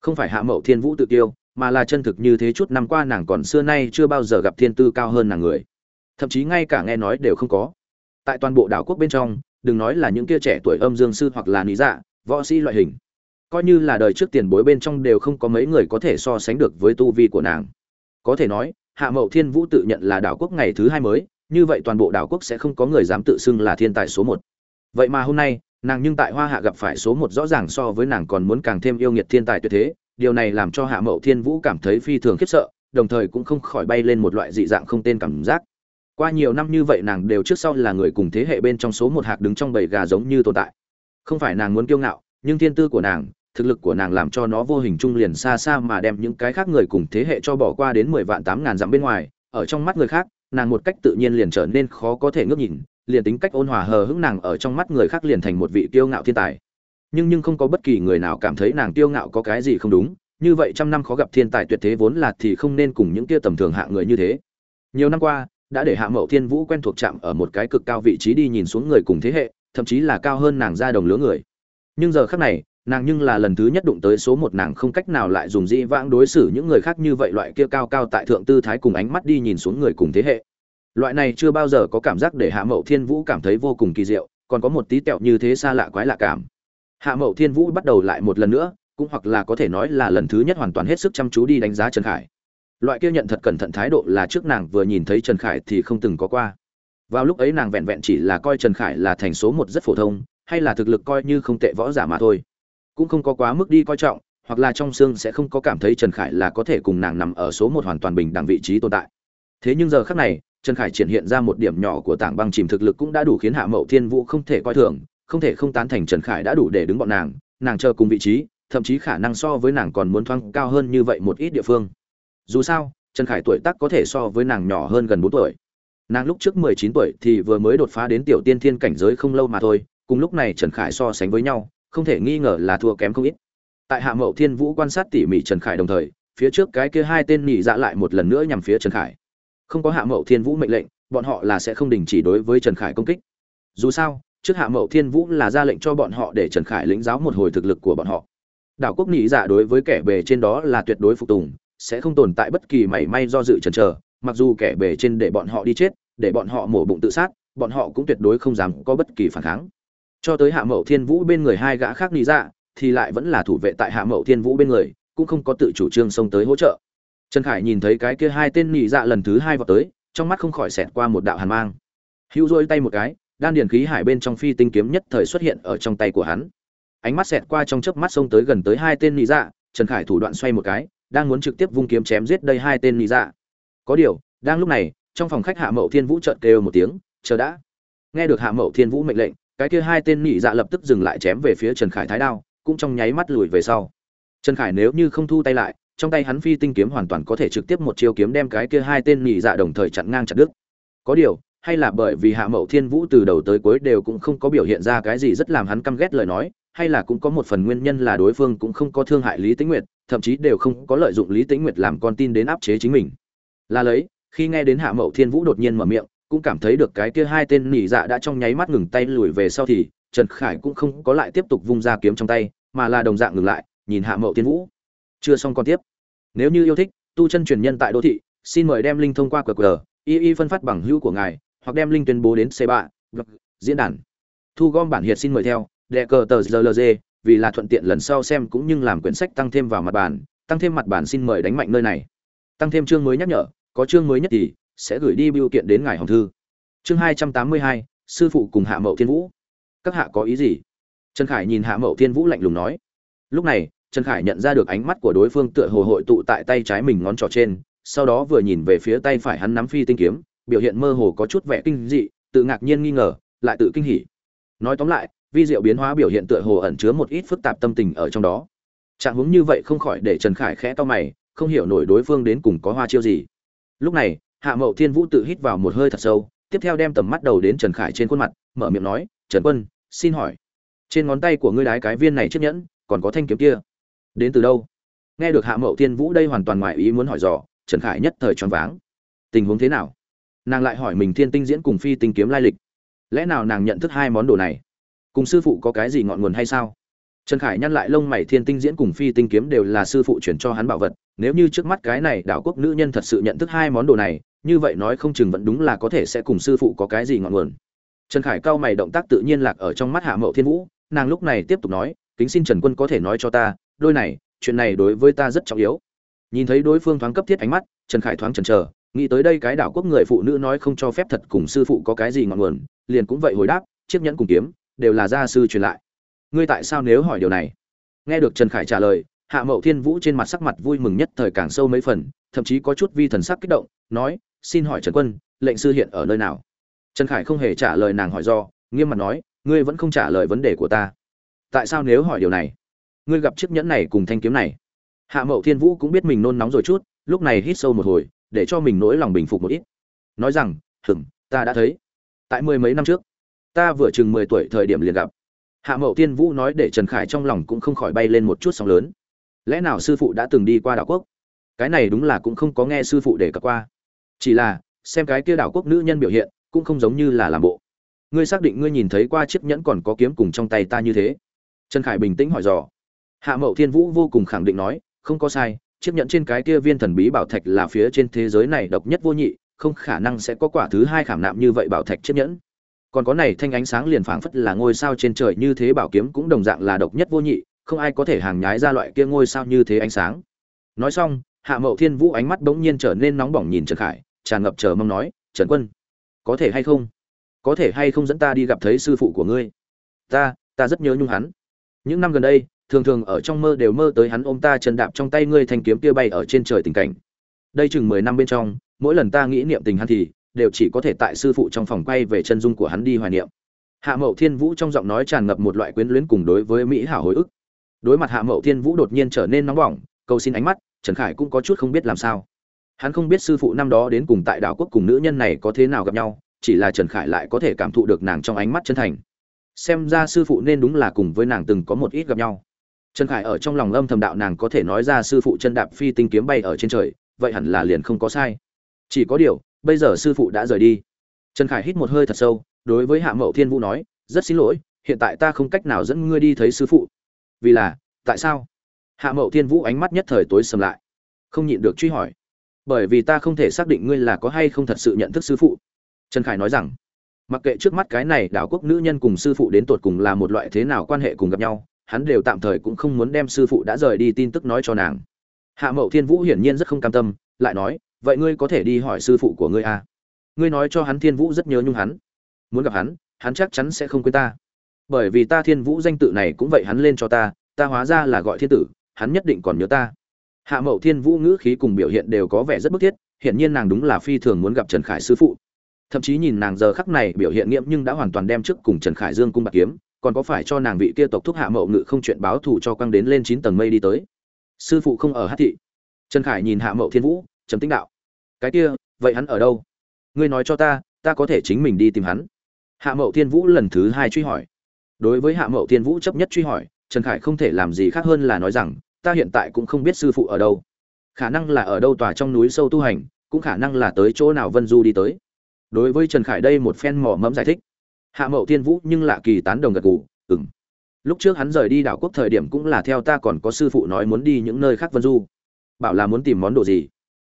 Không phải hạ mậu thiên vũ tự tiêu mà là chân thực như thế chút năm qua nàng còn xưa nay chưa bao giờ gặp thiên tư cao hơn nàng người. Thậm chí ngay cả nghe nói đều không có. Tại toàn bộ đảo quốc bên trong, đừng nói là những kia trẻ tuổi âm dương sư hoặc là lý dạ võ sĩ loại hình. Coi như là đời trước tiền bối bên trong đều không có mấy người có thể so sánh được với tu vi của nàng. Có thể nói, hạ mậu thiên vũ tự nhận là đảo quốc ngày thứ hai mới, như vậy toàn bộ đảo quốc sẽ không có người dám tự xưng là thiên tài số một. Vậy mà hôm nay nàng nhưng tại hoa hạ gặp phải số một rõ ràng so với nàng còn muốn càng thêm yêu nghiệt thiên tài tuyệt thế, điều này làm cho hạ mậu thiên vũ cảm thấy phi thường khiếp sợ, đồng thời cũng không khỏi bay lên một loại dị dạng không tên cảm giác. Qua nhiều năm như vậy nàng đều trước sau là người cùng thế hệ bên trong số một hạt đứng trong bầy gà giống như tồn tại. Không phải nàng muốn kiêu ngạo, nhưng thiên tư của nàng, thực lực của nàng làm cho nó vô hình chung liền xa xa mà đem những cái khác người cùng thế hệ cho bỏ qua đến mười vạn tám ngàn dặm bên ngoài, ở trong mắt người khác, nàng một cách tự nhiên liền trở nên khó có thể ngước nhìn liền tính cách ôn hòa hờ hững nàng ở trong mắt người khác liền thành một vị kiêu ngạo thiên tài. Nhưng nhưng không có bất kỳ người nào cảm thấy nàng kiêu ngạo có cái gì không đúng, như vậy trăm năm khó gặp thiên tài tuyệt thế vốn là thì không nên cùng những kia tầm thường hạ người như thế. Nhiều năm qua, đã để hạ mậu thiên vũ quen thuộc chạm ở một cái cực cao vị trí đi nhìn xuống người cùng thế hệ, thậm chí là cao hơn nàng ra đồng lứa người. Nhưng giờ khác này, nàng nhưng là lần thứ nhất đụng tới số một nàng không cách nào lại dùng dĩ vãng đối xử những người khác như vậy loại kia cao cao tại thượng tư thái cùng ánh mắt đi nhìn xuống người cùng thế hệ loại này chưa bao giờ có cảm giác để hạ mậu thiên vũ cảm thấy vô cùng kỳ diệu, còn có một tí tẹo như thế xa lạ quái lạ cảm. Hạ mậu thiên vũ bắt đầu lại một lần nữa, cũng hoặc là có thể nói là lần thứ nhất hoàn toàn hết sức chăm chú đi đánh giá trần khải. Loại kia nhận thật cẩn thận thái độ là trước nàng vừa nhìn thấy trần khải thì không từng có qua. Vào lúc ấy nàng vẹn vẹn chỉ là coi trần khải là thành số một rất phổ thông, hay là thực lực coi như không tệ võ giả mà thôi. Cũng không có quá mức đi coi trọng, hoặc là trong xương sẽ không có cảm thấy trần khải là có thể cùng nàng nằm ở số một hoàn toàn bình đẳng vị trí tồn tại. Thế nhưng giờ khác này trần khải triển hiện ra một điểm nhỏ của tảng băng chìm thực lực cũng đã đủ khiến hạ mậu thiên vũ không thể coi thường, không thể không tán thành trần khải đã đủ để đứng bọn nàng nàng chờ cùng vị trí, thậm chí khả năng so với nàng còn muốn thoáng cao hơn như vậy một ít địa phương. Dù sao, trần khải tuổi tác có thể so với nàng nhỏ hơn gần bốn tuổi. Nàng lúc trước mười chín tuổi thì vừa mới đột phá đến tiểu tiên thiên cảnh giới không lâu mà thôi, cùng lúc này trần khải so sánh với nhau, không thể nghi ngờ là thua kém không ít. Tại hạ mậu thiên vũ quan sát tỉ mỉ trần khải đồng thời, phía trước cái kia hai tên nhị dạ lại một lần nữa nhằm phía trần khải không có hạ mậu thiên vũ mệnh lệnh, bọn họ là sẽ không đình chỉ đối với trần khải công kích. Dù sao, trước hạ mậu thiên vũ là ra lệnh cho bọn họ để trần khải lĩnh giáo một hồi thực lực của bọn họ. Đảo quốc nghĩ giả dạ đối với kẻ bề trên đó là tuyệt đối phục tùng, sẽ không tồn tại bất kỳ mảy may do dự chần trờ mặc dù kẻ bề trên để bọn họ đi chết, để bọn họ mổ bụng tự sát, bọn họ cũng tuyệt đối không dám có bất kỳ phản kháng. Cho tới hạ mậu thiên vũ bên người hai gã khác nghĩ dạ thì lại vẫn là thủ vệ tại hạ mậu thiên vũ bên người, cũng không có tự chủ trương xông tới hỗ trợ trần khải nhìn thấy cái kia hai tên nhị dạ lần thứ hai vào tới, trong mắt không khỏi xẹt qua một đạo hàn mang. Hữu rôi tay một cái, đan điền khí hải bên trong phi tinh kiếm nhất thời xuất hiện ở trong tay của hắn. Ánh mắt xẹt qua trong chớp mắt xông tới gần tới hai tên nhị dạ trần khải thủ đoạn xoay một cái, đang muốn trực tiếp vung kiếm chém giết đây hai tên nhị dạ. Có điều, đang lúc này, trong phòng khách hạ mậu thiên vũ chợt kêu một tiếng, chờ đã. Nghe được hạ mậu thiên vũ mệnh lệnh, cái kia hai tên nhị dạ lập tức dừng lại chém về phía trần khải thái đao, cũng trong nháy mắt lùi về sau. Trần khải nếu như không thu tay lại trong tay hắn phi tinh kiếm hoàn toàn có thể trực tiếp một chiêu kiếm đem cái kia hai tên nhị dạ đồng thời chặn ngang chặt đứt. Có điều, hay là bởi vì hạ mậu thiên vũ từ đầu tới cuối đều cũng không có biểu hiện ra cái gì rất làm hắn căm ghét lời nói, hay là cũng có một phần nguyên nhân là đối phương cũng không có thương hại lý tĩnh nguyệt, thậm chí đều không có lợi dụng lý tĩnh nguyệt làm con tin đến áp chế chính mình. Là lấy, khi nghe đến hạ mậu thiên vũ đột nhiên mở miệng, cũng cảm thấy được cái kia hai tên nhị dạ đã trong nháy mắt ngừng tay lùi về sau thì, trần khải cũng không có lại tiếp tục vung ra kiếm trong tay, mà là đồng dạng ngừng lại, nhìn hạ mậu thiên vũ chưa xong còn tiếp. Nếu như yêu thích, tu chân truyền nhân tại đô thị, xin mời đem linh thông qua qr, y y phân phát bằng hữu của ngài, hoặc đem linh tuyên bố đến c ba diễn đàn. Thu gom bản hiệt xin mời theo đệ cờ tờ rlg vì là thuận tiện lần sau xem cũng như làm quyển sách tăng thêm vào mặt bản, tăng thêm mặt bản xin mời đánh mạnh nơi này. Tăng thêm chương mới nhắc nhở, có chương mới nhất thì sẽ gửi đi biểu kiện đến ngài hồng thư. Chương hai trăm tám mươi hai, sư phụ cùng hạ mậu thiên vũ. Các hạ có ý gì? Trần khải nhìn hạ mậu thiên vũ lạnh lùng nói. Lúc này trần khải nhận ra được ánh mắt của đối phương tựa hồ hội tụ tại tay trái mình ngón trỏ trên, sau đó vừa nhìn về phía tay phải hắn nắm phi tinh kiếm, biểu hiện mơ hồ có chút vẻ kinh dị, tự ngạc nhiên nghi ngờ, lại tự kinh hỉ. Nói tóm lại, vi diệu biến hóa biểu hiện tựa hồ ẩn chứa một ít phức tạp tâm tình ở trong đó. Trạng huống như vậy không khỏi để trần khải khẽ to mày, không hiểu nổi đối phương đến cùng có hoa chiêu gì. Lúc này, hạ mậu thiên vũ tự hít vào một hơi thật sâu, tiếp theo đem tầm mắt đầu đến trần khải trên khuôn mặt, mở miệng nói, trần quân, xin hỏi, trên ngón tay của ngươi đái cái viên này chiếc nhẫn, còn có thanh kiếm kia? Đến từ đâu? Nghe được hạ mậu thiên vũ đây hoàn toàn ngoài ý muốn hỏi dò, trần khải nhất thời choáng váng. Tình huống thế nào? Nàng lại hỏi mình thiên tinh diễn cùng phi tinh kiếm lai lịch. Lẽ nào nàng nhận thức hai món đồ này? Cùng sư phụ có cái gì ngọn nguồn hay sao? Trần khải nhăn lại lông mày, thiên tinh diễn cùng phi tinh kiếm đều là sư phụ chuyển cho hắn bảo vật. Nếu như trước mắt cái này đảo quốc nữ nhân thật sự nhận thức hai món đồ này, như vậy nói không chừng vẫn đúng là có thể sẽ cùng sư phụ có cái gì ngọn nguồn. Trần khải cao mày động tác tự nhiên lạc ở trong mắt hạ mậu thiên vũ. Nàng lúc này tiếp tục nói, kính xin trần quân có thể nói cho ta đôi này, chuyện này đối với ta rất trọng yếu. Nhìn thấy đối phương thoáng cấp thiết ánh mắt, trần khải thoáng chần chờ, nghĩ tới đây cái đảo quốc người phụ nữ nói không cho phép thật cùng sư phụ có cái gì ngọn nguồn, liền cũng vậy hồi đáp, chiếc nhẫn cùng kiếm, đều là gia sư truyền lại. Ngươi tại sao nếu hỏi điều này? Nghe được trần khải trả lời, hạ mậu thiên vũ trên mặt sắc mặt vui mừng nhất thời càng sâu mấy phần, thậm chí có chút vi thần sắc kích động, nói, xin hỏi trần quân, lệnh sư hiện ở nơi nào? Trần khải không hề trả lời nàng hỏi do, nghiêm mặt nói, ngươi vẫn không trả lời vấn đề của ta. Tại sao nếu hỏi điều này? Ngươi gặp chiếc nhẫn này cùng thanh kiếm này. Hạ mậu thiên vũ cũng biết mình nôn nóng rồi chút, lúc này hít sâu một hồi, để cho mình nỗi lòng bình phục một ít. Nói rằng hừm ta đã thấy. Tại mười mấy năm trước, ta vừa chừng mười tuổi thời điểm liền gặp. Hạ mậu thiên vũ nói để trần khải trong lòng cũng không khỏi bay lên một chút sóng lớn. Lẽ nào sư phụ đã từng đi qua đảo quốc? Cái này đúng là cũng không có nghe sư phụ đề cập qua. Chỉ là, xem cái kia đảo quốc nữ nhân biểu hiện, cũng không giống như là làm bộ. Ngươi xác định ngươi nhìn thấy qua chiếc nhẫn còn có kiếm cùng trong tay ta như thế? Trần khải bình tĩnh hỏi dò hạ mậu thiên vũ vô cùng khẳng định nói, không có sai, chiếc nhẫn trên cái kia viên thần bí bảo thạch là phía trên thế giới này độc nhất vô nhị, không khả năng sẽ có quả thứ hai khảm nạm như vậy bảo thạch chiếc nhẫn. Còn có này thanh ánh sáng liền phảng phất là ngôi sao trên trời như thế bảo kiếm cũng đồng dạng là độc nhất vô nhị, không ai có thể hàng nhái ra loại kia ngôi sao như thế ánh sáng. Nói xong, hạ mậu thiên vũ ánh mắt bỗng nhiên trở nên nóng bỏng nhìn trần khải, tràn ngập chờ mong nói, trần quân, có thể hay không? Có thể hay không dẫn ta đi gặp thấy sư phụ của ngươi? Ta ta rất nhớ nhung hắn. Những năm gần đây thường thường ở trong mơ đều mơ tới hắn ôm ta chân đạp trong tay ngươi thanh kiếm kia bay ở trên trời tình cảnh. Đây chừng mười năm bên trong, mỗi lần ta nghĩ niệm tình hắn thì, đều chỉ có thể tại sư phụ trong phòng quay về chân dung của hắn đi hoài niệm. Hạ mậu thiên vũ trong giọng nói tràn ngập một loại quyến luyến cùng đối với mỹ hảo hồi ức. Đối mặt hạ mậu thiên vũ đột nhiên trở nên nóng bỏng, cầu xin ánh mắt, trần khải cũng có chút không biết làm sao. Hắn không biết sư phụ năm đó đến cùng tại đảo quốc cùng nữ nhân này có thế nào gặp nhau, chỉ là trần khải lại có thể cảm thụ được nàng trong ánh mắt chân thành. Xem ra sư phụ nên đúng là cùng với nàng từng có một ít gặp nhau trần khải ở trong lòng âm thầm đạo nàng có thể nói ra sư phụ chân đạp phi tinh kiếm bay ở trên trời, vậy hẳn là liền không có sai. Chỉ có điều, bây giờ sư phụ đã rời đi. Trần khải hít một hơi thật sâu, đối với hạ mậu thiên vũ nói, rất xin lỗi, hiện tại ta không cách nào dẫn ngươi đi thấy sư phụ. Vì là, tại sao? Hạ mậu thiên vũ ánh mắt nhất thời tối sầm lại. Không nhịn được truy hỏi. Bởi vì ta không thể xác định ngươi là có hay không thật sự nhận thức sư phụ. Trần khải nói rằng, mặc kệ trước mắt cái này đảo quốc nữ nhân cùng sư phụ đến tột cùng là một loại thế nào quan hệ cùng gặp nhau hắn đều tạm thời cũng không muốn đem sư phụ đã rời đi tin tức nói cho nàng. Hạ mậu thiên vũ hiển nhiên rất không cam tâm, lại nói, vậy ngươi có thể đi hỏi sư phụ của ngươi à? ngươi nói cho hắn thiên vũ rất nhớ nhung hắn. Muốn gặp hắn hắn chắc chắn sẽ không quên ta. Bởi vì ta thiên vũ danh tự này cũng vậy hắn lên cho ta ta hóa ra là gọi thiên tử, hắn nhất định còn nhớ ta. Hạ mậu thiên vũ ngữ khí cùng biểu hiện đều có vẻ rất bức thiết, hiển nhiên nàng đúng là phi thường muốn gặp trần khải sư phụ. Thậm chí nhìn nàng giờ khắc này, biểu hiện nghiệm nhưng đã hoàn toàn đem trước cùng trần khải dương cung bạc kiếm còn có phải cho nàng vị kia tộc thúc hạ mậu ngự không chuyện báo thù cho quăng đến lên chín tầng mây đi tới? Sư phụ không ở hát thị. Trần khải nhìn hạ mậu thiên vũ, trầm tĩnh đạo. Cái kia, vậy hắn ở đâu? Ngươi nói cho ta ta có thể chính mình đi tìm hắn. Hạ mậu thiên vũ lần thứ hai truy hỏi. Đối với hạ mậu thiên vũ chấp nhất truy hỏi, trần khải không thể làm gì khác hơn là nói rằng, ta hiện tại cũng không biết sư phụ ở đâu. Khả năng là ở đâu tòa trong núi sâu tu hành, cũng khả năng là tới chỗ nào vân du đi tới. Đối với trần khải đây một phen mỏ mẫm giải thích hạ mậu thiên vũ nhưng lạ kỳ tán đồng gật gù ừng lúc trước hắn rời đi đảo quốc thời điểm cũng là theo ta còn có sư phụ nói muốn đi những nơi khác vân du. Bảo là muốn tìm món đồ gì?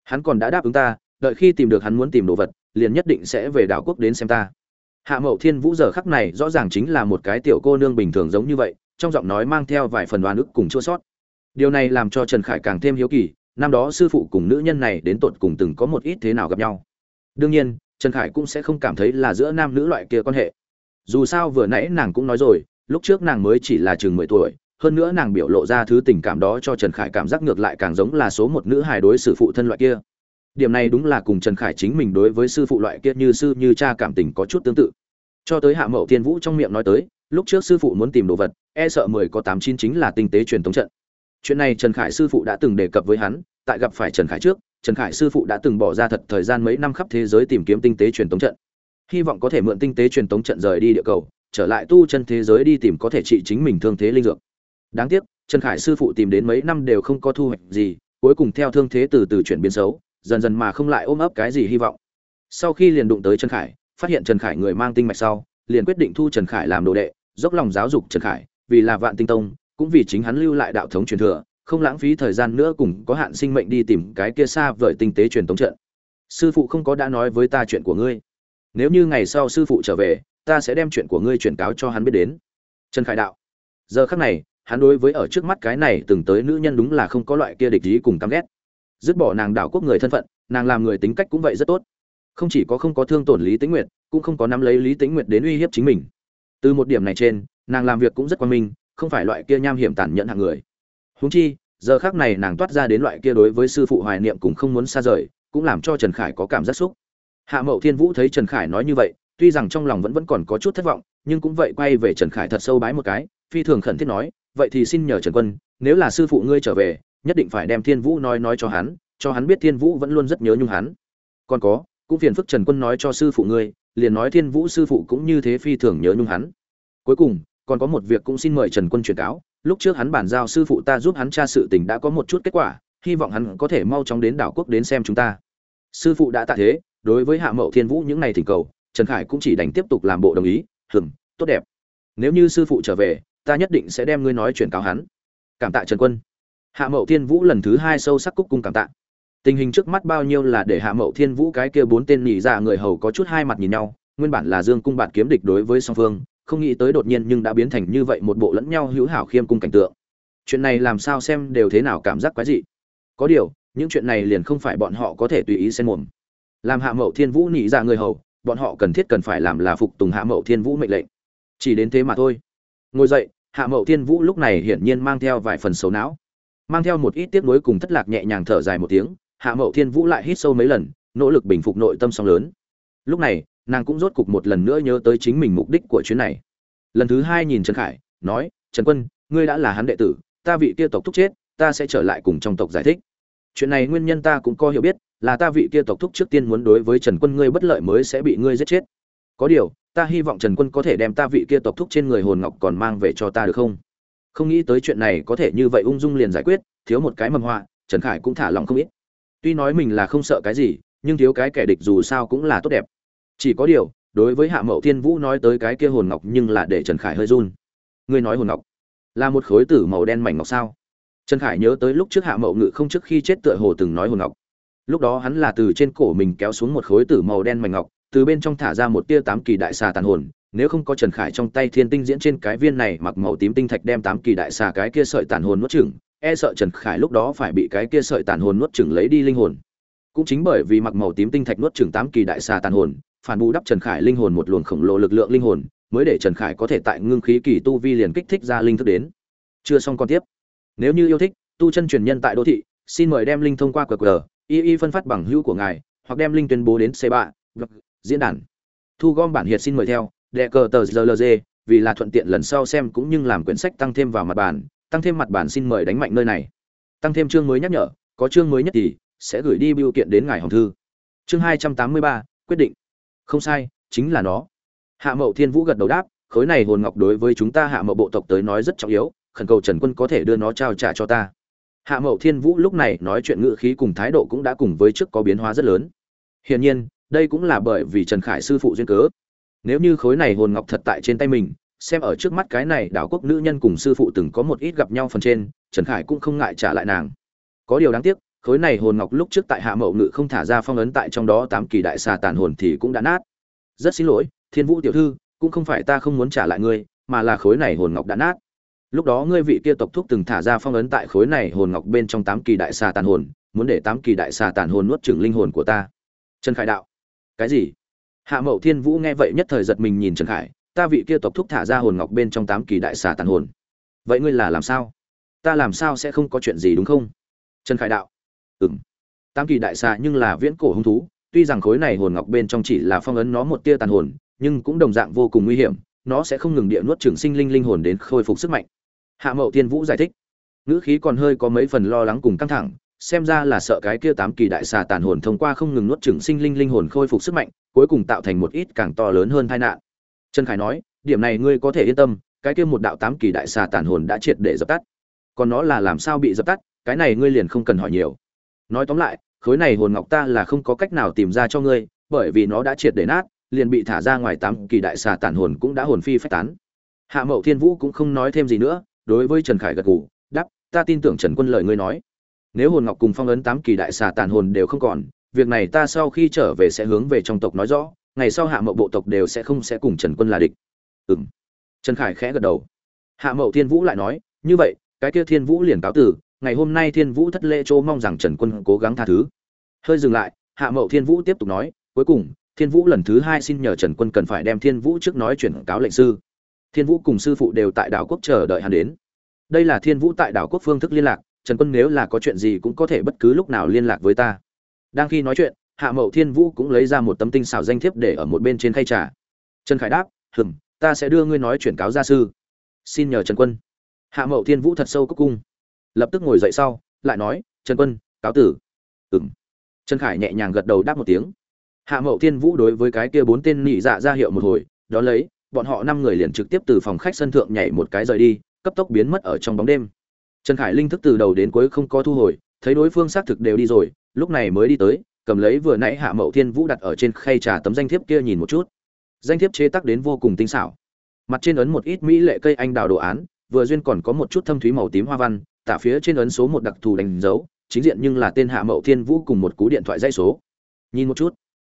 Hắn còn đã đáp ứng ta, đợi khi tìm được hắn muốn tìm đồ vật, liền nhất định sẽ về đảo quốc đến xem ta. Hạ mậu thiên vũ giờ khắc này rõ ràng chính là một cái tiểu cô nương bình thường giống như vậy, trong giọng nói mang theo vài phần oan ức cùng chua sót điều này làm cho trần khải càng thêm hiếu kỳ, năm đó sư phụ cùng nữ nhân này đến tột cùng từng có một ít thế nào gặp nhau. Đương nhiên, trần khải cũng sẽ không cảm thấy là giữa nam nữ loại kia quan hệ dù sao vừa nãy nàng cũng nói rồi, lúc trước nàng mới chỉ là chừng mười tuổi, hơn nữa nàng biểu lộ ra thứ tình cảm đó cho trần khải cảm giác ngược lại càng giống là số một nữ hài đối xử phụ thân loại kia. Điểm này đúng là cùng trần khải chính mình đối với sư phụ loại kia như sư như cha cảm tình có chút tương tự. Cho tới hạ mậu thiên vũ trong miệng nói tới, lúc trước sư phụ muốn tìm đồ vật e sợ mười có tám chín chính là tinh tế truyền thống trận. Chuyện này trần khải sư phụ đã từng đề cập với hắn, tại gặp phải trần khải trước, trần khải sư phụ đã từng bỏ ra thật thời gian mấy năm khắp thế giới tìm kiếm tinh tế truyền thống trận hy vọng có thể mượn tinh tế truyền thống trận rời đi địa cầu, trở lại tu chân thế giới đi tìm có thể trị chính mình thương thế linh dược. Đáng tiếc, trần khải sư phụ tìm đến mấy năm đều không có thu hoạch gì, cuối cùng theo thương thế từ từ chuyển biến xấu, dần dần mà không lại ôm ấp cái gì hy vọng. Sau khi liền đụng tới trần khải, phát hiện trần khải người mang tinh mạch sau, liền quyết định thu trần khải làm đồ đệ, dốc lòng giáo dục trần khải, vì là vạn tinh tông, cũng vì chính hắn lưu lại đạo thống truyền thừa, không lãng phí thời gian nữa cùng có hạn sinh mệnh đi tìm cái kia xa vời tinh tế truyền tống trận. Sư phụ không có đã nói với ta chuyện của ngươi nếu như ngày sau sư phụ trở về, ta sẽ đem chuyện của ngươi truyền cáo cho hắn biết đến. Trần khải đạo. Giờ khắc này, hắn đối với ở trước mắt cái này từng tới nữ nhân đúng là không có loại kia địch ý cùng căm ghét. Dứt bỏ nàng đảo quốc người thân phận, nàng làm người tính cách cũng vậy rất tốt. Không chỉ có không có thương tổn lý tĩnh nguyệt, cũng không có nắm lấy lý tĩnh nguyệt đến uy hiếp chính mình. Từ một điểm này trên, nàng làm việc cũng rất quan minh, không phải loại kia nham hiểm tàn nhẫn hạng người. Huống chi, giờ khác này nàng toát ra đến loại kia đối với sư phụ hoài niệm cũng không muốn xa rời, cũng làm cho trần khải có cảm giác xúc hạ mậu thiên vũ thấy trần khải nói như vậy, tuy rằng trong lòng vẫn vẫn còn có chút thất vọng, nhưng cũng vậy quay về trần khải thật sâu bái một cái, phi thường khẩn thiết nói, vậy thì xin nhờ trần quân, nếu là sư phụ ngươi trở về, nhất định phải đem thiên vũ nói nói cho hắn cho hắn biết thiên vũ vẫn luôn rất nhớ nhung hắn. Còn có, cũng phiền phức trần quân nói cho sư phụ ngươi, liền nói thiên vũ sư phụ cũng như thế phi thường nhớ nhung hắn. Cuối cùng, còn có một việc cũng xin mời trần quân truyền cáo, lúc trước hắn bàn giao sư phụ ta giúp hắn tra sự tình đã có một chút kết quả, hy vọng hắn có thể mau chóng đến đảo quốc đến xem chúng ta. Sư phụ đã tạ thế đối với hạ mậu thiên vũ những ngày thỉnh cầu, trần khải cũng chỉ đành tiếp tục làm bộ đồng ý hừng tốt đẹp. Nếu như sư phụ trở về, ta nhất định sẽ đem ngươi nói chuyện cáo hắn. Cảm tạ trần quân. Hạ mậu thiên vũ lần thứ hai sâu sắc cúc cung cảm tạ. Tình hình trước mắt bao nhiêu là để hạ mậu thiên vũ cái kia bốn tên nhị ra người hầu có chút hai mặt nhìn nhau, nguyên bản là dương cung bạn kiếm địch đối với song phương, không nghĩ tới đột nhiên nhưng đã biến thành như vậy một bộ lẫn nhau hữu hảo khiêm cung cảnh tượng. Chuyện này làm sao xem đều thế nào cảm giác quái dị. Có điều, những chuyện này liền không phải bọn họ có thể tùy ý xen mồm làm hạ mậu thiên vũ nhị ra dạ người hầu, bọn họ cần thiết cần phải làm là phục tùng hạ mậu thiên vũ mệnh lệnh. Chỉ đến thế mà thôi. Ngồi dậy, hạ mậu thiên vũ lúc này hiển nhiên mang theo vài phần xấu não. Mang theo một ít tiếc nuối cùng thất lạc nhẹ nhàng thở dài một tiếng, hạ mậu thiên vũ lại hít sâu mấy lần, nỗ lực bình phục nội tâm song lớn. Lúc này, nàng cũng rốt cục một lần nữa nhớ tới chính mình mục đích của chuyến này. Lần thứ hai nhìn trần khải, nói, trần quân, ngươi đã là hắn đệ tử, ta vị kia tộc thúc chết, ta sẽ trở lại cùng trong tộc giải thích. Chuyện này nguyên nhân ta cũng có hiểu biết là ta vị kia tộc thúc trước tiên muốn đối với trần quân ngươi bất lợi mới sẽ bị ngươi giết chết. Có điều, ta hy vọng trần quân có thể đem ta vị kia tộc thúc trên người hồn ngọc còn mang về cho ta được không? Không nghĩ tới chuyện này có thể như vậy ung dung liền giải quyết, thiếu một cái mầm họa, trần khải cũng thả lòng không ít. Tuy nói mình là không sợ cái gì, nhưng thiếu cái kẻ địch dù sao cũng là tốt đẹp. Chỉ có điều, đối với hạ mậu thiên vũ nói tới cái kia hồn ngọc nhưng là để trần khải hơi run. Ngươi nói hồn ngọc là một khối tử màu đen mảnh ngọc sao? Trần khải nhớ tới lúc trước hạ mậu ngự không trước khi chết tựa hồ từng nói hồn ngọc lúc đó hắn là từ trên cổ mình kéo xuống một khối tử màu đen mảnh ngọc, từ bên trong thả ra một tia tám kỳ đại xà tàn hồn, nếu không có trần khải trong tay thiên tinh diễn trên cái viên này mặc màu tím tinh thạch đem tám kỳ đại xà cái kia sợi tàn hồn nuốt chửng e sợ trần khải lúc đó phải bị cái kia sợi tàn hồn nuốt chửng lấy đi linh hồn. Cũng chính bởi vì mặc màu tím tinh thạch nuốt chửng tám kỳ đại xà tàn hồn, phản bù đắp trần khải linh hồn một luồng khổng lồ lực lượng linh hồn, mới để trần khải có thể tại ngưng khí kỳ tu vi liền kích thích ra linh thức đến. Chưa xong con tiếp. Nếu như yêu thích, tu chân truyền nhân tại đô thị, xin mời đem linh thông qua qr y y phân phát bằng hữu của ngài, hoặc đem linh tuyên bố đến c ba diễn đàn. Thu gom bản hiệt xin mời theo, đệ cờ tờ rlg vì là thuận tiện lần sau xem cũng như làm quyển sách tăng thêm vào mặt bản, tăng thêm mặt bản xin mời đánh mạnh nơi này. Tăng thêm chương mới nhắc nhở, có chương mới nhất thì sẽ gửi đi biểu kiện đến ngài hồng thư. Chương hai trăm tám mươi ba, quyết định. Không sai, chính là nó. Hạ mậu thiên vũ gật đầu đáp, khối này hồn ngọc đối với chúng ta hạ mậu bộ tộc tới nói rất trọng yếu, khẩn cầu trần quân có thể đưa nó trao trả cho ta hạ mậu thiên vũ lúc này nói chuyện ngữ khí cùng thái độ cũng đã cùng với trước có biến hóa rất lớn. Hiển nhiên, đây cũng là bởi vì trần khải sư phụ duyên cớ. Nếu như khối này hồn ngọc thật tại trên tay mình, xem ở trước mắt cái này đảo quốc nữ nhân cùng sư phụ từng có một ít gặp nhau phần trên, trần khải cũng không ngại trả lại nàng. Có điều đáng tiếc, khối này hồn ngọc lúc trước tại hạ mậu ngự không thả ra phong ấn tại trong đó tám kỳ đại xà tàn hồn thì cũng đã nát. Rất xin lỗi, thiên vũ tiểu thư, cũng không phải ta không muốn trả lại ngươi, mà là khối này hồn ngọc đã nát lúc đó ngươi vị kia tộc thúc từng thả ra phong ấn tại khối này hồn ngọc bên trong tám kỳ đại xà tàn hồn, muốn để tám kỳ đại xà tàn hồn nuốt chửng linh hồn của ta. Trần khải đạo. Cái gì? Hạ mậu thiên vũ nghe vậy nhất thời giật mình nhìn trần khải, ta vị kia tộc thúc thả ra hồn ngọc bên trong tám kỳ đại xà tàn hồn. Vậy ngươi là làm sao? Ta làm sao sẽ không có chuyện gì đúng không? Trần khải đạo. Ừ m tám kỳ đại xà nhưng là viễn cổ hung thú, tuy rằng khối này hồn ngọc bên trong chỉ là phong ấn nó một tia tàn hồn, nhưng cũng đồng dạng vô cùng nguy hiểm, nó sẽ không ngừng địa nuốt trường sinh linh linh hồn đến khôi phục sức mạnh hạ mậu thiên vũ giải thích. Ngữ khí còn hơi có mấy phần lo lắng cùng căng thẳng, xem ra là sợ cái kia tám kỳ đại xà tàn hồn thông qua không ngừng nuốt chửng sinh linh linh hồn khôi phục sức mạnh, cuối cùng tạo thành một ít càng to lớn hơn tai nạn. Trần khải nói, điểm này ngươi có thể yên tâm, cái kia một đạo tám kỳ đại xà tàn hồn đã triệt để dập tắt. Còn nó là làm sao bị dập tắt, cái này ngươi liền không cần hỏi nhiều. Nói tóm lại, khối này hồn ngọc ta là không có cách nào tìm ra cho ngươi, bởi vì nó đã triệt để nát, liền bị thả ra ngoài tám kỳ đại xà tàn hồn cũng đã hồn phi phách tán. Hạ mậu thiên vũ cũng không nói thêm gì nữa đối với trần khải gật gù, đáp, ta tin tưởng trần quân lời ngươi nói. Nếu hồn ngọc cùng phong ấn tám kỳ đại xà tàn hồn đều không còn, việc này ta sau khi trở về sẽ hướng về trong tộc nói rõ, ngày sau hạ mậu bộ tộc đều sẽ không sẽ cùng trần quân là địch. Ừng trần khải khẽ gật đầu. Hạ mậu thiên vũ lại nói, như vậy, cái kia thiên vũ liền cáo tử ngày hôm nay thiên vũ thất lễ chỗ mong rằng trần quân cố gắng tha thứ. Hơi dừng lại, hạ mậu thiên vũ tiếp tục nói, cuối cùng, thiên vũ lần thứ hai xin nhờ trần quân cần phải đem thiên vũ trước nói chuyển cáo lệnh sư thiên vũ cùng sư phụ đều tại đảo quốc chờ đợi hắn đến. Đây là thiên vũ tại đảo quốc phương thức liên lạc, trần quân nếu là có chuyện gì cũng có thể bất cứ lúc nào liên lạc với ta. Đang khi nói chuyện, hạ mậu thiên vũ cũng lấy ra một tấm tinh xảo danh thiếp để ở một bên trên khay trà. Trần khải đáp hừng ta sẽ đưa ngươi nói chuyển cáo gia sư. Xin nhờ trần quân. Hạ mậu thiên vũ thật sâu cúc cung. Lập tức ngồi dậy sau, lại nói, trần quân, cáo tử. Ừng trần khải nhẹ nhàng gật đầu đáp một tiếng. Hạ mậu thiên vũ đối với cái kia bốn tên nị dạ ra hiệu một hồi đó lấy bọn họ năm người liền trực tiếp từ phòng khách sân thượng nhảy một cái rời đi, cấp tốc biến mất ở trong bóng đêm. Trần khải linh thức từ đầu đến cuối không có thu hồi, thấy đối phương xác thực đều đi rồi, lúc này mới đi tới, cầm lấy vừa nãy hạ mậu thiên vũ đặt ở trên khay trà tấm danh thiếp kia nhìn một chút. Danh thiếp chế tác đến vô cùng tinh xảo. Mặt trên ấn một ít mỹ lệ cây anh đào đồ án, vừa duyên còn có một chút thâm thúy màu tím hoa văn, tả phía trên ấn số một đặc thù đánh dấu, chính diện nhưng là tên hạ mậu thiên vũ cùng một cú điện thoại dây số. Nhìn một chút.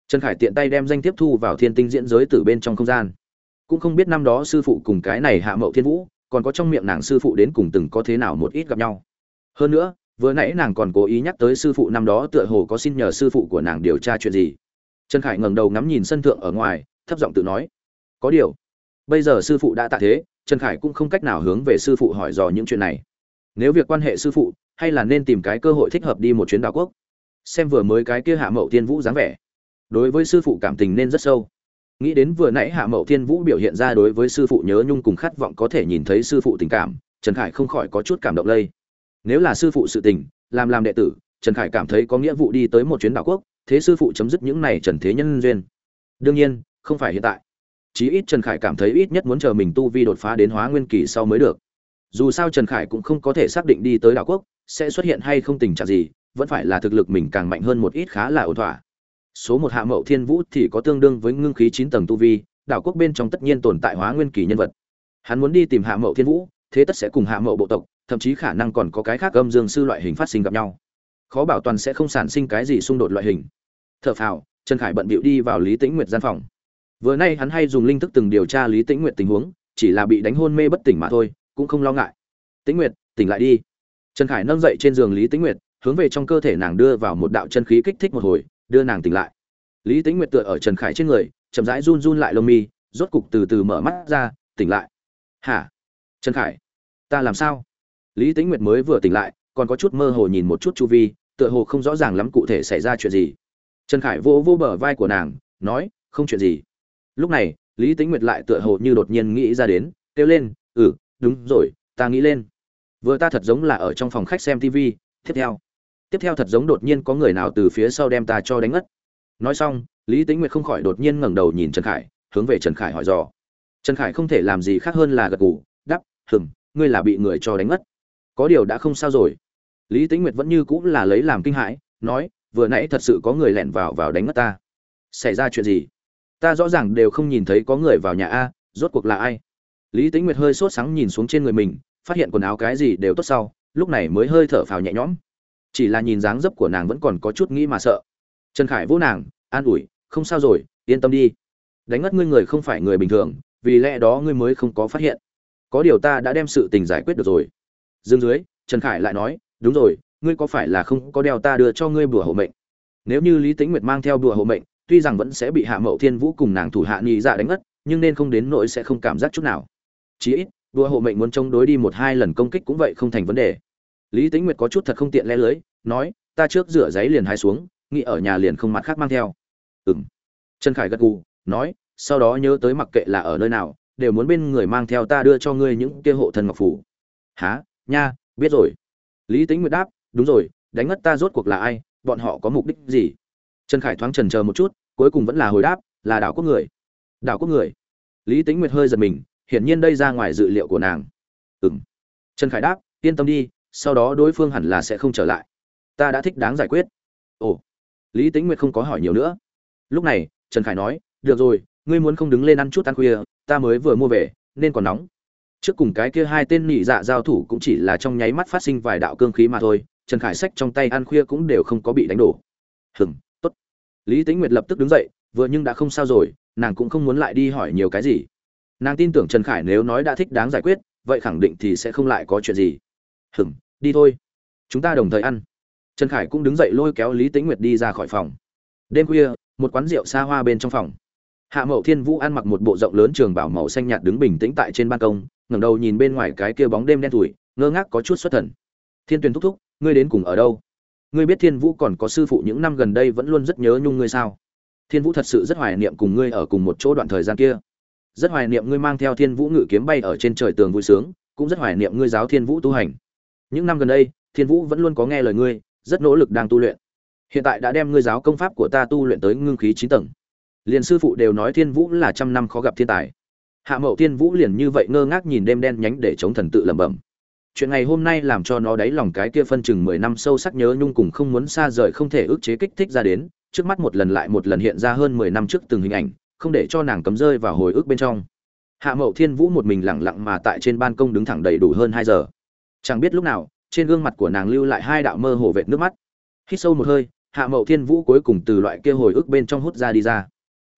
Trần khải tiện tay đem danh tiếp thu vào thiên tinh diễn giới từ bên trong không gian cũng không biết năm đó sư phụ cùng cái này hạ mậu thiên vũ, còn có trong miệng nàng sư phụ đến cùng từng có thế nào một ít gặp nhau. Hơn nữa, vừa nãy nàng còn cố ý nhắc tới sư phụ năm đó tựa hồ có xin nhờ sư phụ của nàng điều tra chuyện gì. Trần khải ngẩng đầu ngắm nhìn sân thượng ở ngoài, thấp giọng tự nói, có điều, bây giờ sư phụ đã tạ thế, trần khải cũng không cách nào hướng về sư phụ hỏi dò những chuyện này. Nếu việc quan hệ sư phụ, hay là nên tìm cái cơ hội thích hợp đi một chuyến đảo quốc? Xem vừa mới cái kia hạ mậu thiên vũ dáng vẻ. Đối với sư phụ cảm tình nên rất sâu nghĩ đến vừa nãy hạ mậu thiên vũ biểu hiện ra đối với sư phụ nhớ nhung cùng khát vọng có thể nhìn thấy sư phụ tình cảm, trần khải không khỏi có chút cảm động lây. Nếu là sư phụ sự tình, làm làm đệ tử, trần khải cảm thấy có nghĩa vụ đi tới một chuyến đảo quốc, thế sư phụ chấm dứt những này trần thế nhân duyên. Đương nhiên, không phải hiện tại. Chí ít trần khải cảm thấy ít nhất muốn chờ mình tu vi đột phá đến hóa nguyên kỳ sau mới được. Dù sao trần khải cũng không có thể xác định đi tới đảo quốc, sẽ xuất hiện hay không tình trạng gì, vẫn phải là thực lực mình càng mạnh hơn một ít khá là ổn thỏa số một hạ mậu thiên vũ thì có tương đương với ngưng khí chín tầng tu vi, đảo quốc bên trong tất nhiên tồn tại hóa nguyên kỳ nhân vật. Hắn muốn đi tìm hạ mậu thiên vũ, thế tất sẽ cùng hạ mậu bộ tộc, thậm chí khả năng còn có cái khác âm dương sư loại hình phát sinh gặp nhau. Khó bảo toàn sẽ không sản sinh cái gì xung đột loại hình. Thở phào, trần khải bận bịu đi vào lý tĩnh nguyệt gian phòng. Vừa nay hắn hay dùng linh thức từng điều tra lý tĩnh nguyệt tình huống, chỉ là bị đánh hôn mê bất tỉnh mà thôi, cũng không lo ngại. Tĩnh nguyệt, tỉnh lại đi. Trần khải nâng dậy trên giường lý tĩnh nguyệt, hướng về trong cơ thể nàng đưa vào một đạo chân khí kích thích một hồi đưa nàng tỉnh lại. Lý tĩnh nguyệt tựa ở trần khải trên người, chậm rãi run run lại lông mi, rốt cục từ từ mở mắt ra, tỉnh lại. Hả? Trần khải, ta làm sao? Lý tĩnh nguyệt mới vừa tỉnh lại, còn có chút mơ hồ nhìn một chút chu vi, tựa hồ không rõ ràng lắm cụ thể xảy ra chuyện gì. Trần khải vô vô bờ vai của nàng, nói, không chuyện gì. Lúc này, lý tĩnh nguyệt lại tựa hồ như đột nhiên nghĩ ra đến, kêu lên ừ đúng rồi, ta nghĩ lên. Vừa ta thật giống là ở trong phòng khách xem tv tiếp theo tiếp theo thật giống đột nhiên có người nào từ phía sau đem ta cho đánh ngất. Nói xong, lý tĩnh nguyệt không khỏi đột nhiên ngẩng đầu nhìn trần khải, hướng về trần khải hỏi dò. Trần khải không thể làm gì khác hơn là gật gù đắp hừm, ngươi là bị người cho đánh ngất. Có điều đã không sao rồi. Lý tĩnh nguyệt vẫn như cũng là lấy làm kinh hãi, nói, vừa nãy thật sự có người lẻn vào vào đánh ngất ta. Xảy ra chuyện gì? Ta rõ ràng đều không nhìn thấy có người vào nhà a, rốt cuộc là ai? Lý tĩnh nguyệt hơi sốt sáng nhìn xuống trên người mình, phát hiện quần áo cái gì đều tốt sau, lúc này mới hơi thở phào nhẹ nhõm chỉ là nhìn dáng dấp của nàng vẫn còn có chút nghĩ mà sợ. Trần khải vỗ nàng, an ủi, không sao rồi, yên tâm đi. Đánh ngất ngươi người không phải người bình thường, vì lẽ đó ngươi mới không có phát hiện. Có điều ta đã đem sự tình giải quyết được rồi. Dương dưới, trần khải lại nói, đúng rồi, ngươi có phải là không có đeo ta đưa cho ngươi bùa hộ mệnh? Nếu như lý tĩnh nguyệt mang theo bùa hộ mệnh, tuy rằng vẫn sẽ bị hạ mậu thiên vũ cùng nàng thủ hạ nhị dạ đánh ngất, nhưng nên không đến nỗi sẽ không cảm giác chút nào. Chí ít đùa hộ mệnh muốn chống đối đi một hai lần công kích cũng vậy không thành vấn đề lý tĩnh nguyệt có chút thật không tiện lẽ lưới, nói, ta trước rửa giấy liền hai xuống, nghĩ ở nhà liền không mặt khác mang theo. Ừng trần khải gật gù, nói, sau đó nhớ tới mặc kệ là ở nơi nào, đều muốn bên người mang theo ta đưa cho ngươi những kia hộ thần ngọc phủ. Há nha, biết rồi. Lý tính nguyệt đáp, đúng rồi, đánh ngất ta rốt cuộc là ai, bọn họ có mục đích gì? Trần khải thoáng trần chờ một chút, cuối cùng vẫn là hồi đáp, là đảo quốc người. Đảo quốc người? Lý tính nguyệt hơi giật mình, hiển nhiên đây ra ngoài dự liệu của nàng. Ừ m trần khải đáp, yên tâm đi sau đó đối phương hẳn là sẽ không trở lại. Ta đã thích đáng giải quyết. Ồ, lý tính nguyệt không có hỏi nhiều nữa. Lúc này, trần khải nói, được rồi, ngươi muốn không đứng lên ăn chút ăn khuya, ta mới vừa mua về, nên còn nóng. Trước cùng cái kia hai tên nị dạ giao thủ cũng chỉ là trong nháy mắt phát sinh vài đạo cương khí mà thôi, trần khải sách trong tay ăn khuya cũng đều không có bị đánh đổ. Hừng tốt. Lý tính nguyệt lập tức đứng dậy, vừa nhưng đã không sao rồi, nàng cũng không muốn lại đi hỏi nhiều cái gì. Nàng tin tưởng trần khải nếu nói đã thích đáng giải quyết, vậy khẳng định thì sẽ không lại có chuyện gì. Hừng đi thôi. Chúng ta đồng thời ăn. Trần khải cũng đứng dậy lôi kéo lý Tĩnh nguyệt đi ra khỏi phòng. Đêm khuya, một quán rượu xa hoa bên trong phòng. Hạ mậu thiên vũ ăn mặc một bộ rộng lớn trường bảo màu xanh nhạt đứng bình tĩnh tại trên ban công, ngẩng đầu nhìn bên ngoài cái kia bóng đêm đen thủi ngơ ngác có chút xuất thần. Thiên tuyền thúc thúc, ngươi đến cùng ở đâu? Ngươi biết thiên vũ còn có sư phụ những năm gần đây vẫn luôn rất nhớ nhung ngươi sao? Thiên vũ thật sự rất hoài niệm cùng ngươi ở cùng một chỗ đoạn thời gian kia. Rất hoài niệm ngươi mang theo thiên vũ ngự kiếm bay ở trên trời tường vui sướng, cũng rất hoài niệm ngươi giáo thiên vũ tu hành những năm gần đây, thiên vũ vẫn luôn có nghe lời ngươi, rất nỗ lực đang tu luyện. Hiện tại đã đem ngươi giáo công pháp của ta tu luyện tới ngưng khí chín tầng. Liền sư phụ đều nói thiên vũ là trăm năm khó gặp thiên tài. Hạ mậu thiên vũ liền như vậy ngơ ngác nhìn đêm đen nhánh để chống thần tự lẩm bẩm. Chuyện ngày hôm nay làm cho nó đáy lòng cái kia phân chừng mười năm sâu sắc nhớ nhung cùng không muốn xa rời không thể ức chế kích thích ra đến, trước mắt một lần lại một lần hiện ra hơn mười năm trước từng hình ảnh, không để cho nàng cấm rơi vào hồi ức bên trong. Hạ mậu thiên vũ một mình lặng lặng mà tại trên ban công đứng thẳng đầy đủ hơn hai giờ chẳng biết lúc nào, trên gương mặt của nàng lưu lại hai đạo mơ hồ vệt nước mắt. Hít sâu một hơi, hạ mậu thiên vũ cuối cùng từ loại kia hồi ức bên trong hút ra đi ra.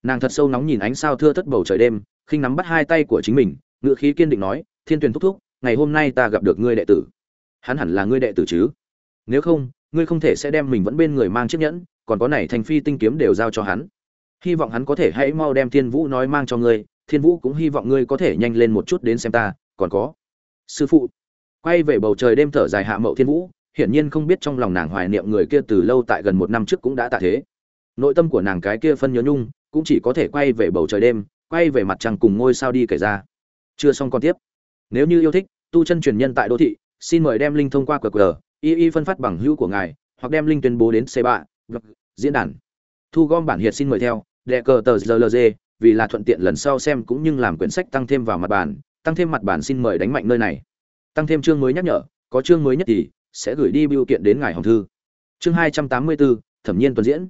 Nàng thật sâu nóng nhìn ánh sao thưa thất bầu trời đêm, khinh nắm bắt hai tay của chính mình ngựa khí kiên định nói, thiên tuyền thúc thúc, ngày hôm nay ta gặp được ngươi đệ tử. Hắn hẳn là ngươi đệ tử chứ? Nếu không, ngươi không thể sẽ đem mình vẫn bên người mang chiếc nhẫn, còn có này thành phi tinh kiếm đều giao cho hắn. Hy vọng hắn có thể hãy mau đem thiên vũ nói mang cho ngươi, thiên vũ cũng hy vọng ngươi có thể nhanh lên một chút đến xem ta, còn có. Sư phụ quay về bầu trời đêm thở dài hạ mậu thiên vũ, hiển nhiên không biết trong lòng nàng hoài niệm người kia từ lâu tại gần một năm trước cũng đã tạ thế. Nội tâm của nàng cái kia phân nhớ nhung, cũng chỉ có thể quay về bầu trời đêm, quay về mặt trăng cùng ngôi sao đi kể ra. Chưa xong còn tiếp. Nếu như yêu thích, tu chân truyền nhân tại đô thị, xin mời đem linh thông qua qr, y y phân phát bằng hữu của ngài, hoặc đem linh tuyên bố đến c ba vâng, diễn đàn. Thu gom bản hiệt xin mời theo đệ cờ tờ rlg vì là thuận tiện lần sau xem cũng như làm quyển sách tăng thêm vào mặt bản tăng thêm mặt bản xin mời đánh mạnh nơi này tăng thêm chương mới nhắc nhở, có chương mới nhất thì sẽ gửi đi biểu kiện đến ngài hồng thư. Chương hai trăm tám mươi bốn thẩm nhiên tuần diễn.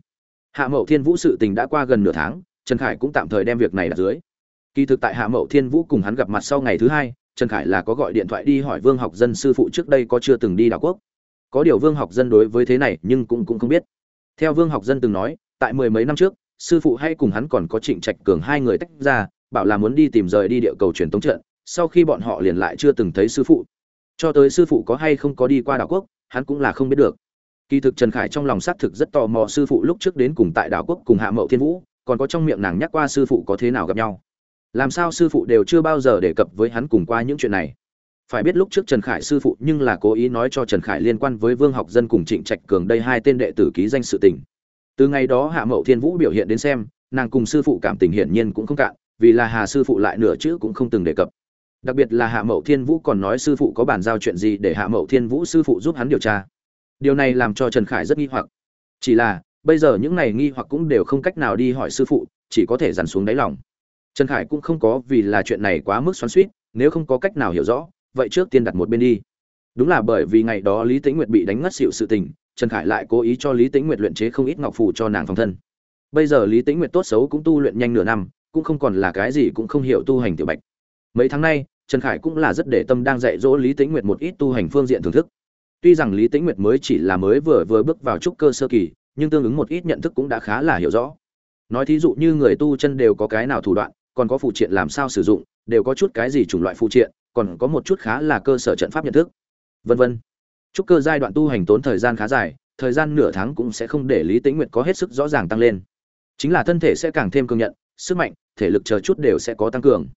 Hạ mậu thiên vũ sự tình đã qua gần nửa tháng, trần khải cũng tạm thời đem việc này đặt dưới. Kỳ thực tại hạ mậu thiên vũ cùng hắn gặp mặt sau ngày thứ hai, trần khải là có gọi điện thoại đi hỏi vương học dân sư phụ trước đây có chưa từng đi đảo quốc. Có điều vương học dân đối với thế này nhưng cũng cũng không biết. Theo vương học dân từng nói, tại mười mấy năm trước, sư phụ hay cùng hắn còn có trịnh trạch cường hai người tách ra, bảo là muốn đi tìm rời đi địa cầu truyền tống trận sau khi bọn họ liền lại chưa từng thấy sư phụ. Cho tới sư phụ có hay không có đi qua đảo quốc, hắn cũng là không biết được. Kỳ thực trần khải trong lòng xác thực rất tò mò sư phụ lúc trước đến cùng tại đảo quốc cùng hạ mậu thiên vũ, còn có trong miệng nàng nhắc qua sư phụ có thế nào gặp nhau. Làm sao sư phụ đều chưa bao giờ đề cập với hắn cùng qua những chuyện này? Phải biết lúc trước trần khải sư phụ nhưng là cố ý nói cho trần khải liên quan với vương học dân cùng trịnh trạch cường đây hai tên đệ tử ký danh sự tình. Từ ngày đó hạ mậu thiên vũ biểu hiện đến xem, nàng cùng sư phụ cảm tình hiển nhiên cũng không cạn, vì là hà sư phụ lại nửa chữ cũng không từng đề cập đặc biệt là hạ mậu thiên vũ còn nói sư phụ có bàn giao chuyện gì để hạ mậu thiên vũ sư phụ giúp hắn điều tra. Điều này làm cho trần khải rất nghi hoặc. Chỉ là, bây giờ những này nghi hoặc cũng đều không cách nào đi hỏi sư phụ, chỉ có thể dằn xuống đáy lòng. Trần khải cũng không có vì là chuyện này quá mức xoắn suýt nếu không có cách nào hiểu rõ, vậy trước tiên đặt một bên đi. Đúng là bởi vì ngày đó lý tĩnh nguyệt bị đánh ngất xịu sự tình, trần khải lại cố ý cho lý tĩnh nguyệt luyện chế không ít ngọc phù cho nàng phòng thân. Bây giờ lý tĩnh nguyệt tốt xấu cũng tu luyện nhanh nửa năm, cũng không còn là cái gì cũng không hiểu tu hành tiểu bạch mấy tháng nay, trần khải cũng là rất để tâm đang dạy dỗ lý tĩnh nguyệt một ít tu hành phương diện thưởng thức. Tuy rằng lý tĩnh nguyệt mới chỉ là mới vừa vừa bước vào trúc cơ sơ kỳ, nhưng tương ứng một ít nhận thức cũng đã khá là hiểu rõ. Nói thí dụ như người tu chân đều có cái nào thủ đoạn, còn có phụ triện làm sao sử dụng, đều có chút cái gì chủng loại phụ triện, còn có một chút khá là cơ sở trận pháp nhận thức. Vân vân. Trúc cơ giai đoạn tu hành tốn thời gian khá dài, thời gian nửa tháng cũng sẽ không để lý tĩnh nguyệt có hết sức rõ ràng tăng lên. Chính là thân thể sẽ càng thêm cường nhận, sức mạnh, thể lực chờ chút đều sẽ có tăng cường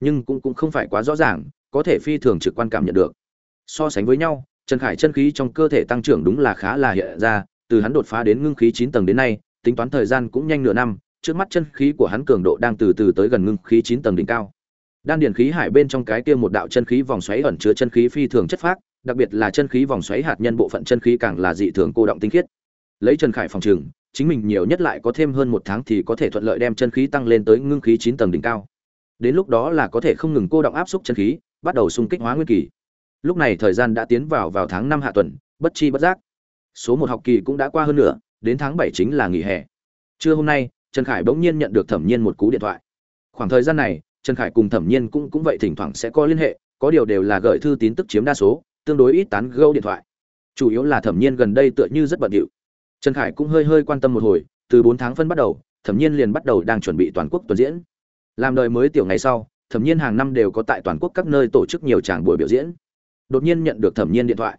nhưng cũng cũng không phải quá rõ ràng, có thể phi thường trực quan cảm nhận được. So sánh với nhau, trần khải chân khí trong cơ thể tăng trưởng đúng là khá là hiện ra, từ hắn đột phá đến ngưng khí chín tầng đến nay, tính toán thời gian cũng nhanh nửa năm, trước mắt chân khí của hắn cường độ đang từ từ tới gần ngưng khí chín tầng đỉnh cao. Đan điền khí hải bên trong cái kia một đạo chân khí vòng xoáy ẩn chứa chân khí phi thường chất phác, đặc biệt là chân khí vòng xoáy hạt nhân bộ phận chân khí càng là dị thường cô động tinh khiết. Lấy trần khải phòng trường, chính mình nhiều nhất lại có thêm hơn một tháng thì có thể thuận lợi đem chân khí tăng lên tới ngưng khí chín tầng đỉnh cao đến lúc đó là có thể không ngừng cô động áp xúc chân khí, bắt đầu xung kích hóa nguyên kỳ. Lúc này thời gian đã tiến vào vào tháng năm hạ tuần, bất chi bất giác. Số một học kỳ cũng đã qua hơn nửa, đến tháng bảy chính là nghỉ hè. Trưa hôm nay, trần khải bỗng nhiên nhận được thẩm nhiên một cú điện thoại. Khoảng thời gian này, trần khải cùng thẩm nhiên cũng cũng vậy thỉnh thoảng sẽ có liên hệ, có điều đều là gửi thư tín tức chiếm đa số, tương đối ít tán gâu điện thoại. Chủ yếu là thẩm nhiên gần đây tựa như rất bận điệu. Trần khải cũng hơi hơi quan tâm một hồi, từ bốn tháng phân bắt đầu, thẩm nhiên liền bắt đầu đang chuẩn bị toàn quốc tuần diễn làm đời mới tiểu ngày sau, thẩm nhiên hàng năm đều có tại toàn quốc các nơi tổ chức nhiều tràng buổi biểu diễn. Đột nhiên nhận được thẩm nhiên điện thoại.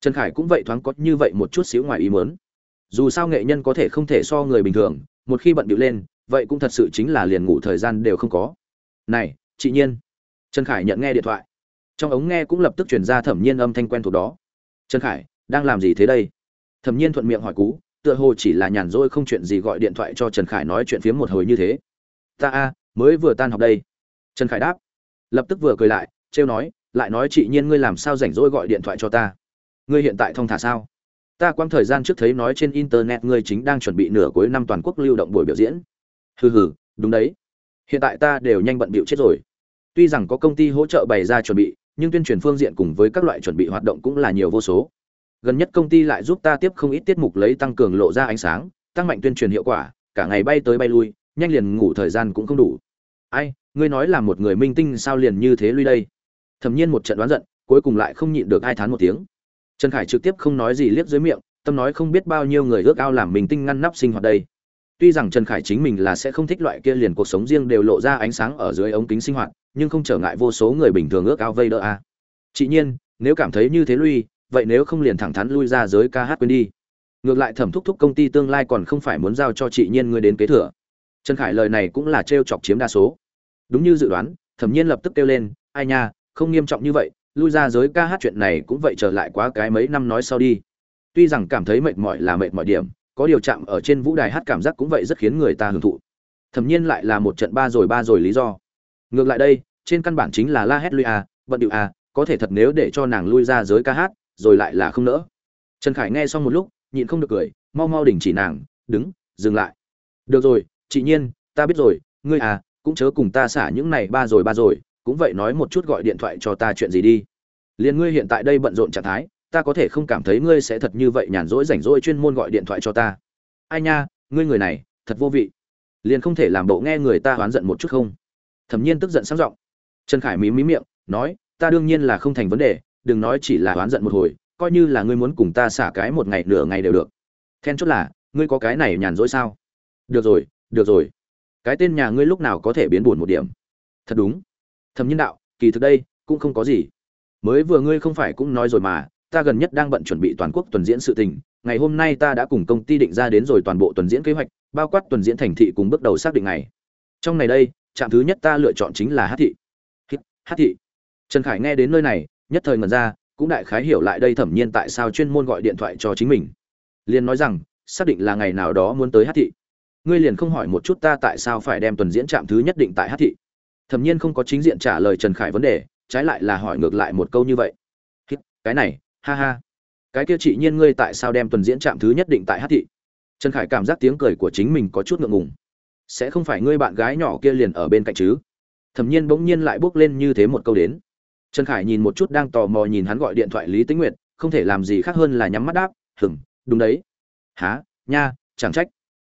Trần khải cũng vậy thoáng có như vậy một chút xíu ngoài ý mớn dù sao nghệ nhân có thể không thể so người bình thường, một khi bận điệu lên, vậy cũng thật sự chính là liền ngủ thời gian đều không có. Này, chị nhiên. Trần khải nhận nghe điện thoại. Trong ống nghe cũng lập tức chuyển ra thẩm nhiên âm thanh quen thuộc đó. Trần khải, đang làm gì thế đây? Thẩm nhiên thuận miệng hỏi cú, tựa hồ chỉ là nhàn rỗi không chuyện gì gọi điện thoại cho trần khải nói chuyện phiếm một hồi như thế. Ta a mới vừa tan học đây. Trần khải đáp. Lập tức vừa cười lại, trêu nói, lại nói chị nhiên ngươi làm sao rảnh rỗi gọi điện thoại cho ta? Ngươi hiện tại thông thả sao? Ta quang thời gian trước thấy nói trên internet ngươi chính đang chuẩn bị nửa cuối năm toàn quốc lưu động buổi biểu diễn. Hừ hừ, đúng đấy. Hiện tại ta đều nhanh bận bịu chết rồi. Tuy rằng có công ty hỗ trợ bày ra chuẩn bị, nhưng tuyên truyền phương diện cùng với các loại chuẩn bị hoạt động cũng là nhiều vô số. Gần nhất công ty lại giúp ta tiếp không ít tiết mục lấy tăng cường lộ ra ánh sáng, tăng mạnh tuyên truyền hiệu quả, cả ngày bay tới bay lui nhanh liền ngủ thời gian cũng không đủ. Ai, ngươi nói là một người minh tinh sao liền như thế lui đây? Thẩm nhiên một trận đoán giận, cuối cùng lại không nhịn được ai thán một tiếng. Trần khải trực tiếp không nói gì liếc dưới miệng, tâm nói không biết bao nhiêu người ước ao làm minh tinh ngăn nắp sinh hoạt đây. Tuy rằng trần khải chính mình là sẽ không thích loại kia liền cuộc sống riêng đều lộ ra ánh sáng ở dưới ống kính sinh hoạt, nhưng không trở ngại vô số người bình thường ước ao vây đỡ a. À. chị nhiên, nếu cảm thấy như thế lui, vậy nếu không liền thẳng thắn lui ra giới ca hát quên đi. Ngược lại thẩm thúc thúc công ty tương lai còn không phải muốn giao cho chị nhiên ngươi đến kế thừa trần khải lời này cũng là t chọc chiếm đa số. Đúng như dự đoán, thẩm nhiên lập tức kêu lên, ai nha, không nghiêm trọng như vậy, lui ra giới ca hát chuyện này cũng vậy trở lại quá cái mấy năm nói sau đi. Tuy rằng cảm thấy mệt mỏi là mệt mỏi điểm, có điều chạm ở trên vũ đài hát cảm giác cũng vậy rất khiến người ta hưởng thụ. Thẩm nhiên lại là một trận ba rồi ba rồi lý do. Ngược lại đây, trên căn bản chính là la hét lui à bận điệu à có thể thật nếu để cho nàng lui ra giới ca hát, rồi lại là không nỡ. Trần khải nghe xong một lúc, nhịn không được cười, mau mau đình chỉ nàng, đứng, dừng lại. Được rồi chị nhiên, ta biết rồi, ngươi à cũng chớ cùng ta xả những này ba rồi ba rồi, cũng vậy nói một chút gọi điện thoại cho ta chuyện gì đi. Liền ngươi hiện tại đây bận rộn trạng thái, ta có thể không cảm thấy ngươi sẽ thật như vậy nhàn rỗi rảnh rỗi chuyên môn gọi điện thoại cho ta. Ai nha, ngươi người này, thật vô vị. Liền không thể làm bộ nghe người ta oán giận một chút không? Thẩm nhiên tức giận sáng giọng. Trần khải mí mí miệng, nói, ta đương nhiên là không thành vấn đề, đừng nói chỉ là oán giận một hồi, coi như là ngươi muốn cùng ta xả cái một ngày nửa ngày đều được. Then chốt là, ngươi có cái này nhàn rỗi sao? Được rồi được rồi. Cái tên nhà ngươi lúc nào có thể biến buồn một điểm? Thật đúng. Thẩm nhân đạo, kỳ thực đây cũng không có gì. Mới vừa ngươi không phải cũng nói rồi mà, ta gần nhất đang bận chuẩn bị toàn quốc tuần diễn sự tình. Ngày hôm nay ta đã cùng công ty định ra đến rồi toàn bộ tuần diễn kế hoạch, bao quát tuần diễn thành thị cùng bước đầu xác định ngày. Trong này đây, trạm thứ nhất ta lựa chọn chính là hát thị. Hát thị. Trần khải nghe đến nơi này, nhất thời ngần ra, cũng đại khái hiểu lại đây thẩm nhiên tại sao chuyên môn gọi điện thoại cho chính mình. Liền nói rằng, xác định là ngày nào đó muốn tới hát thị ngươi liền không hỏi một chút ta tại sao phải đem tuần diễn trạm thứ nhất định tại hát thị. Thẩm nhiên không có chính diện trả lời trần khải vấn đề, trái lại là hỏi ngược lại một câu như vậy. Cái này, ha ha. Cái kia chị nhiên ngươi tại sao đem tuần diễn trạm thứ nhất định tại hát thị? Trần khải cảm giác tiếng cười của chính mình có chút ngượng ngùng. Sẽ không phải ngươi bạn gái nhỏ kia liền ở bên cạnh chứ? Thẩm nhiên bỗng nhiên lại bước lên như thế một câu đến. Trần khải nhìn một chút đang tò mò nhìn hắn gọi điện thoại lý tĩnh nguyệt, không thể làm gì khác hơn là nhắm mắt đáp hừng đúng đấy. Há nha, chẳng trách.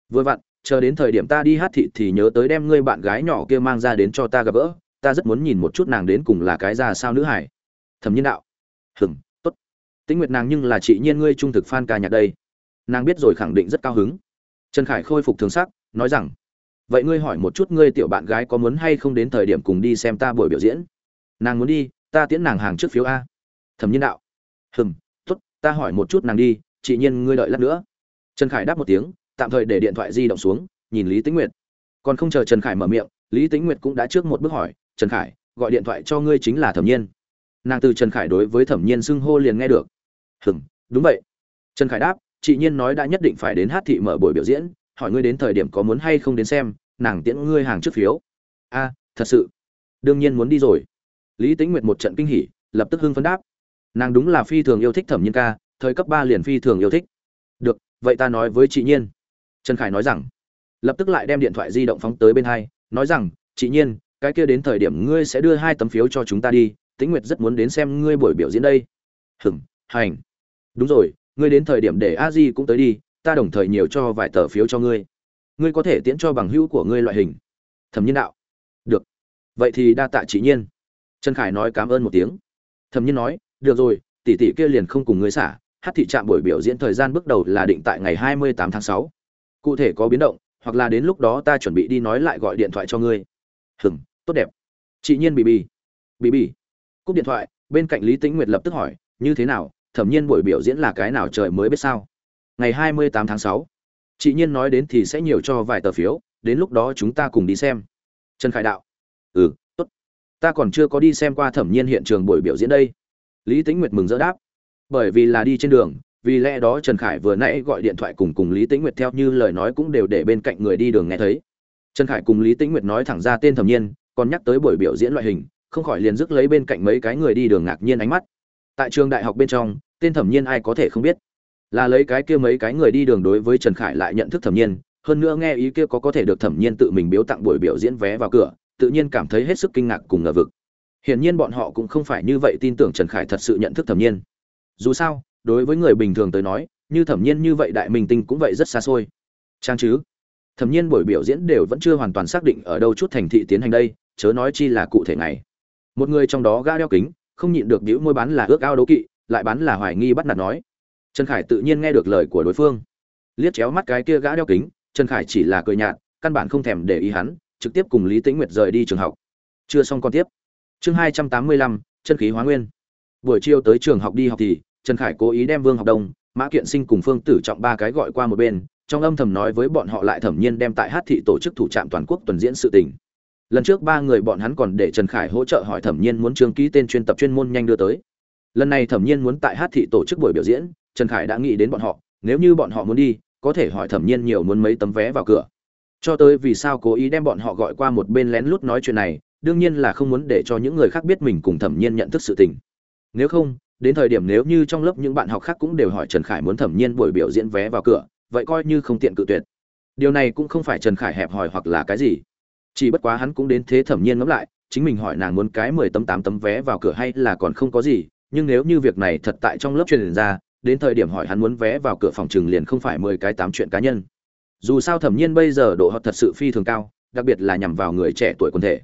Vừa vặn chờ đến thời điểm ta đi hát thị thì nhớ tới đem ngươi bạn gái nhỏ kia mang ra đến cho ta gặp gỡ, ta rất muốn nhìn một chút nàng đến cùng là cái ra sao nữ hải thẩm nhiên đạo. Hừng tốt. Tĩnh nguyệt nàng nhưng là chị nhiên ngươi trung thực fan ca nhạc đây. Nàng biết rồi khẳng định rất cao hứng. Trần khải khôi phục thường sắc, nói rằng, vậy ngươi hỏi một chút ngươi tiểu bạn gái có muốn hay không đến thời điểm cùng đi xem ta buổi biểu diễn? Nàng muốn đi, ta tiễn nàng hàng trước phiếu a. Thẩm nhiên đạo. Hừm t ố t ta hỏi một chút nàng đi, chị nhiên ngươi đợi lát nữa. Trần khải đáp một tiếng tạm thời để điện thoại di động xuống, nhìn lý tĩnh nguyệt. Còn không chờ trần khải mở miệng, lý tĩnh nguyệt cũng đã trước một bước hỏi, trần khải, gọi điện thoại cho ngươi chính là thẩm nhiên. Nàng từ trần khải đối với thẩm nhiên xưng hô liền nghe được. Hừm, đúng vậy. Trần khải đáp, chị nhiên nói đã nhất định phải đến hát thị mở buổi biểu diễn, hỏi ngươi đến thời điểm có muốn hay không đến xem, nàng tiễn ngươi hàng trước phiếu. A, thật sự? Đương nhiên muốn đi rồi. Lý tĩnh nguyệt một trận kinh hỉ, lập tức hưng phấn đáp. Nàng đúng là phi thường yêu thích thẩm nhiên ca, thời cấp ba liền phi thường yêu thích. Được, vậy ta nói với chị nhiên trần khải nói rằng, lập tức lại đem điện thoại di động phóng tới bên hai, nói rằng, chị nhiên, cái kia đến thời điểm ngươi sẽ đưa hai tấm phiếu cho chúng ta đi, tĩnh nguyệt rất muốn đến xem ngươi buổi biểu diễn đây. Hừm hành. Đúng rồi, ngươi đến thời điểm để a di cũng tới đi, ta đồng thời nhiều cho vài tờ phiếu cho ngươi. Ngươi có thể tiễn cho bằng hữu của ngươi loại hình. Thẩm nhiên đạo. Được. Vậy thì đa tạ chị nhiên. Trần khải nói cảm ơn một tiếng. Thẩm nhiên nói, được rồi, tỷ tỷ kia liền không cùng ngươi xả, hát thị trạm buổi biểu diễn thời gian bước đầu là định tại ngày hai mươi tám tháng sáu cụ thể có biến động, hoặc là đến lúc đó ta chuẩn bị đi nói lại gọi điện thoại cho ngươi. Hừng tốt đẹp. Chị nhiên bị bì. Bị bì. Cúp điện thoại, bên cạnh lý tĩnh nguyệt lập tức hỏi, như thế nào? Thẩm nhiên buổi biểu diễn là cái nào trời mới biết sao? Ngày hai mươi tám tháng sáu, chị nhiên nói đến thì sẽ nhiều cho vài tờ phiếu, đến lúc đó chúng ta cùng đi xem. Trần khải đạo. Ừ tốt. Ta còn chưa có đi xem qua thẩm nhiên hiện trường buổi biểu diễn đây. Lý tĩnh nguyệt mừng rỡ đáp. Bởi vì là đi trên đường vì lẽ đó trần khải vừa nãy gọi điện thoại cùng cùng lý tĩnh nguyệt theo như lời nói cũng đều để bên cạnh người đi đường nghe thấy. Trần khải cùng lý tĩnh nguyệt nói thẳng ra tên thẩm nhiên, còn nhắc tới buổi biểu diễn loại hình, không khỏi liền dứt lấy bên cạnh mấy cái người đi đường ngạc nhiên ánh mắt. Tại trường đại học bên trong, tên thẩm nhiên ai có thể không biết? Là lấy cái kia mấy cái người đi đường đối với trần khải lại nhận thức thẩm nhiên, hơn nữa nghe ý kia có có thể được thẩm nhiên tự mình biếu tặng buổi biểu diễn vé vào cửa, tự nhiên cảm thấy hết sức kinh ngạc cùng ngờ vực. Hiển nhiên bọn họ cũng không phải như vậy tin tưởng trần khải thật sự nhận thức thẩm nhiên. Dù sao đối với người bình thường tới nói, như thẩm nhiên như vậy đại minh tinh cũng vậy rất xa xôi. Trang chứ? Thẩm nhiên buổi biểu diễn đều vẫn chưa hoàn toàn xác định ở đâu chút thành thị tiến hành đây, chớ nói chi là cụ thể này một người trong đó gã đeo kính, không nhịn được đĩu môi bán là ước ao đấu kỵ, lại bán là hoài nghi bắt nạt nói. Trần khải tự nhiên nghe được lời của đối phương. Liếc chéo mắt cái kia gã đeo kính, trần khải chỉ là cười nhạt, căn bản không thèm để ý hắn, trực tiếp cùng lý tĩnh nguyệt rời đi trường học. Chưa xong con tiếp. Chương hai trăm tám mươi lăm, chân khí hóa nguyên. Buổi chiều tới trường học đi học thì trần khải cố ý đem vương học đông, mã kiện sinh cùng phương tử trọng ba cái gọi qua một bên, trong âm thầm nói với bọn họ lại thẩm nhiên đem tại hát thị tổ chức thủ trạm toàn quốc tuần diễn sự tình. Lần trước ba người bọn hắn còn để trần khải hỗ trợ hỏi thẩm nhiên muốn chương ký tên chuyên tập chuyên môn nhanh đưa tới. Lần này thẩm nhiên muốn tại hát thị tổ chức buổi biểu diễn, trần khải đã nghĩ đến bọn họ, nếu như bọn họ muốn đi, có thể hỏi thẩm nhiên nhiều muốn mấy tấm vé vào cửa. Cho tới vì sao cố ý đem bọn họ gọi qua một bên lén lút nói chuyện này, đương nhiên là không muốn để cho những người khác biết mình cùng thẩm nhiên nhận thức sự tình. Nếu không đến thời điểm nếu như trong lớp những bạn học khác cũng đều hỏi trần khải muốn thẩm nhiên buổi biểu diễn vé vào cửa, vậy coi như không tiện cự tuyệt. Điều này cũng không phải trần khải hẹp hòi hoặc là cái gì. Chỉ bất quá hắn cũng đến thế thẩm nhiên ngẫm lại, chính mình hỏi nàng muốn cái mười tấm, tám tấm vé vào cửa hay là còn không có gì, nhưng nếu như việc này thật tại trong lớp truyền ra, đến thời điểm hỏi hắn muốn vé vào cửa phòng trường liền không phải mười cái, tám chuyện cá nhân. Dù sao thẩm nhiên bây giờ độ họ thật sự phi thường cao, đặc biệt là nhằm vào người trẻ tuổi quân thể.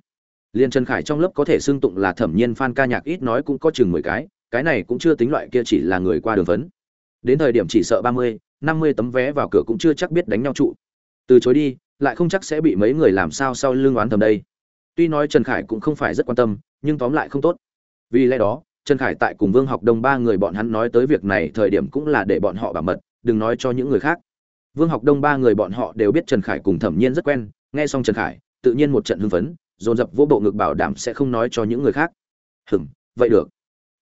Liên trần khải trong lớp có thể xưng tụng là thẩm nhiên fan ca nhạc ít nói cũng có chừng mười cái cái này cũng chưa tính loại kia chỉ là người qua đường vấn đến thời điểm chỉ sợ ba mươi, năm mươi tấm vé vào cửa cũng chưa chắc biết đánh nhau trụ. Từ chối đi, lại không chắc sẽ bị mấy người làm sao sau lưng oán thầm đây. Tuy nói trần khải cũng không phải rất quan tâm, nhưng tóm lại không tốt. Vì lẽ đó, trần khải tại cùng vương học đông ba người bọn hắn nói tới việc này thời điểm cũng là để bọn họ bảo mật, đừng nói cho những người khác. Vương học đông ba người bọn họ đều biết trần khải cùng thẩm nhiên rất quen, nghe xong trần khải, tự nhiên một trận hưng phấn, dồn dập vô bộ ngực bảo đảm sẽ không nói cho những người khác. Hừm, vậy được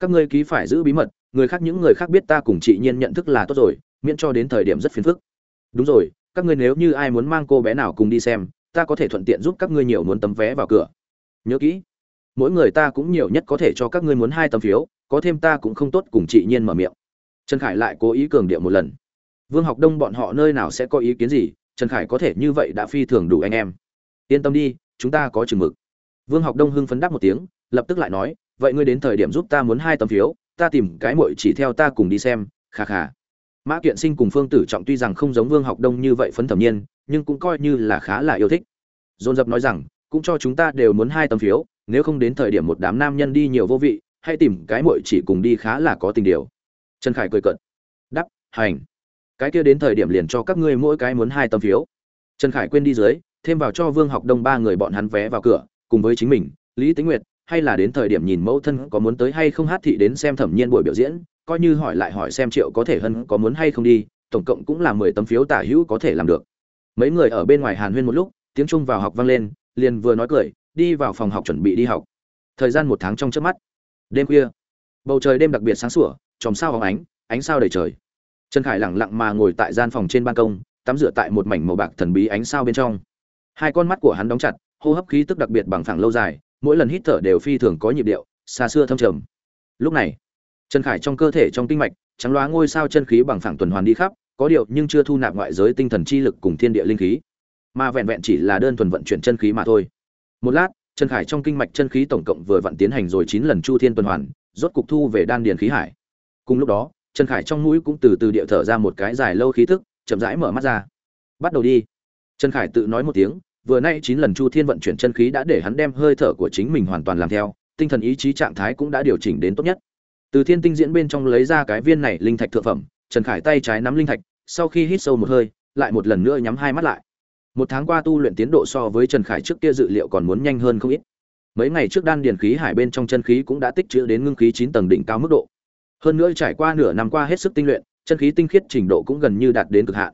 các ngươi ký phải giữ bí mật, người khác những người khác biết ta cùng chị nhiên nhận thức là tốt rồi, miễn cho đến thời điểm rất phiền phức. Đúng rồi, các ngươi nếu như ai muốn mang cô bé nào cùng đi xem, ta có thể thuận tiện giúp các ngươi nhiều muốn tấm vé vào cửa. Nhớ kỹ, mỗi người ta cũng nhiều nhất có thể cho các ngươi muốn hai tấm phiếu, có thêm ta cũng không tốt cùng chị nhiên mở miệng. Trần khải lại cố ý cường điệu một lần. Vương học đông bọn họ nơi nào sẽ có ý kiến gì, trần khải có thể như vậy đã phi thường đủ anh em. Yên tâm đi, chúng ta có chừng mực. Vương học đông hưng phấn đáp một tiếng, lập tức lại nói vậy ngươi đến thời điểm giúp ta muốn hai tấm phiếu, ta tìm cái muội chỉ theo ta cùng đi xem khà khà mã kiện sinh cùng phương tử trọng tuy rằng không giống vương học đông như vậy phấn thẩm nhiên, nhưng cũng coi như là khá là yêu thích. Dồn dập nói rằng, cũng cho chúng ta đều muốn hai tấm phiếu, nếu không đến thời điểm một đám nam nhân đi nhiều vô vị, hãy tìm cái muội chỉ cùng đi khá là có tình điều. Trần khải cười cận đắp hành. Cái kia đến thời điểm liền cho các ngươi mỗi cái muốn hai tấm phiếu. Trần khải quên đi dưới, thêm vào cho vương học đông ba người bọn hắn vé vào cửa, cùng với chính mình, lý tính nguyệt hay là đến thời điểm nhìn mẫu thân có muốn tới hay không hát thị đến xem thẩm nhiên buổi biểu diễn, coi như hỏi lại hỏi xem triệu có thể hơn có muốn hay không đi, tổng cộng cũng là mười tấm phiếu tả hữu có thể làm được. Mấy người ở bên ngoài hàn huyên một lúc, tiếng trung vào học vang lên, liền vừa nói cười, đi vào phòng học chuẩn bị đi học. Thời gian một tháng trong trước mắt. Đêm khuya. Bầu trời đêm đặc biệt sáng sủa, chòm sao hóng ánh ánh sao đầy trời. Trần khải lẳng lặng mà ngồi tại gian phòng trên ban công, tắm rửa tại một mảnh màu bạc thần bí ánh sao bên trong. Hai con mắt của hắn đóng chặt, hô hấp khí tức đặc biệt bằng phẳng lâu dài mỗi lần hít thở đều phi thường có nhịp điệu, xa xưa thâm trầm. Lúc này, trần khải trong cơ thể trong kinh mạch, trắng loá ngôi sao chân khí bằng phẳng tuần hoàn đi khắp, có điệu nhưng chưa thu nạp ngoại giới tinh thần chi lực cùng thiên địa linh khí, mà vẹn vẹn chỉ là đơn thuần vận chuyển chân khí mà thôi. Một lát, trần khải trong kinh mạch chân khí tổng cộng vừa vận tiến hành rồi chín lần chu thiên tuần hoàn, rốt cục thu về đan điền khí hải. Cùng lúc đó, trần khải trong mũi cũng từ từ địa thở ra một cái dài lâu khí thức chậm rãi mở mắt ra. Bắt đầu đi. Trần khải tự nói một tiếng vừa nay chín lần chu thiên vận chuyển chân khí đã để hắn đem hơi thở của chính mình hoàn toàn làm theo, tinh thần ý chí trạng thái cũng đã điều chỉnh đến tốt nhất. Từ thiên tinh diễn bên trong lấy ra cái viên này linh thạch thượng phẩm, trần khải tay trái nắm linh thạch, sau khi hít sâu một hơi, lại một lần nữa nhắm hai mắt lại. Một tháng qua tu luyện tiến độ so với trần khải trước kia dự liệu còn muốn nhanh hơn không ít. Mấy ngày trước đan điền khí hải bên trong chân khí cũng đã tích trữ đến ngưng khí chín tầng đỉnh cao mức độ. Hơn nữa trải qua nửa năm qua hết sức tinh luyện, chân khí tinh khiết trình độ cũng gần như đạt đến cực hạn.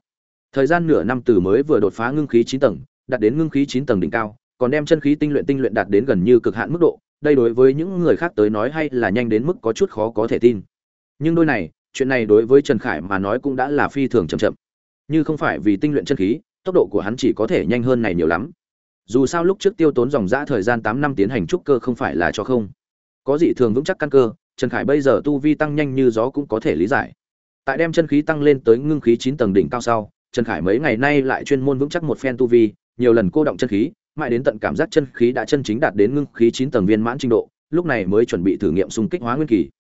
Thời gian nửa năm từ mới vừa đột phá ngưng khí chín tầng đạt đến ngưng khí chín tầng đỉnh cao, còn đem chân khí tinh luyện tinh luyện đạt đến gần như cực hạn mức độ, đây đối với những người khác tới nói hay là nhanh đến mức có chút khó có thể tin. Nhưng đôi này, chuyện này đối với trần khải mà nói cũng đã là phi thường chậm chậm. Như không phải vì tinh luyện chân khí, tốc độ của hắn chỉ có thể nhanh hơn này nhiều lắm. Dù sao lúc trước tiêu tốn dòng dã thời gian tám năm tiến hành trúc cơ không phải là cho không. Có dị thường vững chắc căn cơ, trần khải bây giờ tu vi tăng nhanh như gió cũng có thể lý giải. Tại đem chân khí tăng lên tới ngưng khí chín tầng đỉnh cao sau, trần khải mấy ngày nay lại chuyên môn vững chắc một phen tu vi nhiều lần cô động chân khí, mãi đến tận cảm giác chân khí đã chân chính đạt đến ngưng khí chín tầng viên mãn trình độ, lúc này mới chuẩn bị thử nghiệm xung kích hóa nguyên kỳ.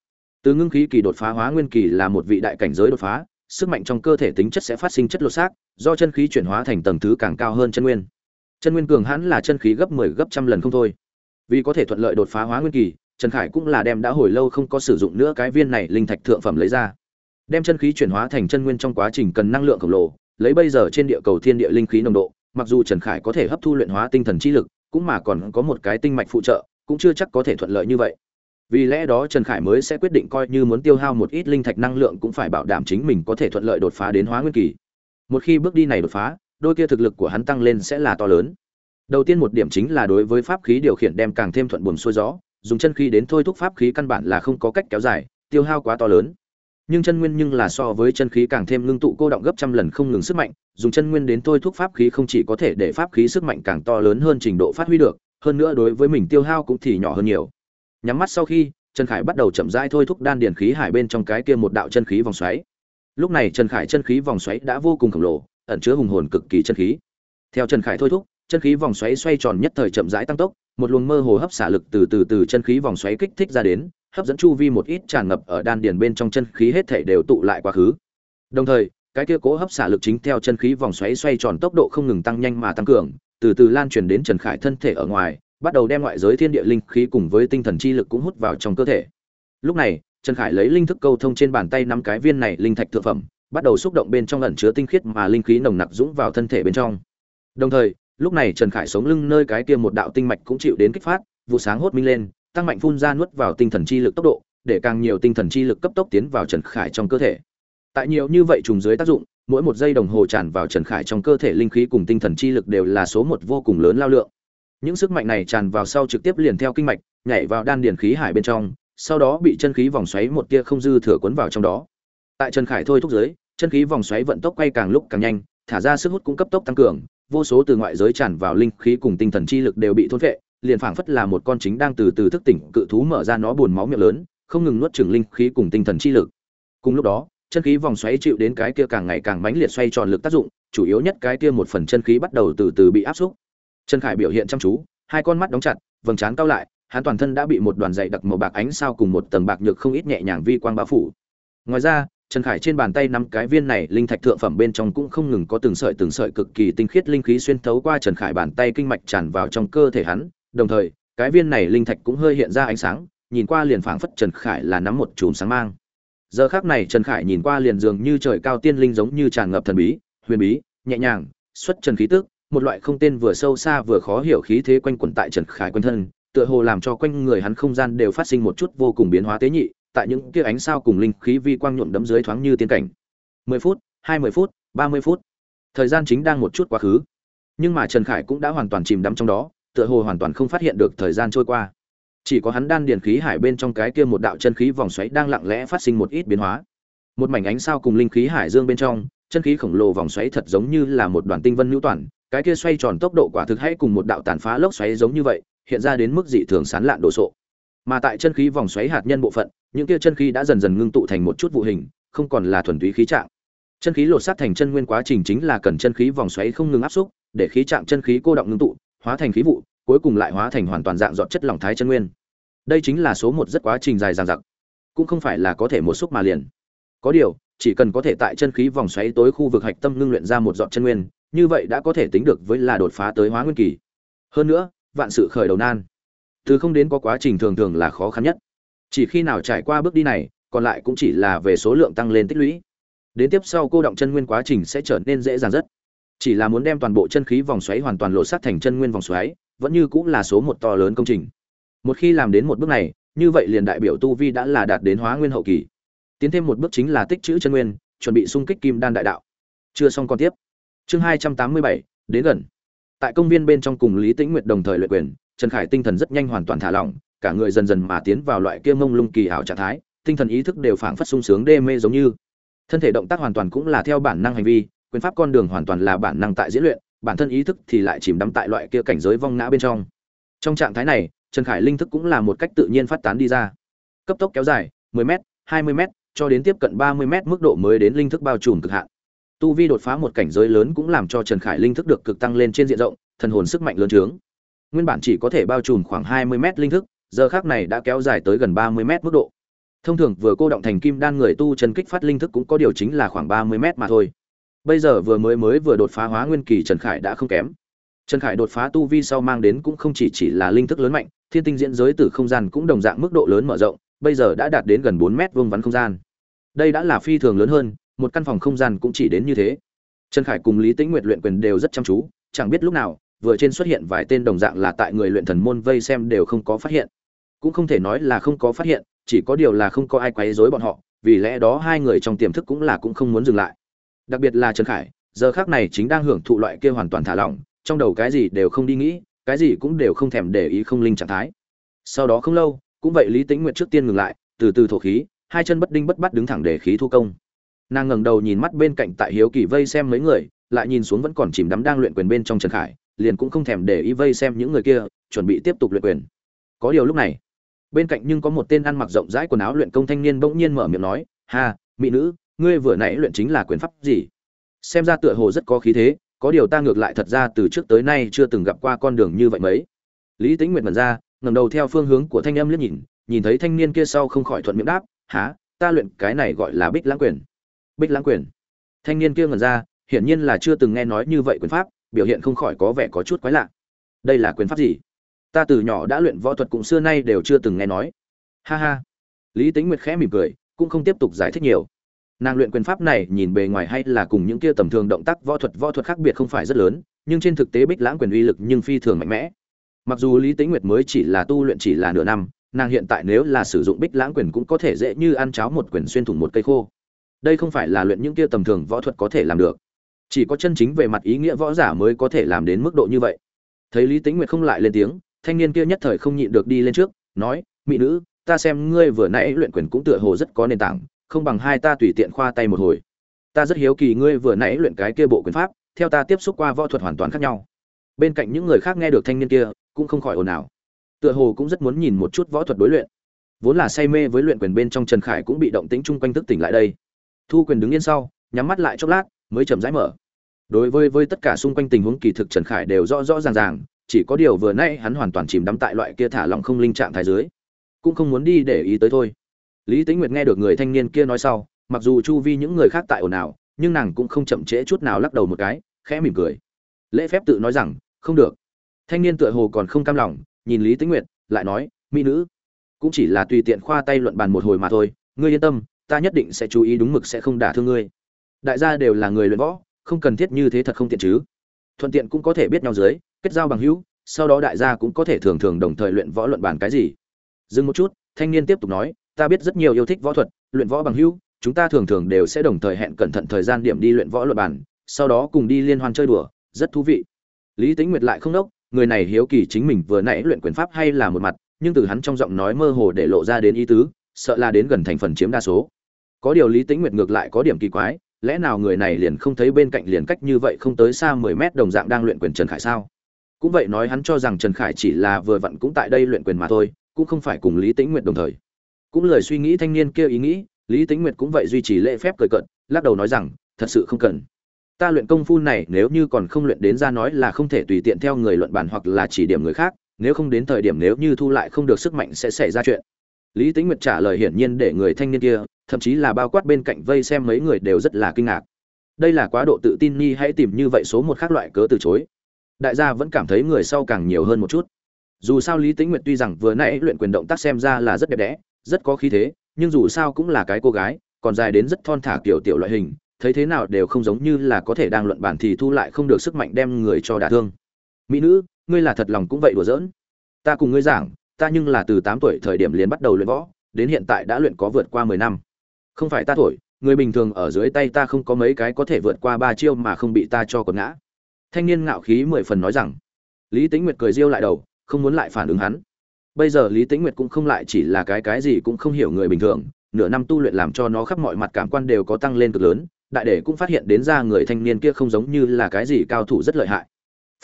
Từ ngưng khí kỳ đột phá hóa nguyên kỳ là một vị đại cảnh giới đột phá, sức mạnh trong cơ thể tính chất sẽ phát sinh chất lột xác, do chân khí chuyển hóa thành tầng thứ càng cao hơn chân nguyên. Chân nguyên cường hãn là chân khí gấp 10 gấp trăm lần không thôi. Vì có thể thuận lợi đột phá hóa nguyên kỳ, trần khải cũng là đem đã hồi lâu không có sử dụng nữa cái viên này linh thạch thượng phẩm lấy ra. Đem chân khí chuyển hóa thành chân nguyên trong quá trình cần năng lượng khổng lồ, lấy bây giờ trên địa cầu thiên địa linh khí nồng độ mặc dù trần khải có thể hấp thu luyện hóa tinh thần chi lực, cũng mà còn có một cái tinh mạch phụ trợ, cũng chưa chắc có thể thuận lợi như vậy. Vì lẽ đó trần khải mới sẽ quyết định coi như muốn tiêu hao một ít linh thạch năng lượng cũng phải bảo đảm chính mình có thể thuận lợi đột phá đến hóa nguyên kỳ. Một khi bước đi này đột phá, đôi kia thực lực của hắn tăng lên sẽ là to lớn. Đầu tiên một điểm chính là đối với pháp khí điều khiển đem càng thêm thuận buồm xuôi gió, dùng chân khí đến thôi thúc pháp khí căn bản là không có cách kéo dài, tiêu hao quá to lớn nhưng chân nguyên nhưng là so với chân khí càng thêm ngưng tụ cô động gấp trăm lần không ngừng sức mạnh, dùng chân nguyên đến thôi thúc pháp khí không chỉ có thể để pháp khí sức mạnh càng to lớn hơn trình độ phát huy được, hơn nữa đối với mình tiêu hao cũng thì nhỏ hơn nhiều. Nhắm mắt sau khi, trần khải bắt đầu chậm rãi thôi thúc đan điền khí hải bên trong cái kia một đạo chân khí vòng xoáy. Lúc này trần khải chân khí vòng xoáy đã vô cùng khổng lồ, ẩn chứa hùng hồn cực kỳ chân khí. Theo trần khải thôi thúc, chân khí vòng xoáy xoay tròn nhất thời chậm rãi tăng tốc, một luồng mơ hồ hấp xả lực từ từ từ chân khí vòng xoáy kích thích ra đến hấp dẫn chu vi một ít tràn ngập ở đan điền bên trong chân khí hết thể đều tụ lại quá khứ. Đồng thời, cái kia cố hấp xả lực chính theo chân khí vòng xoáy xoay tròn tốc độ không ngừng tăng nhanh mà tăng cường, từ từ lan truyền đến trần khải thân thể ở ngoài, bắt đầu đem ngoại giới thiên địa linh khí cùng với tinh thần chi lực cũng hút vào trong cơ thể. Lúc này, trần khải lấy linh thức câu thông trên bàn tay năm cái viên này linh thạch thượng phẩm, bắt đầu xúc động bên trong ẩn chứa tinh khiết mà linh khí nồng nặc dũng vào thân thể bên trong. Đồng thời, lúc này trần khải sống lưng nơi cái kia một đạo tinh mạch cũng chịu đến kích phát, vụ sáng hốt minh lên tăng mạnh phun ra nuốt vào tinh thần chi lực tốc độ để càng nhiều tinh thần chi lực cấp tốc tiến vào trần khải trong cơ thể. Tại nhiều như vậy trùng dưới tác dụng mỗi một giây đồng hồ tràn vào trần khải trong cơ thể linh khí cùng tinh thần chi lực đều là số một vô cùng lớn lao lượng. Những sức mạnh này tràn vào sau trực tiếp liền theo kinh mạch nhảy vào đan điền khí hải bên trong sau đó bị chân khí vòng xoáy một tia không dư thừa cuốn vào trong đó. Tại trần khải thôi thúc dưới, chân khí vòng xoáy vận tốc quay càng lúc càng nhanh thả ra sức hút cũng cấp tốc tăng cường vô số từ ngoại giới tràn vào linh khí cùng tinh thần chi lực đều bị thôn vệ liền phảng phất là một con chính đang từ từ thức tỉnh, cự thú mở ra nó buồn máu miệng lớn, không ngừng nuốt chửng linh khí cùng tinh thần chi lực. Cùng lúc đó, chân khí vòng xoáy chịu đến cái kia càng ngày càng mãnh liệt xoay tròn lực tác dụng, chủ yếu nhất cái kia một phần chân khí bắt đầu từ từ bị áp xúc. Trần khải biểu hiện chăm chú, hai con mắt đóng chặt, vầng trán cao lại, hắn toàn thân đã bị một đoàn dày đặc màu bạc ánh sao cùng một tầng bạc nhược không ít nhẹ nhàng vi quang bao phủ. Ngoài ra trần khải trên bàn tay nắm cái viên này linh thạch thượng phẩm bên trong cũng không ngừng có từng sợi từng sợi cực kỳ tinh khiết linh khí xuyên thấu qua trần khải bàn tay kinh mạch tràn vào trong cơ thể hắn đồng thời, cái viên này linh thạch cũng hơi hiện ra ánh sáng, nhìn qua liền phảng phất trần khải là nắm một chùm sáng mang. Giờ khác này trần khải nhìn qua liền dường như trời cao tiên linh giống như tràn ngập thần bí, huyền bí, nhẹ nhàng, xuất trần khí tức, một loại không tên vừa sâu xa vừa khó hiểu khí thế quanh quẩn tại trần khải quanh thân, tựa hồ làm cho quanh người hắn không gian đều phát sinh một chút vô cùng biến hóa tế nhị, tại những kia ánh sao cùng linh khí vi quang nhuộm đấm dưới thoáng như tiên cảnh. Mười phút, hai mươi phút, ba mươi phút. Thời gian chính đang một chút quá khứ. Nhưng mà trần khải cũng đã hoàn toàn chìm đắm trong đó tựa hồ hoàn toàn không phát hiện được thời gian trôi qua. Chỉ có hắn đan điền khí hải bên trong cái kia một đạo chân khí vòng xoáy đang lặng lẽ phát sinh một ít biến hóa. Một mảnh ánh sao cùng linh khí hải dương bên trong, chân khí khổng lồ vòng xoáy thật giống như là một đoàn tinh vân nhũ toàn, cái kia xoay tròn tốc độ quả thực hay cùng một đạo tàn phá lốc xoáy giống như vậy, hiện ra đến mức dị thường sán lạn đồ sộ. Mà tại chân khí vòng xoáy hạt nhân bộ phận, những kia chân khí đã dần dần ngưng tụ thành một chút vụ hình, không còn là thuần túy khí trạng. Chân khí lột xác thành chân nguyên quá trình chính là cần chân khí vòng xoáy không ngừng áp xúc, để khí trạng chân khí cô động ngưng tụ hóa thành khí vụ, cuối cùng lại hóa thành hoàn toàn dạng dọn chất lỏng thái chân nguyên. Đây chính là số một rất quá trình dài dằng dặc, cũng không phải là có thể một xúc mà liền. Có điều, chỉ cần có thể tại chân khí vòng xoáy tối khu vực hạch tâm ngưng luyện ra một dọn chân nguyên, như vậy đã có thể tính được với là đột phá tới hóa nguyên kỳ. Hơn nữa, vạn sự khởi đầu nan. Từ không đến có quá trình thường thường là khó khăn nhất. Chỉ khi nào trải qua bước đi này, còn lại cũng chỉ là về số lượng tăng lên tích lũy. Đến tiếp sau cô động chân nguyên quá trình sẽ trở nên dễ dàng rất chỉ là muốn đem toàn bộ chân khí vòng xoáy hoàn toàn lộ sát thành chân nguyên vòng xoáy, vẫn như cũng là số một to lớn công trình. Một khi làm đến một bước này, như vậy liền đại biểu tu vi đã là đạt đến hóa nguyên hậu kỳ. Tiến thêm một bước chính là tích chữ chân nguyên, chuẩn bị xung kích kim đan đại đạo. Chưa xong còn tiếp. Chương hai trăm tám mươi bảy, đến gần. Tại công viên bên trong cùng lý tĩnh nguyệt đồng thời luyện quyền, trần khải tinh thần rất nhanh hoàn toàn thả lỏng, cả người dần dần mà tiến vào loại kia mông lung kỳ ảo trạng thái, tinh thần ý thức đều phảng phất sung sướng đê mê giống như. Thân thể động tác hoàn toàn cũng là theo bản năng hành vi quyền pháp con đường hoàn toàn là bản năng tại diễn luyện, bản thân ý thức thì lại chìm đắm tại loại kia cảnh giới vong ngã bên trong. Trong trạng thái này, trần khải linh thức cũng là một cách tự nhiên phát tán đi ra. Cấp tốc kéo dài 10 m 20 m cho đến tiếp cận 30 m mức độ mới đến linh thức bao trùm cực hạn. Tu vi đột phá một cảnh giới lớn cũng làm cho trần khải linh thức được cực tăng lên trên diện rộng, thần hồn sức mạnh lớn trướng. Nguyên bản chỉ có thể bao trùm khoảng 20 m linh thức, giờ khác này đã kéo dài tới gần 30 m mức độ. Thông thường, vừa cô động thành kim đan người tu chân kích phát linh thức cũng có điều chính là khoảng 30 m mà thôi bây giờ vừa mới mới vừa đột phá hóa nguyên kỳ trần khải đã không kém. Trần khải đột phá tu vi sau mang đến cũng không chỉ chỉ là linh thức lớn mạnh, thiên tinh diễn giới từ không gian cũng đồng dạng mức độ lớn mở rộng, bây giờ đã đạt đến gần bốn mét vuông vắn không gian. Đây đã là phi thường lớn hơn, một căn phòng không gian cũng chỉ đến như thế. Trần khải cùng lý tĩnh nguyệt luyện quyền đều rất chăm chú, chẳng biết lúc nào, vừa trên xuất hiện vài tên đồng dạng là tại người luyện thần môn vây xem đều không có phát hiện. Cũng không thể nói là không có phát hiện, chỉ có điều là không có ai quấy rối bọn họ, vì lẽ đó hai người trong tiềm thức cũng là cũng không muốn dừng lại đặc biệt là trần khải, giờ khác này chính đang hưởng thụ loại kia hoàn toàn thả lỏng, trong đầu cái gì đều không đi nghĩ, cái gì cũng đều không thèm để ý không linh trạng thái. Sau đó không lâu, cũng vậy lý tĩnh nguyệt trước tiên ngừng lại, từ từ thổ khí, hai chân bất đinh bất bắt đứng thẳng để khí thu công. Nàng ngẩng đầu nhìn mắt bên cạnh tại hiếu kỳ vây xem mấy người, lại nhìn xuống vẫn còn chìm đắm đang luyện quyền bên trong trần khải, liền cũng không thèm để ý vây xem những người kia, chuẩn bị tiếp tục luyện quyền. Có điều lúc này, bên cạnh nhưng có một tên ăn mặc rộng rãi quần áo luyện công thanh niên bỗng nhiên mở miệng nói, ha, mỹ nữ ngươi vừa nãy luyện chính là quyền pháp gì? Xem ra tựa hồ rất có khí thế, có điều ta ngược lại thật ra từ trước tới nay chưa từng gặp qua con đường như vậy mấy. Lý tính nguyệt mật ra, ngẩng đầu theo phương hướng của thanh âm liếc nhìn nhìn thấy thanh niên kia sau không khỏi thuận miệng đáp há ta luyện cái này gọi là bích lãng quyền. Bích lãng quyền? Thanh niên kia ngẩn ra, hiển nhiên là chưa từng nghe nói như vậy quyền pháp, biểu hiện không khỏi có vẻ có chút quái lạ. Đây là quyền pháp gì? Ta từ nhỏ đã luyện võ thuật cũng xưa nay đều chưa từng nghe nói. Ha ha. Lý tính nguyệt khẽ mỉm cười, cũng không tiếp tục giải thích nhiều nàng luyện quyền pháp này nhìn bề ngoài hay là cùng những kia tầm thường động tác võ thuật võ thuật khác biệt không phải rất lớn, nhưng trên thực tế bích lãng quyền uy lực nhưng phi thường mạnh mẽ. Mặc dù lý tính nguyệt mới chỉ là tu luyện chỉ là nửa năm, nàng hiện tại nếu là sử dụng bích lãng quyền cũng có thể dễ như ăn cháo một quyền xuyên thủng một cây khô. Đây không phải là luyện những kia tầm thường võ thuật có thể làm được. Chỉ có chân chính về mặt ý nghĩa võ giả mới có thể làm đến mức độ như vậy. Thấy lý tính nguyệt không lại lên tiếng, thanh niên kia nhất thời không nhịn được đi lên trước, nói, mỹ nữ, ta xem ngươi vừa nãy luyện quyền cũng tựa hồ rất có nền tảng không bằng hai ta tùy tiện khoa tay một hồi. Ta rất hiếu kỳ ngươi vừa nãy luyện cái kia bộ quyền pháp, theo ta tiếp xúc qua võ thuật hoàn toàn khác nhau. Bên cạnh những người khác nghe được thanh niên kia, cũng không khỏi ồn ào. Tựa hồ cũng rất muốn nhìn một chút võ thuật đối luyện. Vốn là say mê với luyện quyền bên trong trần khải cũng bị động tĩnh chung quanh thức tỉnh lại đây. Thu quyền đứng yên sau, nhắm mắt lại chốc lát, mới chậm rãi mở. Đối với với tất cả xung quanh tình huống kỳ thực trần khải đều rõ rõ ràng ràng, chỉ có điều vừa nay hắn hoàn toàn chìm đắm tại loại kia thả lỏng không linh trạng thái dưới. Cũng không muốn đi để ý tới thôi lý tĩnh nguyệt nghe được người thanh niên kia nói sau, mặc dù chu vi những người khác tại ồn ào, nhưng nàng cũng không chậm trễ chút nào lắc đầu một cái, khẽ mỉm cười. Lễ phép tự nói rằng, không được. Thanh niên tựa hồ còn không cam lòng, nhìn lý tĩnh nguyệt, lại nói, mỹ nữ, cũng chỉ là tùy tiện khoa tay luận bàn một hồi mà thôi, ngươi yên tâm, ta nhất định sẽ chú ý đúng mực sẽ không đả thương ngươi. Đại gia đều là người luyện võ, không cần thiết như thế thật không tiện chứ. Thuận tiện cũng có thể biết nhau dưới, kết giao bằng hữu, sau đó đại gia cũng có thể thường thường đồng thời luyện võ luận bàn cái gì. Dừng một chút, thanh niên tiếp tục nói ta biết rất nhiều yêu thích võ thuật luyện võ bằng hữu chúng ta thường thường đều sẽ đồng thời hẹn cẩn thận thời gian điểm đi luyện võ luận bàn sau đó cùng đi liên hoan chơi đùa rất thú vị lý tính nguyệt lại không đốc người này hiếu kỳ chính mình vừa nãy luyện quyền pháp hay là một mặt nhưng từ hắn trong giọng nói mơ hồ để lộ ra đến ý tứ sợ là đến gần thành phần chiếm đa số có điều lý tính nguyệt ngược lại có điểm kỳ quái lẽ nào người này liền không thấy bên cạnh liền cách như vậy không tới xa mười mét đồng dạng đang luyện quyền Trần Khải sao? Cũng vậy nói hắn cho rằng Trần Khải chỉ là vừa vặn cũng tại đây luyện quyền mà thôi, cũng không phải cùng Lý Tĩnh Nguyệt đồng thời. Cũng lời suy nghĩ thanh niên kia ý nghĩ, Lý Tĩnh Nguyệt cũng vậy duy trì lễ phép cười cợt, lắc đầu nói rằng, thật sự không cần. Ta luyện công phu này nếu như còn không luyện đến ra nói là không thể tùy tiện theo người luận bàn hoặc là chỉ điểm người khác, nếu không đến thời điểm nếu như thu lại không được sức mạnh sẽ xảy ra chuyện. Lý Tĩnh Nguyệt trả lời hiển nhiên để người thanh niên kia, thậm chí là bao quát bên cạnh vây xem mấy người đều rất là kinh ngạc đây là quá độ tự tin ni hãy tìm như vậy số một khác loại cớ từ chối đại gia vẫn cảm thấy người sau càng nhiều hơn một chút dù sao lý tĩnh nguyệt tuy rằng vừa nãy luyện quyền động tác xem ra là rất đẹp đẽ rất có khí thế, nhưng dù sao cũng là cái cô gái, còn dài đến rất thon thả kiểu tiểu loại hình, thấy thế nào đều không giống như là có thể đang luận bản thì thu lại không được sức mạnh đem người cho đả thương. Mỹ nữ, ngươi là thật lòng cũng vậy đùa giỡn. Ta cùng ngươi giảng, ta nhưng là từ tám tuổi thời điểm liền bắt đầu luyện võ, đến hiện tại đã luyện có vượt qua mười năm. Không phải ta thổi, người bình thường ở dưới tay ta không có mấy cái có thể vượt qua ba chiêu mà không bị ta cho còn ngã. Thanh niên ngạo khí mười phần nói rằng. Lý tính nguyệt cười riêu lại đầu, không muốn lại phản ứng hắn bây giờ lý tĩnh nguyệt cũng không lại chỉ là cái cái gì cũng không hiểu người bình thường, nửa năm tu luyện làm cho nó khắp mọi mặt cảm quan đều có tăng lên cực lớn, đại để cũng phát hiện đến ra người thanh niên kia không giống như là cái gì cao thủ rất lợi hại.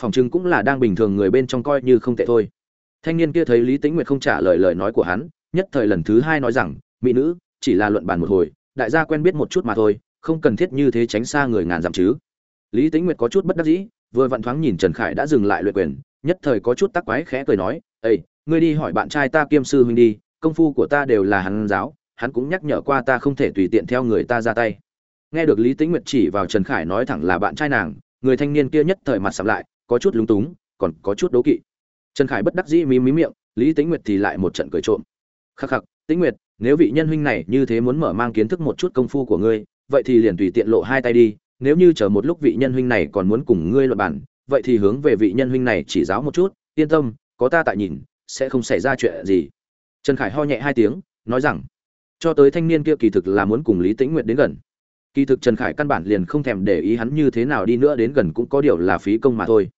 Phòng chứng cũng là đang bình thường người bên trong coi như không tệ thôi. Thanh niên kia thấy lý tĩnh nguyệt không trả lời lời nói của hắn, nhất thời lần thứ hai nói rằng, mỹ nữ, chỉ là luận bàn một hồi, đại gia quen biết một chút mà thôi, không cần thiết như thế tránh xa người ngàn dặm chứ. Lý tĩnh nguyệt có chút bất đắc dĩ, vừa vặn thoáng nhìn trần khải đã dừng lại luyện quyền, nhất thời có chút tắc quái khẽ cười nói ây ngươi đi hỏi bạn trai ta kiêm sư huynh đi, công phu của ta đều là hắn giáo, hắn cũng nhắc nhở qua ta không thể tùy tiện theo người ta ra tay. Nghe được lý Tĩnh nguyệt chỉ vào trần khải nói thẳng là bạn trai nàng, người thanh niên kia nhất thời mặt sầm lại, có chút lúng túng, còn có chút đố kỵ. Trần khải bất đắc dĩ mí mí miệng, lý Tĩnh nguyệt thì lại một trận cười trộm. Khắc khắc, tĩnh nguyệt, nếu vị nhân huynh này như thế muốn mở mang kiến thức một chút công phu của ngươi, vậy thì liền tùy tiện lộ hai tay đi, nếu như chờ một lúc vị nhân huynh này còn muốn cùng ngươi luận bản vậy thì hướng về vị nhân huynh này chỉ giáo một chút, yên tâm, có ta tại nhìn sẽ không xảy ra chuyện gì. Trần khải ho nhẹ hai tiếng, nói rằng, cho tới thanh niên kia kỳ thực là muốn cùng lý tĩnh nguyệt đến gần. Kỳ thực trần khải căn bản liền không thèm để ý hắn như thế nào đi nữa đến gần cũng có điều là phí công mà thôi.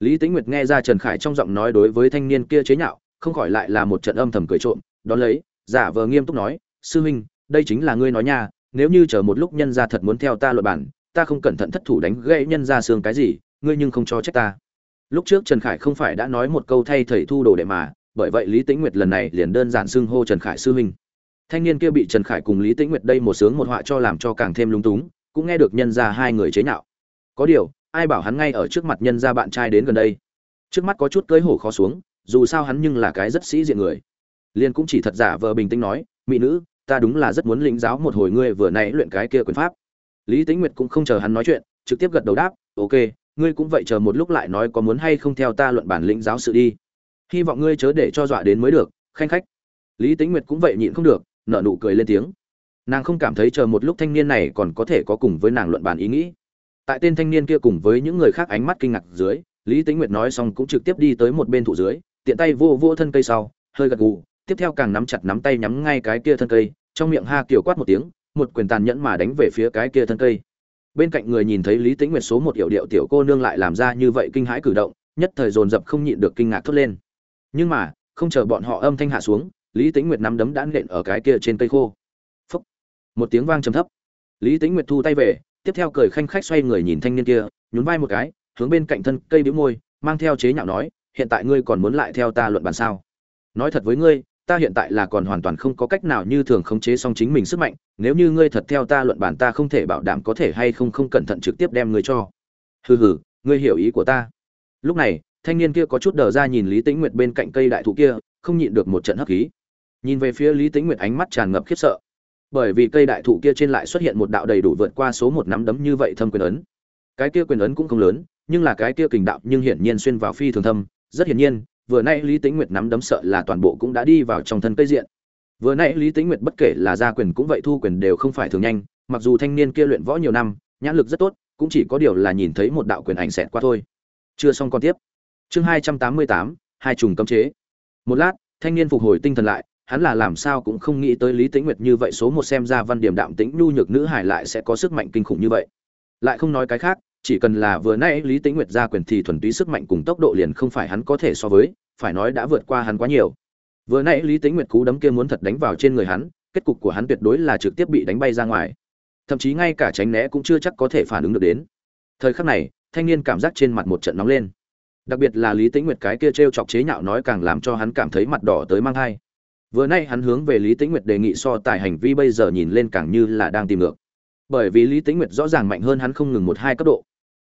Lý tĩnh nguyệt nghe ra trần khải trong giọng nói đối với thanh niên kia chế nhạo, không khỏi lại là một trận âm thầm cười trộm, đón lấy, giả vờ nghiêm túc nói, sư huynh, đây chính là ngươi nói nha, nếu như chờ một lúc nhân gia thật muốn theo ta luật bản ta không cẩn thận thất thủ đánh gãy nhân gia xương cái gì, ngươi nhưng không cho trách ta lúc trước trần khải không phải đã nói một câu thay thầy thu đồ đệ mà, bởi vậy lý tĩnh nguyệt lần này liền đơn giản xưng hô trần khải sư huynh. Thanh niên kia bị trần khải cùng lý tĩnh nguyệt đây một sướng một họa cho làm cho càng thêm lung túng, cũng nghe được nhân gia hai người chế nhạo. Có điều, ai bảo hắn ngay ở trước mặt nhân gia bạn trai đến gần đây? Trước mắt có chút cưới hổ khó xuống, dù sao hắn nhưng là cái rất sĩ diện người. Liền cũng chỉ thật giả vờ bình tĩnh nói, mỹ nữ, ta đúng là rất muốn lĩnh giáo một hồi ngươi vừa nãy luyện cái kia quyền pháp. Lý tĩnh nguyệt cũng không chờ hắn nói chuyện, trực tiếp gật đầu đáp, ok ngươi cũng vậy chờ một lúc lại nói có muốn hay không theo ta luận bản lĩnh giáo sự đi. Hy vọng ngươi chớ để cho dọa đến mới được, khanh khách. Lý tĩnh nguyệt cũng vậy nhịn không được, nở nụ cười lên tiếng. Nàng không cảm thấy chờ một lúc thanh niên này còn có thể có cùng với nàng luận bàn ý nghĩ. Tại tên thanh niên kia cùng với những người khác ánh mắt kinh ngạc dưới, lý tĩnh nguyệt nói xong cũng trực tiếp đi tới một bên thụ dưới, tiện tay vô vô thân cây sau, hơi gật gù, tiếp theo càng nắm chặt nắm tay nhắm ngay cái kia thân cây, trong miệng ha kiểu quát một tiếng, một quyền tàn nhẫn mà đánh về phía cái kia thân cây bên cạnh người nhìn thấy lý tĩnh nguyệt số một hiệu điệu tiểu cô nương lại làm ra như vậy kinh hãi cử động, nhất thời dồn dập không nhịn được kinh ngạc thốt lên. Nhưng mà, không chờ bọn họ âm thanh hạ xuống, lý tĩnh nguyệt nắm đấm đã nện ở cái kia trên cây khô. Phúc. một tiếng vang trầm thấp. Lý tĩnh nguyệt thu tay về, tiếp theo cười khanh khách xoay người nhìn thanh niên kia, nhún vai một cái, hướng bên cạnh thân cây bĩu môi, mang theo chế nhạo nói, hiện tại ngươi còn muốn lại theo ta luận bàn sao? Nói thật với ngươi ta hiện tại là còn hoàn toàn không có cách nào như thường khống chế song chính mình sức mạnh, nếu như ngươi thật theo ta luận bàn ta không thể bảo đảm có thể hay không không cẩn thận trực tiếp đem ngươi cho. Hừ hừ, ngươi hiểu ý của ta. Lúc này, thanh niên kia có chút đờ ra nhìn lý tĩnh nguyệt bên cạnh cây đại thụ kia, không nhịn được một trận hấp khí. Nhìn về phía lý tĩnh nguyệt ánh mắt tràn ngập khiếp sợ. Bởi vì cây đại thụ kia trên lại xuất hiện một đạo đầy đủ vượt qua số một nắm đấm như vậy thâm quyền ấn. Cái kia quyền ấn cũng không lớn, nhưng là cái kia kình đạo nhưng hiển nhiên xuyên vào phi thường thâm. Rất hiển nhiên vừa nay lý tĩnh nguyệt nắm đấm sợ là toàn bộ cũng đã đi vào trong thân cây diện. Vừa nãy lý tĩnh nguyệt bất kể là gia quyền cũng vậy thu quyền đều không phải thường nhanh, mặc dù thanh niên kia luyện võ nhiều năm, nhãn lực rất tốt, cũng chỉ có điều là nhìn thấy một đạo quyền ảnh xẹt qua thôi. Chưa xong còn tiếp. Chương hai trăm tám mươi tám, hai trùng cấm chế. Một lát, thanh niên phục hồi tinh thần lại, hắn là làm sao cũng không nghĩ tới lý tĩnh nguyệt như vậy số một xem ra văn điểm đạm tĩnh nhu nhược nữ hải lại sẽ có sức mạnh kinh khủng như vậy. Lại không nói cái khác chỉ cần là vừa nãy lý tĩnh nguyệt ra quyền thì thuần túy sức mạnh cùng tốc độ liền không phải hắn có thể so với, phải nói đã vượt qua hắn quá nhiều. Vừa nãy lý tĩnh nguyệt cú đấm kia muốn thật đánh vào trên người hắn, kết cục của hắn tuyệt đối là trực tiếp bị đánh bay ra ngoài. Thậm chí ngay cả tránh né cũng chưa chắc có thể phản ứng được đến. Thời khắc này, thanh niên cảm giác trên mặt một trận nóng lên. Đặc biệt là lý tĩnh nguyệt cái kia trêu chọc chế nhạo nói càng làm cho hắn cảm thấy mặt đỏ tới mang tai. vừa nay hắn hướng về lý tĩnh nguyệt đề nghị so tài hành vi bây giờ nhìn lên càng như là đang tìm ngược. Bởi vì lý tĩnh nguyệt rõ ràng mạnh hơn hắn không ngừng một hai cấp độ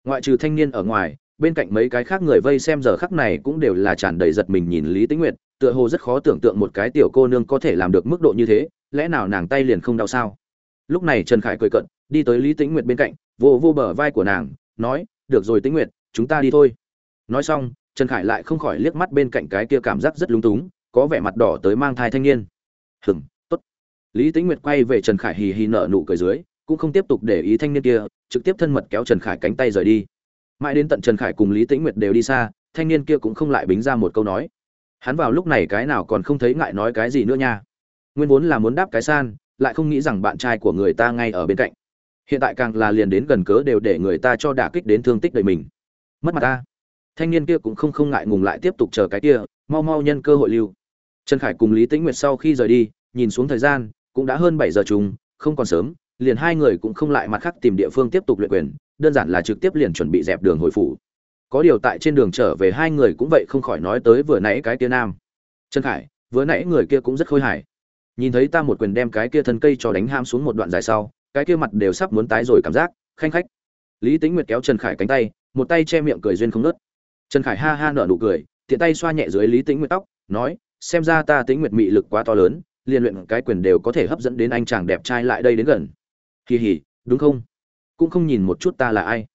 ngoại trừ thanh niên ở ngoài, bên cạnh mấy cái khác người vây xem giờ khắc này cũng đều là tràn đầy giật mình nhìn lý tĩnh nguyệt, tựa hồ rất khó tưởng tượng một cái tiểu cô nương có thể làm được mức độ như thế, lẽ nào nàng tay liền không đau sao? Lúc này trần khải cười cận đi tới lý tĩnh nguyệt bên cạnh, vô vô bờ vai của nàng, nói, được rồi tĩnh nguyệt, chúng ta đi thôi. Nói xong, trần khải lại không khỏi liếc mắt bên cạnh cái kia cảm giác rất lúng túng, có vẻ mặt đỏ tới mang thai thanh niên. Hừng tốt. Lý tĩnh nguyệt quay về trần khải hì hì nở nụ cười dưới cũng không tiếp tục để ý thanh niên kia, trực tiếp thân mật kéo trần khải cánh tay rời đi. Mãi đến tận trần khải cùng lý tĩnh nguyệt đều đi xa, thanh niên kia cũng không lại bính ra một câu nói. Hắn vào lúc này cái nào còn không thấy ngại nói cái gì nữa nha. Nguyên vốn là muốn đáp cái san, lại không nghĩ rằng bạn trai của người ta ngay ở bên cạnh. Hiện tại càng là liền đến gần cớ đều để người ta cho đả kích đến thương tích đời mình. Mất mặt ta. Thanh niên kia cũng không không ngại ngùng lại tiếp tục chờ cái kia, mau mau nhân cơ hội lưu. Trần khải cùng lý tĩnh nguyệt sau khi rời đi, nhìn xuống thời gian, cũng đã hơn bảy giờ trùng, không còn sớm liền hai người cũng không lại mặt khác tìm địa phương tiếp tục luyện quyền, đơn giản là trực tiếp liền chuẩn bị dẹp đường hồi phủ. Có điều tại trên đường trở về hai người cũng vậy không khỏi nói tới vừa nãy cái kia nam. Trần khải, vừa nãy người kia cũng rất khôi hài. Nhìn thấy ta một quyền đem cái kia thân cây cho đánh ham xuống một đoạn dài sau, cái kia mặt đều sắp muốn tái rồi cảm giác, khanh khách. Lý tính nguyệt kéo trần khải cánh tay, một tay che miệng cười duyên không nớt trần khải ha ha nở nụ cười, tiện tay xoa nhẹ dưới lý tính nguyệt tóc, nói, xem ra ta tính nguyệt mị lực quá to lớn, liền luyện cái quyền đều có thể hấp dẫn đến anh chàng đẹp trai lại đây đến gần kỳ hỉ, đúng không? Cũng không nhìn một chút ta là ai.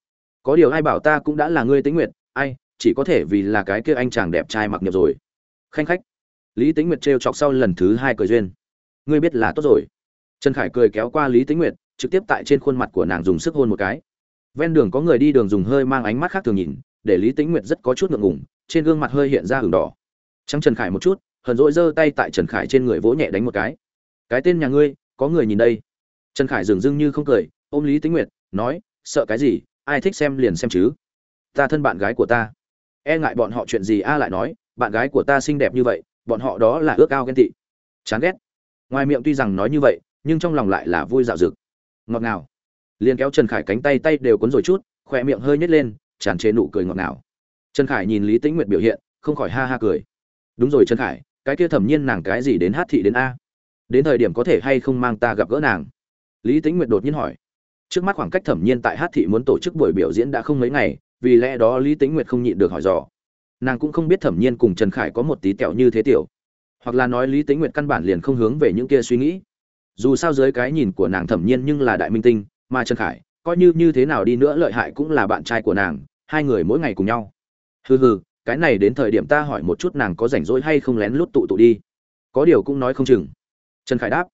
Có điều ai bảo ta cũng đã là ngươi Tĩnh nguyệt, ai, chỉ có thể vì là cái kia anh chàng đẹp trai mặc nhập rồi. Khanh khách. Lý Tĩnh nguyệt trêu chọc sau lần thứ hai cười duyên. Ngươi biết là tốt rồi. Trần khải cười kéo qua lý Tĩnh nguyệt, trực tiếp tại trên khuôn mặt của nàng dùng sức hôn một cái. Ven đường có người đi đường dùng hơi mang ánh mắt khác thường nhìn, để lý Tĩnh nguyệt rất có chút ngượng ngùng, trên gương mặt hơi hiện ra hừng đỏ. Trắng trần khải một chút, hờn dỗi giơ tay tại trần khải trên người vỗ nhẹ đánh một cái. Cái tên nhà ngươi, có người nhìn đây? Trần khải dường dưng như không cười, ôm lý tính nguyệt, nói, sợ cái gì? Ai thích xem liền xem chứ. Ta thân bạn gái của ta. E ngại bọn họ chuyện gì a lại nói, bạn gái của ta xinh đẹp như vậy, bọn họ đó là ước ao ghen tị. Chán ghét. Ngoài miệng tuy rằng nói như vậy, nhưng trong lòng lại là vui dạo rực ngọt ngào. Liền kéo trần khải cánh tay tay đều cuốn rồi chút, khỏe miệng hơi nhếch lên, tràn trề nụ cười ngọt ngào. Trần khải nhìn lý tĩnh nguyệt biểu hiện, không khỏi ha ha cười. Đúng rồi trần khải, cái kia thẩm nhiên nàng cái gì đến hát thị đến a? Đến thời điểm có thể hay không mang ta gặp gỡ nàng? Lý tĩnh nguyệt đột nhiên hỏi. Trước mắt khoảng cách thẩm nhiên tại hát thị muốn tổ chức buổi biểu diễn đã không mấy ngày, vì lẽ đó lý tĩnh nguyệt không nhịn được hỏi dò. Nàng cũng không biết thẩm nhiên cùng trần khải có một tí tẹo như thế tiểu. Hoặc là nói lý Tĩnh nguyệt căn bản liền không hướng về những kia suy nghĩ. Dù sao dưới cái nhìn của nàng thẩm nhiên nhưng là đại minh tinh, mà trần khải, coi như như thế nào đi nữa lợi hại cũng là bạn trai của nàng, hai người mỗi ngày cùng nhau. Hừ hừ, cái này đến thời điểm ta hỏi một chút nàng có rảnh rỗi hay không lén lút tụ tụ đi. Có điều cũng nói không chừng. Trần khải đáp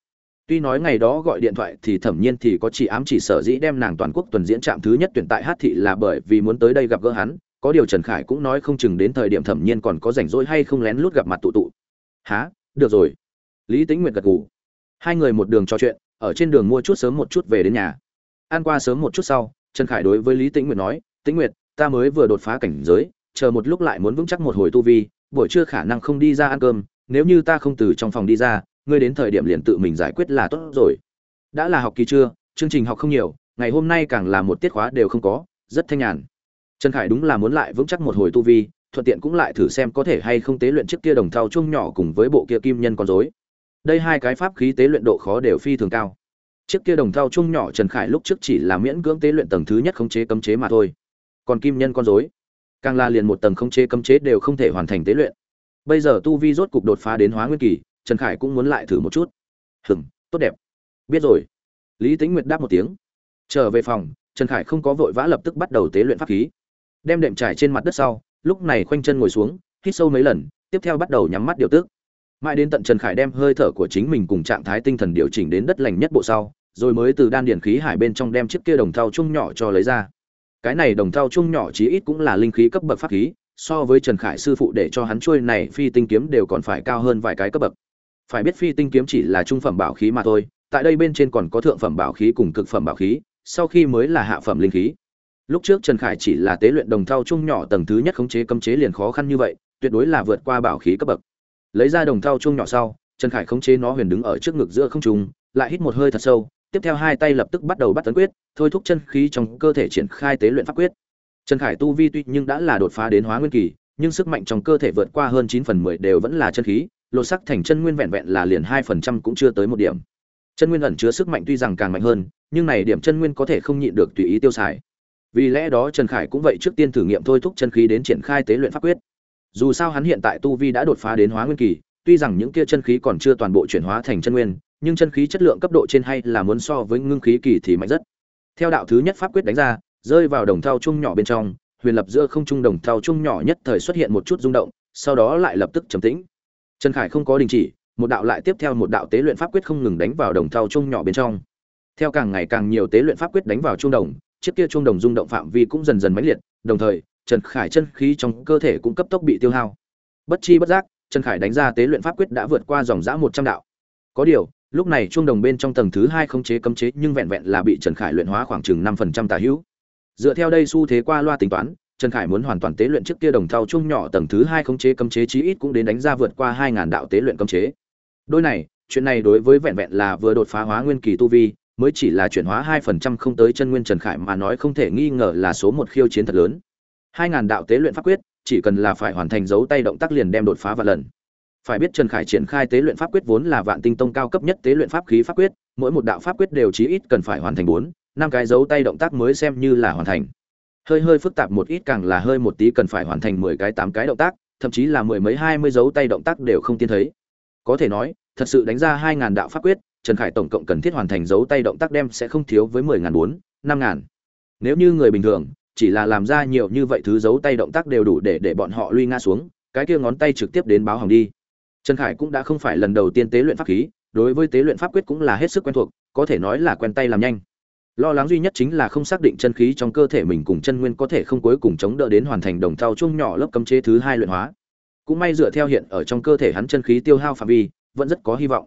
tuy nói ngày đó gọi điện thoại thì thẩm nhiên thì có chỉ ám chỉ sở dĩ đem nàng toàn quốc tuần diễn trạm thứ nhất tuyển tại hát thị là bởi vì muốn tới đây gặp gỡ hắn có điều trần khải cũng nói không chừng đến thời điểm thẩm nhiên còn có rảnh rỗi hay không lén lút gặp mặt tụ tụ. Hả, được rồi. Lý Tĩnh nguyệt gật gù. Hai người một đường trò chuyện ở trên đường mua chút sớm một chút về đến nhà. Ăn qua sớm một chút sau trần khải đối với lý tĩnh nguyệt nói tĩnh nguyệt ta mới vừa đột phá cảnh giới chờ một lúc lại muốn vững chắc một hồi tu vi buổi trưa khả năng không đi ra ăn cơm nếu như ta không từ trong phòng đi ra ngươi đến thời điểm liền tự mình giải quyết là tốt rồi. Đã là học kỳ trưa, chương trình học không nhiều, ngày hôm nay càng là một tiết khóa đều không có, rất thanh nhàn. Trần khải đúng là muốn lại vững chắc một hồi tu vi, thuận tiện cũng lại thử xem có thể hay không tế luyện chiếc kia đồng thau chung nhỏ cùng với bộ kia kim nhân con rối. Đây hai cái pháp khí tế luyện độ khó đều phi thường cao. Chiếc kia đồng thau chung nhỏ trần khải lúc trước chỉ là miễn cưỡng tế luyện tầng thứ nhất khống chế cấm chế mà thôi. Còn kim nhân con rối, càng là liền một tầng khống chế cấm chế đều không thể hoàn thành tế luyện. Bây giờ tu vi rốt cục đột phá đến hóa nguyên kỳ trần khải cũng muốn lại thử một chút. Hừm, tốt đẹp. Biết rồi. Lý tính nguyệt đáp một tiếng. Trở về phòng, trần khải không có vội vã lập tức bắt đầu tế luyện pháp khí. Đem đệm trải trên mặt đất sau, lúc này khoanh chân ngồi xuống, hít sâu mấy lần, tiếp theo bắt đầu nhắm mắt điều tức. Mãi đến tận trần khải đem hơi thở của chính mình cùng trạng thái tinh thần điều chỉnh đến đất lành nhất bộ sau, rồi mới từ đan điển khí hải bên trong đem chiếc kia đồng thau chung nhỏ cho lấy ra. Cái này đồng thau chung nhỏ chí ít cũng là linh khí cấp bậc pháp khí, so với trần khải sư phụ để cho hắn trôi này phi tinh kiếm đều còn phải cao hơn vài cái cấp bậc phải biết phi tinh kiếm chỉ là trung phẩm bảo khí mà thôi, tại đây bên trên còn có thượng phẩm bảo khí cùng cực phẩm bảo khí, sau khi mới là hạ phẩm linh khí. Lúc trước trần khải chỉ là tế luyện đồng thau chung nhỏ tầng thứ nhất khống chế cấm chế liền khó khăn như vậy, tuyệt đối là vượt qua bảo khí cấp bậc. Lấy ra đồng thau chung nhỏ sau, trần khải khống chế nó huyền đứng ở trước ngực giữa không trung, lại hít một hơi thật sâu, tiếp theo hai tay lập tức bắt đầu bắt tấn quyết, thôi thúc chân khí trong cơ thể triển khai tế luyện pháp quyết. Trần khải tu vi tuy nhưng đã là đột phá đến hóa nguyên kỳ, nhưng sức mạnh trong cơ thể vượt qua hơn chín phần mười đều vẫn là chân khí lột sắc thành chân nguyên vẹn vẹn là liền hai phần trăm cũng chưa tới một điểm. Chân nguyên ẩn chứa sức mạnh tuy rằng càng mạnh hơn, nhưng này điểm chân nguyên có thể không nhịn được tùy ý tiêu xài. Vì lẽ đó trần khải cũng vậy trước tiên thử nghiệm thôi thúc chân khí đến triển khai tế luyện pháp quyết. Dù sao hắn hiện tại tu vi đã đột phá đến hóa nguyên kỳ, tuy rằng những kia chân khí còn chưa toàn bộ chuyển hóa thành chân nguyên, nhưng chân khí chất lượng cấp độ trên hay là muốn so với ngưng khí kỳ thì mạnh rất. Theo đạo thứ nhất pháp quyết đánh ra, rơi vào đồng thao chung nhỏ bên trong, huyền lập giữa không trung đồng thao chung nhỏ nhất thời xuất hiện một chút rung động, sau đó lại lập tức trầm tĩnh trần khải không có đình chỉ, một đạo lại tiếp theo một đạo tế luyện pháp quyết không ngừng đánh vào đồng thau chung nhỏ bên trong. Theo càng ngày càng nhiều tế luyện pháp quyết đánh vào trung đồng, chiếc kia trung đồng rung động phạm vi cũng dần dần mãnh liệt, đồng thời, trần khải chân khí trong cơ thể cũng cấp tốc bị tiêu hao. Bất chi bất giác, trần khải đánh ra tế luyện pháp quyết đã vượt qua dòng giã một trăm đạo. Có điều, lúc này trung đồng bên trong tầng thứ hai không chế cấm chế nhưng vẹn vẹn là bị trần khải luyện hóa khoảng chừng năm phần trăm tà hữu. Dựa theo đây xu thế qua loa tính toán trần khải muốn hoàn toàn tế luyện trước kia đồng thau chung nhỏ tầng thứ hai khống chế cấm chế chí ít cũng đến đánh ra vượt qua hai ngàn đạo tế luyện cấm chế. Đôi này, chuyện này đối với vẹn vẹn là vừa đột phá hóa nguyên kỳ tu vi, mới chỉ là chuyển hóa hai phần trăm không tới chân nguyên trần khải mà nói không thể nghi ngờ là số một khiêu chiến thật lớn. Hai ngàn đạo tế luyện pháp quyết, chỉ cần là phải hoàn thành dấu tay động tác liền đem đột phá và lần. Phải biết trần khải triển khai tế luyện pháp quyết vốn là vạn tinh tông cao cấp nhất tế luyện pháp khí pháp quyết, mỗi một đạo pháp quyết đều chí ít cần phải hoàn thành bốn, năm cái dấu tay động tác mới xem như là hoàn thành hơi hơi phức tạp một ít càng là hơi một tí cần phải hoàn thành mười cái tám cái động tác, thậm chí là mười mấy hai mươi dấu tay động tác đều không tiên thấy. Có thể nói, thật sự đánh ra hai ngàn đạo pháp quyết, trần khải tổng cộng cần thiết hoàn thành dấu tay động tác đem sẽ không thiếu với mười ngàn bốn, năm ngàn. Nếu như người bình thường, chỉ là làm ra nhiều như vậy thứ dấu tay động tác đều đủ để để bọn họ lui nga xuống, cái kia ngón tay trực tiếp đến báo hỏng đi. Trần khải cũng đã không phải lần đầu tiên tế luyện pháp khí, đối với tế luyện pháp quyết cũng là hết sức quen thuộc, có thể nói là quen tay làm nhanh lo lắng duy nhất chính là không xác định chân khí trong cơ thể mình cùng chân nguyên có thể không cuối cùng chống đỡ đến hoàn thành đồng thau chung nhỏ lớp cấm chế thứ hai luyện hóa. Cũng may dựa theo hiện ở trong cơ thể hắn chân khí tiêu hao phạm vi, vẫn rất có hy vọng.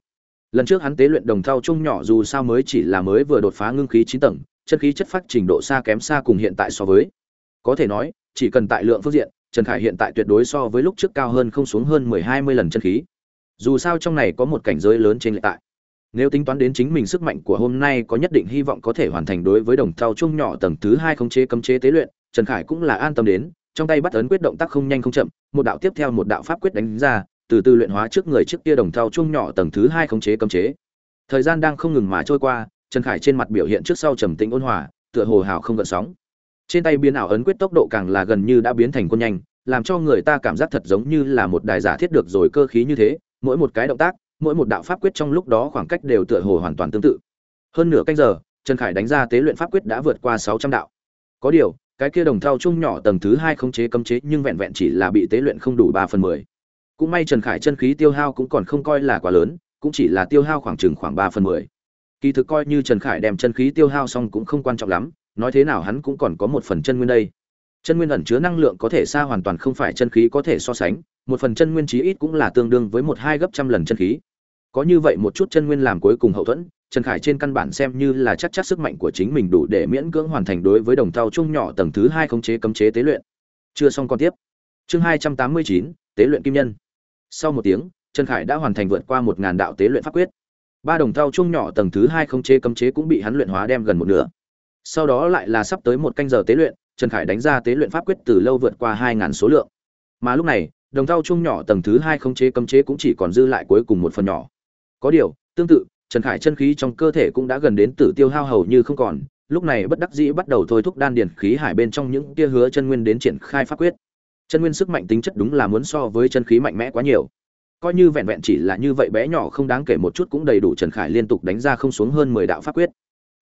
Lần trước hắn tế luyện đồng thau chung nhỏ dù sao mới chỉ là mới vừa đột phá ngưng khí chín tầng, chân khí chất phát trình độ xa kém xa cùng hiện tại so với. Có thể nói, chỉ cần tại lượng phương diện, trần khải hiện tại tuyệt đối so với lúc trước cao hơn không xuống hơn mười hai mươi lần chân khí. Dù sao trong này có một cảnh giới lớn trên lệ tại nếu tính toán đến chính mình sức mạnh của hôm nay có nhất định hy vọng có thể hoàn thành đối với đồng thau chung nhỏ tầng thứ hai không chế cấm chế tế luyện, trần khải cũng là an tâm đến, trong tay bắt ấn quyết động tác không nhanh không chậm, một đạo tiếp theo một đạo pháp quyết đánh ra, từ từ luyện hóa trước người trước kia đồng thau chung nhỏ tầng thứ hai không chế cấm chế. Thời gian đang không ngừng mà trôi qua, trần khải trên mặt biểu hiện trước sau trầm tĩnh ôn hòa, tựa hồ hào không gợn sóng. Trên tay biến ảo ấn quyết tốc độ càng là gần như đã biến thành quân nhanh, làm cho người ta cảm giác thật giống như là một đài giả thiết được rồi cơ khí như thế, mỗi một cái động tác mỗi một đạo pháp quyết trong lúc đó khoảng cách đều tựa hồ hoàn toàn tương tự. Hơn nửa canh giờ, trần khải đánh ra tế luyện pháp quyết đã vượt qua sáu trăm đạo. Có điều, cái kia đồng thau chung nhỏ tầng thứ hai không chế cấm chế nhưng vẹn vẹn chỉ là bị tế luyện không đủ ba phần mười. Cũng may trần khải chân khí tiêu hao cũng còn không coi là quá lớn, cũng chỉ là tiêu hao khoảng chừng khoảng ba phần mười. Kỳ thực coi như trần khải đem chân khí tiêu hao xong cũng không quan trọng lắm, nói thế nào hắn cũng còn có một phần chân nguyên đây. Chân nguyên ẩn chứa năng lượng có thể xa hoàn toàn không phải chân khí có thể so sánh, một phần chân nguyên chí ít cũng là tương đương với một hai gấp trăm lần chân khí có như vậy một chút chân nguyên làm cuối cùng hậu thuẫn, trần khải trên căn bản xem như là chắc chắc sức mạnh của chính mình đủ để miễn cưỡng hoàn thành đối với đồng thau chung nhỏ tầng thứ hai khống chế cấm chế tế luyện. Chưa xong còn tiếp. Chương hai trăm tám mươi chín, tế luyện kim nhân. Sau một tiếng, trần khải đã hoàn thành vượt qua một ngàn đạo tế luyện pháp quyết. Ba đồng thau chung nhỏ tầng thứ hai khống chế cấm chế cũng bị hắn luyện hóa đem gần một nửa. Sau đó lại là sắp tới một canh giờ tế luyện, trần khải đánh ra tế luyện pháp quyết từ lâu vượt qua hai ngàn số lượng. Mà lúc này, đồng thau chung nhỏ tầng thứ hai khống chế cấm chế cũng chỉ còn dư lại cuối cùng một phần nhỏ có điều, tương tự, trần khải chân khí trong cơ thể cũng đã gần đến tử tiêu hao hầu như không còn, lúc này bất đắc dĩ bắt đầu thôi thúc đan điền khí hải bên trong những tia hứa chân nguyên đến triển khai pháp quyết. Chân nguyên sức mạnh tính chất đúng là muốn so với chân khí mạnh mẽ quá nhiều. Coi như vẹn vẹn chỉ là như vậy bé nhỏ không đáng kể một chút cũng đầy đủ trần khải liên tục đánh ra không xuống hơn mười đạo pháp quyết.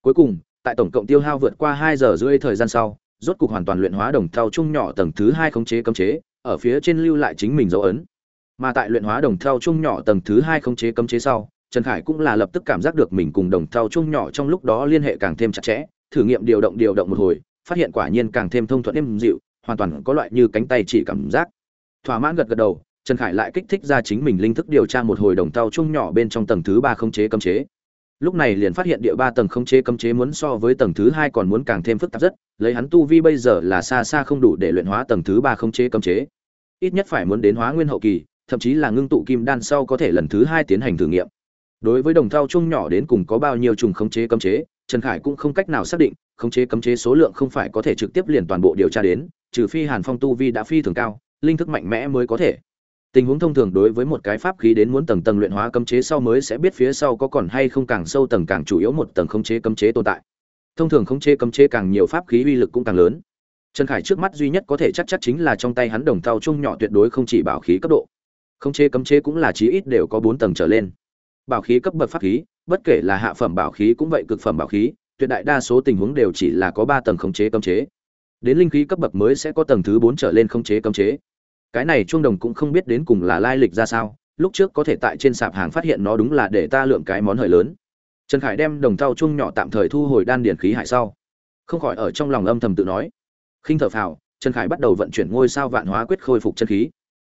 Cuối cùng, tại tổng cộng tiêu hao vượt qua hai giờ rưỡi thời gian sau, rốt cục hoàn toàn luyện hóa đồng thau chung nhỏ tầng thứ hai khống chế cấm chế, ở phía trên lưu lại chính mình dấu ấn mà tại luyện hóa đồng thau chung nhỏ tầng thứ hai khống chế cấm chế sau, trần khải cũng là lập tức cảm giác được mình cùng đồng thau chung nhỏ trong lúc đó liên hệ càng thêm chặt chẽ, thử nghiệm điều động điều động một hồi, phát hiện quả nhiên càng thêm thông thuận êm dịu, hoàn toàn có loại như cánh tay chỉ cảm giác. Thỏa mãn gật gật đầu, trần khải lại kích thích ra chính mình linh thức điều tra một hồi đồng thau chung nhỏ bên trong tầng thứ ba khống chế cấm chế. Lúc này liền phát hiện địa ba tầng khống chế cấm chế muốn so với tầng thứ hai còn muốn càng thêm phức tạp rất, lấy hắn tu vi bây giờ là xa xa không đủ để luyện hóa tầng thứ ba khống chế cấm chế. Ít nhất phải muốn đến hóa nguyên hậu kỳ thậm chí là ngưng tụ kim đan sau có thể lần thứ hai tiến hành thử nghiệm. Đối với đồng thau chung nhỏ đến cùng có bao nhiêu trùng khống chế cấm chế, trần khải cũng không cách nào xác định, khống chế cấm chế số lượng không phải có thể trực tiếp liền toàn bộ điều tra đến, trừ phi hàn phong tu vi đã phi thường cao, linh thức mạnh mẽ mới có thể. Tình huống thông thường đối với một cái pháp khí đến muốn tầng tầng luyện hóa cấm chế sau mới sẽ biết phía sau có còn hay không càng sâu tầng càng chủ yếu một tầng khống chế cấm chế tồn tại. Thông thường khống chế cấm chế càng nhiều pháp khí uy lực cũng càng lớn. Trần khải trước mắt duy nhất có thể chắc chắc chính là trong tay hắn đồng thau chung nhỏ tuyệt đối không chỉ bảo khí cấp độ khống chế cấm chế cũng là chí ít đều có bốn tầng trở lên. Bảo khí cấp bậc pháp khí, bất kể là hạ phẩm bảo khí cũng vậy, cực phẩm bảo khí, tuyệt đại đa số tình huống đều chỉ là có ba tầng khống chế cấm chế. Đến linh khí cấp bậc mới sẽ có tầng thứ bốn trở lên khống chế cấm chế. Cái này chuông đồng cũng không biết đến cùng là lai lịch ra sao, lúc trước có thể tại trên sạp hàng phát hiện nó đúng là để ta lượng cái món hời lớn. Trần khải đem đồng thau chung nhỏ tạm thời thu hồi đan điển khí hải sau, không khỏi ở trong lòng âm thầm tự nói. Khinh thở phào, trần khải bắt đầu vận chuyển ngôi sao vạn hóa quyết khôi phục chân khí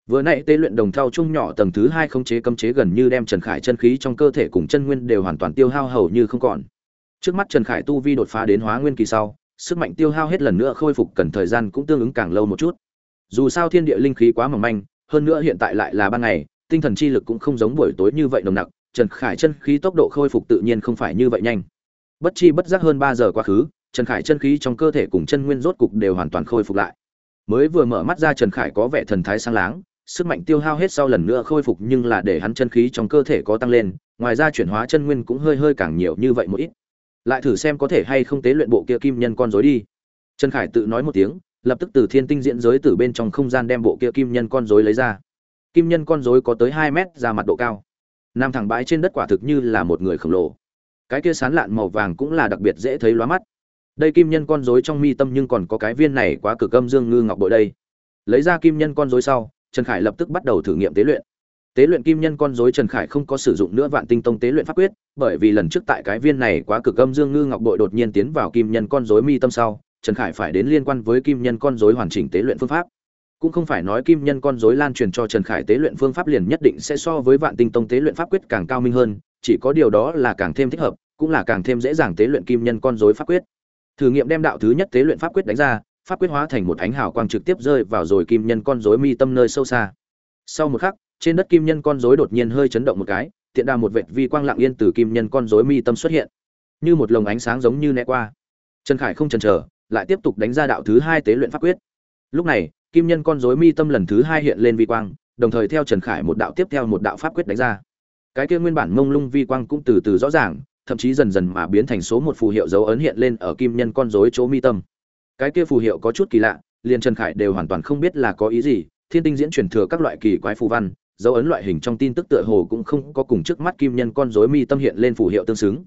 vừa nãy tế luyện đồng thao chung nhỏ tầng thứ hai không chế cấm chế gần như đem trần khải chân khí trong cơ thể cùng chân nguyên đều hoàn toàn tiêu hao hầu như không còn. Trước mắt trần khải tu vi đột phá đến hóa nguyên kỳ sau, sức mạnh tiêu hao hết lần nữa khôi phục cần thời gian cũng tương ứng càng lâu một chút. Dù sao thiên địa linh khí quá mỏng manh, hơn nữa hiện tại lại là ban ngày, tinh thần chi lực cũng không giống buổi tối như vậy nồng nặc, trần khải chân khí tốc độ khôi phục tự nhiên không phải như vậy nhanh. Bất chi bất giác hơn ba giờ quá khứ, trần khải chân khí trong cơ thể cùng chân nguyên rốt cục đều hoàn toàn khôi phục lại. Mới vừa mở mắt ra trần khải có vẻ thần thái sáng láng sức mạnh tiêu hao hết sau lần nữa khôi phục nhưng là để hắn chân khí trong cơ thể có tăng lên, ngoài ra chuyển hóa chân nguyên cũng hơi hơi càng nhiều như vậy một ít. Lại thử xem có thể hay không tế luyện bộ kia kim nhân con rối đi. Trần khải tự nói một tiếng, lập tức từ thiên tinh diễn giới từ bên trong không gian đem bộ kia kim nhân con rối lấy ra. Kim nhân con rối có tới hai mét ra mặt độ cao. Nằm thẳng bãi trên đất quả thực như là một người khổng lồ. Cái kia sán lạn màu vàng cũng là đặc biệt dễ thấy lóa mắt. Đây kim nhân con rối trong mi tâm nhưng còn có cái viên này quá cực âm dương ngư ngọc bội đây. Lấy ra kim nhân con rối sau trần khải lập tức bắt đầu thử nghiệm tế luyện. Tế luyện kim nhân con rối trần khải không có sử dụng nữa vạn tinh tông tế luyện pháp quyết, bởi vì lần trước tại cái viên này quá cực âm dương ngư ngọc bội đột nhiên tiến vào kim nhân con rối mi tâm sau, trần khải phải đến liên quan với kim nhân con rối hoàn chỉnh tế luyện phương pháp. Cũng không phải nói kim nhân con rối lan truyền cho trần khải tế luyện phương pháp liền nhất định sẽ so với vạn tinh tông tế luyện pháp quyết càng cao minh hơn, chỉ có điều đó là càng thêm thích hợp, cũng là càng thêm dễ dàng tế luyện kim nhân con rối pháp quyết. Thử nghiệm đem đạo thứ nhất tế luyện pháp quyết đánh ra pháp quyết hóa thành một ánh hào quang trực tiếp rơi vào rồi kim nhân con rối mi tâm nơi sâu xa. Sau một khắc, trên đất kim nhân con rối đột nhiên hơi chấn động một cái, tiện đà một vệt vi quang lặng yên từ kim nhân con rối mi tâm xuất hiện. Như một lồng ánh sáng giống như né qua. Trần khải không chần chờ, lại tiếp tục đánh ra đạo thứ hai tế luyện pháp quyết. Lúc này, kim nhân con rối mi tâm lần thứ hai hiện lên vi quang, đồng thời theo trần khải một đạo tiếp theo một đạo pháp quyết đánh ra. Cái kia nguyên bản mông lung vi quang cũng từ từ rõ ràng, thậm chí dần dần mà biến thành số một phù hiệu dấu ấn hiện lên ở kim nhân con rối chỗ mi tâm cái kia phù hiệu có chút kỳ lạ, liền trần khải đều hoàn toàn không biết là có ý gì, thiên tinh diễn truyền thừa các loại kỳ quái phù văn, dấu ấn loại hình trong tin tức tựa hồ cũng không có cùng trước mắt kim nhân con rối mi tâm hiện lên phù hiệu tương xứng.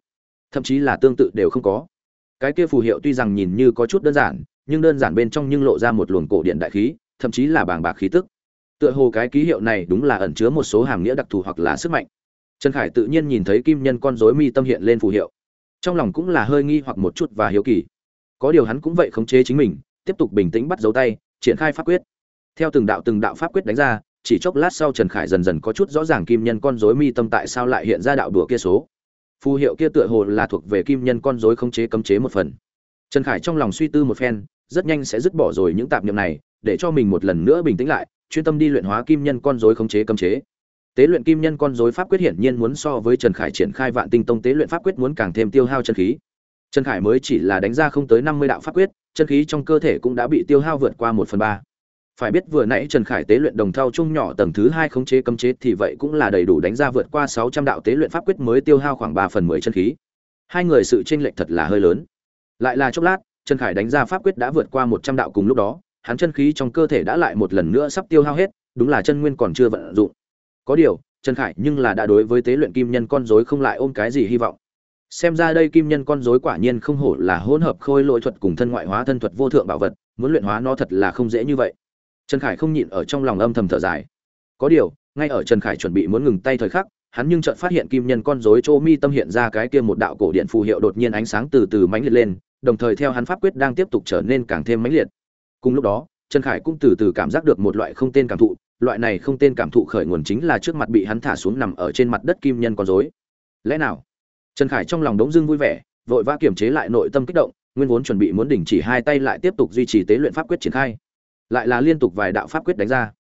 Thậm chí là tương tự đều không có. Cái kia phù hiệu tuy rằng nhìn như có chút đơn giản, nhưng đơn giản bên trong nhưng lộ ra một luồng cổ điện đại khí, thậm chí là bàng bạc khí tức. Tựa hồ cái ký hiệu này đúng là ẩn chứa một số hàm nghĩa đặc thù hoặc là sức mạnh. Trần khải tự nhiên nhìn thấy kim nhân con rối mi tâm hiện lên phù hiệu. Trong lòng cũng là hơi nghi hoặc một chút và hiếu kỳ có điều hắn cũng vậy khống chế chính mình, tiếp tục bình tĩnh bắt dấu tay, triển khai pháp quyết. Theo từng đạo từng đạo pháp quyết đánh ra, chỉ chốc lát sau trần khải dần dần có chút rõ ràng kim nhân con rối mi tâm tại sao lại hiện ra đạo đùa kia số. Phù hiệu kia tựa hồ là thuộc về kim nhân con rối khống chế cấm chế một phần. Trần khải trong lòng suy tư một phen, rất nhanh sẽ dứt bỏ rồi những tạp niệm này, để cho mình một lần nữa bình tĩnh lại, chuyên tâm đi luyện hóa kim nhân con rối khống chế cấm chế. Tế luyện kim nhân con rối pháp quyết hiển nhiên muốn so với trần khải triển khai vạn tinh tông tế luyện pháp quyết muốn càng thêm tiêu hao chân khí trần khải mới chỉ là đánh ra không tới năm mươi đạo pháp quyết, chân khí trong cơ thể cũng đã bị tiêu hao vượt qua một phần ba. Phải biết vừa nãy trần khải tế luyện đồng thau chung nhỏ tầng thứ hai khống chế cấm chế thì vậy cũng là đầy đủ đánh ra vượt qua sáu trăm đạo tế luyện pháp quyết mới tiêu hao khoảng ba phần mười chân khí. Hai người sự chênh lệch thật là hơi lớn. Lại là chốc lát, trần khải đánh ra pháp quyết đã vượt qua một trăm đạo cùng lúc đó, hắn chân khí trong cơ thể đã lại một lần nữa sắp tiêu hao hết, đúng là chân nguyên còn chưa vận dụng. Có điều, trần khải nhưng là đã đối với tế luyện kim nhân con rối không lại ôm cái gì hy vọng xem ra đây kim nhân con rối quả nhiên không hổ là hỗn hợp khôi lỗi thuật cùng thân ngoại hóa thân thuật vô thượng bảo vật, muốn luyện hóa nó thật là không dễ như vậy. Trần khải không nhịn ở trong lòng âm thầm thở dài. Có điều, ngay ở trần khải chuẩn bị muốn ngừng tay thời khắc, hắn nhưng chợt phát hiện kim nhân con rối chỗ mi tâm hiện ra cái kia một đạo cổ điện phù hiệu đột nhiên ánh sáng từ từ mãnh liệt lên, đồng thời theo hắn pháp quyết đang tiếp tục trở nên càng thêm mãnh liệt. Cùng lúc đó, trần khải cũng từ từ cảm giác được một loại không tên cảm thụ, loại này không tên cảm thụ khởi nguồn chính là trước mặt bị hắn thả xuống nằm ở trên mặt đất kim nhân con rối. Lẽ nào trần khải trong lòng đống dưng vui vẻ, vội vã kiềm chế lại nội tâm kích động, nguyên vốn chuẩn bị muốn đình chỉ hai tay lại tiếp tục duy trì tế luyện pháp quyết triển khai. Lại là liên tục vài đạo pháp quyết đánh ra.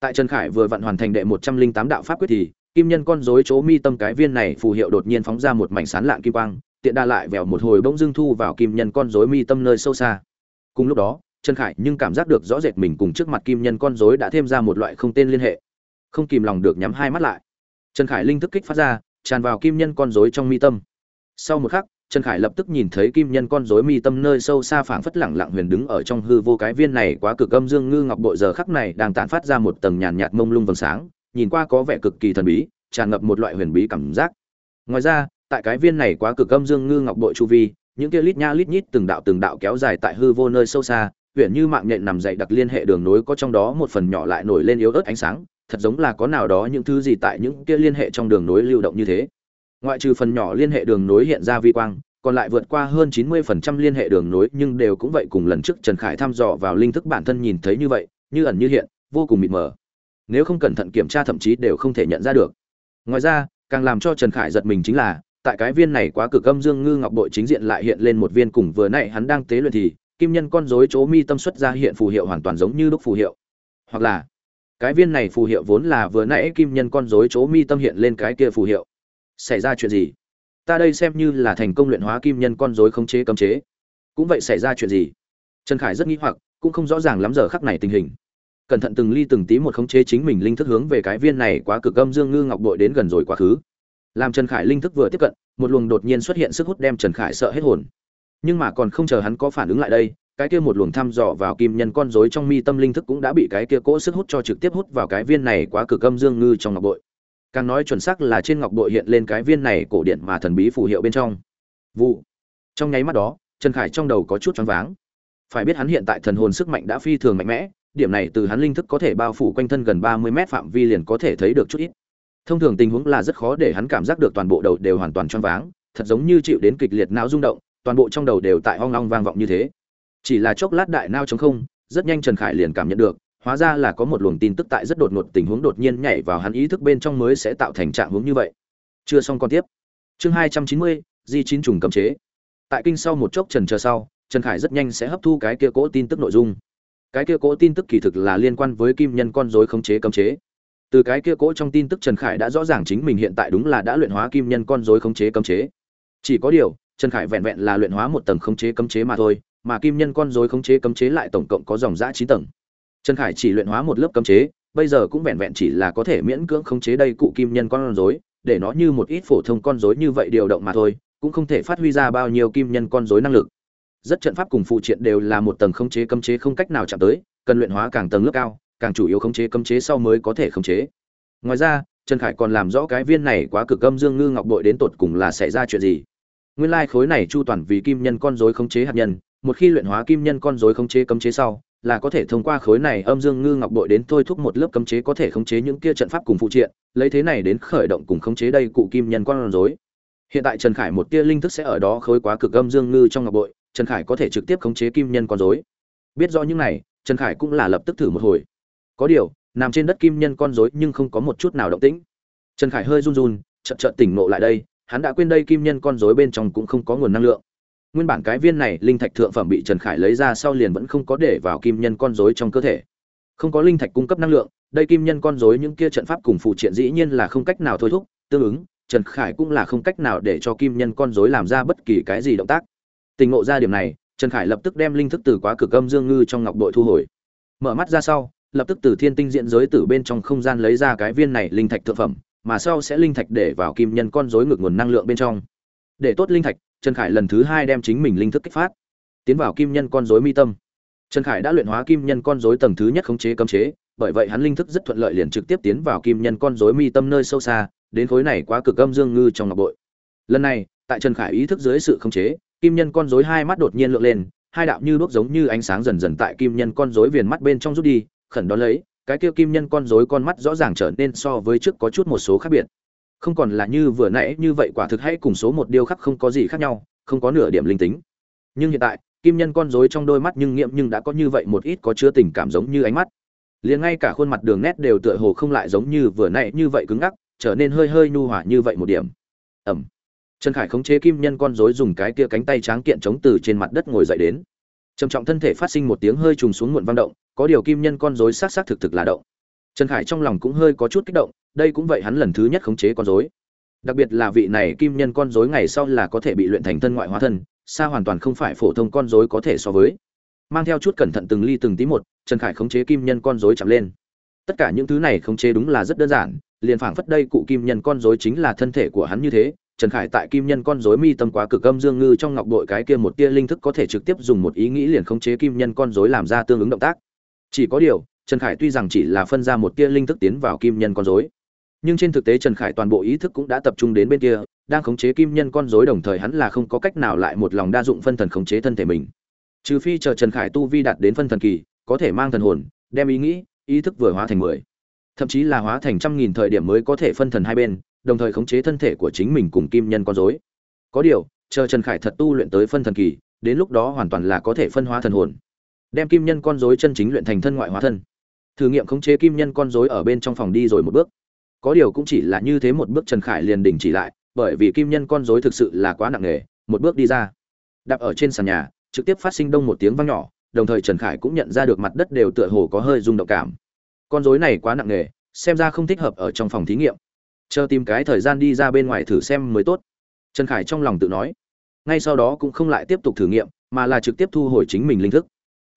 Tại trần khải vừa vặn hoàn thành đệ một trăm linh tám đạo pháp quyết thì, kim nhân con rối chỗ mi tâm cái viên này phù hiệu đột nhiên phóng ra một mảnh sán lạng kim quang, tiện đa lại vèo một hồi bỗng dưng thu vào kim nhân con rối mi tâm nơi sâu xa. Cùng lúc đó, trần khải nhưng cảm giác được rõ rệt mình cùng trước mặt kim nhân con rối đã thêm ra một loại không tên liên hệ. Không kìm lòng được nhắm hai mắt lại. Trần khải linh thức kích phát ra tràn vào kim nhân con rối trong mi tâm. Sau một khắc, trần khải lập tức nhìn thấy kim nhân con rối mi tâm nơi sâu xa phảng phất lẳng lặng huyền đứng ở trong hư vô cái viên này quá cực âm dương ngư ngọc bội giờ khắc này đang tản phát ra một tầng nhàn nhạt mông lung vầng sáng, nhìn qua có vẻ cực kỳ thần bí, tràn ngập một loại huyền bí cảm giác. Ngoài ra, tại cái viên này quá cực âm dương ngư ngọc bội chu vi, những kia lít nha lít nhít từng đạo từng đạo kéo dài tại hư vô nơi sâu xa huyền như mạng nhện nằm dậy đặc liên hệ đường nối có trong đó một phần nhỏ lại nổi lên yếu ớt ánh sáng thật giống là có nào đó những thứ gì tại những kia liên hệ trong đường nối lưu động như thế ngoại trừ phần nhỏ liên hệ đường nối hiện ra vi quang còn lại vượt qua hơn 90% liên hệ đường nối nhưng đều cũng vậy cùng lần trước Trần Khải thăm dò vào linh thức bản thân nhìn thấy như vậy, như ẩn như hiện, vô cùng mịt mờ. Nếu không cẩn thận kiểm tra thậm chí đều không thể nhận ra được. Ngoài ra, càng làm cho Trần Khải giật mình chính là, tại cái viên này quá cực âm dương ngư ngọc bội chính diện lại hiện lên một viên cùng vừa nãy hắn đang tế luyện thì, kim nhân con rối chố mi tâm xuất ra hiện phù hiệu hoàn toàn giống như đúc phù hiệu. Hoặc là, cái viên này phù hiệu vốn là vừa nãy kim nhân con rối chỗ mi tâm hiện lên cái kia phù hiệu. Xảy ra chuyện gì? ta đây xem như là thành công luyện hóa kim nhân con rối khống chế cấm chế. Cũng vậy xảy ra chuyện gì? Trần khải rất nghi hoặc, cũng không rõ ràng lắm giờ khắc này tình hình. Cẩn thận từng ly từng tí một khống chế chính mình linh thức hướng về cái viên này quá cực âm dương ngư ngọc bội đến gần rồi quá khứ. Làm trần khải linh thức vừa tiếp cận, một luồng đột nhiên xuất hiện sức hút đem trần khải sợ hết hồn. Nhưng mà còn không chờ hắn có phản ứng lại đây cái kia một luồng thăm dò vào kim nhân con rối trong mi tâm linh thức cũng đã bị cái kia cỗ sức hút cho trực tiếp hút vào cái viên này quá cực âm dương ngư trong ngọc bội. Càng nói chuẩn xác là trên ngọc bội hiện lên cái viên này cổ điện mà thần bí phù hiệu bên trong. Vụ. Trong nháy mắt đó, trần khải trong đầu có chút choáng váng. Phải biết hắn hiện tại thần hồn sức mạnh đã phi thường mạnh mẽ, điểm này từ hắn linh thức có thể bao phủ quanh thân gần ba mươi mét phạm vi liền có thể thấy được chút ít. Thông thường tình huống là rất khó để hắn cảm giác được toàn bộ đầu đều hoàn toàn choáng váng, thật giống như chịu đến kịch liệt não rung động, toàn bộ trong đầu đều tại hoang long vang vọng như thế chỉ là chốc lát đại nao chống không, rất nhanh trần khải liền cảm nhận được, hóa ra là có một luồng tin tức tại rất đột ngột tình huống đột nhiên nhảy vào hắn ý thức bên trong mới sẽ tạo thành trạng huống như vậy. Chưa xong còn tiếp. Chương hai trăm chín mươi, di chín trùng cấm chế. Tại kinh sau một chốc trần chờ sau, trần khải rất nhanh sẽ hấp thu cái kia cỗ tin tức nội dung. Cái kia cỗ tin tức kỳ thực là liên quan với kim nhân con dối khống chế cấm chế. Từ cái kia cỗ trong tin tức trần khải đã rõ ràng chính mình hiện tại đúng là đã luyện hóa kim nhân con dối khống chế cấm chế. Chỉ có điều, trần khải vẹn vẹn là luyện hóa một tầng khống chế cấm chế mà thôi mà kim nhân con rối khống chế cấm chế lại tổng cộng có dòng dã chín tầng Trần Khải chỉ luyện hóa một lớp cấm chế, bây giờ cũng vẹn vẹn chỉ là có thể miễn cưỡng khống chế đây cụ kim nhân con rối, để nó như một ít phổ thông con rối như vậy điều động mà thôi, cũng không thể phát huy ra bao nhiêu kim nhân con rối năng lực. Rất trận pháp cùng phụ triện đều là một tầng khống chế cấm chế không cách nào chạm tới, cần luyện hóa càng tầng lớp cao, càng chủ yếu khống chế cấm chế sau mới có thể khống chế. ngoài ra trần khải còn làm rõ cái viên này quá cực âm dương ngư ngọc bội đến tột cùng là xảy ra chuyện gì nguyên lai khối này chu toàn vì kim nhân con rối khống chế hạt nhân một khi luyện hóa kim nhân con rối khống chế cấm chế sau, là có thể thông qua khối này âm dương ngư ngọc bội đến thôi thúc một lớp cấm chế có thể khống chế những kia trận pháp cùng phụ triện, lấy thế này đến khởi động cùng khống chế đây cụ kim nhân con rối. Hiện tại trần khải một tia linh thức sẽ ở đó khối quá cực âm dương ngư trong ngọc bội, trần khải có thể trực tiếp khống chế kim nhân con rối. Biết rõ những này, trần khải cũng là lập tức thử một hồi. Có điều, nằm trên đất kim nhân con rối nhưng không có một chút nào động tĩnh. Trần khải hơi run run, chợt chợt tỉnh ngộ lại đây, hắn đã quên đây kim nhân con rối bên trong cũng không có nguồn năng lượng nguyên bản cái viên này linh thạch thượng phẩm bị trần khải lấy ra sau liền vẫn không có để vào kim nhân con rối trong cơ thể. Không có linh thạch cung cấp năng lượng, đây kim nhân con rối những kia trận pháp cùng phụ triện dĩ nhiên là không cách nào thôi thúc, tương ứng, trần khải cũng là không cách nào để cho kim nhân con rối làm ra bất kỳ cái gì động tác. Tình ngộ ra điểm này, trần khải lập tức đem linh thức từ quá cực âm dương ngư trong ngọc đội thu hồi. Mở mắt ra sau, lập tức từ thiên tinh diện giới từ bên trong không gian lấy ra cái viên này linh thạch thượng phẩm, mà sau sẽ linh thạch để vào kim nhân con rối ngược nguồn năng lượng bên trong. Để tốt linh thạch trần khải lần thứ hai đem chính mình linh thức kích phát. Tiến vào kim nhân con rối mi tâm. Trần khải đã luyện hóa kim nhân con rối tầng thứ nhất khống chế cấm chế, bởi vậy hắn linh thức rất thuận lợi liền trực tiếp tiến vào kim nhân con rối mi tâm nơi sâu xa, đến khối này quá cực âm dương ngư trong ngọc bội. Lần này, tại trần khải ý thức dưới sự khống chế, kim nhân con rối hai mắt đột nhiên lượn lên, hai đạo như đuốc giống như ánh sáng dần dần tại kim nhân con rối viền mắt bên trong rút đi, khẩn đó lấy, cái kia kim nhân con rối con mắt rõ ràng trở nên so với trước có chút một số khác biệt không còn là như vừa nãy như vậy quả thực hay cùng số một điêu khắc không có gì khác nhau, không có nửa điểm linh tính. Nhưng hiện tại, kim nhân con rối trong đôi mắt nhưng nghiệm nhưng đã có như vậy một ít có chứa tình cảm giống như ánh mắt. Liền ngay cả khuôn mặt đường nét đều tựa hồ không lại giống như vừa nãy như vậy cứng ngắc, trở nên hơi hơi nhu hòa như vậy một điểm. Ẩm. Trần khải khống chế kim nhân con rối dùng cái kia cánh tay tráng kiện chống từ trên mặt đất ngồi dậy đến. Trầm trọng thân thể phát sinh một tiếng hơi trùng xuống muộn vang động, có điều kim nhân con rối xác xác thực thực là động trần khải trong lòng cũng hơi có chút kích động, đây cũng vậy hắn lần thứ nhất khống chế con rối. Đặc biệt là vị này kim nhân con rối ngày sau là có thể bị luyện thành thân ngoại hóa thân, xa hoàn toàn không phải phổ thông con rối có thể so với. Mang theo chút cẩn thận từng ly từng tí một, trần khải khống chế kim nhân con rối chạm lên. Tất cả những thứ này khống chế đúng là rất đơn giản, liền phảng phất đây cụ kim nhân con rối chính là thân thể của hắn như thế. Trần khải tại kim nhân con rối mi tâm quá cực âm dương ngư trong ngọc bội cái kia một tia linh thức có thể trực tiếp dùng một ý nghĩ liền khống chế kim nhân con rối làm ra tương ứng động tác. Chỉ có điều trần khải tuy rằng chỉ là phân ra một tia linh thức tiến vào kim nhân con rối, nhưng trên thực tế trần khải toàn bộ ý thức cũng đã tập trung đến bên kia, đang khống chế kim nhân con rối đồng thời hắn là không có cách nào lại một lòng đa dụng phân thần khống chế thân thể mình. Trừ phi chờ trần khải tu vi đạt đến phân thần kỳ, có thể mang thần hồn, đem ý nghĩ, ý thức vừa hóa thành mười. Thậm chí là hóa thành trăm nghìn thời điểm mới có thể phân thần hai bên, đồng thời khống chế thân thể của chính mình cùng kim nhân con rối. Có điều, chờ trần khải thật tu luyện tới phân thần kỳ, đến lúc đó hoàn toàn là có thể phân hóa thần hồn, đem kim nhân con rối chân chính luyện thành thân ngoại hóa thân thử nghiệm khống chế kim nhân con rối ở bên trong phòng đi rồi một bước. Có điều cũng chỉ là như thế một bước trần khải liền đình chỉ lại, bởi vì kim nhân con rối thực sự là quá nặng nề, một bước đi ra. Đạp ở trên sàn nhà, trực tiếp phát sinh đông một tiếng vang nhỏ, đồng thời trần khải cũng nhận ra được mặt đất đều tựa hồ có hơi rung động cảm. Con rối này quá nặng nề, xem ra không thích hợp ở trong phòng thí nghiệm. Chờ tìm cái thời gian đi ra bên ngoài thử xem mới tốt. Trần khải trong lòng tự nói. Ngay sau đó cũng không lại tiếp tục thử nghiệm, mà là trực tiếp thu hồi chính mình linh thức.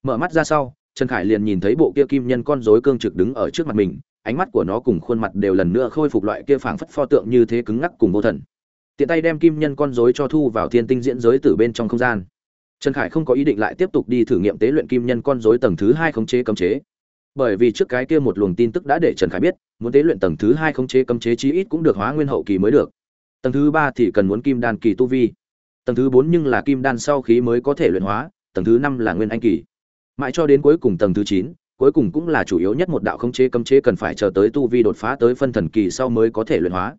Mở mắt ra sau trần khải liền nhìn thấy bộ kia kim nhân con rối cương trực đứng ở trước mặt mình, ánh mắt của nó cùng khuôn mặt đều lần nữa khôi phục loại kia phảng phất pho tượng như thế cứng ngắc cùng vô thần. Tiện tay đem kim nhân con rối cho thu vào thiên tinh diễn giới từ bên trong không gian. Trần khải không có ý định lại tiếp tục đi thử nghiệm tế luyện kim nhân con rối tầng thứ hai khống chế cấm chế. Bởi vì trước cái kia một luồng tin tức đã để trần khải biết, muốn tế luyện tầng thứ hai khống chế cấm chế chí ít cũng được hóa nguyên hậu kỳ mới được. Tầng thứ ba thì cần muốn kim đan kỳ tu vi. Tầng thứ bốn nhưng là kim đan sau khí mới có thể luyện hóa, tầng thứ năm là nguyên anh kỳ mãi cho đến cuối cùng tầng thứ chín, cuối cùng cũng là chủ yếu nhất một đạo khống chế cấm chế cần phải chờ tới tu vi đột phá tới phân thần kỳ sau mới có thể luyện hóa.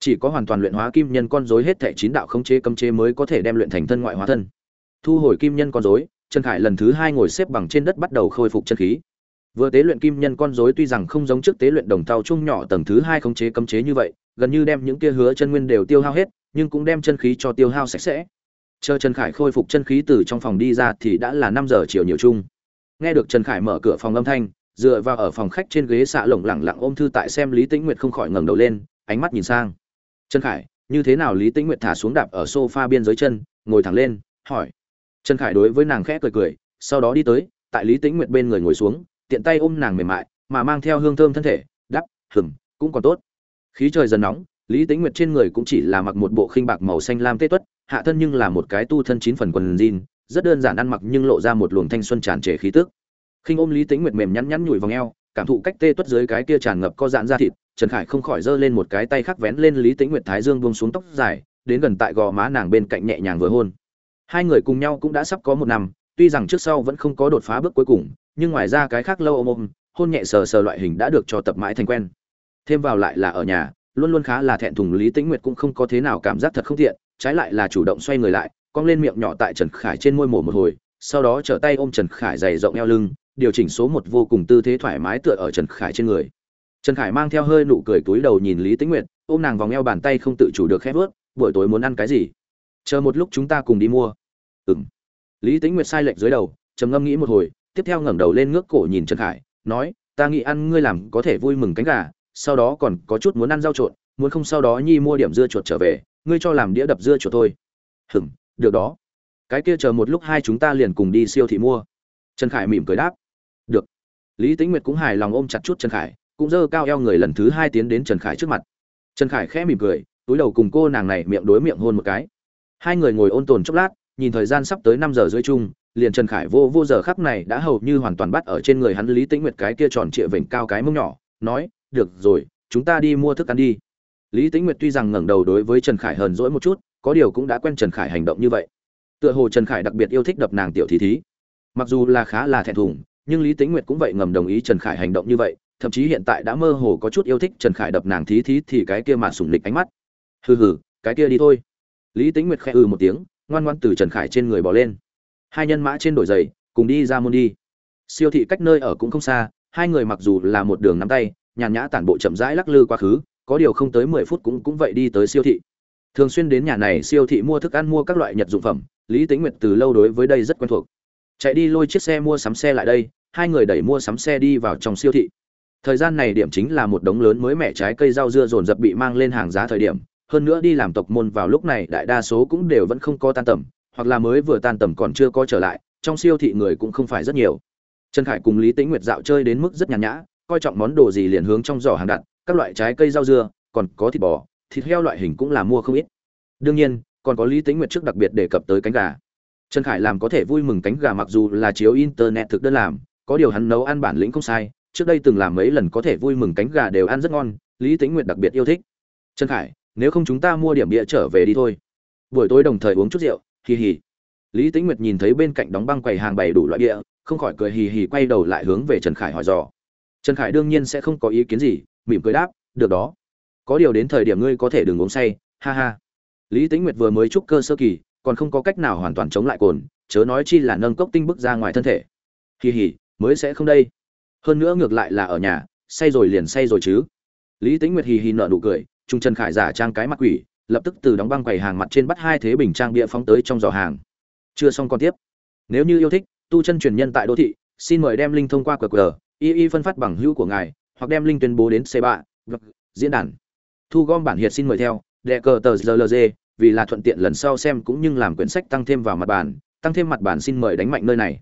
Chỉ có hoàn toàn luyện hóa kim nhân con rối hết thảy chín đạo khống chế cấm chế mới có thể đem luyện thành thân ngoại hóa thân. Thu hồi kim nhân con rối, trần khải lần thứ hai ngồi xếp bằng trên đất bắt đầu khôi phục chân khí. Vừa tế luyện kim nhân con rối tuy rằng không giống trước tế luyện đồng tàu chung nhỏ tầng thứ hai khống chế cấm chế như vậy, gần như đem những kia hứa chân nguyên đều tiêu hao hết, nhưng cũng đem chân khí cho tiêu hao sạch sẽ. Chờ trần khải khôi phục chân khí từ trong phòng đi ra thì đã là năm giờ chiều nhiều chung nghe được trần khải mở cửa phòng âm thanh, dựa vào ở phòng khách trên ghế xạ lồng lẳng lặng ôm thư tại xem lý tĩnh nguyệt không khỏi ngẩng đầu lên, ánh mắt nhìn sang. Trần khải, như thế nào lý tĩnh nguyệt thả xuống đạp ở sofa biên giới chân, ngồi thẳng lên, hỏi. Trần khải đối với nàng khẽ cười cười, sau đó đi tới, tại lý tĩnh nguyệt bên người ngồi xuống, tiện tay ôm nàng mềm mại, mà mang theo hương thơm thân thể, đắp hừm cũng còn tốt. Khí trời dần nóng, lý tĩnh nguyệt trên người cũng chỉ là mặc một bộ khinh bạc màu xanh lam tê tuất, hạ thân nhưng là một cái tu thân chín phần quần jean rất đơn giản ăn mặc nhưng lộ ra một luồng thanh xuân tràn trề khí tức. Khinh ôm lý tĩnh nguyệt mềm nhắn nhắn nhủi vòng eo, cảm thụ cách tê tuất dưới cái kia tràn ngập có dạn ra thịt, trần khải không khỏi giơ lên một cái tay khác vén lên lý tĩnh nguyệt thái dương buông xuống tóc dài, đến gần tại gò má nàng bên cạnh nhẹ nhàng vừa hôn. Hai người cùng nhau cũng đã sắp có một năm, tuy rằng trước sau vẫn không có đột phá bước cuối cùng, nhưng ngoài ra cái khác lâu ôm ôm, hôn nhẹ sờ sờ loại hình đã được cho tập mãi thành quen. Thêm vào lại là ở nhà, luôn luôn khá là thẹn thùng lý tĩnh nguyệt cũng không có thế nào cảm giác thật không tiện, trái lại là chủ động xoay người lại cong lên miệng nhỏ tại trần khải trên môi mổ một hồi, sau đó trở tay ôm trần khải dày rộng eo lưng, điều chỉnh số một vô cùng tư thế thoải mái tựa ở trần khải trên người. Trần khải mang theo hơi nụ cười túi đầu nhìn lý tĩnh nguyệt, ôm nàng vòng eo bàn tay không tự chủ được khép vớt, buổi tối muốn ăn cái gì? Chờ một lúc chúng ta cùng đi mua. Ừm. lý tĩnh nguyệt sai lệch dưới đầu, trầm ngâm nghĩ một hồi, tiếp theo ngẩng đầu lên ngước cổ nhìn trần khải, nói, ta nghĩ ăn ngươi làm có thể vui mừng cánh gà, sau đó còn có chút muốn ăn rau trộn muốn không sau đó nhi mua điểm dưa chuột trở về, ngươi cho làm đĩa đập dưa chuột thôi. Hừm được đó. Cái kia chờ một lúc hai chúng ta liền cùng đi siêu thị mua. Trần khải mỉm cười đáp. Được. Lý tĩnh nguyệt cũng hài lòng ôm chặt chút trần khải, cũng dơ cao eo người lần thứ hai tiến đến trần khải trước mặt. Trần khải khẽ mỉm cười, túi đầu cùng cô nàng này miệng đối miệng hôn một cái. Hai người ngồi ôn tồn chốc lát, nhìn thời gian sắp tới năm giờ rưỡi chung, liền trần khải vô vô giờ khắc này đã hầu như hoàn toàn bắt ở trên người hắn lý tĩnh nguyệt cái kia tròn trịa vểnh cao cái mông nhỏ, nói, được rồi, chúng ta đi mua thức ăn đi. Lý tĩnh nguyệt tuy rằng ngẩng đầu đối với trần khải hờn dỗi một chút có điều cũng đã quen trần khải hành động như vậy. Tựa hồ trần khải đặc biệt yêu thích đập nàng tiểu thí thí. Mặc dù là khá là thẹn thùng, nhưng lý tĩnh nguyệt cũng vậy ngầm đồng ý trần khải hành động như vậy, thậm chí hiện tại đã mơ hồ có chút yêu thích trần khải đập nàng thí thí thì cái kia mà sủng lịch ánh mắt. Hừ hừ, cái kia đi thôi. Lý tĩnh nguyệt khẽ ừ một tiếng, ngoan ngoan từ trần khải trên người bỏ lên. Hai nhân mã trên đổi giày, cùng đi ra môn đi. Siêu thị cách nơi ở cũng không xa, hai người mặc dù là một đường nắm tay, nhàn nhã tản bộ chậm rãi lắc lư quá khứ, có điều không tới mười phút cũng cũng vậy đi tới siêu thị thường xuyên đến nhà này siêu thị mua thức ăn mua các loại nhật dụng phẩm, lý Tĩnh nguyệt từ lâu đối với đây rất quen thuộc. Chạy đi lôi chiếc xe mua sắm xe lại đây, hai người đẩy mua sắm xe đi vào trong siêu thị. Thời gian này điểm chính là một đống lớn mới mẻ trái cây rau dưa dồn dập bị mang lên hàng giá thời điểm, hơn nữa đi làm tộc môn vào lúc này đại đa số cũng đều vẫn không có tan tầm, hoặc là mới vừa tan tầm còn chưa có trở lại, trong siêu thị người cũng không phải rất nhiều. Trần khải cùng lý tĩnh nguyệt dạo chơi đến mức rất nhàn nhã, coi trọng món đồ gì liền hướng trong giỏ hàng đặt, các loại trái cây rau dưa, còn có thịt bò thịt heo loại hình cũng là mua không ít. Đương nhiên, còn có lý tĩnh nguyệt trước đặc biệt đề cập tới cánh gà. Trần khải làm có thể vui mừng cánh gà mặc dù là chiếu internet thực đơn làm, có điều hắn nấu ăn bản lĩnh không sai, trước đây từng làm mấy lần có thể vui mừng cánh gà đều ăn rất ngon, lý tĩnh nguyệt đặc biệt yêu thích. Trần khải, nếu không chúng ta mua điểm bia trở về đi thôi. Buổi tối đồng thời uống chút rượu, hì hì. Lý tĩnh nguyệt nhìn thấy bên cạnh đóng băng quầy hàng bày đủ loại bia, không khỏi cười hì hì quay đầu lại hướng về trần khải hỏi dò. Trần khải đương nhiên sẽ không có ý kiến gì, mỉm cười đáp, được đó có điều đến thời điểm ngươi có thể đừng uống say, ha ha. Lý tĩnh nguyệt vừa mới trúc cơ sơ kỳ, còn không có cách nào hoàn toàn chống lại cồn, chớ nói chi là nâng cốc tinh bức ra ngoài thân thể. Hì hì, mới sẽ không đây. Hơn nữa ngược lại là ở nhà, say rồi liền say rồi chứ. Lý tĩnh nguyệt hì hì nở nụ cười, trung trần khải giả trang cái mặt quỷ, lập tức từ đóng băng quầy hàng mặt trên bắt hai thế bình trang bịa phóng tới trong giỏ hàng. Chưa xong còn tiếp. Nếu như yêu thích, tu chân truyền nhân tại đô thị, xin mời đem linh thông qua qr y y phân phát bằng hữu của ngài, hoặc đem linh tuyên bố đến c 3 vâng, diễn đàn thu gom bản hiệt xin mời theo đệ cờ tờ rlg vì là thuận tiện lần sau xem cũng như làm quyển sách tăng thêm vào mặt bản tăng thêm mặt bản xin mời đánh mạnh nơi này.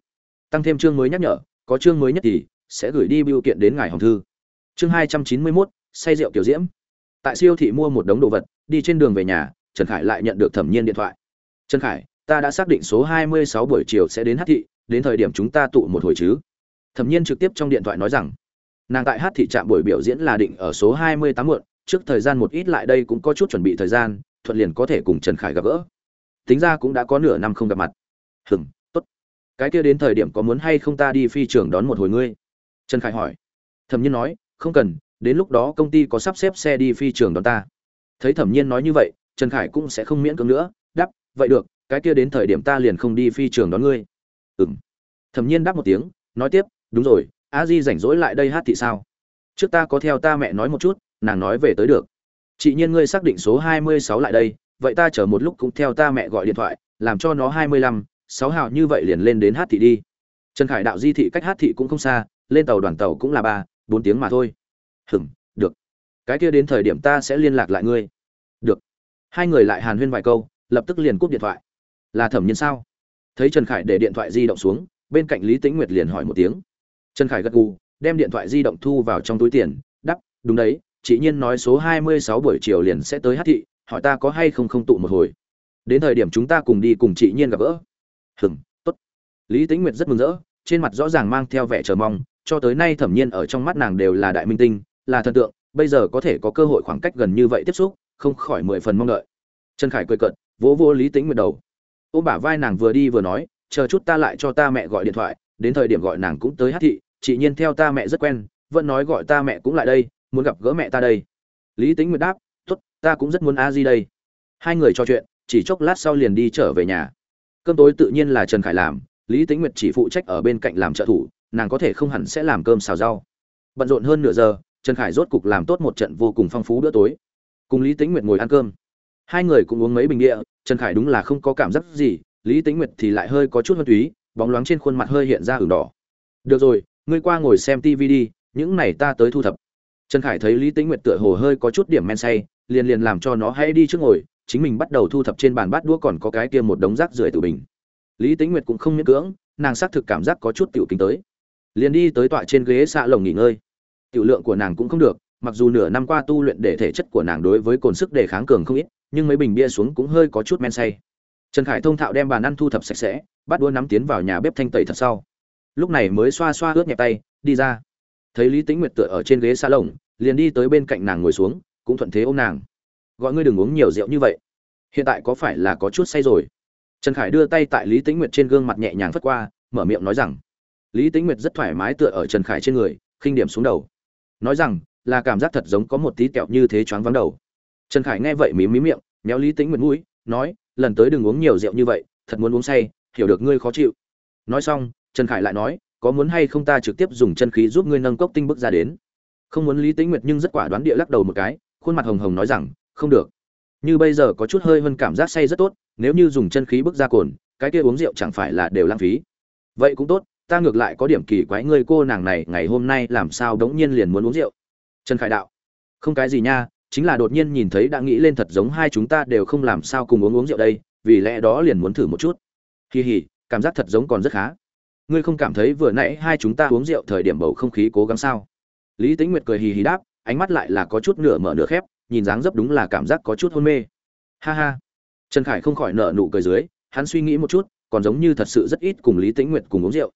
Tăng thêm chương mới nhắc nhở có chương mới nhất thì sẽ gửi đi biểu kiện đến ngài hồng thư. Chương hai trăm chín mươi 291, say rượu kiểu diễm. Tại siêu thị mua một đống đồ vật đi trên đường về nhà trần khải lại nhận được thẩm nhiên điện thoại. Trần khải ta đã xác định số hai mươi sáu buổi chiều sẽ đến hát thị đến thời điểm chúng ta tụ một hồi chứ. Thẩm nhiên trực tiếp trong điện thoại nói rằng nàng tại hát thị trạm buổi biểu diễn là định ở số hai mươi tám muộn trước thời gian một ít lại đây cũng có chút chuẩn bị thời gian, thuận liền có thể cùng trần khải gặp gỡ. Tính ra cũng đã có nửa năm không gặp mặt. Hừng tốt. Cái kia đến thời điểm có muốn hay không ta đi phi trường đón một hồi ngươi? Trần khải hỏi. Thẩm nhiên nói, không cần, đến lúc đó công ty có sắp xếp xe đi phi trường đón ta. Thấy thẩm nhiên nói như vậy, trần khải cũng sẽ không miễn cưỡng nữa, đáp, vậy được, cái kia đến thời điểm ta liền không đi phi trường đón ngươi. Ừng thẩm nhiên đáp một tiếng, nói tiếp, đúng rồi, a di rảnh rỗi lại đây hát thị sao? Trước ta có theo ta mẹ nói một chút nàng nói về tới được. Chị nhiên ngươi xác định số hai mươi sáu lại đây, vậy ta chờ một lúc cũng theo ta mẹ gọi điện thoại, làm cho nó hai mươi lăm, sáu hào như vậy liền lên đến hát thị đi. Trần khải đạo di thị cách hát thị cũng không xa, lên tàu đoàn tàu cũng là ba, bốn tiếng mà thôi. Hừng được. Cái kia đến thời điểm ta sẽ liên lạc lại ngươi. Được. Hai người lại hàn huyên vài câu, lập tức liền cúp điện thoại. Là thẩm nhiên sao? Thấy trần khải để điện thoại di động xuống, bên cạnh lý tĩnh nguyệt liền hỏi một tiếng. Trần khải gật gù, đem điện thoại di động thu vào trong túi tiền, đắp, đúng đấy chị nhiên nói số hai mươi sáu buổi chiều liền sẽ tới hát thị, hỏi ta có hay không không tụ một hồi. Đến thời điểm chúng ta cùng đi cùng chị nhiên gặp gỡ. Hừm, tốt. Lý tĩnh nguyệt rất mừng rỡ, trên mặt rõ ràng mang theo vẻ chờ mong, cho tới nay thẩm nhiên ở trong mắt nàng đều là đại minh tinh, là thần tượng, bây giờ có thể có cơ hội khoảng cách gần như vậy tiếp xúc, không khỏi mười phần mong đợi. Trần khải cười cợt, vỗ vỗ lý tính nguyệt đầu. Ôm bả vai nàng vừa đi vừa nói, chờ chút ta lại cho ta mẹ gọi điện thoại, đến thời điểm gọi nàng cũng tới hát thị, chị nhiên theo ta mẹ rất quen, vẫn nói gọi ta mẹ cũng lại đây muốn gặp gỡ mẹ ta đây. Lý tính nguyệt đáp t ố t ta cũng rất muốn a di đây. Hai người trò chuyện, chỉ chốc lát sau liền đi trở về nhà. Cơm tối tự nhiên là trần khải làm, lý tính nguyệt chỉ phụ trách ở bên cạnh làm trợ thủ, nàng có thể không hẳn sẽ làm cơm xào rau. Bận rộn hơn nửa giờ, trần khải rốt cục làm tốt một trận vô cùng phong phú bữa tối. Cùng lý tính nguyệt ngồi ăn cơm. Hai người cũng uống mấy bình địa trần khải đúng là không có cảm giác gì, lý tính nguyệt thì lại hơi có chút hơn túy, bóng loáng trên khuôn mặt hơi hiện ra ửng đỏ. Được rồi, ngươi qua ngồi xem tv đi, những này ta tới thu thập trần khải thấy lý Tĩnh nguyệt tựa hồ hơi có chút điểm men say, liền liền làm cho nó hãy đi trước ngồi, chính mình bắt đầu thu thập trên bàn bát đũa còn có cái kia một đống rác rưởi từ bình. Lý Tĩnh nguyệt cũng không miễn cưỡng, nàng xác thực cảm giác có chút tiểu kính tới. Liền đi tới tọa trên ghế xạ lồng nghỉ ngơi. Tiểu lượng của nàng cũng không được, mặc dù nửa năm qua tu luyện để thể chất của nàng đối với cồn sức đề kháng cường không ít, nhưng mấy bình bia xuống cũng hơi có chút men say. Trần khải thông thạo đem bàn ăn thu thập sạch sẽ bắt đũa nắm tiến vào nhà bếp thanh tẩy thật sau. Lúc này mới xoa xoa ướt nhẹ tay, đi ra thấy lý tĩnh nguyệt tựa ở trên ghế xa lồng liền đi tới bên cạnh nàng ngồi xuống, cũng thuận thế ôm nàng. Gọi ngươi đừng uống nhiều rượu như vậy. Hiện tại có phải là có chút say rồi? Trần khải đưa tay tại lý tĩnh nguyệt trên gương mặt nhẹ nhàng phất qua, mở miệng nói rằng, lý tĩnh nguyệt rất thoải mái tựa ở trần khải trên người, khinh điểm xuống đầu. Nói rằng, là cảm giác thật giống có một tí kẹo như thế choáng vắng đầu. Trần khải nghe vậy mí mí miệng, méo lý tĩnh nguyệt mũi, nói, lần tới đừng uống nhiều rượu như vậy, thật muốn uống say, hiểu được ngươi khó chịu. Nói xong, trần khải lại nói có muốn hay không ta trực tiếp dùng chân khí giúp ngươi nâng cốc tinh bức ra đến? Không muốn lý tĩnh nguyệt nhưng rất quả đoán địa lắc đầu một cái, khuôn mặt hồng hồng nói rằng, không được. Như bây giờ có chút hơi hơn cảm giác say rất tốt, nếu như dùng chân khí bức ra cồn, cái kia uống rượu chẳng phải là đều lãng phí. Vậy cũng tốt, ta ngược lại có điểm kỳ quái ngươi cô nàng này ngày hôm nay làm sao đống nhiên liền muốn uống rượu? Trần khải đạo. Không cái gì nha, chính là đột nhiên nhìn thấy đã nghĩ lên thật giống hai chúng ta đều không làm sao cùng uống uống rượu đây, vì lẽ đó liền muốn thử một chút. Kỳ hỉ cảm giác thật giống còn rất khá ngươi không cảm thấy vừa nãy hai chúng ta uống rượu thời điểm bầu không khí cố gắng sao lý tính nguyệt cười hì hì đáp ánh mắt lại là có chút nửa mở nửa khép nhìn dáng dấp đúng là cảm giác có chút hôn mê ha ha trần khải không khỏi nở nụ cười dưới hắn suy nghĩ một chút còn giống như thật sự rất ít cùng lý tĩnh nguyệt cùng uống rượu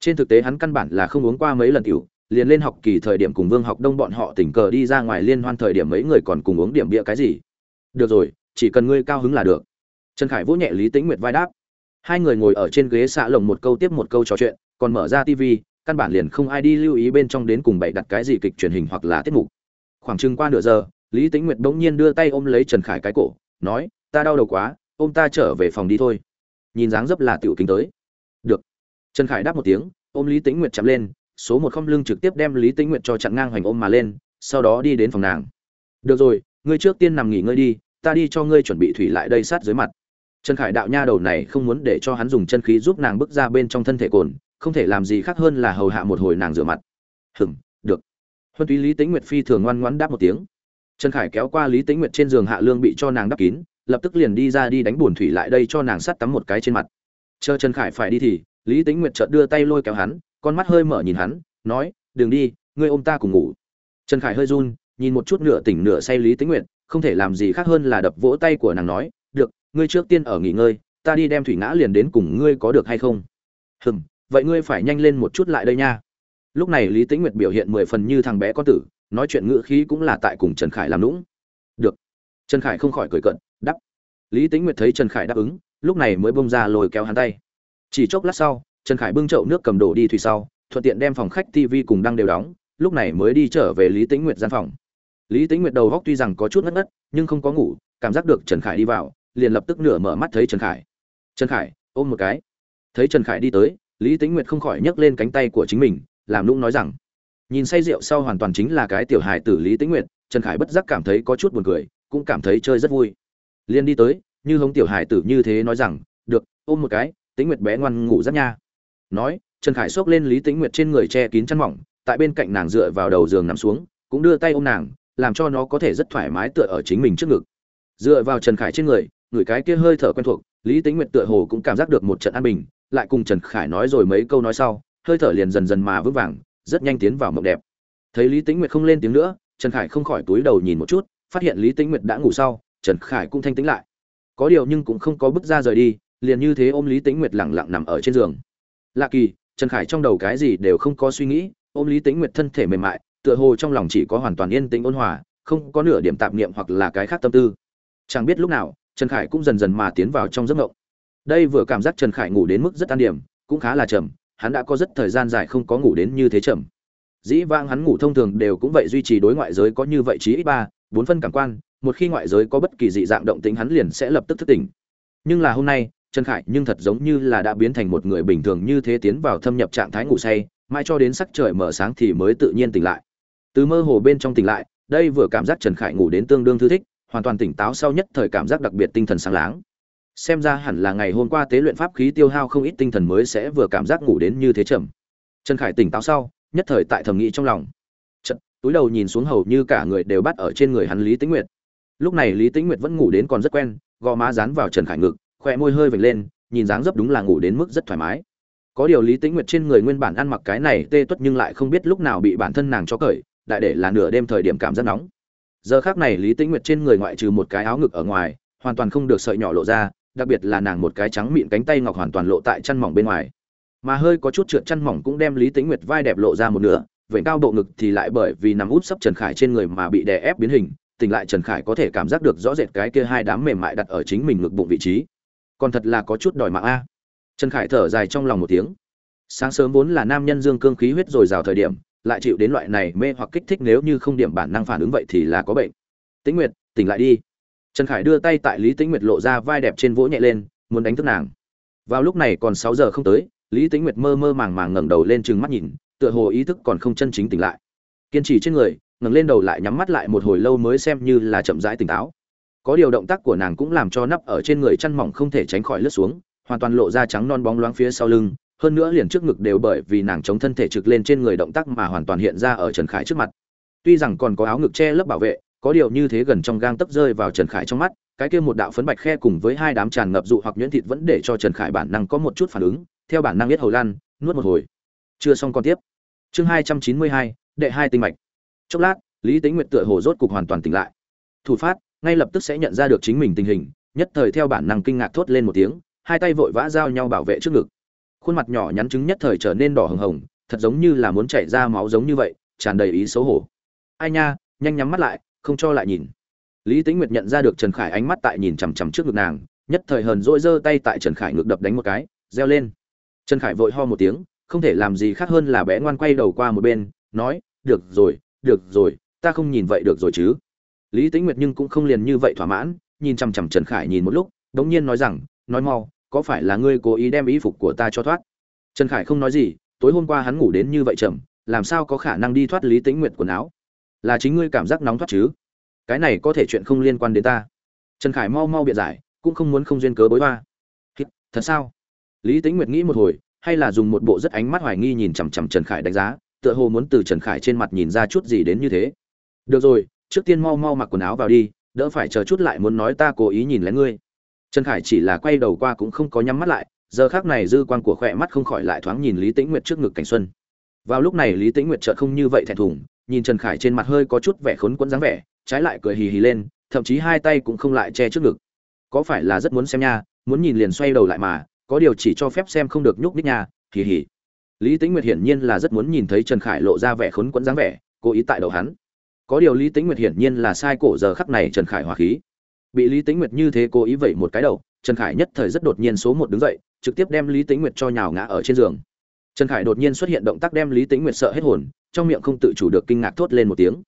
trên thực tế hắn căn bản là không uống qua mấy lần tiểu liền lên học kỳ thời điểm cùng Vương Học Đông bọn họ tình cờ đi ra ngoài liên hoan thời điểm mấy người còn cùng uống điểm bia cái gì. Được rồi, chỉ cần ngươi cao hứng là được. Trần Khải vỗ nhẹ Lý Tĩnh Nguyệt vai đáp. Hai người ngồi ở trên ghế xạ lồng một câu tiếp một câu trò chuyện, còn mở ra TV, căn bản liền không ai đi lưu ý bên trong đến cùng bày đặt cái gì kịch truyền hình hoặc là tiết mục. Khoảng chừng qua nửa giờ, Lý Tĩnh Nguyệt bỗng nhiên đưa tay ôm lấy Trần Khải cái cổ, nói: "Ta đau đầu quá, ôm ta trở về phòng đi thôi." Nhìn dáng dấp là tiểu kính tới. "Được." Trần Khải đáp một tiếng, ôm Lý Tĩnh Nguyệt chạm lên, số một không lưng trực tiếp đem lý tĩnh nguyệt cho chặn ngang hoành ôm mà lên sau đó đi đến phòng nàng được rồi ngươi trước tiên nằm nghỉ ngơi đi ta đi cho ngươi chuẩn bị thủy lại đây sát dưới mặt trần khải đạo nha đầu này không muốn để cho hắn dùng chân khí giúp nàng bước ra bên trong thân thể cồn không thể làm gì khác hơn là hầu hạ một hồi nàng rửa mặt. Hừm được. Huân túy lý tĩnh nguyệt phi thường ngoan ngoãn đáp một tiếng. Trần khải kéo qua lý tĩnh nguyệt trên giường hạ lương bị cho nàng đắp kín lập tức liền đi ra đi đánh bùn thủy lại đây cho nàng sắt tắm một cái trên mặt. Chờ trần khải phải đi thì lý tĩnh nguyệt chợt đưa tay lôi kéo hắn con mắt hơi mở nhìn hắn nói đừng đi ngươi ôm ta cùng ngủ. Trần khải hơi run nhìn một chút nửa tỉnh nửa say lý tĩnh Nguyệt, không thể làm gì khác hơn là đập vỗ tay của nàng nói được ngươi trước tiên ở nghỉ ngơi, ta đi đem thủy ngã liền đến cùng ngươi có được hay không? Hừm, vậy ngươi phải nhanh lên một chút lại đây nha. Lúc này lý tĩnh nguyệt biểu hiện mười phần như thằng bé con tử, nói chuyện ngữ khí cũng là tại cùng trần khải làm lũng được. Trần khải không khỏi cười cận đắp lý tĩnh nguyệt thấy trần khải đáp ứng, lúc này mới bông ra lồi kéo hắn tay. Chỉ chốc lát sau, trần khải bưng chậu nước cầm đổ đi thủy sau, thuận tiện đem phòng khách tv cùng đăng đều đóng, lúc này mới đi trở về lý tĩnh nguyệt gian phòng. Lý tĩnh nguyệt đầu góc tuy rằng có chút ngất ngất, nhưng không có ngủ, cảm giác được trần khải đi vào liền lập tức nửa mở mắt thấy trần khải. Trần khải, ôm một cái. Thấy trần khải đi tới, lý tĩnh nguyệt không khỏi nhấc lên cánh tay của chính mình, làm lũng nói rằng, nhìn say rượu sau hoàn toàn chính là cái tiểu hài tử lý tĩnh nguyệt. Trần khải bất giác cảm thấy có chút buồn cười, cũng cảm thấy chơi rất vui. Liền đi tới, như hống tiểu hài tử như thế nói rằng, được, ôm một cái, tĩnh nguyệt bé ngoan ngủ rất nha. Nói, trần khải xốc lên lý tĩnh nguyệt trên người che kín chăn mỏng, tại bên cạnh nàng dựa vào đầu giường nằm xuống, cũng đưa tay ôm nàng, làm cho nó có thể rất thoải mái tựa ở chính mình trước ngực. Dựa vào trần khải trên người người cái kia hơi thở quen thuộc, lý tĩnh nguyệt tựa hồ cũng cảm giác được một trận an bình, lại cùng trần khải nói rồi mấy câu nói sau, hơi thở liền dần dần mà vững vàng, rất nhanh tiến vào mộng đẹp. Thấy lý tĩnh nguyệt không lên tiếng nữa, trần khải không khỏi túi đầu nhìn một chút, phát hiện lý tĩnh nguyệt đã ngủ sau, trần khải cũng thanh tĩnh lại. Có điều nhưng cũng không có bước ra rời đi, liền như thế ôm lý tĩnh nguyệt lẳng lặng nằm ở trên giường. Lạ kỳ, trần khải trong đầu cái gì đều không có suy nghĩ, ôm lý tĩnh nguyệt thân thể mềm mại, tựa hồ trong lòng chỉ có hoàn toàn yên tĩnh ôn hòa, không có nửa điểm tạp niệm hoặc là cái khác tâm tư. Chẳng biết lúc nào trần khải cũng dần dần mà tiến vào trong giấc mộng đây vừa cảm giác trần khải ngủ đến mức rất an điểm, cũng khá là chậm hắn đã có rất thời gian dài không có ngủ đến như thế chậm dĩ vãng hắn ngủ thông thường đều cũng vậy duy trì đối ngoại giới có như vậy chí ít ba, bốn phân cảm quan, một khi ngoại giới có bất kỳ dị dạng động tính hắn liền sẽ lập tức thức tỉnh. Nhưng là hôm nay, trần khải nhưng thật giống như là đã biến thành một người bình thường như thế tiến vào thâm nhập trạng thái ngủ say, mãi cho đến sắc trời mở sáng thì mới tự nhiên tỉnh lại. Từ mơ hồ bên trong tỉnh lại, đây vừa cảm giác trần khải ngủ đến tương đương thư thích hoàn toàn tỉnh táo sau nhất thời cảm giác đặc biệt tinh thần sáng láng. Xem ra hẳn là ngày hôm qua tế luyện pháp khí tiêu hao không ít tinh thần mới sẽ vừa cảm giác ngủ đến như thế chậm. Trần khải tỉnh táo sau nhất thời tại thầm nghĩ trong lòng. Chật, túi đầu nhìn xuống hầu như cả người đều bắt ở trên người hắn lý tĩnh nguyệt. Lúc này lý tĩnh nguyệt vẫn ngủ đến còn rất quen gò má dán vào trần khải ngực khoe môi hơi vểnh lên nhìn dáng dấp đúng là ngủ đến mức rất thoải mái. Có điều lý tĩnh nguyệt trên người nguyên bản ăn mặc cái này tê tuất nhưng lại không biết lúc nào bị bản thân nàng cho cởi đại để là nửa đêm thời điểm cảm giác nóng giờ khác này lý tĩnh nguyệt trên người ngoại trừ một cái áo ngực ở ngoài, hoàn toàn không được sợi nhỏ lộ ra, đặc biệt là nàng một cái trắng mịn cánh tay ngọc hoàn toàn lộ tại chân mỏng bên ngoài. Mà hơi có chút trượt chân mỏng cũng đem lý tĩnh nguyệt vai đẹp lộ ra một nửa vậy cao bộ ngực thì lại bởi vì nằm út sấp trần khải trên người mà bị đè ép biến hình, tỉnh lại trần khải có thể cảm giác được rõ rệt cái kia hai đám mềm mại đặt ở chính mình ngực bụng vị trí. Còn thật là có chút đòi mạng a. Trần khải thở dài trong lòng một tiếng. Sáng sớm vốn là nam nhân dương cương khí huyết dồi dào thời điểm lại chịu đến loại này mê hoặc kích thích nếu như không điểm bản năng phản ứng vậy thì là có bệnh. Tĩnh nguyệt, tỉnh lại đi. Trần khải đưa tay tại lý tĩnh nguyệt lộ ra vai đẹp trên vỗ nhẹ lên, muốn đánh thức nàng. Vào lúc này còn sáu giờ không tới, lý tĩnh nguyệt mơ mơ màng màng ngẩng đầu lên trừng mắt nhìn, tựa hồ ý thức còn không chân chính tỉnh lại. Kiên trì trên người, ngẩng lên đầu lại nhắm mắt lại một hồi lâu mới xem như là chậm rãi tỉnh táo. Có điều động tác của nàng cũng làm cho nắp ở trên người chăn mỏng không thể tránh khỏi lướt xuống, hoàn toàn lộ ra trắng non bóng loáng phía sau lưng hơn nữa liền trước ngực đều bởi vì nàng chống thân thể trực lên trên người động tác mà hoàn toàn hiện ra ở trần khải trước mặt. Tuy rằng còn có áo ngực che lớp bảo vệ, có điều như thế gần trong gang tấp rơi vào trần khải trong mắt, cái kia một đạo phấn bạch khe cùng với hai đám tràn ngập dụ hoặc nhuyễn thịt vẫn để cho trần khải bản năng có một chút phản ứng, theo bản năng biết hầu lan, nuốt một hồi. Chưa xong còn tiếp. Chương hai trăm chín mươi hai, đệ hai tinh mạch. Chốc lát, lý tính nguyệt tựa hồ rốt cục hoàn toàn tỉnh lại. Thủ phát, ngay lập tức sẽ nhận ra được chính mình tình hình, nhất thời theo bản năng kinh ngạc thốt lên một tiếng, hai tay vội vã giao nhau bảo vệ trước ngực khuôn mặt nhỏ nhắn chứng nhất thời trở nên đỏ hừng hồng, thật giống như là muốn chảy ra máu giống như vậy, tràn đầy ý xấu hổ. Ai nha, nhanh nhắm mắt lại, không cho lại nhìn. Lý tính nguyệt nhận ra được trần khải ánh mắt tại nhìn chằm chằm trước ngực nàng, nhất thời hờn dỗi giơ tay tại trần khải ngực đập đánh một cái, reo lên. Trần khải vội ho một tiếng, không thể làm gì khác hơn là bé ngoan quay đầu qua một bên, nói, được rồi được rồi, ta không nhìn vậy được rồi chứ. Lý tính nguyệt nhưng cũng không liền như vậy thỏa mãn, nhìn chằm chằm trần khải nhìn một lúc đ ỗ n g nhiên nói rằng, nói mau có phải là ngươi cố ý đem y phục của ta cho thoát? Trần khải không nói gì, tối hôm qua hắn ngủ đến như vậy chậm làm sao có khả năng đi thoát lý Tĩnh nguyệt quần áo? Là chính ngươi cảm giác nóng thoát chứ? Cái này có thể chuyện không liên quan đến ta. Trần khải mau mau biện giải, cũng không muốn không duyên cớ bối hoa. Thật sao? Lý Tĩnh nguyệt nghĩ một hồi, hay là dùng một bộ rất ánh mắt hoài nghi nhìn chằm chằm trần khải đánh giá, tựa hồ muốn từ trần khải trên mặt nhìn ra chút gì đến như thế. Được rồi, trước tiên mau mau mặc quần áo vào đi, đỡ phải chờ chút lại muốn nói ta cố ý nhìn lén ngươi trần khải chỉ là quay đầu qua cũng không có nhắm mắt lại, giờ khác này dư quan của khỏe mắt không khỏi lại thoáng nhìn lý tĩnh nguyệt trước ngực cảnh xuân. Vào lúc này lý tĩnh nguyệt chợt không như vậy thẹn thùng, nhìn trần khải trên mặt hơi có chút vẻ khốn quẫn dáng vẻ, trái lại cười hì hì lên, thậm chí hai tay cũng không lại che trước ngực. Có phải là rất muốn xem nha, muốn nhìn liền xoay đầu lại mà, có điều chỉ cho phép xem không được nhúc nhích nha, hì hì. Lý tĩnh nguyệt hiển nhiên là rất muốn nhìn thấy trần khải lộ ra vẻ khốn quẫn dáng vẻ, cố ý tại đầu hắn. Có điều lý tĩnh nguyệt hiển nhiên là sai cổ giờ khắc này trần khải hòa khí bị lý tĩnh nguyệt như thế cố ý vẩy một cái đầu, trần khải nhất thời rất đột nhiên số một đứng dậy, trực tiếp đem lý tĩnh nguyệt cho nhào ngã ở trên giường. Trần khải đột nhiên xuất hiện động tác đem lý tĩnh nguyệt sợ hết hồn, trong miệng không tự chủ được kinh ngạc thốt lên một tiếng.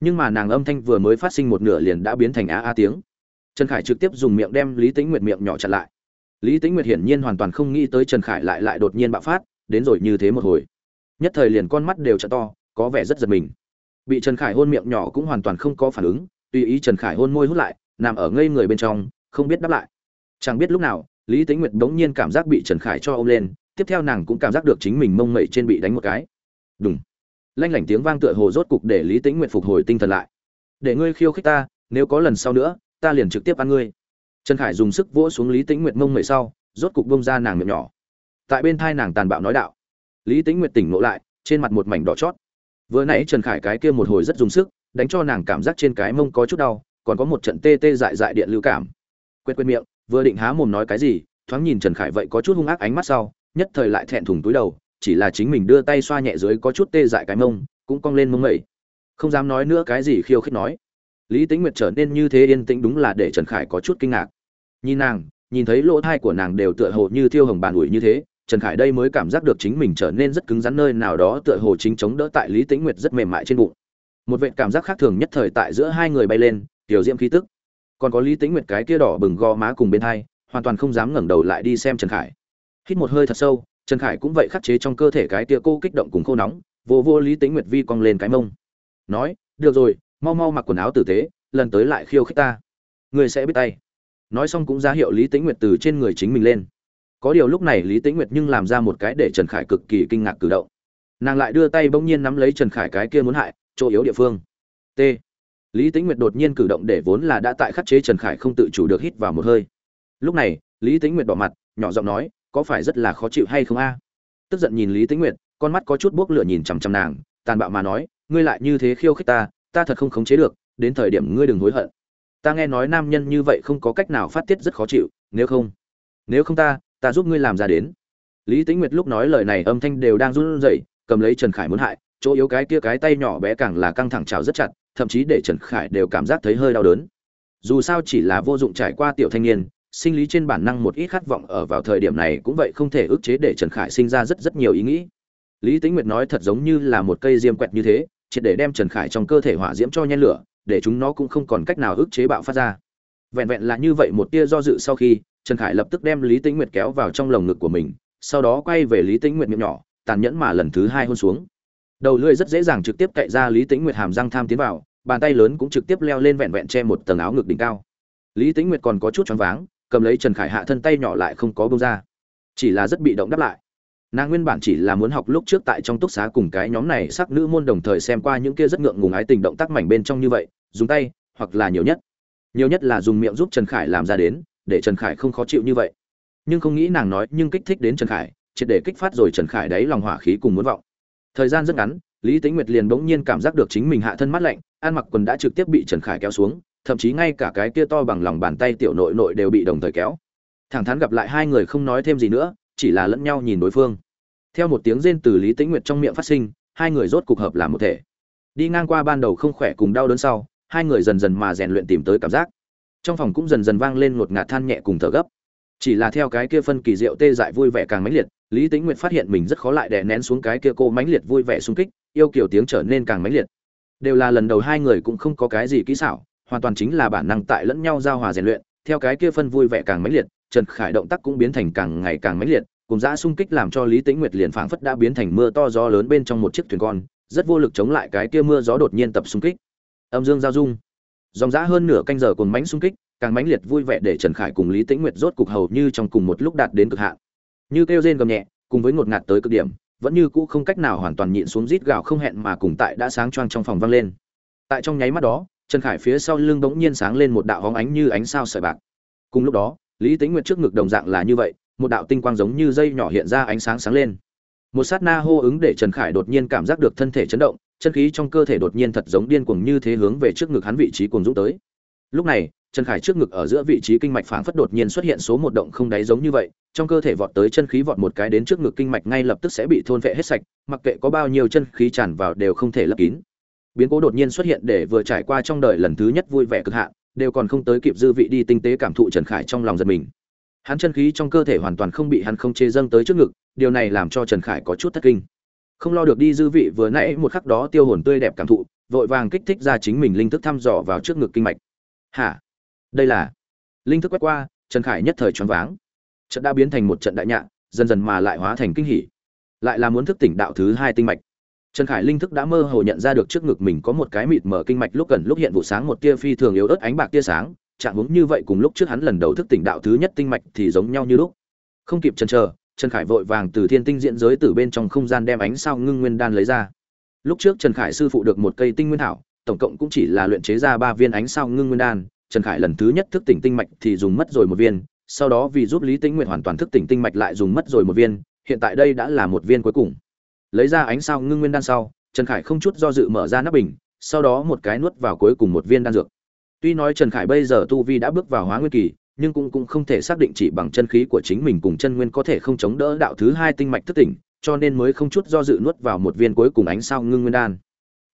Nhưng mà nàng âm thanh vừa mới phát sinh một nửa liền đã biến thành á a tiếng. Trần khải trực tiếp dùng miệng đem lý tĩnh nguyệt miệng nhỏ chặt lại. Lý tĩnh nguyệt hiển nhiên hoàn toàn không nghĩ tới trần khải lại lại đột nhiên bạo phát, đến rồi như thế một hồi. Nhất thời liền con mắt đều t to, có vẻ rất giật mình. Bị trần khải hôn miệng nhỏ cũng hoàn toàn không có phản ứng, tùy ý trần khải hôn môi hút lại nằm ở ngây người bên trong, không biết đáp lại. Chẳng biết lúc nào, lý tính nguyệt bỗng nhiên cảm giác bị trần khải cho ô m lên, tiếp theo nàng cũng cảm giác được chính mình mông mẩy trên bị đánh một cái. Đúng lanh lảnh tiếng vang tựa hồ rốt cục để lý tính nguyệt phục hồi tinh thần lại. Để ngươi khiêu khích ta, nếu có lần sau nữa, ta liền trực tiếp ăn ngươi. Trần khải dùng sức vỗ xuống lý tính nguyệt mông mẩy sau, rốt cục bông ra nàng miệng nhỏ. Tại bên thai nàng tàn bạo nói đạo. Lý tính nguyệt tỉnh ngộ lại, trên mặt một mảnh đỏ chót. Vừa nãy trần khải cái kia một hồi rất dùng sức, đánh cho nàng cảm giác trên cái mông có chút đau còn có một trận tê tê dại dại điện lưu cảm. Quên quên miệng, vừa định há mồm nói cái gì, thoáng nhìn trần khải vậy có chút hung ác ánh mắt sau, nhất thời lại thẹn thùng túi đầu, chỉ là chính mình đưa tay xoa nhẹ dưới có chút tê dại cái mông, cũng cong lên mông mẩy. Không dám nói nữa cái gì khiêu khích nói. Lý tính nguyệt trở nên như thế yên tĩnh đúng là để trần khải có chút kinh ngạc. Nhìn nàng, nhìn thấy lỗ thai của nàng đều tựa hồ như thiêu hồng bàn ủi như thế, trần khải đây mới cảm giác được chính mình trở nên rất cứng rắn nơi nào đó tựa hồ chính chống đỡ tại lý tĩnh nguyệt rất mềm mại trên bụng. Một vệ cảm giác khác thường nhất thời tại giữa hai người bay lên tiểu diễm khí tức. Còn có lý tĩnh nguyệt cái kia đỏ bừng gò má cùng bên hai, hoàn toàn không dám ngẩng đầu lại đi xem trần khải. Hít một hơi thật sâu, trần khải cũng vậy khắc chế trong cơ thể cái kia cô kích động cùng khô nóng, vô vô lý tĩnh nguyệt vi cong lên cái mông. Nói, được rồi, mau mau mặc quần áo tử tế, lần tới lại khiêu khích ta. Người sẽ biết tay. Nói xong cũng ra hiệu lý tĩnh nguyệt từ trên người chính mình lên. Có điều lúc này lý tĩnh nguyệt nhưng làm ra một cái để trần khải cực kỳ kinh ngạc cử động. Nàng lại đưa tay bỗng nhiên nắm lấy trần khải cái kia muốn hại, chỗ yếu địa phương. T lý tĩnh nguyệt đột nhiên cử động để vốn là đã tại khắc chế trần khải không tự chủ được hít vào một hơi. Lúc này, lý tĩnh nguyệt bỏ mặt, nhỏ giọng nói, có phải rất là khó chịu hay không a? Tức giận nhìn lý tĩnh nguyệt, con mắt có chút buốc lửa nhìn chằm chằm nàng, tàn bạo mà nói, ngươi lại như thế khiêu khích ta ta thật không khống chế được, đến thời điểm ngươi đừng hối hận. Ta nghe nói nam nhân như vậy không có cách nào phát tiết rất khó chịu, nếu không nếu không ta ta giúp ngươi làm ra đến. Lý tĩnh nguyệt lúc nói lời này âm thanh đều đang run rẩy, cầm lấy trần khải muốn hại chỗ yếu cái kia cái tay nhỏ bé càng là căng thẳng trào rất chặt, thậm chí để trần khải đều cảm giác thấy hơi đau đớn. Dù sao chỉ là vô dụng trải qua tiểu thanh niên, sinh lý trên bản năng một ít khát vọng ở vào thời điểm này cũng vậy không thể ức chế để trần khải sinh ra rất rất nhiều ý nghĩ. Lý tĩnh nguyệt nói thật giống như là một cây diêm quẹt như thế, triệt để đem trần khải trong cơ thể hỏa diễm cho nhen lửa, để chúng nó cũng không còn cách nào ức chế bạo phát ra. Vẹn vẹn là như vậy một tia do dự sau khi, trần khải lập tức đem lý tĩnh nguyệt kéo vào trong lồng ngực của mình, sau đó quay về lý tĩnh nguyệt miệng nhỏ, tàn nhẫn mà lần thứ hai hôn xuống đầu lưỡi rất dễ dàng trực tiếp cậy ra lý tĩnh nguyệt hàm răng tham tiến vào, bàn tay lớn cũng trực tiếp leo lên vẹn vẹn che một tầng áo ngực đỉnh cao. Lý tĩnh nguyệt còn có chút choáng váng, cầm lấy trần khải hạ thân tay nhỏ lại không có bông ra. Chỉ là rất bị động đáp lại. Nàng nguyên bản chỉ là muốn học lúc trước tại trong túc xá cùng cái nhóm này sắc nữ môn đồng thời xem qua những kia rất ngượng ngùng ái tình động tác mảnh bên trong như vậy, dùng tay, hoặc là nhiều nhất. Nhiều nhất là dùng miệng giúp trần khải làm ra đến, để trần khải không khó chịu như vậy. Nhưng không nghĩ nàng nói, nhưng kích thích đến trần khải, triệt để kích phát rồi trần khải đáy lòng hỏa khí cùng muốn vọng thời gian rất ngắn, lý tính nguyệt liền bỗng nhiên cảm giác được chính mình hạ thân mắt lạnh ăn mặc quần đã trực tiếp bị trần khải kéo xuống, thậm chí ngay cả cái kia to bằng lòng bàn tay tiểu nội nội đều bị đồng thời kéo. Thẳng thắn gặp lại hai người không nói thêm gì nữa, chỉ là lẫn nhau nhìn đối phương. Theo một tiếng rên từ lý tĩnh nguyệt trong miệng phát sinh, hai người rốt cục hợp làm một thể. Đi ngang qua ban đầu không khỏe cùng đau đớn sau, hai người dần dần mà rèn luyện tìm tới cảm giác. Trong phòng cũng dần dần vang lên ngột ngạt than nhẹ cùng thở gấp chỉ là theo cái kia phân kỳ diệu tê dại vui vẻ càng mãnh liệt, lý tĩnh nguyệt phát hiện mình rất khó lại đè nén xuống cái kia cô mãnh liệt vui vẻ xung kích, yêu kiểu tiếng trở nên càng mãnh liệt. Đều là lần đầu hai người cũng không có cái gì kỹ xảo, hoàn toàn chính là bản năng tại lẫn nhau giao hòa rèn luyện, theo cái kia phân vui vẻ càng mãnh liệt, trần khải động tác cũng biến thành càng ngày càng mãnh liệt, cùng dã xung kích làm cho lý tĩnh nguyệt liền phảng phất đã biến thành mưa to gió lớn bên trong một chiếc thuyền con, rất vô lực chống lại cái kia mưa gió đột nhiên tập xung kích. Âm dương giao dung. Dòng dã hơn nửa canh giờ cùng mãnh xung kích càng mãnh liệt vui vẻ để trần khải cùng lý tĩnh nguyệt rốt cục hầu như trong cùng một lúc đạt đến cực hạn. Như kêu rên gầm nhẹ, cùng với ngột ngạt tới cực điểm, vẫn như cũ không cách nào hoàn toàn nhịn xuống rít gào không hẹn mà cùng tại đã sáng choang trong phòng vang lên. Tại trong nháy mắt đó, trần khải phía sau lưng bỗng nhiên sáng lên một đạo hóng ánh như ánh sao sợi bạc. Cùng lúc đó, lý tĩnh nguyệt trước ngực đồng dạng là như vậy, một đạo tinh quang giống như dây nhỏ hiện ra ánh sáng sáng lên. Một sát na hô ứng để trần khải đột nhiên cảm giác được thân thể chấn động, chân khí trong cơ thể đột nhiên thật giống điên cuồng như thế hướng về trước ngực hắn vị trí cuồng dũng tới. Lúc này trần khải trước ngực ở giữa vị trí kinh mạch phảng phất đột nhiên xuất hiện số một động không đáy giống như vậy, trong cơ thể vọt tới chân khí vọt một cái đến trước ngực kinh mạch ngay lập tức sẽ bị thôn vệ hết sạch, mặc kệ có bao nhiêu chân khí tràn vào đều không thể lấp kín. Biến cố đột nhiên xuất hiện để vừa trải qua trong đời lần thứ nhất vui vẻ cực hạn, đều còn không tới kịp dư vị đi tinh tế cảm thụ trần khải trong lòng giật mình. Hắn chân khí trong cơ thể hoàn toàn không bị hắn không chế dâng tới trước ngực, điều này làm cho trần khải có chút thất kinh. Không lo được đi dư vị vừa nãy một khắc đó tiêu hồn tươi đẹp cảm thụ, vội vàng kích thích ra chính mình linh thức thăm dò vào trước ngực kinh mạch. Hả? Đây là linh thức quét qua, trần khải nhất thời choáng váng. Trận đã biến thành một trận đại nhạ, dần dần mà lại hóa thành kinh hỉ. Lại là muốn thức tỉnh đạo thứ hai tinh mạch. Trần khải linh thức đã mơ hồ nhận ra được trước ngực mình có một cái mịt mở kinh mạch lúc gần lúc hiện vụ sáng một tia phi thường yếu ớt ánh bạc tia sáng, trạng hướng như vậy cùng lúc trước hắn lần đầu thức tỉnh đạo thứ nhất tinh mạch thì giống nhau như lúc. Không kịp chần chờ, trần khải vội vàng từ thiên tinh diễn giới từ bên trong không gian đem ánh sao ngưng nguyên đan lấy ra. Lúc trước trần khải sư phụ được một cây tinh nguyên thảo, tổng cộng cũng chỉ là luyện chế ra ba viên ánh sao ngưng nguyên đan trần khải lần thứ nhất thức tỉnh tinh mạch thì dùng mất rồi một viên, sau đó vì giúp lý tĩnh Nguyệt hoàn toàn thức tỉnh tinh mạch lại dùng mất rồi một viên, hiện tại đây đã là một viên cuối cùng. Lấy ra ánh sao ngưng nguyên đan sau, trần khải không chút do dự mở ra nắp bình, sau đó một cái nuốt vào cuối cùng một viên đan dược. Tuy nói trần khải bây giờ tu vi đã bước vào hóa nguyên kỳ, nhưng cũng cũng không thể xác định chỉ bằng chân khí của chính mình cùng chân nguyên có thể không chống đỡ đạo thứ hai tinh mạch thức tỉnh, cho nên mới không chút do dự nuốt vào một viên cuối cùng ánh sao ngưng nguyên đan.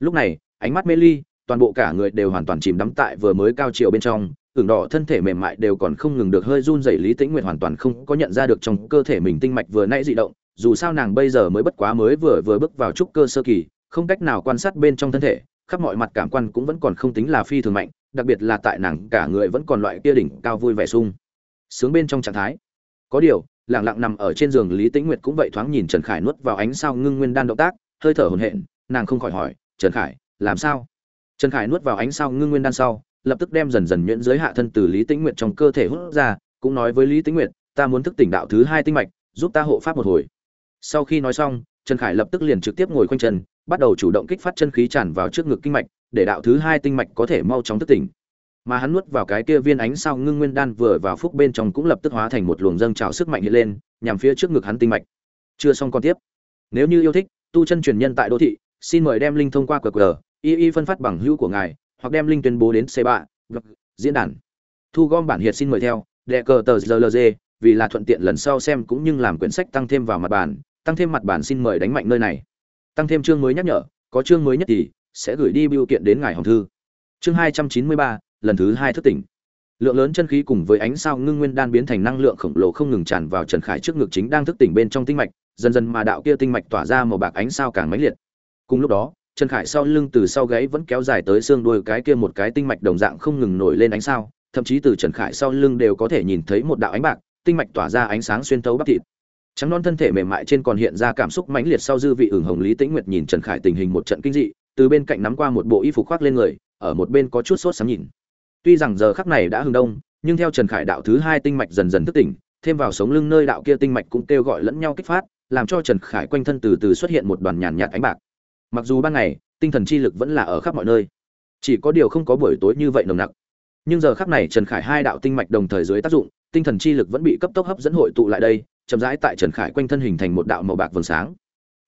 Lúc này, ánh mắt mê ly toàn bộ cả người đều hoàn toàn chìm đắm tại vừa mới cao chiều bên trong, ửng đỏ thân thể mềm mại đều còn không ngừng được hơi run rẩy lý tĩnh nguyệt hoàn toàn không có nhận ra được trong cơ thể mình tinh mạch vừa nãy dị động, dù sao nàng bây giờ mới bất quá mới vừa vừa bước vào trúc cơ sơ kỳ, không cách nào quan sát bên trong thân thể, khắp mọi mặt cảm quan cũng vẫn còn không tính là phi thường mạnh, đặc biệt là tại nàng cả người vẫn còn loại kia đỉnh cao vui vẻ sung, sướng bên trong trạng thái. Có điều lẳng lặng nằm ở trên giường lý tĩnh nguyệt cũng vậy thoáng nhìn trần khải nuốt vào ánh sao ngưng nguyên đan động tác, hơi thở hồn hển, nàng không khỏi hỏi, trần khải, làm sao? Trần khải nuốt vào ánh sao ngưng nguyên đan sau, lập tức đem dần dần nhuyễn giới hạ thân từ lý tĩnh nguyệt trong cơ thể hút ra, cũng nói với lý tĩnh nguyệt, ta muốn thức tỉnh đạo thứ hai tinh mạch, giúp ta hộ pháp một hồi. Sau khi nói xong, trần khải lập tức liền trực tiếp ngồi khoanh chân, bắt đầu chủ động kích phát chân khí tràn vào trước ngực kinh mạch, để đạo thứ hai tinh mạch có thể mau chóng thức tỉnh. Mà hắn nuốt vào cái kia viên ánh sao ngưng nguyên đan vừa vào phúc bên trong cũng lập tức hóa thành một luồng dâng trào sức mạnh hiện lên, nhằm phía trước ngực hắn tinh mạch. Chưa xong còn tiếp. Nếu như yêu thích, tu chân truyền nhân tại đô thị, xin mời đem linh thông qua qr y y phân phát bằng hữu của ngài, hoặc đem link tuyên bố đến c 3 diễn đàn. Thu gom bản hiệt xin mời theo, đệ cờ tờ rlg vì là thuận tiện lần sau xem cũng như làm quyển sách tăng thêm vào mặt bản, tăng thêm mặt bản xin mời đánh mạnh nơi này. Tăng thêm chương mới nhắc nhở, có chương mới nhất thì sẽ gửi đi biểu kiện đến ngài hồng thư. Chương hai trăm chín mươi ba, lần thứ hai thức tỉnh. Lượng lớn chân khí cùng với ánh sao ngưng nguyên đan biến thành năng lượng khổng lồ không ngừng tràn vào trần khải trước ngực chính đang thức tỉnh bên trong tinh mạch, dần dần mà đạo kia tinh mạch tỏa ra màu bạc ánh sao càng mãnh liệt. Cùng lúc đó trần khải sau lưng từ sau gáy vẫn kéo dài tới xương đuôi cái kia một cái tinh mạch đồng dạng không ngừng nổi lên ánh sao, thậm chí từ trần khải sau lưng đều có thể nhìn thấy một đạo ánh bạc, tinh mạch tỏa ra ánh sáng xuyên thấu bắp thịt. Trắng non thân thể mềm mại trên còn hiện ra cảm xúc mãnh liệt sau dư vị ửng hồng lý tĩnh nguyệt nhìn trần khải tình hình một trận kinh dị, từ bên cạnh nắm qua một bộ y phục khoác lên người, ở một bên có chút sốt sáng nhìn. Tuy rằng giờ khắc này đã hừng đông, nhưng theo trần khải đạo thứ hai tinh mạch dần dần thức tỉnh, thêm vào sống lưng nơi đạo kia tinh mạch cũng kêu gọi lẫn nhau kích phát, làm cho trần khải quanh thân từ từ xuất hiện một đoàn nhàn nhạt ánh bạc mặc dù ban ngày, tinh thần chi lực vẫn là ở khắp mọi nơi. Chỉ có điều không có buổi tối như vậy nồng nặc. Nhưng giờ khắc này trần khải hai đạo tinh mạch đồng thời dưới tác dụng, tinh thần chi lực vẫn bị cấp tốc hấp dẫn hội tụ lại đây, chậm rãi tại trần khải quanh thân hình thành một đạo màu bạc vầng sáng.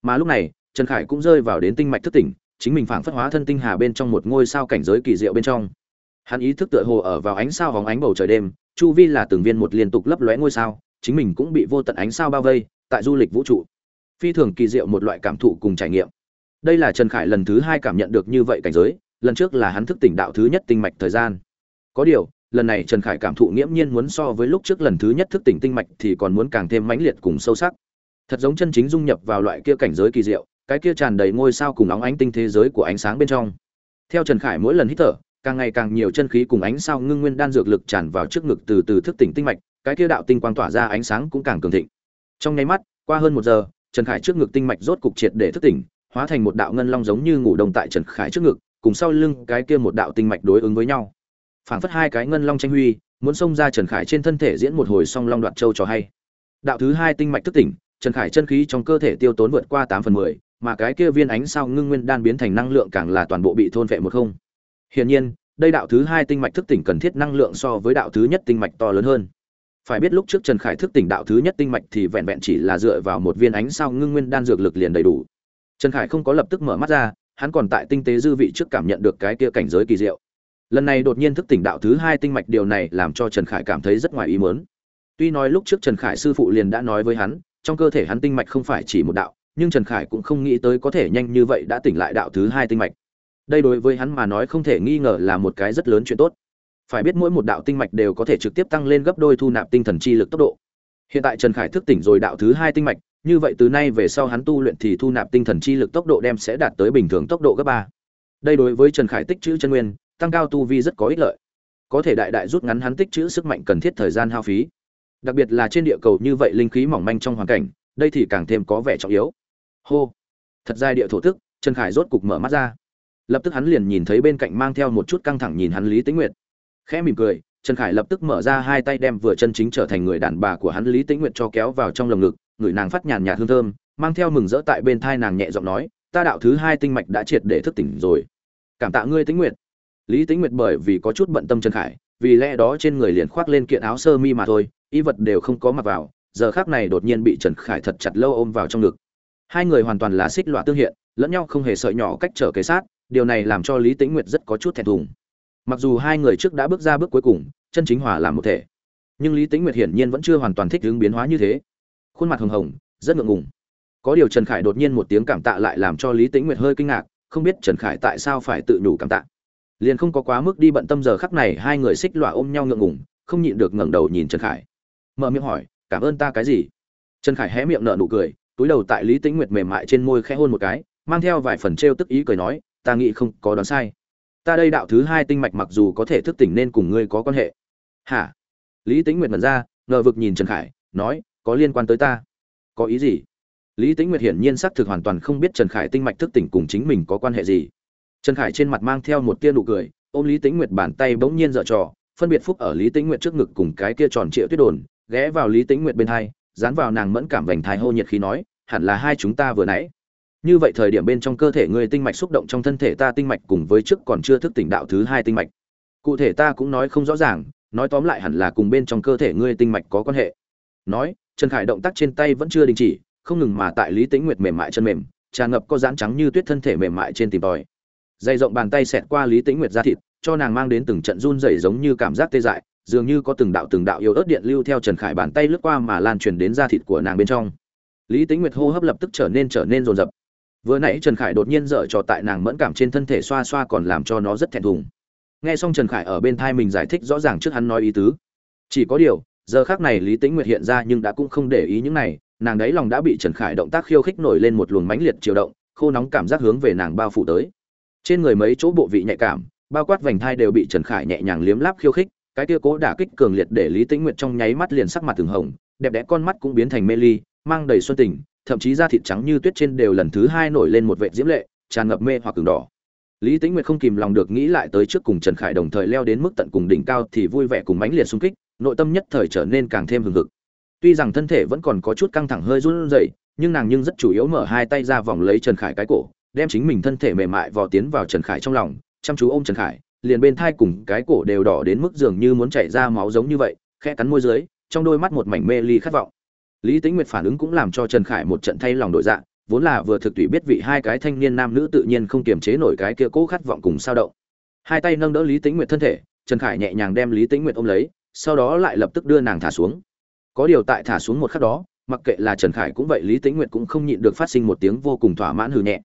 Mà lúc này, trần khải cũng rơi vào đến tinh mạch thức tỉnh, chính mình phảng phất hóa thân tinh hà bên trong một ngôi sao cảnh giới kỳ diệu bên trong. Hắn ý thức tựa hồ ở vào ánh sao hóng ánh bầu trời đêm, chu vi là từng viên một liên tục lấp lóe ngôi sao, chính mình cũng bị vô tận ánh sao bao vây, tại du lịch vũ trụ. Phi thường kỳ diệu một loại cảm thụ cùng trải nghiệm đây là trần khải lần thứ hai cảm nhận được như vậy cảnh giới, lần trước là hắn thức tỉnh đạo thứ nhất tinh mạch thời gian. Có điều, lần này trần khải cảm thụ nghiễm nhiên muốn so với lúc trước lần thứ nhất thức tỉnh tinh mạch thì còn muốn càng thêm mãnh liệt cùng sâu sắc. Thật giống chân chính dung nhập vào loại kia cảnh giới kỳ diệu, cái kia tràn đầy ngôi sao cùng óng ánh tinh thế giới của ánh sáng bên trong. Theo trần khải mỗi lần hít thở, càng ngày càng nhiều chân khí cùng ánh sao ngưng nguyên đan dược lực tràn vào trước ngực từ từ thức tỉnh tinh mạch, cái kia đạo tinh quang tỏa ra ánh sáng cũng càng cường thịnh. Trong nháy mắt, qua hơn một giờ, trần khải trước ngực tinh mạch rốt cục triệt để thức tỉnh hóa thành một đạo ngân long giống như ngủ đông tại trần khải trước ngực, cùng sau lưng cái kia một đạo tinh mạch đối ứng với nhau. Phảng phất hai cái ngân long tranh huy, muốn xông ra trần khải trên thân thể diễn một hồi song long đoạt châu cho hay. Đạo thứ hai tinh mạch thức tỉnh, trần khải chân khí trong cơ thể tiêu tốn vượt qua tám phần mười, mà cái kia viên ánh sao ngưng nguyên đan biến thành năng lượng càng là toàn bộ bị thôn vệ một không. Hiển nhiên, đây đạo thứ hai tinh mạch thức tỉnh cần thiết năng lượng so với đạo thứ nhất tinh mạch to lớn hơn. Phải biết lúc trước trần khải thức tỉnh đạo thứ nhất tinh mạch thì vẹn vẹn chỉ là dựa vào một viên ánh sao ngưng nguyên đan dược lực liền đầy đủ trần khải không có lập tức mở mắt ra, hắn còn tại tinh tế dư vị trước cảm nhận được cái kia cảnh giới kỳ diệu. Lần này đột nhiên thức tỉnh đạo thứ hai tinh mạch điều này làm cho trần khải cảm thấy rất ngoài ý muốn. Tuy nói lúc trước trần khải sư phụ liền đã nói với hắn, trong cơ thể hắn tinh mạch không phải chỉ một đạo, nhưng trần khải cũng không nghĩ tới có thể nhanh như vậy đã tỉnh lại đạo thứ hai tinh mạch. Đây đối với hắn mà nói không thể nghi ngờ là một cái rất lớn chuyện tốt. Phải biết mỗi một đạo tinh mạch đều có thể trực tiếp tăng lên gấp đôi thu nạp tinh thần chi lực tốc độ. Hiện tại trần khải thức tỉnh rồi đạo thứ hai tinh mạch như vậy từ nay về sau hắn tu luyện thì thu nạp tinh thần chi lực tốc độ đem sẽ đạt tới bình thường tốc độ gấp ba. Đây đối với trần khải tích chữ chân nguyên, tăng cao tu vi rất có ích lợi. Có thể đại đại rút ngắn hắn tích chữ sức mạnh cần thiết thời gian hao phí. Đặc biệt là trên địa cầu như vậy linh khí mỏng manh trong hoàn cảnh, đây thì càng thêm có vẻ trọng yếu. Hô. Thật ra địa thổ tức, trần khải rốt cục mở mắt ra. Lập tức hắn liền nhìn thấy bên cạnh mang theo một chút căng thẳng nhìn hắn lý tĩnh nguyệt. Khẽ mỉm cười trần khải lập tức mở ra hai tay đem vừa chân chính trở thành người đàn bà của hắn lý tĩnh nguyệt cho kéo vào trong lồng ngực, người nàng phát nhàn nhạt hương thơm, mang theo mừng rỡ tại bên thai nàng nhẹ giọng nói, ta đạo thứ hai tinh mạch đã triệt để thức tỉnh rồi. Cảm tạ ngươi tĩnh nguyệt. Lý tĩnh nguyệt bởi vì có chút bận tâm trần khải, vì lẽ đó trên người liền khoác lên kiện áo sơ mi mà thôi, y vật đều không có mặc vào, giờ khác này đột nhiên bị trần khải thật chặt lâu ôm vào trong ngực. Hai người hoàn toàn là xích loại tương hiện, lẫn nhau không hề sợi nhỏ cách trở kế sát, điều này làm cho lý tĩnh nguyệt rất có chút thẹn thùng. Mặc dù hai người trước đã bước ra bước cuối cùng chân chính hòa làm một thể. Nhưng lý tĩnh nguyệt hiển nhiên vẫn chưa hoàn toàn thích ứng biến hóa như thế. Khuôn mặt hồng hồng, rất ngượng ngùng. Có điều trần khải đột nhiên một tiếng cảm tạ lại làm cho lý tĩnh nguyệt hơi kinh ngạc, không biết trần khải tại sao phải tự nhủ cảm tạ. Liền không có quá mức đi bận tâm giờ khắc này, hai người xích lọa ôm nhau ngượng ngùng, không nhịn được ngẩng đầu nhìn trần khải. Mở miệng hỏi, cảm ơn ta cái gì? Trần khải hé miệng nở nụ cười, túi đầu tại lý tĩnh nguyệt mềm mại trên môi khẽ hôn một cái, mang theo vài phần trêu tức ý cười nói, ta nghĩ không có đoán sai ta đây đạo thứ hai tinh mạch mặc dù có thể thức tỉnh nên cùng ngươi có quan hệ. Hả? Lý tĩnh nguyệt mật ra, ngờ vực nhìn trần khải, nói, có liên quan tới ta? Có ý gì? Lý tĩnh nguyệt hiển nhiên xác thực hoàn toàn không biết trần khải tinh mạch thức tỉnh cùng chính mình có quan hệ gì. Trần khải trên mặt mang theo một tia nụ cười, ôm lý tĩnh nguyệt bàn tay bỗng nhiên dở trò, phân biệt phúc ở lý tĩnh nguyệt trước ngực cùng cái kia tròn trịa tuyết đồn, ghé vào lý tĩnh nguyệt bên hai, dán vào nàng mẫn cảm vành thai hô nhiệt khí nói, hẳn là hai chúng ta vừa nãy như vậy thời điểm bên trong cơ thể ngươi tinh mạch xúc động trong thân thể ta tinh mạch cùng với trước còn chưa thức tỉnh đạo thứ hai tinh mạch. Cụ thể ta cũng nói không rõ ràng, nói tóm lại hẳn là cùng bên trong cơ thể ngươi tinh mạch có quan hệ. Nói, trần khải động tác trên tay vẫn chưa đình chỉ, không ngừng mà tại lý tĩnh nguyệt mềm mại chân mềm, tràn ngập có dán trắng như tuyết thân thể mềm mại trên tìm tòi. Dày rộng bàn tay xẹt qua lý tĩnh nguyệt ra thịt, cho nàng mang đến từng trận run rẩy giống như cảm giác tê dại, dường như có từng đạo từng đạo yếu ớt điện lưu theo trần khải bàn tay lướt qua mà lan truyền đến da thịt của nàng bên trong. Lý tĩnh nguyệt hô hấp lập tức trở nên trở nên rồn rập vừa nãy trần khải đột nhiên dở trò tại nàng mẫn cảm trên thân thể xoa xoa còn làm cho nó rất thẹn thùng. Nghe xong trần khải ở bên thai mình giải thích rõ ràng trước hắn nói ý tứ. Chỉ có điều, giờ khác này lý tĩnh nguyệt hiện ra nhưng đã cũng không để ý những này, nàng đấy lòng đã bị trần khải động tác khiêu khích nổi lên một luồng mãnh liệt chiều động, khô nóng cảm giác hướng về nàng bao phủ tới. Trên người mấy chỗ bộ vị nhạy cảm, bao quát vành thai đều bị trần khải nhẹ nhàng liếm láp khiêu khích, cái kia cố đả kích cường liệt để lý tĩnh nguyệt trong nháy mắt liền sắc mặt từng hồng, đẹp đẽ con mắt cũng biến thành mê ly, mang đầy xuân tình thậm chí da thịt trắng như tuyết trên đều lần thứ hai nổi lên một vệt diễm lệ, tràn ngập mê hoặc cường đỏ. Lý tĩnh nguyệt không kìm lòng được nghĩ lại tới trước cùng trần khải đồng thời leo đến mức tận cùng đỉnh cao thì vui vẻ cùng mãnh liệt xung kích, nội tâm nhất thời trở nên càng thêm hừng hực. Tuy rằng thân thể vẫn còn có chút căng thẳng hơi run rẩy, nhưng nàng nhưng rất chủ yếu mở hai tay ra vòng lấy trần khải cái cổ, đem chính mình thân thể mềm mại vò tiến vào trần khải trong lòng, chăm chú ôm trần khải, liền bên thai cùng cái cổ đều đỏ đến mức dường như muốn chảy ra máu giống như vậy, khẽ cắn môi dưới, trong đôi mắt một mảnh mê ly khát vọng lý tĩnh nguyệt phản ứng cũng làm cho trần khải một trận thay lòng đổi dạ vốn là vừa thực tùy biết vị hai cái thanh niên nam nữ tự nhiên không kiềm chế nổi cái kia cố khát vọng cùng sao động. Hai tay nâng đỡ lý tĩnh nguyệt thân thể, trần khải nhẹ nhàng đem lý tĩnh nguyệt ôm lấy, sau đó lại lập tức đưa nàng thả xuống. Có điều tại thả xuống một khắc đó, mặc kệ là trần khải cũng vậy, lý tĩnh nguyệt cũng không nhịn được phát sinh một tiếng vô cùng thỏa mãn hừ nhẹ.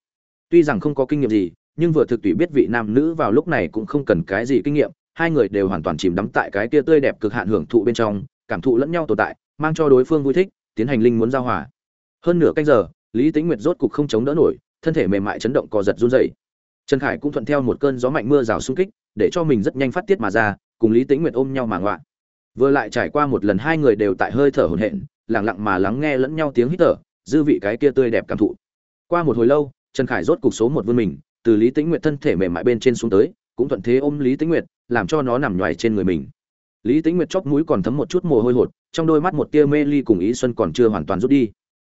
Tuy rằng không có kinh nghiệm gì, nhưng vừa thực tùy biết vị nam nữ vào lúc này cũng không cần cái gì kinh nghiệm, hai người đều hoàn toàn chìm đắm tại cái kia tươi đẹp cực hạn hưởng thụ bên trong, cảm thụ lẫn nhau tồn tại, mang cho đối phương vui thích tiến hành linh muốn giao hòa. Hơn nửa canh giờ, lý tĩnh nguyệt rốt cục không chống đỡ nổi, thân thể mềm mại chấn động cò giật run rẩy. Trần khải cũng thuận theo một cơn gió mạnh mưa rào xung kích, để cho mình rất nhanh phát tiết mà ra, cùng lý tĩnh nguyệt ôm nhau mà ngoạn vừa lại trải qua một lần hai người đều tại hơi thở hổn hển, lặng lặng mà lắng nghe lẫn nhau tiếng hít thở, dư vị cái kia tươi đẹp cảm thụ. Qua một hồi lâu, trần khải rốt cục số một vươn mình, từ lý tĩnh nguyệt thân thể mềm mại bên trên xuống tới, cũng thuận thế ôm lý tĩnh nguyệt, làm cho nó nằm nhoài trên người mình lý tĩnh nguyệt chóp mũi còn thấm một chút mồ hôi hột, trong đôi mắt một tia mê ly cùng ý xuân còn chưa hoàn toàn rút đi.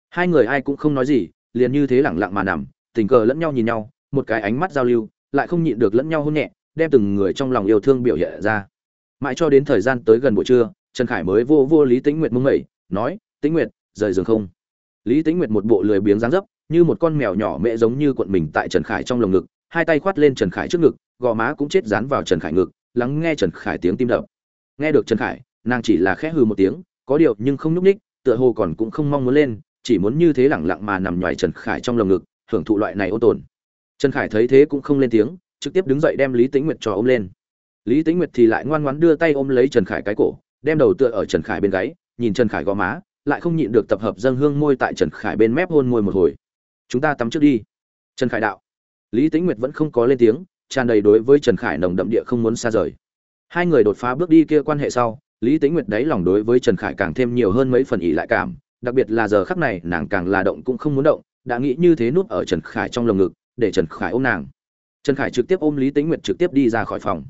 Hai người ai cũng không nói gì, liền như thế lẳng lặng mà nằm, tình cờ lẫn nhau nhìn nhau, một cái ánh mắt giao lưu, lại không nhịn được lẫn nhau hôn nhẹ, đem từng người trong lòng yêu thương biểu hiện ra. Mãi cho đến thời gian tới gần buổi trưa, trần khải mới vô vô lý tĩnh nguyệt mông mẩy nói, tĩnh nguyệt, rời giường không? Lý tĩnh nguyệt một bộ lười biếng dáng dấp, như một con mèo nhỏ mẹ giống như cuộn mình tại trần khải trong lồng ngực, hai tay khoát lên trần khải trước ngực, gò má cũng chết dán vào trần khải ngực, lắng nghe trần khải tiếng tim đập nghe được trần khải, nàng chỉ là khẽ hừ một tiếng, có điều nhưng không nhúc ních tựa hồ còn cũng không mong muốn lên, chỉ muốn như thế lẳng lặng mà nằm nhoài trần khải trong lồng ngực, hưởng thụ loại này ôn tồn. Trần khải thấy thế cũng không lên tiếng, trực tiếp đứng dậy đem lý tĩnh nguyệt cho ôm lên. Lý tĩnh nguyệt thì lại ngoan ngoãn đưa tay ôm lấy trần khải cái cổ, đem đầu tựa ở trần khải bên gáy, nhìn trần khải gò má, lại không nhịn được tập hợp dâng hương môi tại trần khải bên mép hôn môi một hồi. Chúng ta tắm trước đi. Trần khải đạo. Lý tĩnh nguyệt vẫn không có lên tiếng, tràn đầy đối với trần khải nồng đậm địa không muốn xa rời hai người đột phá bước đi kia quan hệ sau, lý tĩnh nguyệt đáy lòng đối với trần khải càng thêm nhiều hơn mấy phần ỉ lại cảm, đặc biệt là giờ khắc này nàng càng là động cũng không muốn động, đã nghĩ như thế núp ở trần khải trong lồng ngực, để trần khải ôm nàng. Trần khải trực tiếp ôm lý tĩnh nguyệt trực tiếp đi ra khỏi phòng.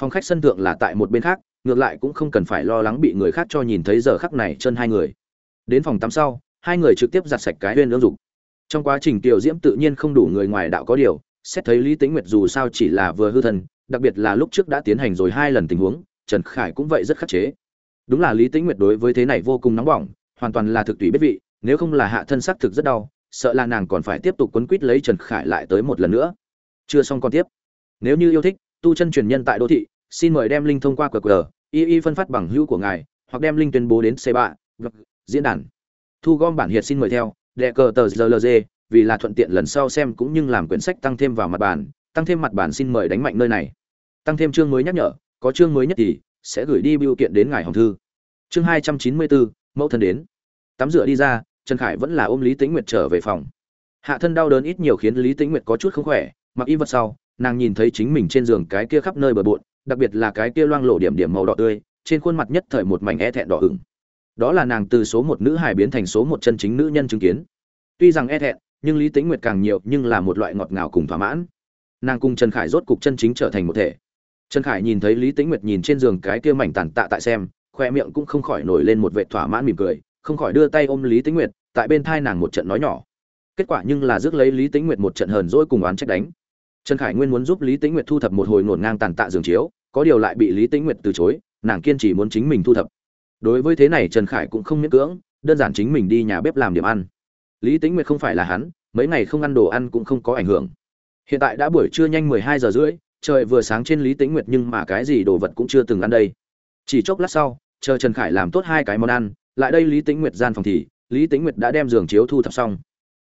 Phòng khách sân thượng là tại một bên khác, ngược lại cũng không cần phải lo lắng bị người khác cho nhìn thấy giờ khắc này chân hai người. Đến phòng tắm sau, hai người trực tiếp giặt sạch cái huyên ương dục. Trong quá trình tiểu diễm tự nhiên không đủ người ngoài đạo có điều xét thấy lý tĩnh nguyệt dù sao chỉ là vừa hư thần, đặc biệt là lúc trước đã tiến hành rồi hai lần tình huống, trần khải cũng vậy rất khắc chế. Đúng là lý tĩnh nguyệt đối với thế này vô cùng nóng bỏng, hoàn toàn là thực tùy biết vị, nếu không là hạ thân xác thực rất đau, sợ là nàng còn phải tiếp tục quấn quýt lấy trần khải lại tới một lần nữa. Chưa xong còn tiếp. Nếu như yêu thích, tu chân truyền nhân tại đô thị, xin mời đem linh thông qua qr, y y phân phát bằng hữu của ngài, hoặc đem linh tuyên bố đến c ba diễn đàn. Thu gom bản hiệt xin mời theo đệ cờ tờ rlg vì là thuận tiện lần sau xem cũng như làm quyển sách tăng thêm vào mặt bản tăng thêm mặt bản xin mời đánh mạnh nơi này. Tăng thêm chương mới nhắc nhở, có chương mới nhất thì sẽ gửi đi biểu kiện đến ngài hồng thư. Chương hai trăm chín mươi bốn mẫu thân đến. Tắm rửa đi ra, trần khải vẫn là ôm lý tĩnh nguyệt trở về phòng. Hạ thân đau đớn ít nhiều khiến lý tĩnh nguyệt có chút không khỏe, mặc y vật sau, nàng nhìn thấy chính mình trên giường cái kia khắp nơi bừa bộn, đặc biệt là cái kia loang lổ điểm điểm màu đỏ tươi, trên khuôn mặt nhất thời một mảnh e thẹn đỏ ửng. Đó là nàng từ số một nữ hài biến thành số một chân chính nữ nhân chứng kiến. Tuy rằng e thẹn nhưng lý tĩnh nguyệt càng nhiều nhưng là một loại ngọt ngào cùng thỏa mãn. Nàng cùng trần khải rốt cục chân chính trở thành một thể. Trần khải nhìn thấy lý tĩnh nguyệt nhìn trên giường cái kia mảnh tàn tạ tại xem, khoe miệng cũng không khỏi nổi lên một vệ thỏa mãn mỉm cười, không khỏi đưa tay ôm lý tĩnh nguyệt, tại bên thai nàng một trận nói nhỏ. Kết quả nhưng là rước lấy lý tĩnh nguyệt một trận hờn dỗi cùng oán trách đánh. Trần khải nguyên muốn giúp lý tĩnh nguyệt thu thập một hồi ngổn ngang tàn tạ giường chiếu, có điều lại bị lý tĩnh nguyệt từ chối, nàng kiên trì muốn chính mình thu thập. Đối với thế này trần khải cũng không miễn cưỡng, đơn giản chính mình đi nhà bếp làm điểm ăn lý tĩnh nguyệt không phải là hắn, mấy ngày không ăn đồ ăn cũng không có ảnh hưởng. Hiện tại đã buổi trưa nhanh mười hai giờ rưỡi, trời vừa sáng trên lý tĩnh nguyệt nhưng mà cái gì đồ vật cũng chưa từng ăn đây. Chỉ chốc lát sau, chờ trần khải làm tốt hai cái món ăn, lại đây lý tĩnh nguyệt gian phòng thì, lý tĩnh nguyệt đã đem giường chiếu thu thập xong.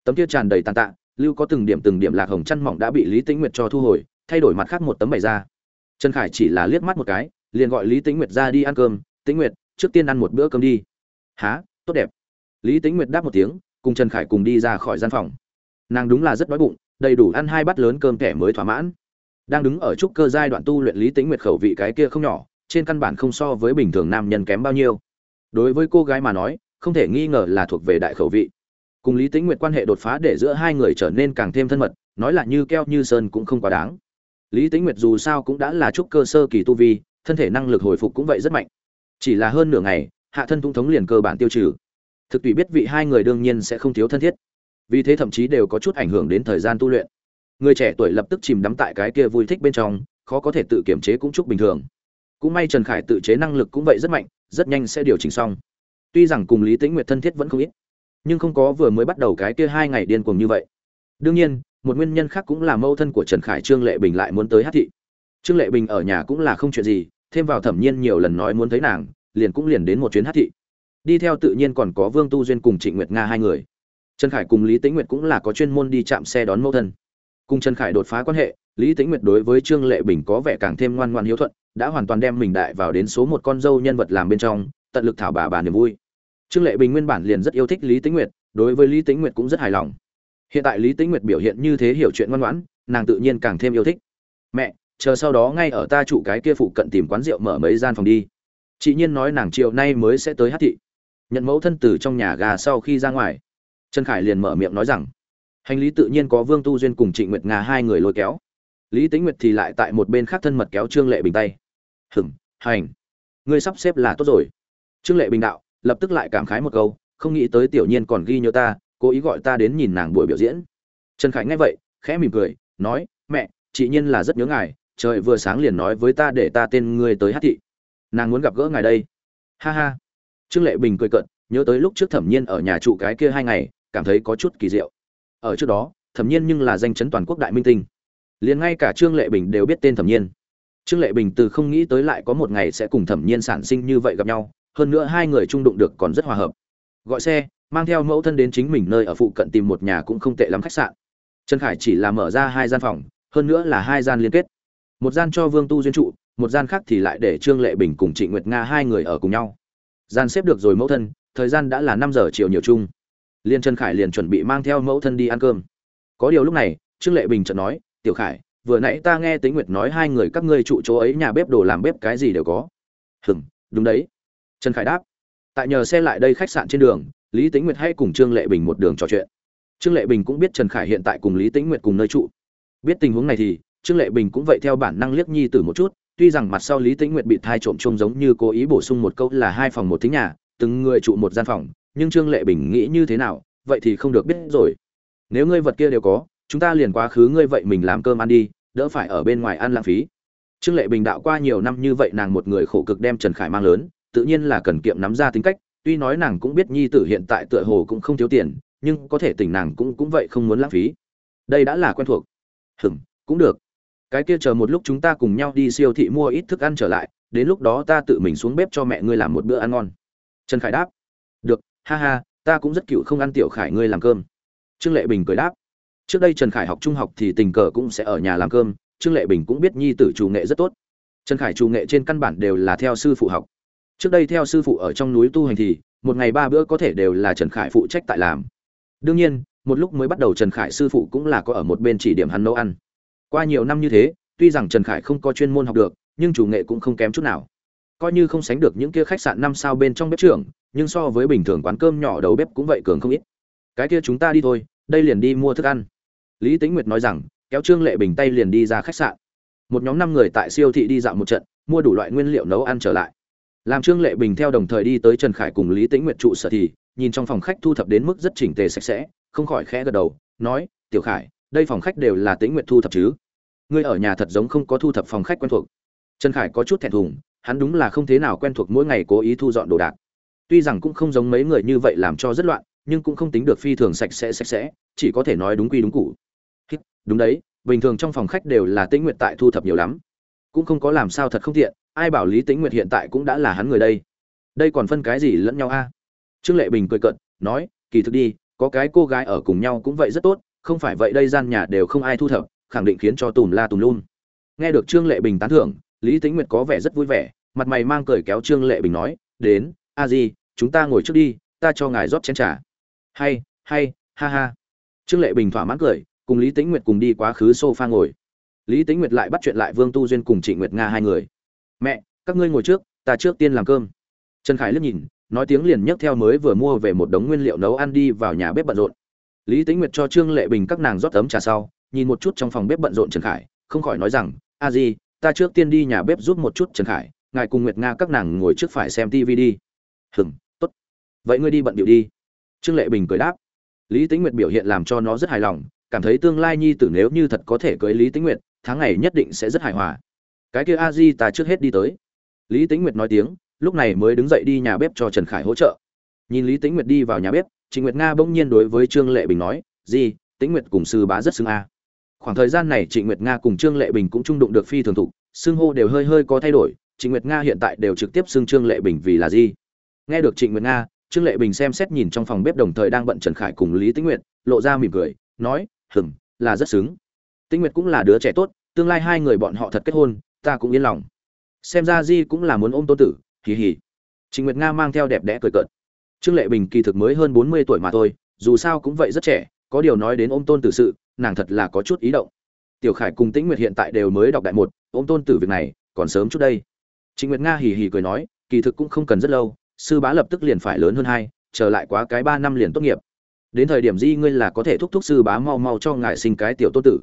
Tấm kia tràn đầy tàn tạ, lưu có từng điểm từng điểm lạc hồng chăn mỏng đã bị lý tĩnh nguyệt cho thu hồi, thay đổi mặt khác một tấm bày ra. Trần khải chỉ là liếc mắt một cái, liền gọi lý tĩnh nguyệt ra đi ăn cơm. Tĩnh nguyệt, trước tiên ăn một bữa cơm đi. Há tốt đẹp. Lý tĩnh nguyệt đáp một tiếng cùng trần khải cùng đi ra khỏi gian phòng. Nàng đúng là rất đói bụng, đầy đủ ăn hai bát lớn cơm kẻ mới thỏa mãn. Đang đứng ở trúc cơ giai đoạn tu luyện lý tĩnh nguyệt khẩu vị cái kia không nhỏ, trên căn bản không so với bình thường nam nhân kém bao nhiêu. Đối với cô gái mà nói, không thể nghi ngờ là thuộc về đại khẩu vị. Cùng lý tĩnh nguyệt quan hệ đột phá để giữa hai người trở nên càng thêm thân mật, nói là như keo như sơn cũng không quá đáng. Lý tĩnh nguyệt dù sao cũng đã là trúc cơ sơ kỳ tu vi, thân thể năng lực hồi phục cũng vậy rất mạnh. Chỉ là hơn nửa ngày, hạ thân thung thống liền cơ bản tiêu trừ thực tùy biết vị hai người đương nhiên sẽ không thiếu thân thiết. Vì thế thậm chí đều có chút ảnh hưởng đến thời gian tu luyện. Người trẻ tuổi lập tức chìm đắm tại cái kia vui thích bên trong, khó có thể tự kiểm chế cũng chúc bình thường. Cũng may trần khải tự chế năng lực cũng vậy rất mạnh, rất nhanh sẽ điều chỉnh xong. Tuy rằng cùng lý tĩnh nguyệt thân thiết vẫn không ít, nhưng không có vừa mới bắt đầu cái kia hai ngày điên cuồng như vậy. Đương nhiên, một nguyên nhân khác cũng là mâu thân của trần khải trương lệ bình lại muốn tới hát thị. Trương lệ bình ở nhà cũng là không chuyện gì, thêm vào thẩm nhiên nhiều lần nói muốn thấy nàng, liền cũng liền đến một chuyến hát thị đi theo tự nhiên còn có vương tu duyên cùng trịnh nguyệt nga hai người. Trần khải cùng lý tĩnh nguyệt cũng là có chuyên môn đi chạm xe đón mẫu thân. Cùng trần khải đột phá quan hệ, lý tĩnh nguyệt đối với trương lệ bình có vẻ càng thêm ngoan ngoan hiếu thuận, đã hoàn toàn đem mình đại vào đến số một con dâu nhân vật làm bên trong, tận lực thảo bà bà niềm vui. Trương lệ bình nguyên bản liền rất yêu thích lý tĩnh nguyệt, đối với lý tĩnh nguyệt cũng rất hài lòng. Hiện tại lý tĩnh nguyệt biểu hiện như thế hiểu chuyện ngoan ngoãn, nàng tự nhiên càng thêm yêu thích. Mẹ, chờ sau đó ngay ở ta trụ cái kia phụ cận tìm quán rượu mở mấy gian phòng đi. Chị nhiên nói nàng chiều nay mới sẽ tới hát thị nhận mẫu thân từ trong nhà gà sau khi ra ngoài. Trần khải liền mở miệng nói rằng, hành lý tự nhiên có vương tu duyên cùng trịnh nguyệt nga hai người lôi kéo. Lý tính nguyệt thì lại tại một bên khác thân mật kéo trương lệ bình tay. Hửng hành, ngươi sắp xếp là tốt rồi. Trương lệ bình đạo, lập tức lại cảm khái một câu, không nghĩ tới tiểu nhiên còn ghi nhớ ta, cố ý gọi ta đến nhìn nàng buổi biểu diễn. Trần khải nghe vậy, khẽ mỉm cười, nói, mẹ, chị nhiên là rất nhớ ngài, trời vừa sáng liền nói với ta để ta tên ngươi tới hát thị. Nàng muốn gặp gỡ ngài đây. Ha ha trương lệ bình cười cận nhớ tới lúc trước thẩm nhiên ở nhà trụ cái kia hai ngày, cảm thấy có chút kỳ diệu. Ở trước đó, thẩm nhiên nhưng là danh chấn toàn quốc đại minh tinh. Liền ngay cả trương lệ bình đều biết tên thẩm nhiên. Trương lệ bình từ không nghĩ tới lại có một ngày sẽ cùng thẩm nhiên sản sinh như vậy gặp nhau, hơn nữa hai người trung đụng được còn rất hòa hợp. Gọi xe, mang theo mẫu thân đến chính mình nơi ở phụ cận tìm một nhà cũng không tệ lắm khách sạn. Trần khải chỉ là mở ra hai gian phòng, hơn nữa là hai gian liên kết. Một gian cho vương tu duyên trụ, một gian khác thì lại để trương lệ bình cùng trịnh nguyệt nga hai người ở cùng nhau gian xếp được rồi mẫu thân, thời gian đã là năm giờ chiều nhiều chung. Liên trần khải liền chuẩn bị mang theo mẫu thân đi ăn cơm. Có điều lúc này, trương lệ bình chợt nói, tiểu khải, vừa nãy ta nghe tính nguyệt nói hai người các ngươi trụ chỗ ấy nhà bếp đồ làm bếp cái gì đều có. Hừm, đúng đấy. Trần khải đáp, tại nhờ xe lại đây khách sạn trên đường, lý tính nguyệt hay cùng trương lệ bình một đường trò chuyện. Trương lệ bình cũng biết trần khải hiện tại cùng lý tính nguyệt cùng nơi trụ. Biết tình huống này thì, trương lệ bình cũng vậy theo bản năng liếc nhi tử một chút tuy rằng mặt sau lý tĩnh nguyệt bị thai trộm chung giống như cố ý bổ sung một câu là hai phòng một thính nhà, từng người trụ một gian phòng, nhưng trương lệ bình nghĩ như thế nào, vậy thì không được biết rồi. Nếu ngươi vật kia đều có, chúng ta liền quá khứ ngươi vậy mình làm cơm ăn đi, đỡ phải ở bên ngoài ăn lãng phí. Trương lệ bình đạo qua nhiều năm như vậy nàng một người khổ cực đem trần khải mang lớn, tự nhiên là cần kiệm nắm ra tính cách, tuy nói nàng cũng biết nhi tử hiện tại tựa hồ cũng không thiếu tiền, nhưng có thể tỉnh nàng cũng cũng vậy không muốn lãng phí. Đây đã là quen thuộc. Hừm cũng được cái kia chờ một lúc chúng ta cùng nhau đi siêu thị mua ít thức ăn trở lại, đến lúc đó ta tự mình xuống bếp cho mẹ ngươi làm một bữa ăn ngon. Trần khải đáp. Được, ha ha, ta cũng rất cựu không ăn tiểu khải ngươi làm cơm. Trương lệ bình cười đáp. Trước đây trần khải học trung học thì tình cờ cũng sẽ ở nhà làm cơm, trương lệ bình cũng biết nhi tử chủ nghệ rất tốt. Trần khải chủ nghệ trên căn bản đều là theo sư phụ học. Trước đây theo sư phụ ở trong núi tu hành thì, một ngày ba bữa có thể đều là trần khải phụ trách tại làm. Đương nhiên, một lúc mới bắt đầu trần khải sư phụ cũng là có ở một bên chỉ điểm hắn nấu ăn qua nhiều năm như thế, tuy rằng trần khải không có chuyên môn học được, nhưng chủ nghệ cũng không kém chút nào. Coi như không sánh được những kia khách sạn năm sao bên trong bếp trưởng, nhưng so với bình thường quán cơm nhỏ đầu bếp cũng vậy cường không ít. Cái kia chúng ta đi thôi, đây liền đi mua thức ăn. Lý Tĩnh nguyệt nói rằng, kéo trương lệ bình tay liền đi ra khách sạn. Một nhóm năm người tại siêu thị đi dạo một trận, mua đủ loại nguyên liệu nấu ăn trở lại. Làm trương lệ bình theo đồng thời đi tới trần khải cùng lý tĩnh nguyệt trụ sở thì, nhìn trong phòng khách thu thập đến mức rất chỉnh tề sạch sẽ, không khỏi khẽ gật đầu, nói, tiểu khải, đây phòng khách đều là tĩnh nguyệt thu thập chứ? Ngươi ở nhà thật giống không có thu thập phòng khách quen thuộc. Trần khải có chút thẹn thùng, hắn đúng là không thế nào quen thuộc mỗi ngày cố ý thu dọn đồ đạc. Tuy rằng cũng không giống mấy người như vậy làm cho rất loạn, nhưng cũng không tính được phi thường sạch sẽ sạch sẽ, chỉ có thể nói đúng quy đúng cụ đúng đấy, bình thường trong phòng khách đều là tĩnh nguyệt tại thu thập nhiều lắm. Cũng không có làm sao thật không tiện, ai bảo lý tĩnh nguyệt hiện tại cũng đã là hắn người đây. Đây còn phân cái gì lẫn nhau a? Trương lệ bình cười cận nói, kỳ thực đi, có cái cô gái ở cùng nhau cũng vậy rất tốt, không phải vậy đây gian nhà đều không ai thu thập khẳng định khiến cho tùm la tùm luôn nghe được trương lệ bình tán thưởng, lý tĩnh nguyệt có vẻ rất vui vẻ, mặt mày mang cười kéo trương lệ bình nói, đến, a di, chúng ta ngồi trước đi, ta cho ngài rót chén trà. Hay hay, ha ha. Trương lệ bình thỏa mãn cười, cùng lý tĩnh nguyệt cùng đi quá khứ sofa ngồi. Lý tĩnh nguyệt lại bắt chuyện lại vương tu duyên cùng trịnh nguyệt nga hai người. Mẹ, các ngươi ngồi trước, ta trước tiên làm cơm. Trần khải liếc nhìn, nói tiếng liền nhấc theo mới vừa mua về một đống nguyên liệu nấu ăn đi vào nhà bếp bận rộn. Lý tĩnh nguyệt cho trương lệ bình các nàng rót ấm trà sau nhìn một chút trong phòng bếp bận rộn trần khải, không khỏi nói rằng, a di, ta trước tiên đi nhà bếp giúp một chút trần khải, ngài cùng nguyệt nga các nàng ngồi trước phải xem tv đi. Hừm, tốt. Vậy ngươi đi bận điệu đi. Trương lệ bình cười đáp. Lý tĩnh nguyệt biểu hiện làm cho nó rất hài lòng, cảm thấy tương lai nhi tử nếu như thật có thể cưới lý tĩnh nguyệt, tháng ngày nhất định sẽ rất hài hòa. Cái kia a di, ta trước hết đi tới. Lý tĩnh nguyệt nói tiếng, lúc này mới đứng dậy đi nhà bếp cho trần khải hỗ trợ. Nhìn lý tĩnh nguyệt đi vào nhà bếp, trịnh nguyệt nga bỗng nhiên đối với trương lệ bình nói, di, tĩnh nguyệt cùng sư bá rất xưng a khoảng thời gian này trịnh nguyệt nga cùng trương lệ bình cũng trung đụng được phi thường thục, xưng hô đều hơi hơi có thay đổi, trịnh nguyệt nga hiện tại đều trực tiếp xưng trương lệ bình vì là gì? nghe được trịnh nguyệt nga, trương lệ bình xem xét nhìn trong phòng bếp đồng thời đang bận trần khải cùng lý tĩnh nguyệt, lộ ra mỉm cười, nói hừng là rất sướng. tĩnh nguyệt cũng là đứa trẻ tốt, tương lai hai người bọn họ thật kết hôn, ta cũng yên lòng xem ra di cũng là muốn ôm tôn tử, hì hì trịnh nguyệt nga mang theo đẹp đẽ cười cợt trương lệ bình kỳ thực mới hơn bốn mươi tuổi mà thôi, dù sao cũng vậy rất trẻ, có điều nói đến ôm tôn tử sự nàng thật là có chút ý động. Tiểu khải cùng tĩnh nguyệt hiện tại đều mới đọc đại một, ôm tôn tử việc này, còn sớm chút đây. Trịnh nguyệt nga hì hì cười nói, kỳ thực cũng không cần rất lâu, sư bá lập tức liền phải lớn hơn hai, trở lại quá cái ba năm liền tốt nghiệp. Đến thời điểm di ngươi là có thể thúc thúc sư bá mau mau cho ngài sinh cái tiểu tôn tử.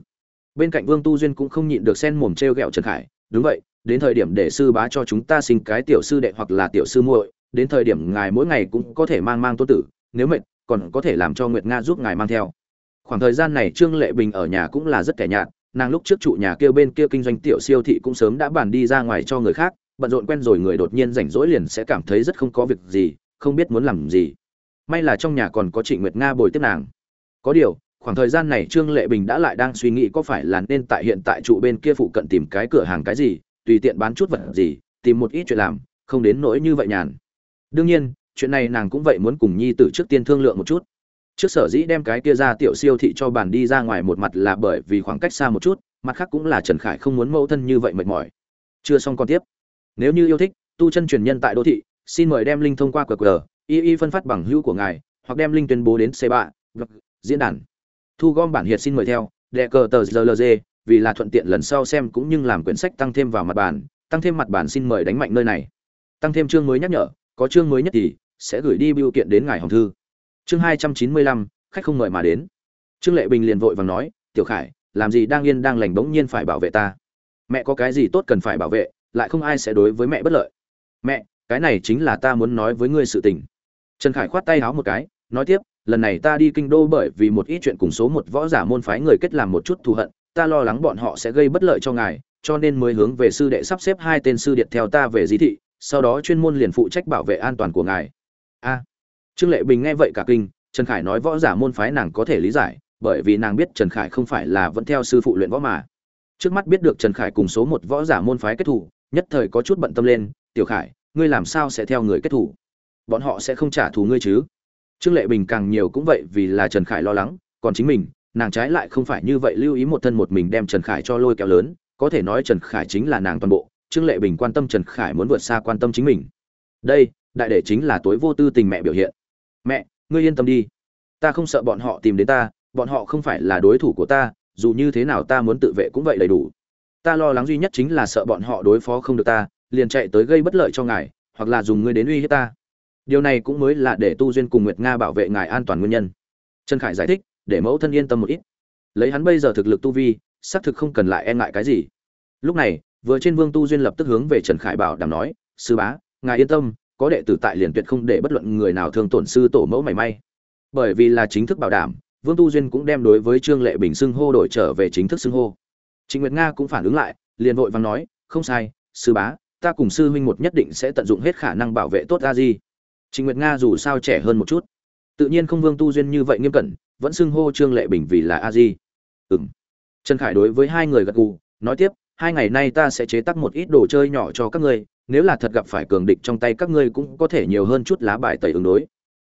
Bên cạnh vương tu duyên cũng không nhịn được sen mồm t r e o g ẹ o trần khải, đúng vậy, đến thời điểm để sư bá cho chúng ta sinh cái tiểu sư đệ hoặc là tiểu sư muội, đến thời điểm ngài mỗi ngày cũng có thể mang mang tôn tử, nếu mệt, còn có thể làm cho nguyệt nga giúp ngài mang theo khoảng thời gian này trương lệ bình ở nhà cũng là rất kẻ nhạt, nàng lúc trước trụ nhà kêu bên kia kinh doanh tiểu siêu thị cũng sớm đã bàn đi ra ngoài cho người khác, bận rộn quen rồi người đột nhiên rảnh rỗi liền sẽ cảm thấy rất không có việc gì, không biết muốn làm gì. May là trong nhà còn có trịnh nguyệt nga bồi tiếp nàng. Có điều, khoảng thời gian này trương lệ bình đã lại đang suy nghĩ có phải là nên tại hiện tại trụ bên kia phụ cận tìm cái cửa hàng cái gì, tùy tiện bán chút vật gì, tìm một ít chuyện làm, không đến nỗi như vậy nhàn. Đương nhiên, chuyện này nàng cũng vậy muốn cùng nhi tử trước tiên thương lượng một chút trước sở dĩ đem cái kia ra tiểu siêu thị cho bản đi ra ngoài một mặt là bởi vì khoảng cách xa một chút, mặt khác cũng là trần khải không muốn mẫu thân như vậy mệt mỏi. Chưa xong còn tiếp. Nếu như yêu thích, tu chân truyền nhân tại đô thị, xin mời đem linh thông qua qr, y y phân phát bằng hữu của ngài, hoặc đem linh tuyên bố đến c ba diễn đàn. Thu gom bản hiệt xin mời theo, đệ cờ tờ rlg vì là thuận tiện lần sau xem cũng như làm quyển sách tăng thêm vào mặt bản tăng thêm mặt bản xin mời đánh mạnh nơi này. Tăng thêm chương mới nhắc nhở, có chương mới nhất thì sẽ gửi đi biểu kiện đến ngài hồng thư chương hai trăm chín mươi lăm, khách không mời mà đến. Trương lệ bình liền vội vàng nói, tiểu khải, làm gì đang yên đang lành bỗng nhiên phải bảo vệ ta? Mẹ có cái gì tốt cần phải bảo vệ, lại không ai sẽ đối với mẹ bất lợi. Mẹ, cái này chính là ta muốn nói với ngươi sự tình. Trần khải khoát tay háo một cái, nói tiếp, lần này ta đi kinh đô bởi vì một ít chuyện cùng số một võ giả môn phái người kết làm một chút thù hận, ta lo lắng bọn họ sẽ gây bất lợi cho ngài, cho nên mới hướng về sư đệ sắp xếp hai tên sư điện theo ta về di thị, sau đó chuyên môn liền phụ trách bảo vệ an toàn của ngài. A trương lệ bình nghe vậy cả kinh, trần khải nói võ giả môn phái nàng có thể lý giải, bởi vì nàng biết trần khải không phải là vẫn theo sư phụ luyện võ mà. Trước mắt biết được trần khải cùng số một võ giả môn phái kết thủ, nhất thời có chút bận tâm lên, tiểu khải, ngươi làm sao sẽ theo người kết thủ? Bọn họ sẽ không trả thù ngươi chứ? Trương lệ bình càng nhiều cũng vậy vì là trần khải lo lắng, còn chính mình, nàng trái lại không phải như vậy lưu ý một thân một mình đem trần khải cho lôi kéo lớn, có thể nói trần khải chính là nàng toàn bộ, trương lệ bình quan tâm trần khải muốn vượt xa quan tâm chính mình. Đây, đại đệ chính là tối vô tư tình mẹ biểu hiện mẹ, ngươi yên tâm đi. Ta không sợ bọn họ tìm đến ta, bọn họ không phải là đối thủ của ta, dù như thế nào ta muốn tự vệ cũng vậy đầy đủ. Ta lo lắng duy nhất chính là sợ bọn họ đối phó không được ta, liền chạy tới gây bất lợi cho ngài, hoặc là dùng ngươi đến uy hiếp ta. Điều này cũng mới là để tu duyên cùng nguyệt nga bảo vệ ngài an toàn nguyên nhân. Trần khải giải thích, để mẫu thân yên tâm một ít. Lấy hắn bây giờ thực lực tu vi, xác thực không cần lại e ngại cái gì. Lúc này, vừa trên vương tu duyên lập tức hướng về trần khải bảo đảm nói, sư bá, ngài yên tâm có đệ tử tại liền tuyệt không để bất luận người nào thương tổn sư tổ mẫu mảy may. Bởi vì là chính thức bảo đảm, vương tu duyên cũng đem đối với trương lệ bình xưng hô đổi trở về chính thức xưng hô. Trịnh nguyệt nga cũng phản ứng lại, liền vội vàng nói, không sai, sư bá, ta cùng sư huynh một nhất định sẽ tận dụng hết khả năng bảo vệ tốt a di. Trịnh nguyệt nga dù sao trẻ hơn một chút, tự nhiên không vương tu duyên như vậy nghiêm cẩn, vẫn xưng hô trương lệ bình vì là a di. Ừng trần khải đối với hai người gật gù, nói tiếp, hai ngày nay ta sẽ chế tác một ít đồ chơi nhỏ cho các ngươi nếu là thật gặp phải cường địch trong tay các ngươi cũng có thể nhiều hơn chút lá bài tẩy ứng đối.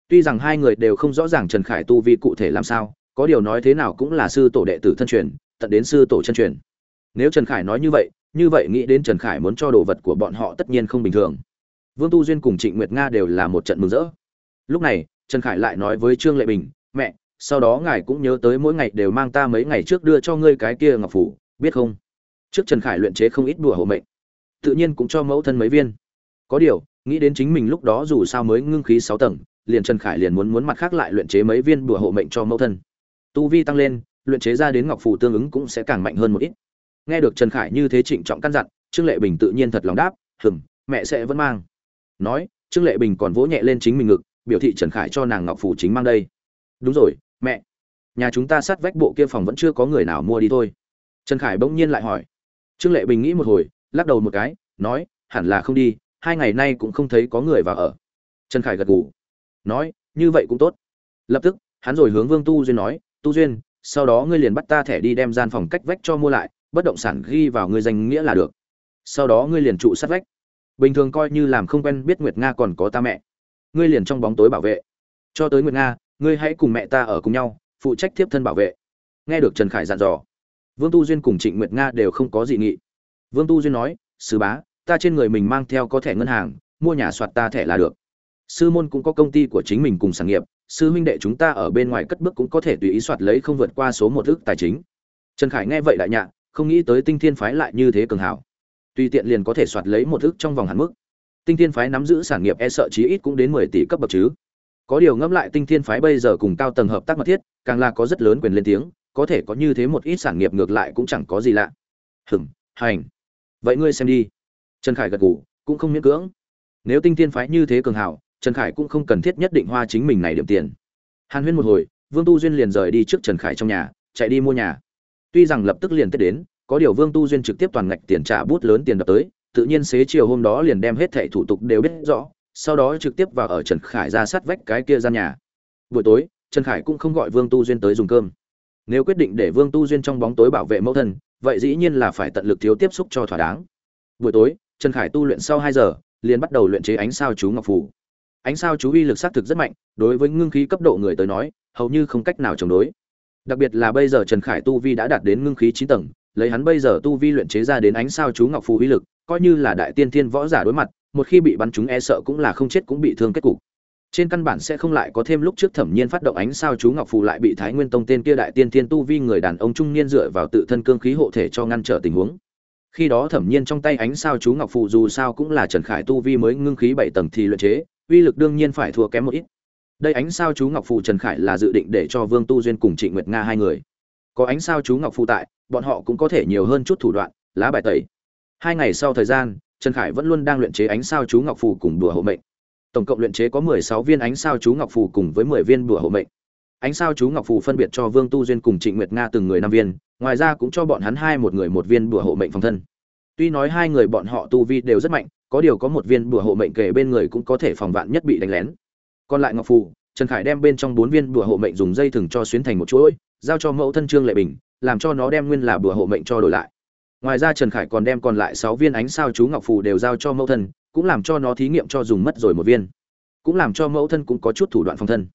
Tuy rằng hai người đều không rõ ràng trần khải tu vi cụ thể làm sao, có điều nói thế nào cũng là sư tổ đệ tử thân truyền, tận đến sư tổ chân truyền. Nếu trần khải nói như vậy như vậy nghĩ đến trần khải muốn cho đồ vật của bọn họ tất nhiên không bình thường. Vương tu duyên cùng trịnh nguyệt nga đều là một trận mừng rỡ. Lúc này, trần khải lại nói với trương lệ bình, mẹ, sau đó ngài cũng nhớ tới mỗi ngày đều mang ta mấy ngày trước đưa cho ngươi cái kia ngọc phủ, biết không? Trước trần khải luyện chế không ít đùa hộ mệnh tự nhiên cũng cho mẫu thân mấy viên. Có điều, nghĩ đến chính mình lúc đó dù sao mới ngưng khí sáu tầng, liền trần khải liền muốn muốn mặt khác lại luyện chế mấy viên bùa hộ mệnh cho mẫu thân. Tu vi tăng lên, luyện chế ra đến ngọc phù tương ứng cũng sẽ càng mạnh hơn một ít. Nghe được trần khải như thế trịnh trọng căn dặn, trương lệ bình tự nhiên thật lòng đáp, hừm, mẹ sẽ vẫn mang. Nói, trương lệ bình còn vỗ nhẹ lên chính mình ngực, biểu thị trần khải cho nàng ngọc phù chính mang đây. Đúng rồi, mẹ. Nhà chúng ta sát vách bộ kia phòng vẫn chưa có người nào mua đi thôi. Trần khải bỗng nhiên lại hỏi. Trương lệ bình nghĩ một hồi lắc đầu một cái, nói, hẳn là không đi, hai ngày nay cũng không thấy có người vào ở. Trần khải gật gù, nói, như vậy cũng tốt. Lập tức, hắn rồi hướng vương tu duyên nói, tu duyên, sau đó ngươi liền bắt ta thẻ đi đem gian phòng cách vách cho mua lại, bất động sản ghi vào ngươi danh nghĩa là được. Sau đó ngươi liền trụ sát vách. Bình thường coi như làm không quen biết nguyệt nga còn có ta mẹ. Ngươi liền trong bóng tối bảo vệ. Cho tới nguyệt nga, ngươi hãy cùng mẹ ta ở cùng nhau, phụ trách tiếp thân bảo vệ. Nghe được trần khải dặn dò, vương tu duyên cùng trịnh nguyệt nga đều không có dị nghị vương tu duyên nói, sư bá, ta trên người mình mang theo có thẻ ngân hàng, mua nhà soạt ta thẻ là được. Sư môn cũng có công ty của chính mình cùng sản nghiệp, sư huynh đệ chúng ta ở bên ngoài cất bước cũng có thể tùy ý soạt lấy không vượt qua số một ức tài chính. Trần khải nghe vậy đại nhạ, không nghĩ tới tinh thiên phái lại như thế cường hảo tùy tiện liền có thể soạt lấy một ức trong vòng hạn mức. Tinh thiên phái nắm giữ sản nghiệp e sợ chí ít cũng đến mười tỷ cấp bậc chứ. Có điều ngẫm lại tinh thiên phái bây giờ cùng cao tầng hợp tác mật thiết, càng là có rất lớn quyền lên tiếng, có thể có như thế một ít sản nghiệp ngược lại cũng chẳng có gì lạ. Hừm hành vậy ngươi xem đi. Trần khải gật gù, cũng không miễn cưỡng. Nếu tinh thiên phái như thế cường hảo, trần khải cũng không cần thiết nhất định hoa chính mình này điểm tiền. Hàn huyên một hồi, vương tu duyên liền rời đi trước trần khải trong nhà, chạy đi mua nhà. Tuy rằng lập tức liền tết đến, có điều vương tu duyên trực tiếp toàn ngạch tiền trả bút lớn tiền đập tới, tự nhiên xế chiều hôm đó liền đem hết thẻ thủ tục đều biết rõ, sau đó trực tiếp vào ở trần khải ra sát vách cái kia gian nhà. Buổi tối, trần khải cũng không gọi vương tu duyên tới dùng cơm nếu quyết định để vương tu duyên trong bóng tối bảo vệ mẫu thân, vậy dĩ nhiên là phải tận lực thiếu tiếp xúc cho thỏa đáng. Buổi tối, trần khải tu luyện sau hai giờ, liền bắt đầu luyện chế ánh sao chú ngọc phủ ánh sao chú uy lực xác thực rất mạnh, đối với ngưng khí cấp độ người tới nói, hầu như không cách nào chống đối. Đặc biệt là bây giờ trần khải tu vi đã đạt đến ngưng khí chín tầng, lấy hắn bây giờ tu vi luyện chế ra đến ánh sao chú ngọc phù uy lực, coi như là đại tiên thiên võ giả đối mặt, một khi bị bắn chúng e sợ cũng là không chết cũng bị thương kết cục trên căn bản sẽ không lại có thêm lúc trước thẩm nhiên phát động ánh sao chú ngọc phù lại bị thái nguyên tông tên kia đại tiên thiên tu vi người đàn ông trung niên dựa vào tự thân cương khí hộ thể cho ngăn trở tình huống. Khi đó thẩm nhiên trong tay ánh sao chú ngọc phù dù sao cũng là trần khải tu vi mới ngưng khí bảy tầng thì luyện chế, uy lực đương nhiên phải thua kém một ít. Đây ánh sao chú ngọc phù trần khải là dự định để cho vương tu duyên cùng trịnh nguyệt nga hai người. Có ánh sao chú ngọc phù tại, bọn họ cũng có thể nhiều hơn chút thủ đoạn, lá bài tẩy. Hai ngày sau thời gian, trần khải vẫn luôn đang luyện chế ánh sao chú ngọc phù cùng đùa hộ mệnh tổng cộng luyện chế có mười sáu viên ánh sao chú ngọc phù cùng với mười viên bùa hộ mệnh. Ánh sao chú ngọc phù phân biệt cho vương tu duyên cùng trịnh nguyệt nga từng người năm viên, ngoài ra cũng cho bọn hắn hai một người một viên bùa hộ mệnh phòng thân. Tuy nói hai người bọn họ tu vi đều rất mạnh, có điều có một viên bùa hộ mệnh kể bên người cũng có thể phòng vạn nhất bị đánh lén. Còn lại ngọc phù, trần khải đem bên trong bốn viên bùa hộ mệnh dùng dây thừng cho xuyến thành một chuỗi, giao cho mẫu thân trương lệ bình, làm cho nó đem nguyên là bùa hộ mệnh cho đổi lại. Ngoài ra trần khải còn đem còn lại sáu viên ánh sao chú ngọc phù đều giao cho mẫu thân cũng làm cho nó thí nghiệm cho dùng mất rồi một viên. Cũng làm cho mẫu thân cũng có chút thủ đoạn phòng thân.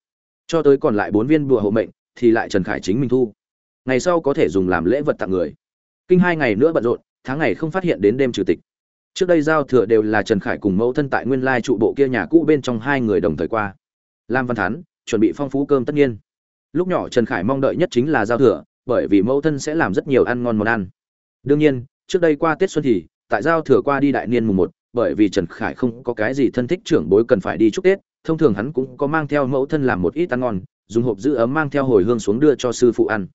Cho tới còn lại bốn viên bùa hộ mệnh, thì lại trần khải chính mình thu. Ngày sau có thể dùng làm lễ vật tặng người. Kinh hai ngày nữa bận rộn, tháng ngày không phát hiện đến đêm trừ tịch. Trước đây giao thừa đều là trần khải cùng mẫu thân tại nguyên lai trụ bộ kia nhà cũ bên trong hai người đồng thời qua. Lam văn thán, chuẩn bị phong phú cơm tất nhiên. Lúc nhỏ trần khải mong đợi nhất chính là giao thừa, bởi vì mẫu thân sẽ làm rất nhiều ăn ngon món ăn. Đương nhiên, trước đây qua tết xuân thì, tại giao thừa qua đi đại niên mùng một bởi vì trần khải không có cái gì thân thích trưởng bối cần phải đi chúc tết, thông thường hắn cũng có mang theo mẫu thân làm một ít ăn ngon, dùng hộp giữ ấm mang theo hồi hương xuống đưa cho sư phụ ăn.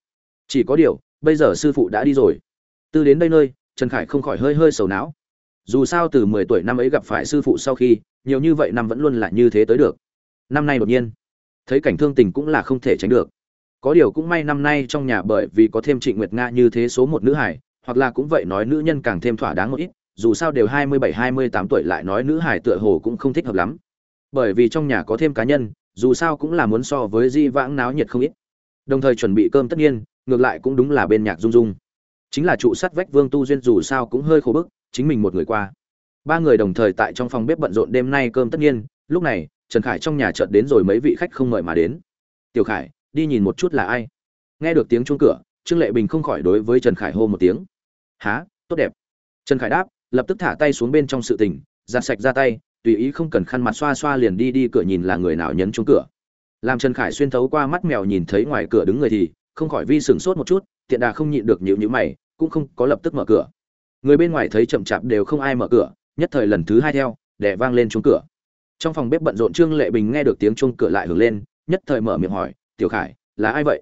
Chỉ có điều, bây giờ sư phụ đã đi rồi. Từ đến đây nơi, trần khải không khỏi hơi hơi sầu não. Dù sao từ mười tuổi năm ấy gặp phải sư phụ sau khi, nhiều như vậy năm vẫn luôn là như thế tới được. Năm nay đột nhiên, thấy cảnh thương tình cũng là không thể tránh được. Có điều cũng may năm nay trong nhà bởi vì có thêm trịnh nguyệt nga như thế số một nữ hải, hoặc là cũng vậy nói nữ nhân càng thêm thỏa đáng một ít dù sao đều hai mươi bảy, hai mươi tám tuổi lại nói nữ hải tựa hồ cũng không thích hợp lắm. Bởi vì trong nhà có thêm cá nhân, dù sao cũng là muốn so với di vãng náo nhiệt không ít. Đồng thời chuẩn bị cơm tất nhiên, ngược lại cũng đúng là bên nhạc dung dung chính là trụ sắt vách vương tu duyên dù sao cũng hơi khổ bức, chính mình một người qua. Ba người đồng thời tại trong phòng bếp bận rộn đêm nay cơm tất nhiên, lúc này, trần khải trong nhà chợt đến rồi mấy vị khách không mời mà đến. Tiểu khải, đi nhìn một chút là ai? Nghe được tiếng chuông cửa, trương lệ bình không khỏi đối với trần khải hô một tiếng. Há tốt đẹp. Trần khải đáp lập tức thả tay xuống bên trong sự tình, giặt sạch ra tay, tùy ý không cần khăn mặt xoa xoa liền đi đi cửa nhìn là người nào nhấn chuông cửa. Làm trần khải xuyên thấu qua mắt mèo nhìn thấy ngoài cửa đứng người thì, không khỏi vi sửng sốt một chút, tiện đà không nhịn được nhịu nhữ mày, cũng không có lập tức mở cửa. Người bên ngoài thấy chậm chạp đều không ai mở cửa, nhất thời lần thứ hai theo để vang lên chuông cửa. Trong phòng bếp bận rộn trương lệ bình nghe được tiếng chuông cửa lại hưởng lên, nhất thời mở miệng hỏi, tiểu khải, là ai vậy?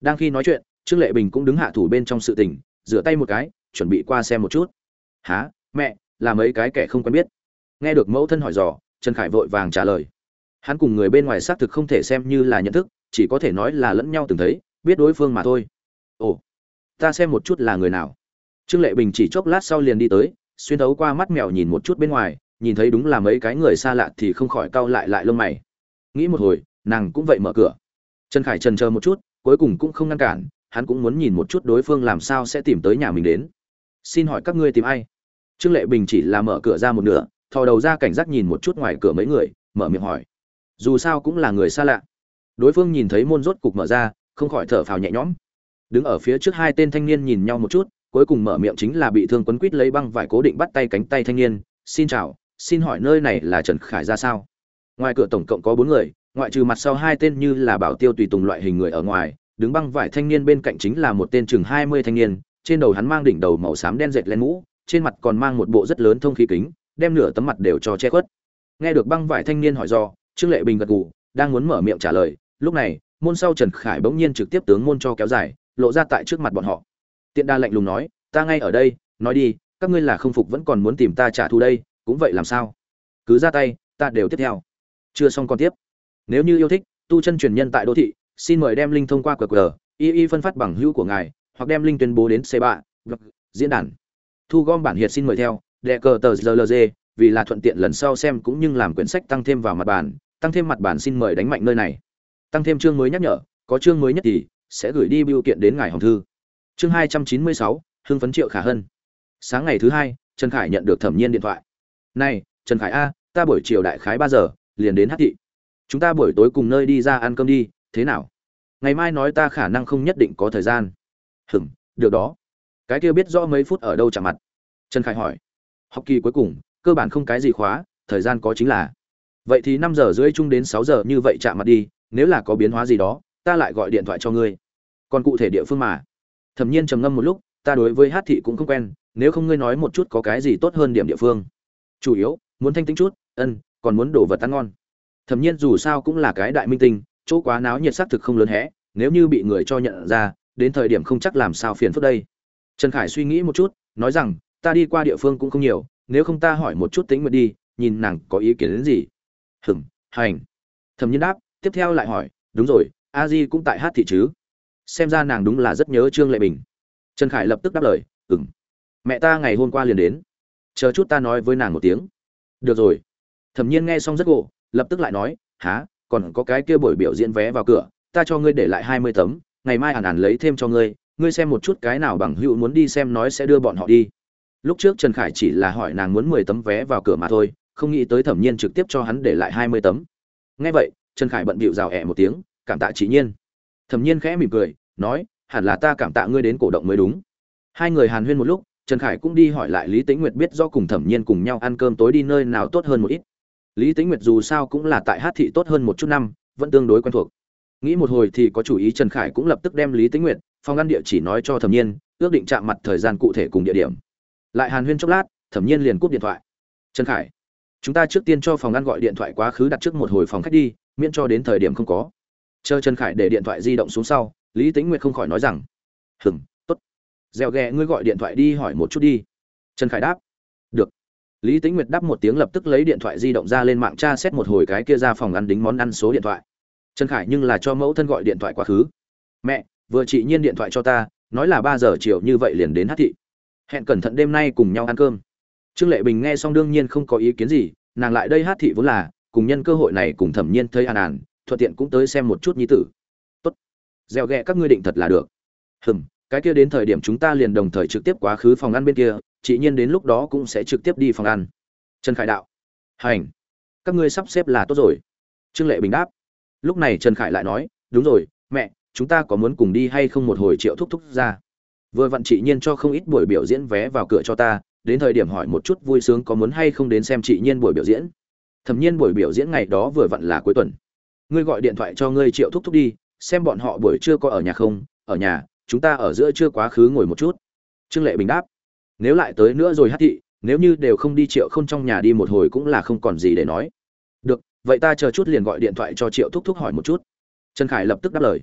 Đang khi nói chuyện, trương lệ bình cũng đứng hạ thủ bên trong sự tình, rửa tay một cái, chuẩn bị qua xem một chút. Há mẹ, là mấy cái kẻ không quen biết. Nghe được mẫu thân hỏi dò, trần khải vội vàng trả lời. Hắn cùng người bên ngoài xác thực không thể xem như là nhận thức, chỉ có thể nói là lẫn nhau từng thấy, biết đối phương mà thôi. Ồ, ta xem một chút là người nào. Trương lệ bình chỉ chốc lát sau liền đi tới, xuyên thấu qua mắt mèo nhìn một chút bên ngoài, nhìn thấy đúng là mấy cái người xa lạ thì không khỏi cau lại lại lông mày. Nghĩ một hồi, nàng cũng vậy mở cửa. Trần khải trần chờ một chút, cuối cùng cũng không ngăn cản, hắn cũng muốn nhìn một chút đối phương làm sao sẽ tìm tới nhà mình đến. Xin hỏi các ngươi tìm ai? Trương lệ bình chỉ là mở cửa ra một nửa, thò đầu ra cảnh giác nhìn một chút ngoài cửa mấy người, mở miệng hỏi. Dù sao cũng là người xa lạ. Đối phương nhìn thấy môn rốt cục mở ra, không khỏi thở phào nhẹ nhõm. Đứng ở phía trước hai tên thanh niên nhìn nhau một chút, cuối cùng mở miệng chính là bị thương quấn quít lấy băng vải cố định bắt tay cánh tay thanh niên, xin chào, xin hỏi nơi này là trần khải ra sao? Ngoài cửa tổng cộng có bốn người, ngoại trừ mặt sau hai tên như là bảo tiêu tùy tùng loại hình người ở ngoài, đứng băng vải thanh niên bên cạnh chính là một tên chừng hai mươi thanh niên, trên đầu hắn mang đỉnh đầu màu xám đen dệt lên mũ trên mặt còn mang một bộ rất lớn thông khí kính, đem nửa tấm mặt đều cho che khuất. Nghe được băng vải thanh niên hỏi do, trương lệ bình gật gù, đang muốn mở miệng trả lời, lúc này, môn sau trần khải bỗng nhiên trực tiếp tướng môn cho kéo dài, lộ ra tại trước mặt bọn họ. Tiện đa lạnh lùng nói, ta ngay ở đây, nói đi, các ngươi là không phục vẫn còn muốn tìm ta trả thù đây, cũng vậy làm sao? Cứ ra tay, ta đều tiếp theo. Chưa xong còn tiếp. Nếu như yêu thích, tu chân truyền nhân tại đô thị, xin mời đem linh thông qua qr, y y phân phát bằng hữu của ngài, hoặc đem linh tuyên bố đến c ba vâng, diễn đàn thu gom bản hiệt xin mời theo, đệ cờ tờ rlg vì là thuận tiện lần sau xem cũng như làm quyển sách tăng thêm vào mặt bản, tăng thêm mặt bản xin mời đánh mạnh nơi này. Tăng thêm chương mới nhắc nhở, có chương mới nhất thì sẽ gửi đi biểu kiện đến ngài hồng thư. Chương hai trăm chín mươi sáu, hưng phấn triệu khả hân. Sáng ngày thứ hai, trần khải nhận được thẩm nhiên điện thoại. Này, trần khải a, ta buổi chiều đại khái ba giờ, liền đến hát thị. Chúng ta buổi tối cùng nơi đi ra ăn cơm đi, thế nào? Ngày mai nói ta khả năng không nhất định có thời gian. Hừng được đó cái kia biết rõ mấy phút ở đâu chạm mặt. Trần khải hỏi. Học kỳ cuối cùng, cơ bản không cái gì khóa, thời gian có chính là. Vậy thì năm giờ rưỡi chung đến sáu giờ như vậy chạm mặt đi, nếu là có biến hóa gì đó, ta lại gọi điện thoại cho ngươi. Còn cụ thể địa phương mà. Thẩm nhiên trầm ngâm một lúc, ta đối với hát thị cũng không quen, nếu không ngươi nói một chút có cái gì tốt hơn điểm địa phương. Chủ yếu, muốn thanh tính chút, ân, còn muốn đổ vật ăn ngon. Thẩm nhiên dù sao cũng là cái đại minh tinh, chỗ quá náo nhiệt xác thực không lớn hẽ nếu như bị người cho nhận ra, đến thời điểm không chắc làm sao phiền phức đây trần khải suy nghĩ một chút, nói rằng, ta đi qua địa phương cũng không nhiều, nếu không ta hỏi một chút tính nguyện đi, nhìn nàng có ý kiến đến gì. Hừm, hành. Thẩm nhiên đáp, tiếp theo lại hỏi, đúng rồi, a di cũng tại hát thị chứ? Xem ra nàng đúng là rất nhớ trương lệ bình. Trần khải lập tức đáp lời ừng mẹ ta ngày hôm qua liền đến. Chờ chút ta nói với nàng một tiếng. Được rồi. Thẩm nhiên nghe xong rất gộ lập tức lại nói há còn có cái kia buổi biểu diễn vé vào cửa, ta cho ngươi để lại hai mươi tấm, ngày mai hàn hàn lấy thêm cho ngươi ngươi xem một chút cái nào bằng hữu muốn đi xem nói sẽ đưa bọn họ đi. Lúc trước trần khải chỉ là hỏi nàng muốn mười tấm vé vào cửa mà thôi, không nghĩ tới thẩm nhiên trực tiếp cho hắn để lại hai mươi tấm. Nghe vậy, trần khải bận bịu rào ẹ một tiếng, cảm tạ chỉ nhiên. Thẩm nhiên khẽ mỉm cười, nói, hẳn là ta cảm tạ ngươi đến cổ động mới đúng. Hai người hàn huyên một lúc, trần khải cũng đi hỏi lại lý tĩnh nguyệt biết do cùng thẩm nhiên cùng nhau ăn cơm tối đi nơi nào tốt hơn một ít. Lý tĩnh nguyệt dù sao cũng là tại hát thị tốt hơn một chút năm, vẫn tương đối quen thuộc. Nghĩ một hồi thì có chủ ý trần khải cũng lập tức đem lý tĩnh nguyệt phòng ăn địa chỉ nói cho thẩm nhiên, ước định chạm mặt thời gian cụ thể cùng địa điểm. Lại hàn huyên chốc lát, thẩm nhiên liền cúp điện thoại. Trần khải, chúng ta trước tiên cho phòng ăn gọi điện thoại quá khứ đặt trước một hồi phòng khách đi, miễn cho đến thời điểm không có. Chờ trần khải để điện thoại di động xuống sau, lý tính nguyệt không khỏi nói rằng hừng t ố t gieo ghẹ ngươi gọi điện thoại đi hỏi một chút đi. Trần khải đáp, được. Lý tính nguyệt đáp một tiếng lập tức lấy điện thoại di động ra lên mạng tra xét một hồi cái kia ra phòng ăn đính món ăn số điện thoại. Trần khải nhưng là cho mẫu thân gọi điện thoại quá khứ. Mẹ vừa chị nhiên điện thoại cho ta, nói là ba giờ chiều như vậy liền đến hát thị. Hẹn cẩn thận đêm nay cùng nhau ăn cơm. Trương lệ bình nghe xong đương nhiên không có ý kiến gì, nàng lại đây hát thị vốn là, cùng nhân cơ hội này cùng thẩm nhiên thấy an àn thuận tiện cũng tới xem một chút nhi tử. Tốt. Gieo ghẹ các ngươi định thật là được. Hừm, cái kia đến thời điểm chúng ta liền đồng thời trực tiếp quá khứ phòng ăn bên kia, chị nhiên đến lúc đó cũng sẽ trực tiếp đi phòng ăn. Trần khải đạo. Hành. Các ngươi sắp xếp là tốt rồi. Trương lệ bình đáp. Lúc này trần khải lại nói, đúng rồi, mẹ chúng ta có muốn cùng đi hay không một hồi triệu thúc thúc ra? Vừa vặn chị nhiên cho không ít buổi biểu diễn vé vào cửa cho ta, đến thời điểm hỏi một chút vui sướng có muốn hay không đến xem chị nhiên buổi biểu diễn. Thẩm nhiên buổi biểu diễn ngày đó vừa vặn là cuối tuần. Ngươi gọi điện thoại cho ngươi triệu thúc thúc đi, xem bọn họ buổi trưa có ở nhà không? Ở nhà, chúng ta ở giữa chưa quá khứ ngồi một chút. Trương lệ bình đáp. Nếu lại tới nữa rồi hát thị, nếu như đều không đi triệu không trong nhà đi một hồi cũng là không còn gì để nói. Được, vậy ta chờ chút liền gọi điện thoại cho triệu thúc thúc hỏi một chút. Trần khải lập tức đáp lời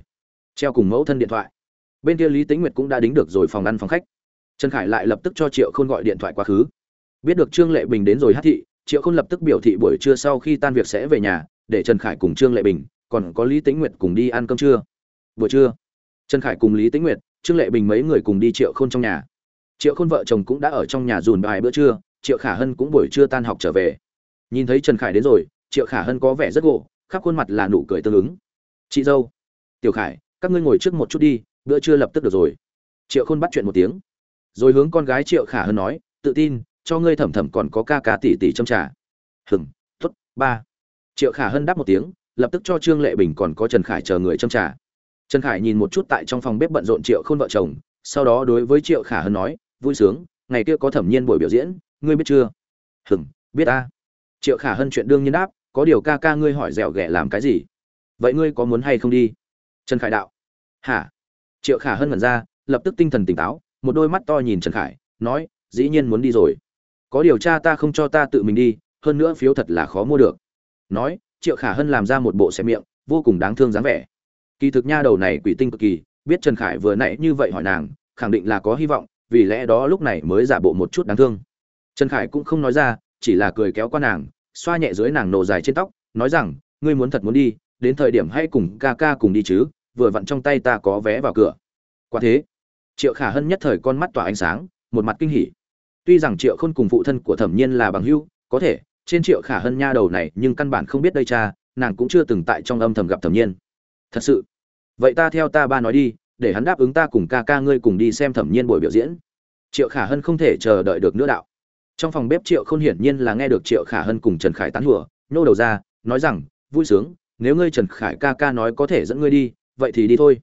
treo cùng mẫu thân điện thoại. Bên kia lý tính nguyệt cũng đã đính được rồi phòng ăn phòng khách. Trần khải lại lập tức cho triệu khôn gọi điện thoại quá khứ. Biết được trương lệ bình đến rồi hát thị, triệu khôn lập tức biểu thị buổi trưa sau khi tan việc sẽ về nhà, để trần khải cùng trương lệ bình, còn có lý tính nguyệt cùng đi ăn cơm trưa. Buổi trưa, trần khải cùng lý tính nguyệt, trương lệ bình mấy người cùng đi triệu khôn trong nhà. Triệu khôn vợ chồng cũng đã ở trong nhà dùn bài bữa trưa, triệu khả hân cũng buổi trưa tan học trở về. Nhìn thấy trần khải đến rồi, triệu khả hân có vẻ rất gộ khắp khuôn mặt là nụ cười tương ứng. Chị dâu. Tiểu khải các ngươi ngồi trước một chút đi, bữa trưa lập tức được rồi. Triệu khôn bắt chuyện một tiếng. Rồi hướng con gái triệu khả hơn nói, tự tin, cho ngươi thẩm thẩm còn có ca ca tỷ tỷ châm trà. Hừng t ố t ba. Triệu khả hân đáp một tiếng, lập tức cho trương lệ bình còn có trần khải chờ người châm trà. Trần khải nhìn một chút tại trong phòng bếp bận rộn triệu khôn vợ chồng, sau đó đối với triệu khả hân nói, vui sướng, ngày kia có thẩm nhiên buổi biểu diễn, ngươi biết chưa? Hừng biết ta. Triệu khả hân chuyện đương nhiên đáp, có điều ca ca ngươi hỏi dẻo ghẻ làm cái gì? Vậy ngươi có muốn hay không đi? Trần khải đạo hả? Triệu khả hân ngẩn ra, lập tức tinh thần tỉnh táo, một đôi mắt to nhìn trần khải, nói, dĩ nhiên muốn đi rồi. Có điều cha ta không cho ta tự mình đi, hơn nữa phiếu thật là khó mua được. Nói, triệu khả hân làm ra một bộ xe miệng, vô cùng đáng thương dáng vẻ. Kỳ thực nha đầu này quỷ tinh cực kỳ, biết trần khải vừa nãy như vậy hỏi nàng, khẳng định là có hy vọng, vì lẽ đó lúc này mới giả bộ một chút đáng thương. Trần khải cũng không nói ra, chỉ là cười kéo qua nàng, xoa nhẹ dưới nàng nổ dài trên tóc, nói rằng, ngươi muốn thật muốn đi, đến thời điểm hãy cùng ca ca cùng đi chứ vừa vặn trong tay ta có vé vào cửa. Quả thế, triệu khả hân nhất thời con mắt tỏa ánh sáng, một mặt kinh hỉ. Tuy rằng triệu khôn cùng phụ thân của thẩm nhiên là bằng hữu, có thể, trên triệu khả hân nha đầu này nhưng căn bản không biết đây cha, nàng cũng chưa từng tại trong âm thầm gặp thẩm nhiên. Thật sự, vậy ta theo ta ba nói đi, để hắn đáp ứng ta cùng ca ca ngươi cùng đi xem thẩm nhiên buổi biểu diễn. Triệu khả hân không thể chờ đợi được nữa đạo. Trong phòng bếp triệu khôn hiển nhiên là nghe được triệu khả hân cùng trần khải tán hùa nhô đầu ra, nói rằng, vui sướng, nếu ngươi trần khải ca ca nói có thể dẫn ngươi đi vậy thì đi thôi.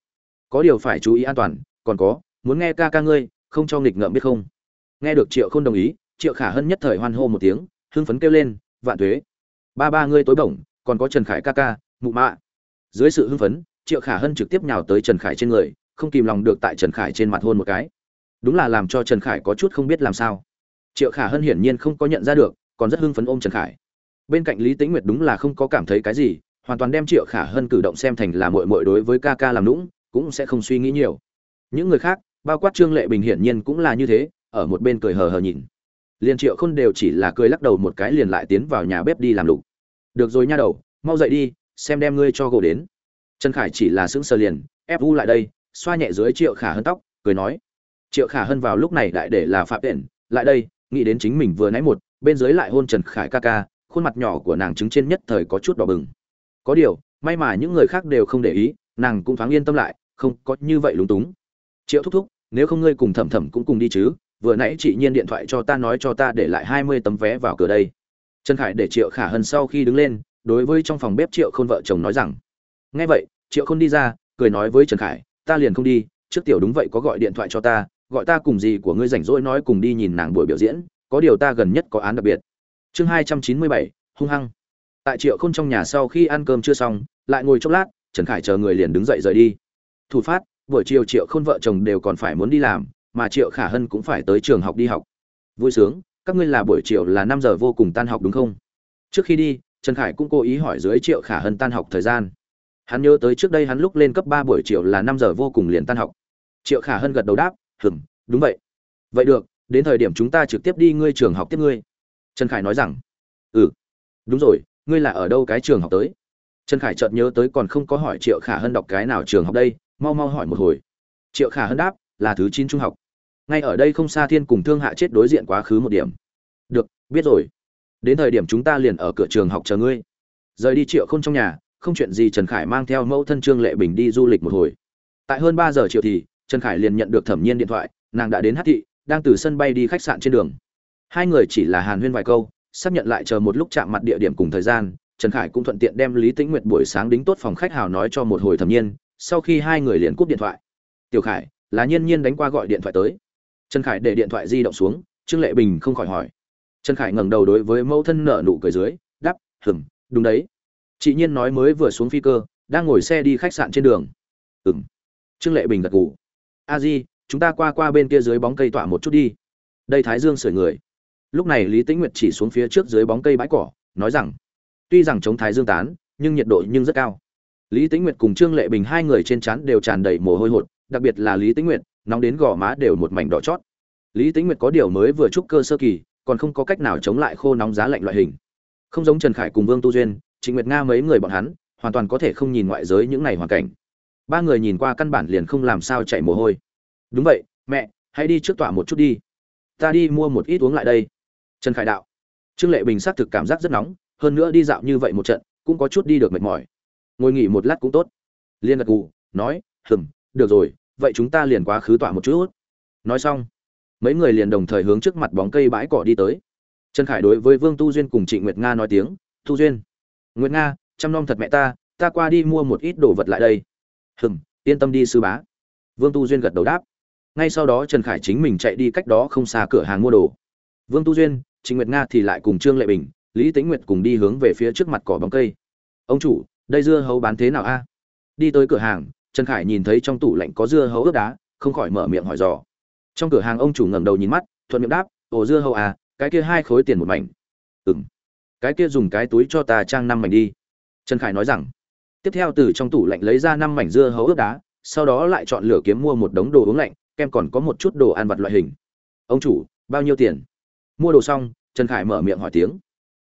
Có điều phải chú ý an toàn, còn có, muốn nghe ca ca ngươi, không cho nghịch ngợm biết không? Nghe được triệu không đồng ý, triệu khả hân nhất thời hoan hô một tiếng, hưng phấn kêu lên, vạn thuế ba ba ngươi tối bổng, còn có trần khải ca ca, mụ mạ. Dưới sự hưng phấn, triệu khả hân trực tiếp nhào tới trần khải trên người, không kìm lòng được tại trần khải trên mặt hôn một cái. Đúng là làm cho trần khải có chút không biết làm sao. Triệu khả hân hiển nhiên không có nhận ra được, còn rất hưng phấn ôm trần khải. Bên cạnh lý tĩnh nguyệt đúng là không có cảm thấy cái gì hoàn toàn đem triệu khả hân cử động xem thành là mội mội đối với ca ca làm lũng cũng sẽ không suy nghĩ nhiều. Những người khác, bao quát trương lệ bình hiển nhiên cũng là như thế, ở một bên cười hờ hờ nhìn. Liền triệu khôn đều chỉ là cười lắc đầu một cái liền lại tiến vào nhà bếp đi làm lục. Được rồi nha đầu, mau dậy đi, xem đem ngươi cho gỗ đến. Trần khải chỉ là sững sờ liền, ép u lại đây, xoa nhẹ dưới triệu khả hân tóc, cười nói. Triệu khả hân vào lúc này đại để là phạm tiện, lại đây, nghĩ đến chính mình vừa nãy một, bên dưới lại hôn trần khải ca ca, khuôn mặt nhỏ của nàng chứng trên nhất thời có chút đỏ bừng có điều, may mà những người khác đều không để ý, nàng cũng thoáng yên tâm lại, không có như vậy lúng túng. Triệu thúc thúc, nếu không ngươi cùng thẩm thẩm cũng cùng đi chứ, vừa nãy chị nhiên điện thoại cho ta nói cho ta để lại hai mươi tấm vé vào cửa đây. Trần khải để triệu khả hân sau khi đứng lên, đối với trong phòng bếp triệu khôn vợ chồng nói rằng, nghe vậy, triệu khôn đi ra, cười nói với trần khải, ta liền không đi, trước tiểu đúng vậy có gọi điện thoại cho ta, gọi ta cùng gì của ngươi rảnh rỗi nói cùng đi nhìn nàng buổi biểu diễn, có điều ta gần nhất có án đặc biệt. Chương hai trăm chín mươi bảy, hung hăng tại triệu khôn trong nhà sau khi ăn cơm chưa xong, lại ngồi chốc lát, trần khải chờ người liền đứng dậy rời đi. Thủ phát, buổi chiều triệu khôn vợ chồng đều còn phải muốn đi làm, mà triệu khả hân cũng phải tới trường học đi học. Vui sướng, các ngươi là buổi chiều là năm giờ vô cùng tan học đúng không? Trước khi đi, trần khải cũng cố ý hỏi dưới triệu khả hân tan học thời gian. Hắn nhớ tới trước đây hắn lúc lên cấp ba buổi chiều là năm giờ vô cùng liền tan học. Triệu khả hân gật đầu đáp, hừm, đúng vậy. Vậy được, đến thời điểm chúng ta trực tiếp đi ngươi trường học tiếp ngươi. Trần khải nói rằng ừ đúng rồi ngươi là ở đâu cái trường học tới? Trần khải chợt nhớ tới còn không có hỏi triệu khả hân đọc cái nào trường học đây, mau mau hỏi một hồi. Triệu khả hân đáp, là thứ chín trung học. Ngay ở đây không xa thiên cùng thương hạ chết đối diện quá khứ một điểm. Được, biết rồi. Đến thời điểm chúng ta liền ở cửa trường học chờ ngươi. Rời đi triệu không trong nhà, không chuyện gì trần khải mang theo mẫu thân trương lệ bình đi du lịch một hồi. Tại hơn ba giờ chiều thì, trần khải liền nhận được thẩm nhiên điện thoại, nàng đã đến hát thị, đang từ sân bay đi khách sạn trên đường. Hai người chỉ là hàn huyên vài câu xác nhận lại chờ một lúc chạm mặt địa điểm cùng thời gian, trần khải cũng thuận tiện đem lý tĩnh nguyệt buổi sáng đính tốt phòng khách hào nói cho một hồi thẩm nhiên, sau khi hai người liền cúp điện thoại. Tiểu khải, là nhiên nhiên đánh qua gọi điện thoại tới. Trần khải để điện thoại di động xuống, trương lệ bình không khỏi hỏi. Trần khải ngẩng đầu đối với mẫu thân nở nụ cười dưới đắp hừng đúng đấy. Chị nhiên nói mới vừa xuống phi cơ, đang ngồi xe đi khách sạn trên đường. Ừng trương lệ bình gật gù. A di, chúng ta qua qua bên kia dưới bóng cây tỏa một chút đi. Đây thái dương sưởi người lúc này lý tĩnh nguyệt chỉ xuống phía trước dưới bóng cây bãi cỏ, nói rằng, tuy rằng chống thái dương tán, nhưng nhiệt độ nhưng rất cao. Lý tĩnh nguyệt cùng trương lệ bình hai người trên trán đều tràn đầy mồ hôi hột, đặc biệt là lý tĩnh nguyệt, nóng đến gò má đều một mảnh đỏ chót. Lý tĩnh nguyệt có điều mới vừa trúc cơ sơ kỳ, còn không có cách nào chống lại khô nóng giá lạnh loại hình. Không giống trần khải cùng vương tu duyên, trịnh nguyệt nga mấy người bọn hắn, hoàn toàn có thể không nhìn ngoại giới những này hoàn cảnh. Ba người nhìn qua căn bản liền không làm sao chạy mồ hôi. Đúng vậy, mẹ, hãy đi trước tọa một chút đi. Ta đi mua một ít uống lại đây trần khải đạo. Trương lệ bình xác thực cảm giác rất nóng, hơn nữa đi dạo như vậy một trận, cũng có chút đi được mệt mỏi. Ngồi nghỉ một lát cũng tốt. Liên gật gù, nói, hừm, được rồi, vậy chúng ta liền quá khứ tọa một chút. Nói xong, mấy người liền đồng thời hướng trước mặt bóng cây bãi cỏ đi tới. Trần khải đối với vương tu duyên cùng trịnh nguyệt nga nói tiếng, tu duyên, nguyệt nga, chăm nom thật mẹ ta ta qua đi mua một ít đồ vật lại đây. Hừm, yên tâm đi sư bá. Vương tu duyên gật đầu đáp. Ngay sau đó trần khải chính mình chạy đi cách đó không xa cửa hàng mua đồ. Vương tu duyên Trình nguyệt nga thì lại cùng trương lệ bình, lý tĩnh nguyệt cùng đi hướng về phía trước mặt cỏ bóng cây. Ông chủ, đây dưa hấu bán thế nào a? Đi tới cửa hàng, trần khải nhìn thấy trong tủ lạnh có dưa hấu ướp đá, không khỏi mở miệng hỏi dò. Trong cửa hàng ông chủ ngẩng đầu nhìn mắt, thuận miệng đáp, ồ, dưa hấu à cái kia hai khối tiền một mảnh. "Ừm." cái kia dùng cái túi cho ta trang năm mảnh đi. Trần khải nói rằng. Tiếp theo từ trong tủ lạnh lấy ra năm mảnh dưa hấu ướp đá, sau đó lại chọn lửa kiếm mua một đống đồ uống lạnh, kem còn có một chút đồ ăn vặt loại hình. Ông chủ, bao nhiêu tiền? Mua đồ xong, trần khải mở miệng hỏi tiếng.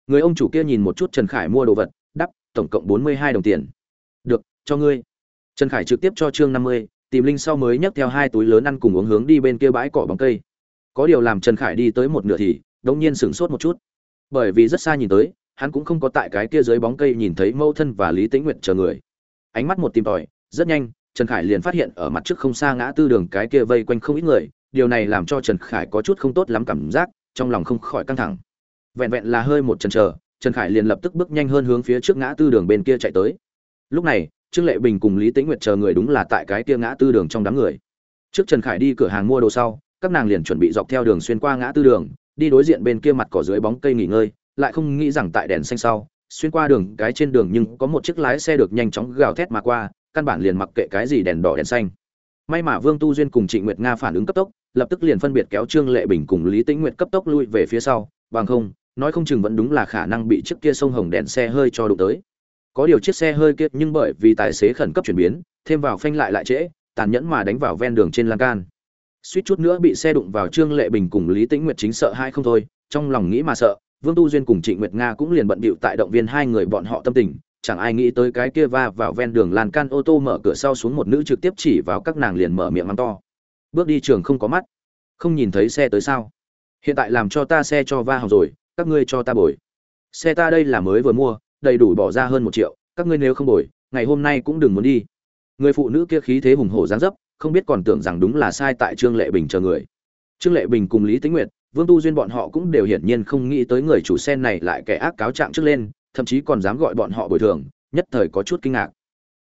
Người ông chủ kia nhìn một chút trần khải mua đồ vật đắp tổng cộng bốn mươi hai đồng tiền. Được, cho ngươi. Trần khải trực tiếp cho trương năm mươi, tìm linh sau mới nhấc theo hai túi lớn ăn cùng uống hướng đi bên kia bãi cỏ bóng cây. Có điều làm trần khải đi tới một nửa thì, đống nhiên sửng sốt một chút. Bởi vì rất xa nhìn tới, hắn cũng không có tại cái kia dưới bóng cây nhìn thấy mâu thân và lý tĩnh nguyệt chờ người. Ánh mắt một tìm tòi, rất nhanh, trần khải liền phát hiện ở mặt trước không xa ngã tư đường cái kia vây quanh không ít người, điều này làm cho trần khải có chút không tốt lắm cảm giác trong lòng không khỏi căng thẳng. Vẹn vẹn là hơi một chần chờ, trần khải liền lập tức bước nhanh hơn hướng phía trước ngã tư đường bên kia chạy tới. Lúc này, trương lệ bình cùng lý tĩnh nguyệt chờ người đúng là tại cái kia ngã tư đường trong đám người. Trước trần khải đi cửa hàng mua đồ sau, các nàng liền chuẩn bị dọc theo đường xuyên qua ngã tư đường, đi đối diện bên kia mặt cỏ dưới bóng cây nghỉ ngơi, lại không nghĩ rằng tại đèn xanh sau, xuyên qua đường, cái trên đường nhưng có một chiếc lái xe được nhanh chóng gào thét mà qua, căn bản liền mặc kệ cái gì đèn đỏ đèn xanh. May mà vương tu duyên cùng trịnh nguyệt nga phản ứng cấp tốc lập tức liền phân biệt kéo trương lệ bình cùng lý tĩnh nguyệt cấp tốc lui về phía sau, bằng không, nói không chừng vẫn đúng là khả năng bị chiếc kia sông hồng đèn xe hơi cho đụng tới. Có điều chiếc xe hơi kia nhưng bởi vì tài xế khẩn cấp chuyển biến, thêm vào phanh lại lại trễ, tàn nhẫn mà đánh vào ven đường trên lan can. Suýt chút nữa bị xe đụng vào trương lệ bình cùng lý tĩnh nguyệt chính sợ hai không thôi, trong lòng nghĩ mà sợ, vương tu duyên cùng trịnh nguyệt nga cũng liền bận bịu tại động viên hai người bọn họ tâm tình, chẳng ai nghĩ tới cái kia va vào ven đường lan can ô tô mở cửa sau xuống một nữ trực tiếp chỉ vào các nàng liền mở miệng mắng to bước đi trường không có mắt. Không nhìn thấy xe tới sao? Hiện tại làm cho ta xe cho va hỏng rồi, các ngươi cho ta bồi. Xe ta đây là mới vừa mua, đầy đủ bỏ ra hơn một triệu, các ngươi nếu không bồi, ngày hôm nay cũng đừng muốn đi. Người phụ nữ kia khí thế hùng hổ dáng dấp, không biết còn tưởng rằng đúng là sai tại trương lệ bình chờ người. Trương lệ bình cùng lý tĩnh nguyệt, vương tu duyên bọn họ cũng đều hiển nhiên không nghĩ tới người chủ xe này lại kẻ ác cáo trạng trước lên, thậm chí còn dám gọi bọn họ bồi thường, nhất thời có chút kinh ngạc.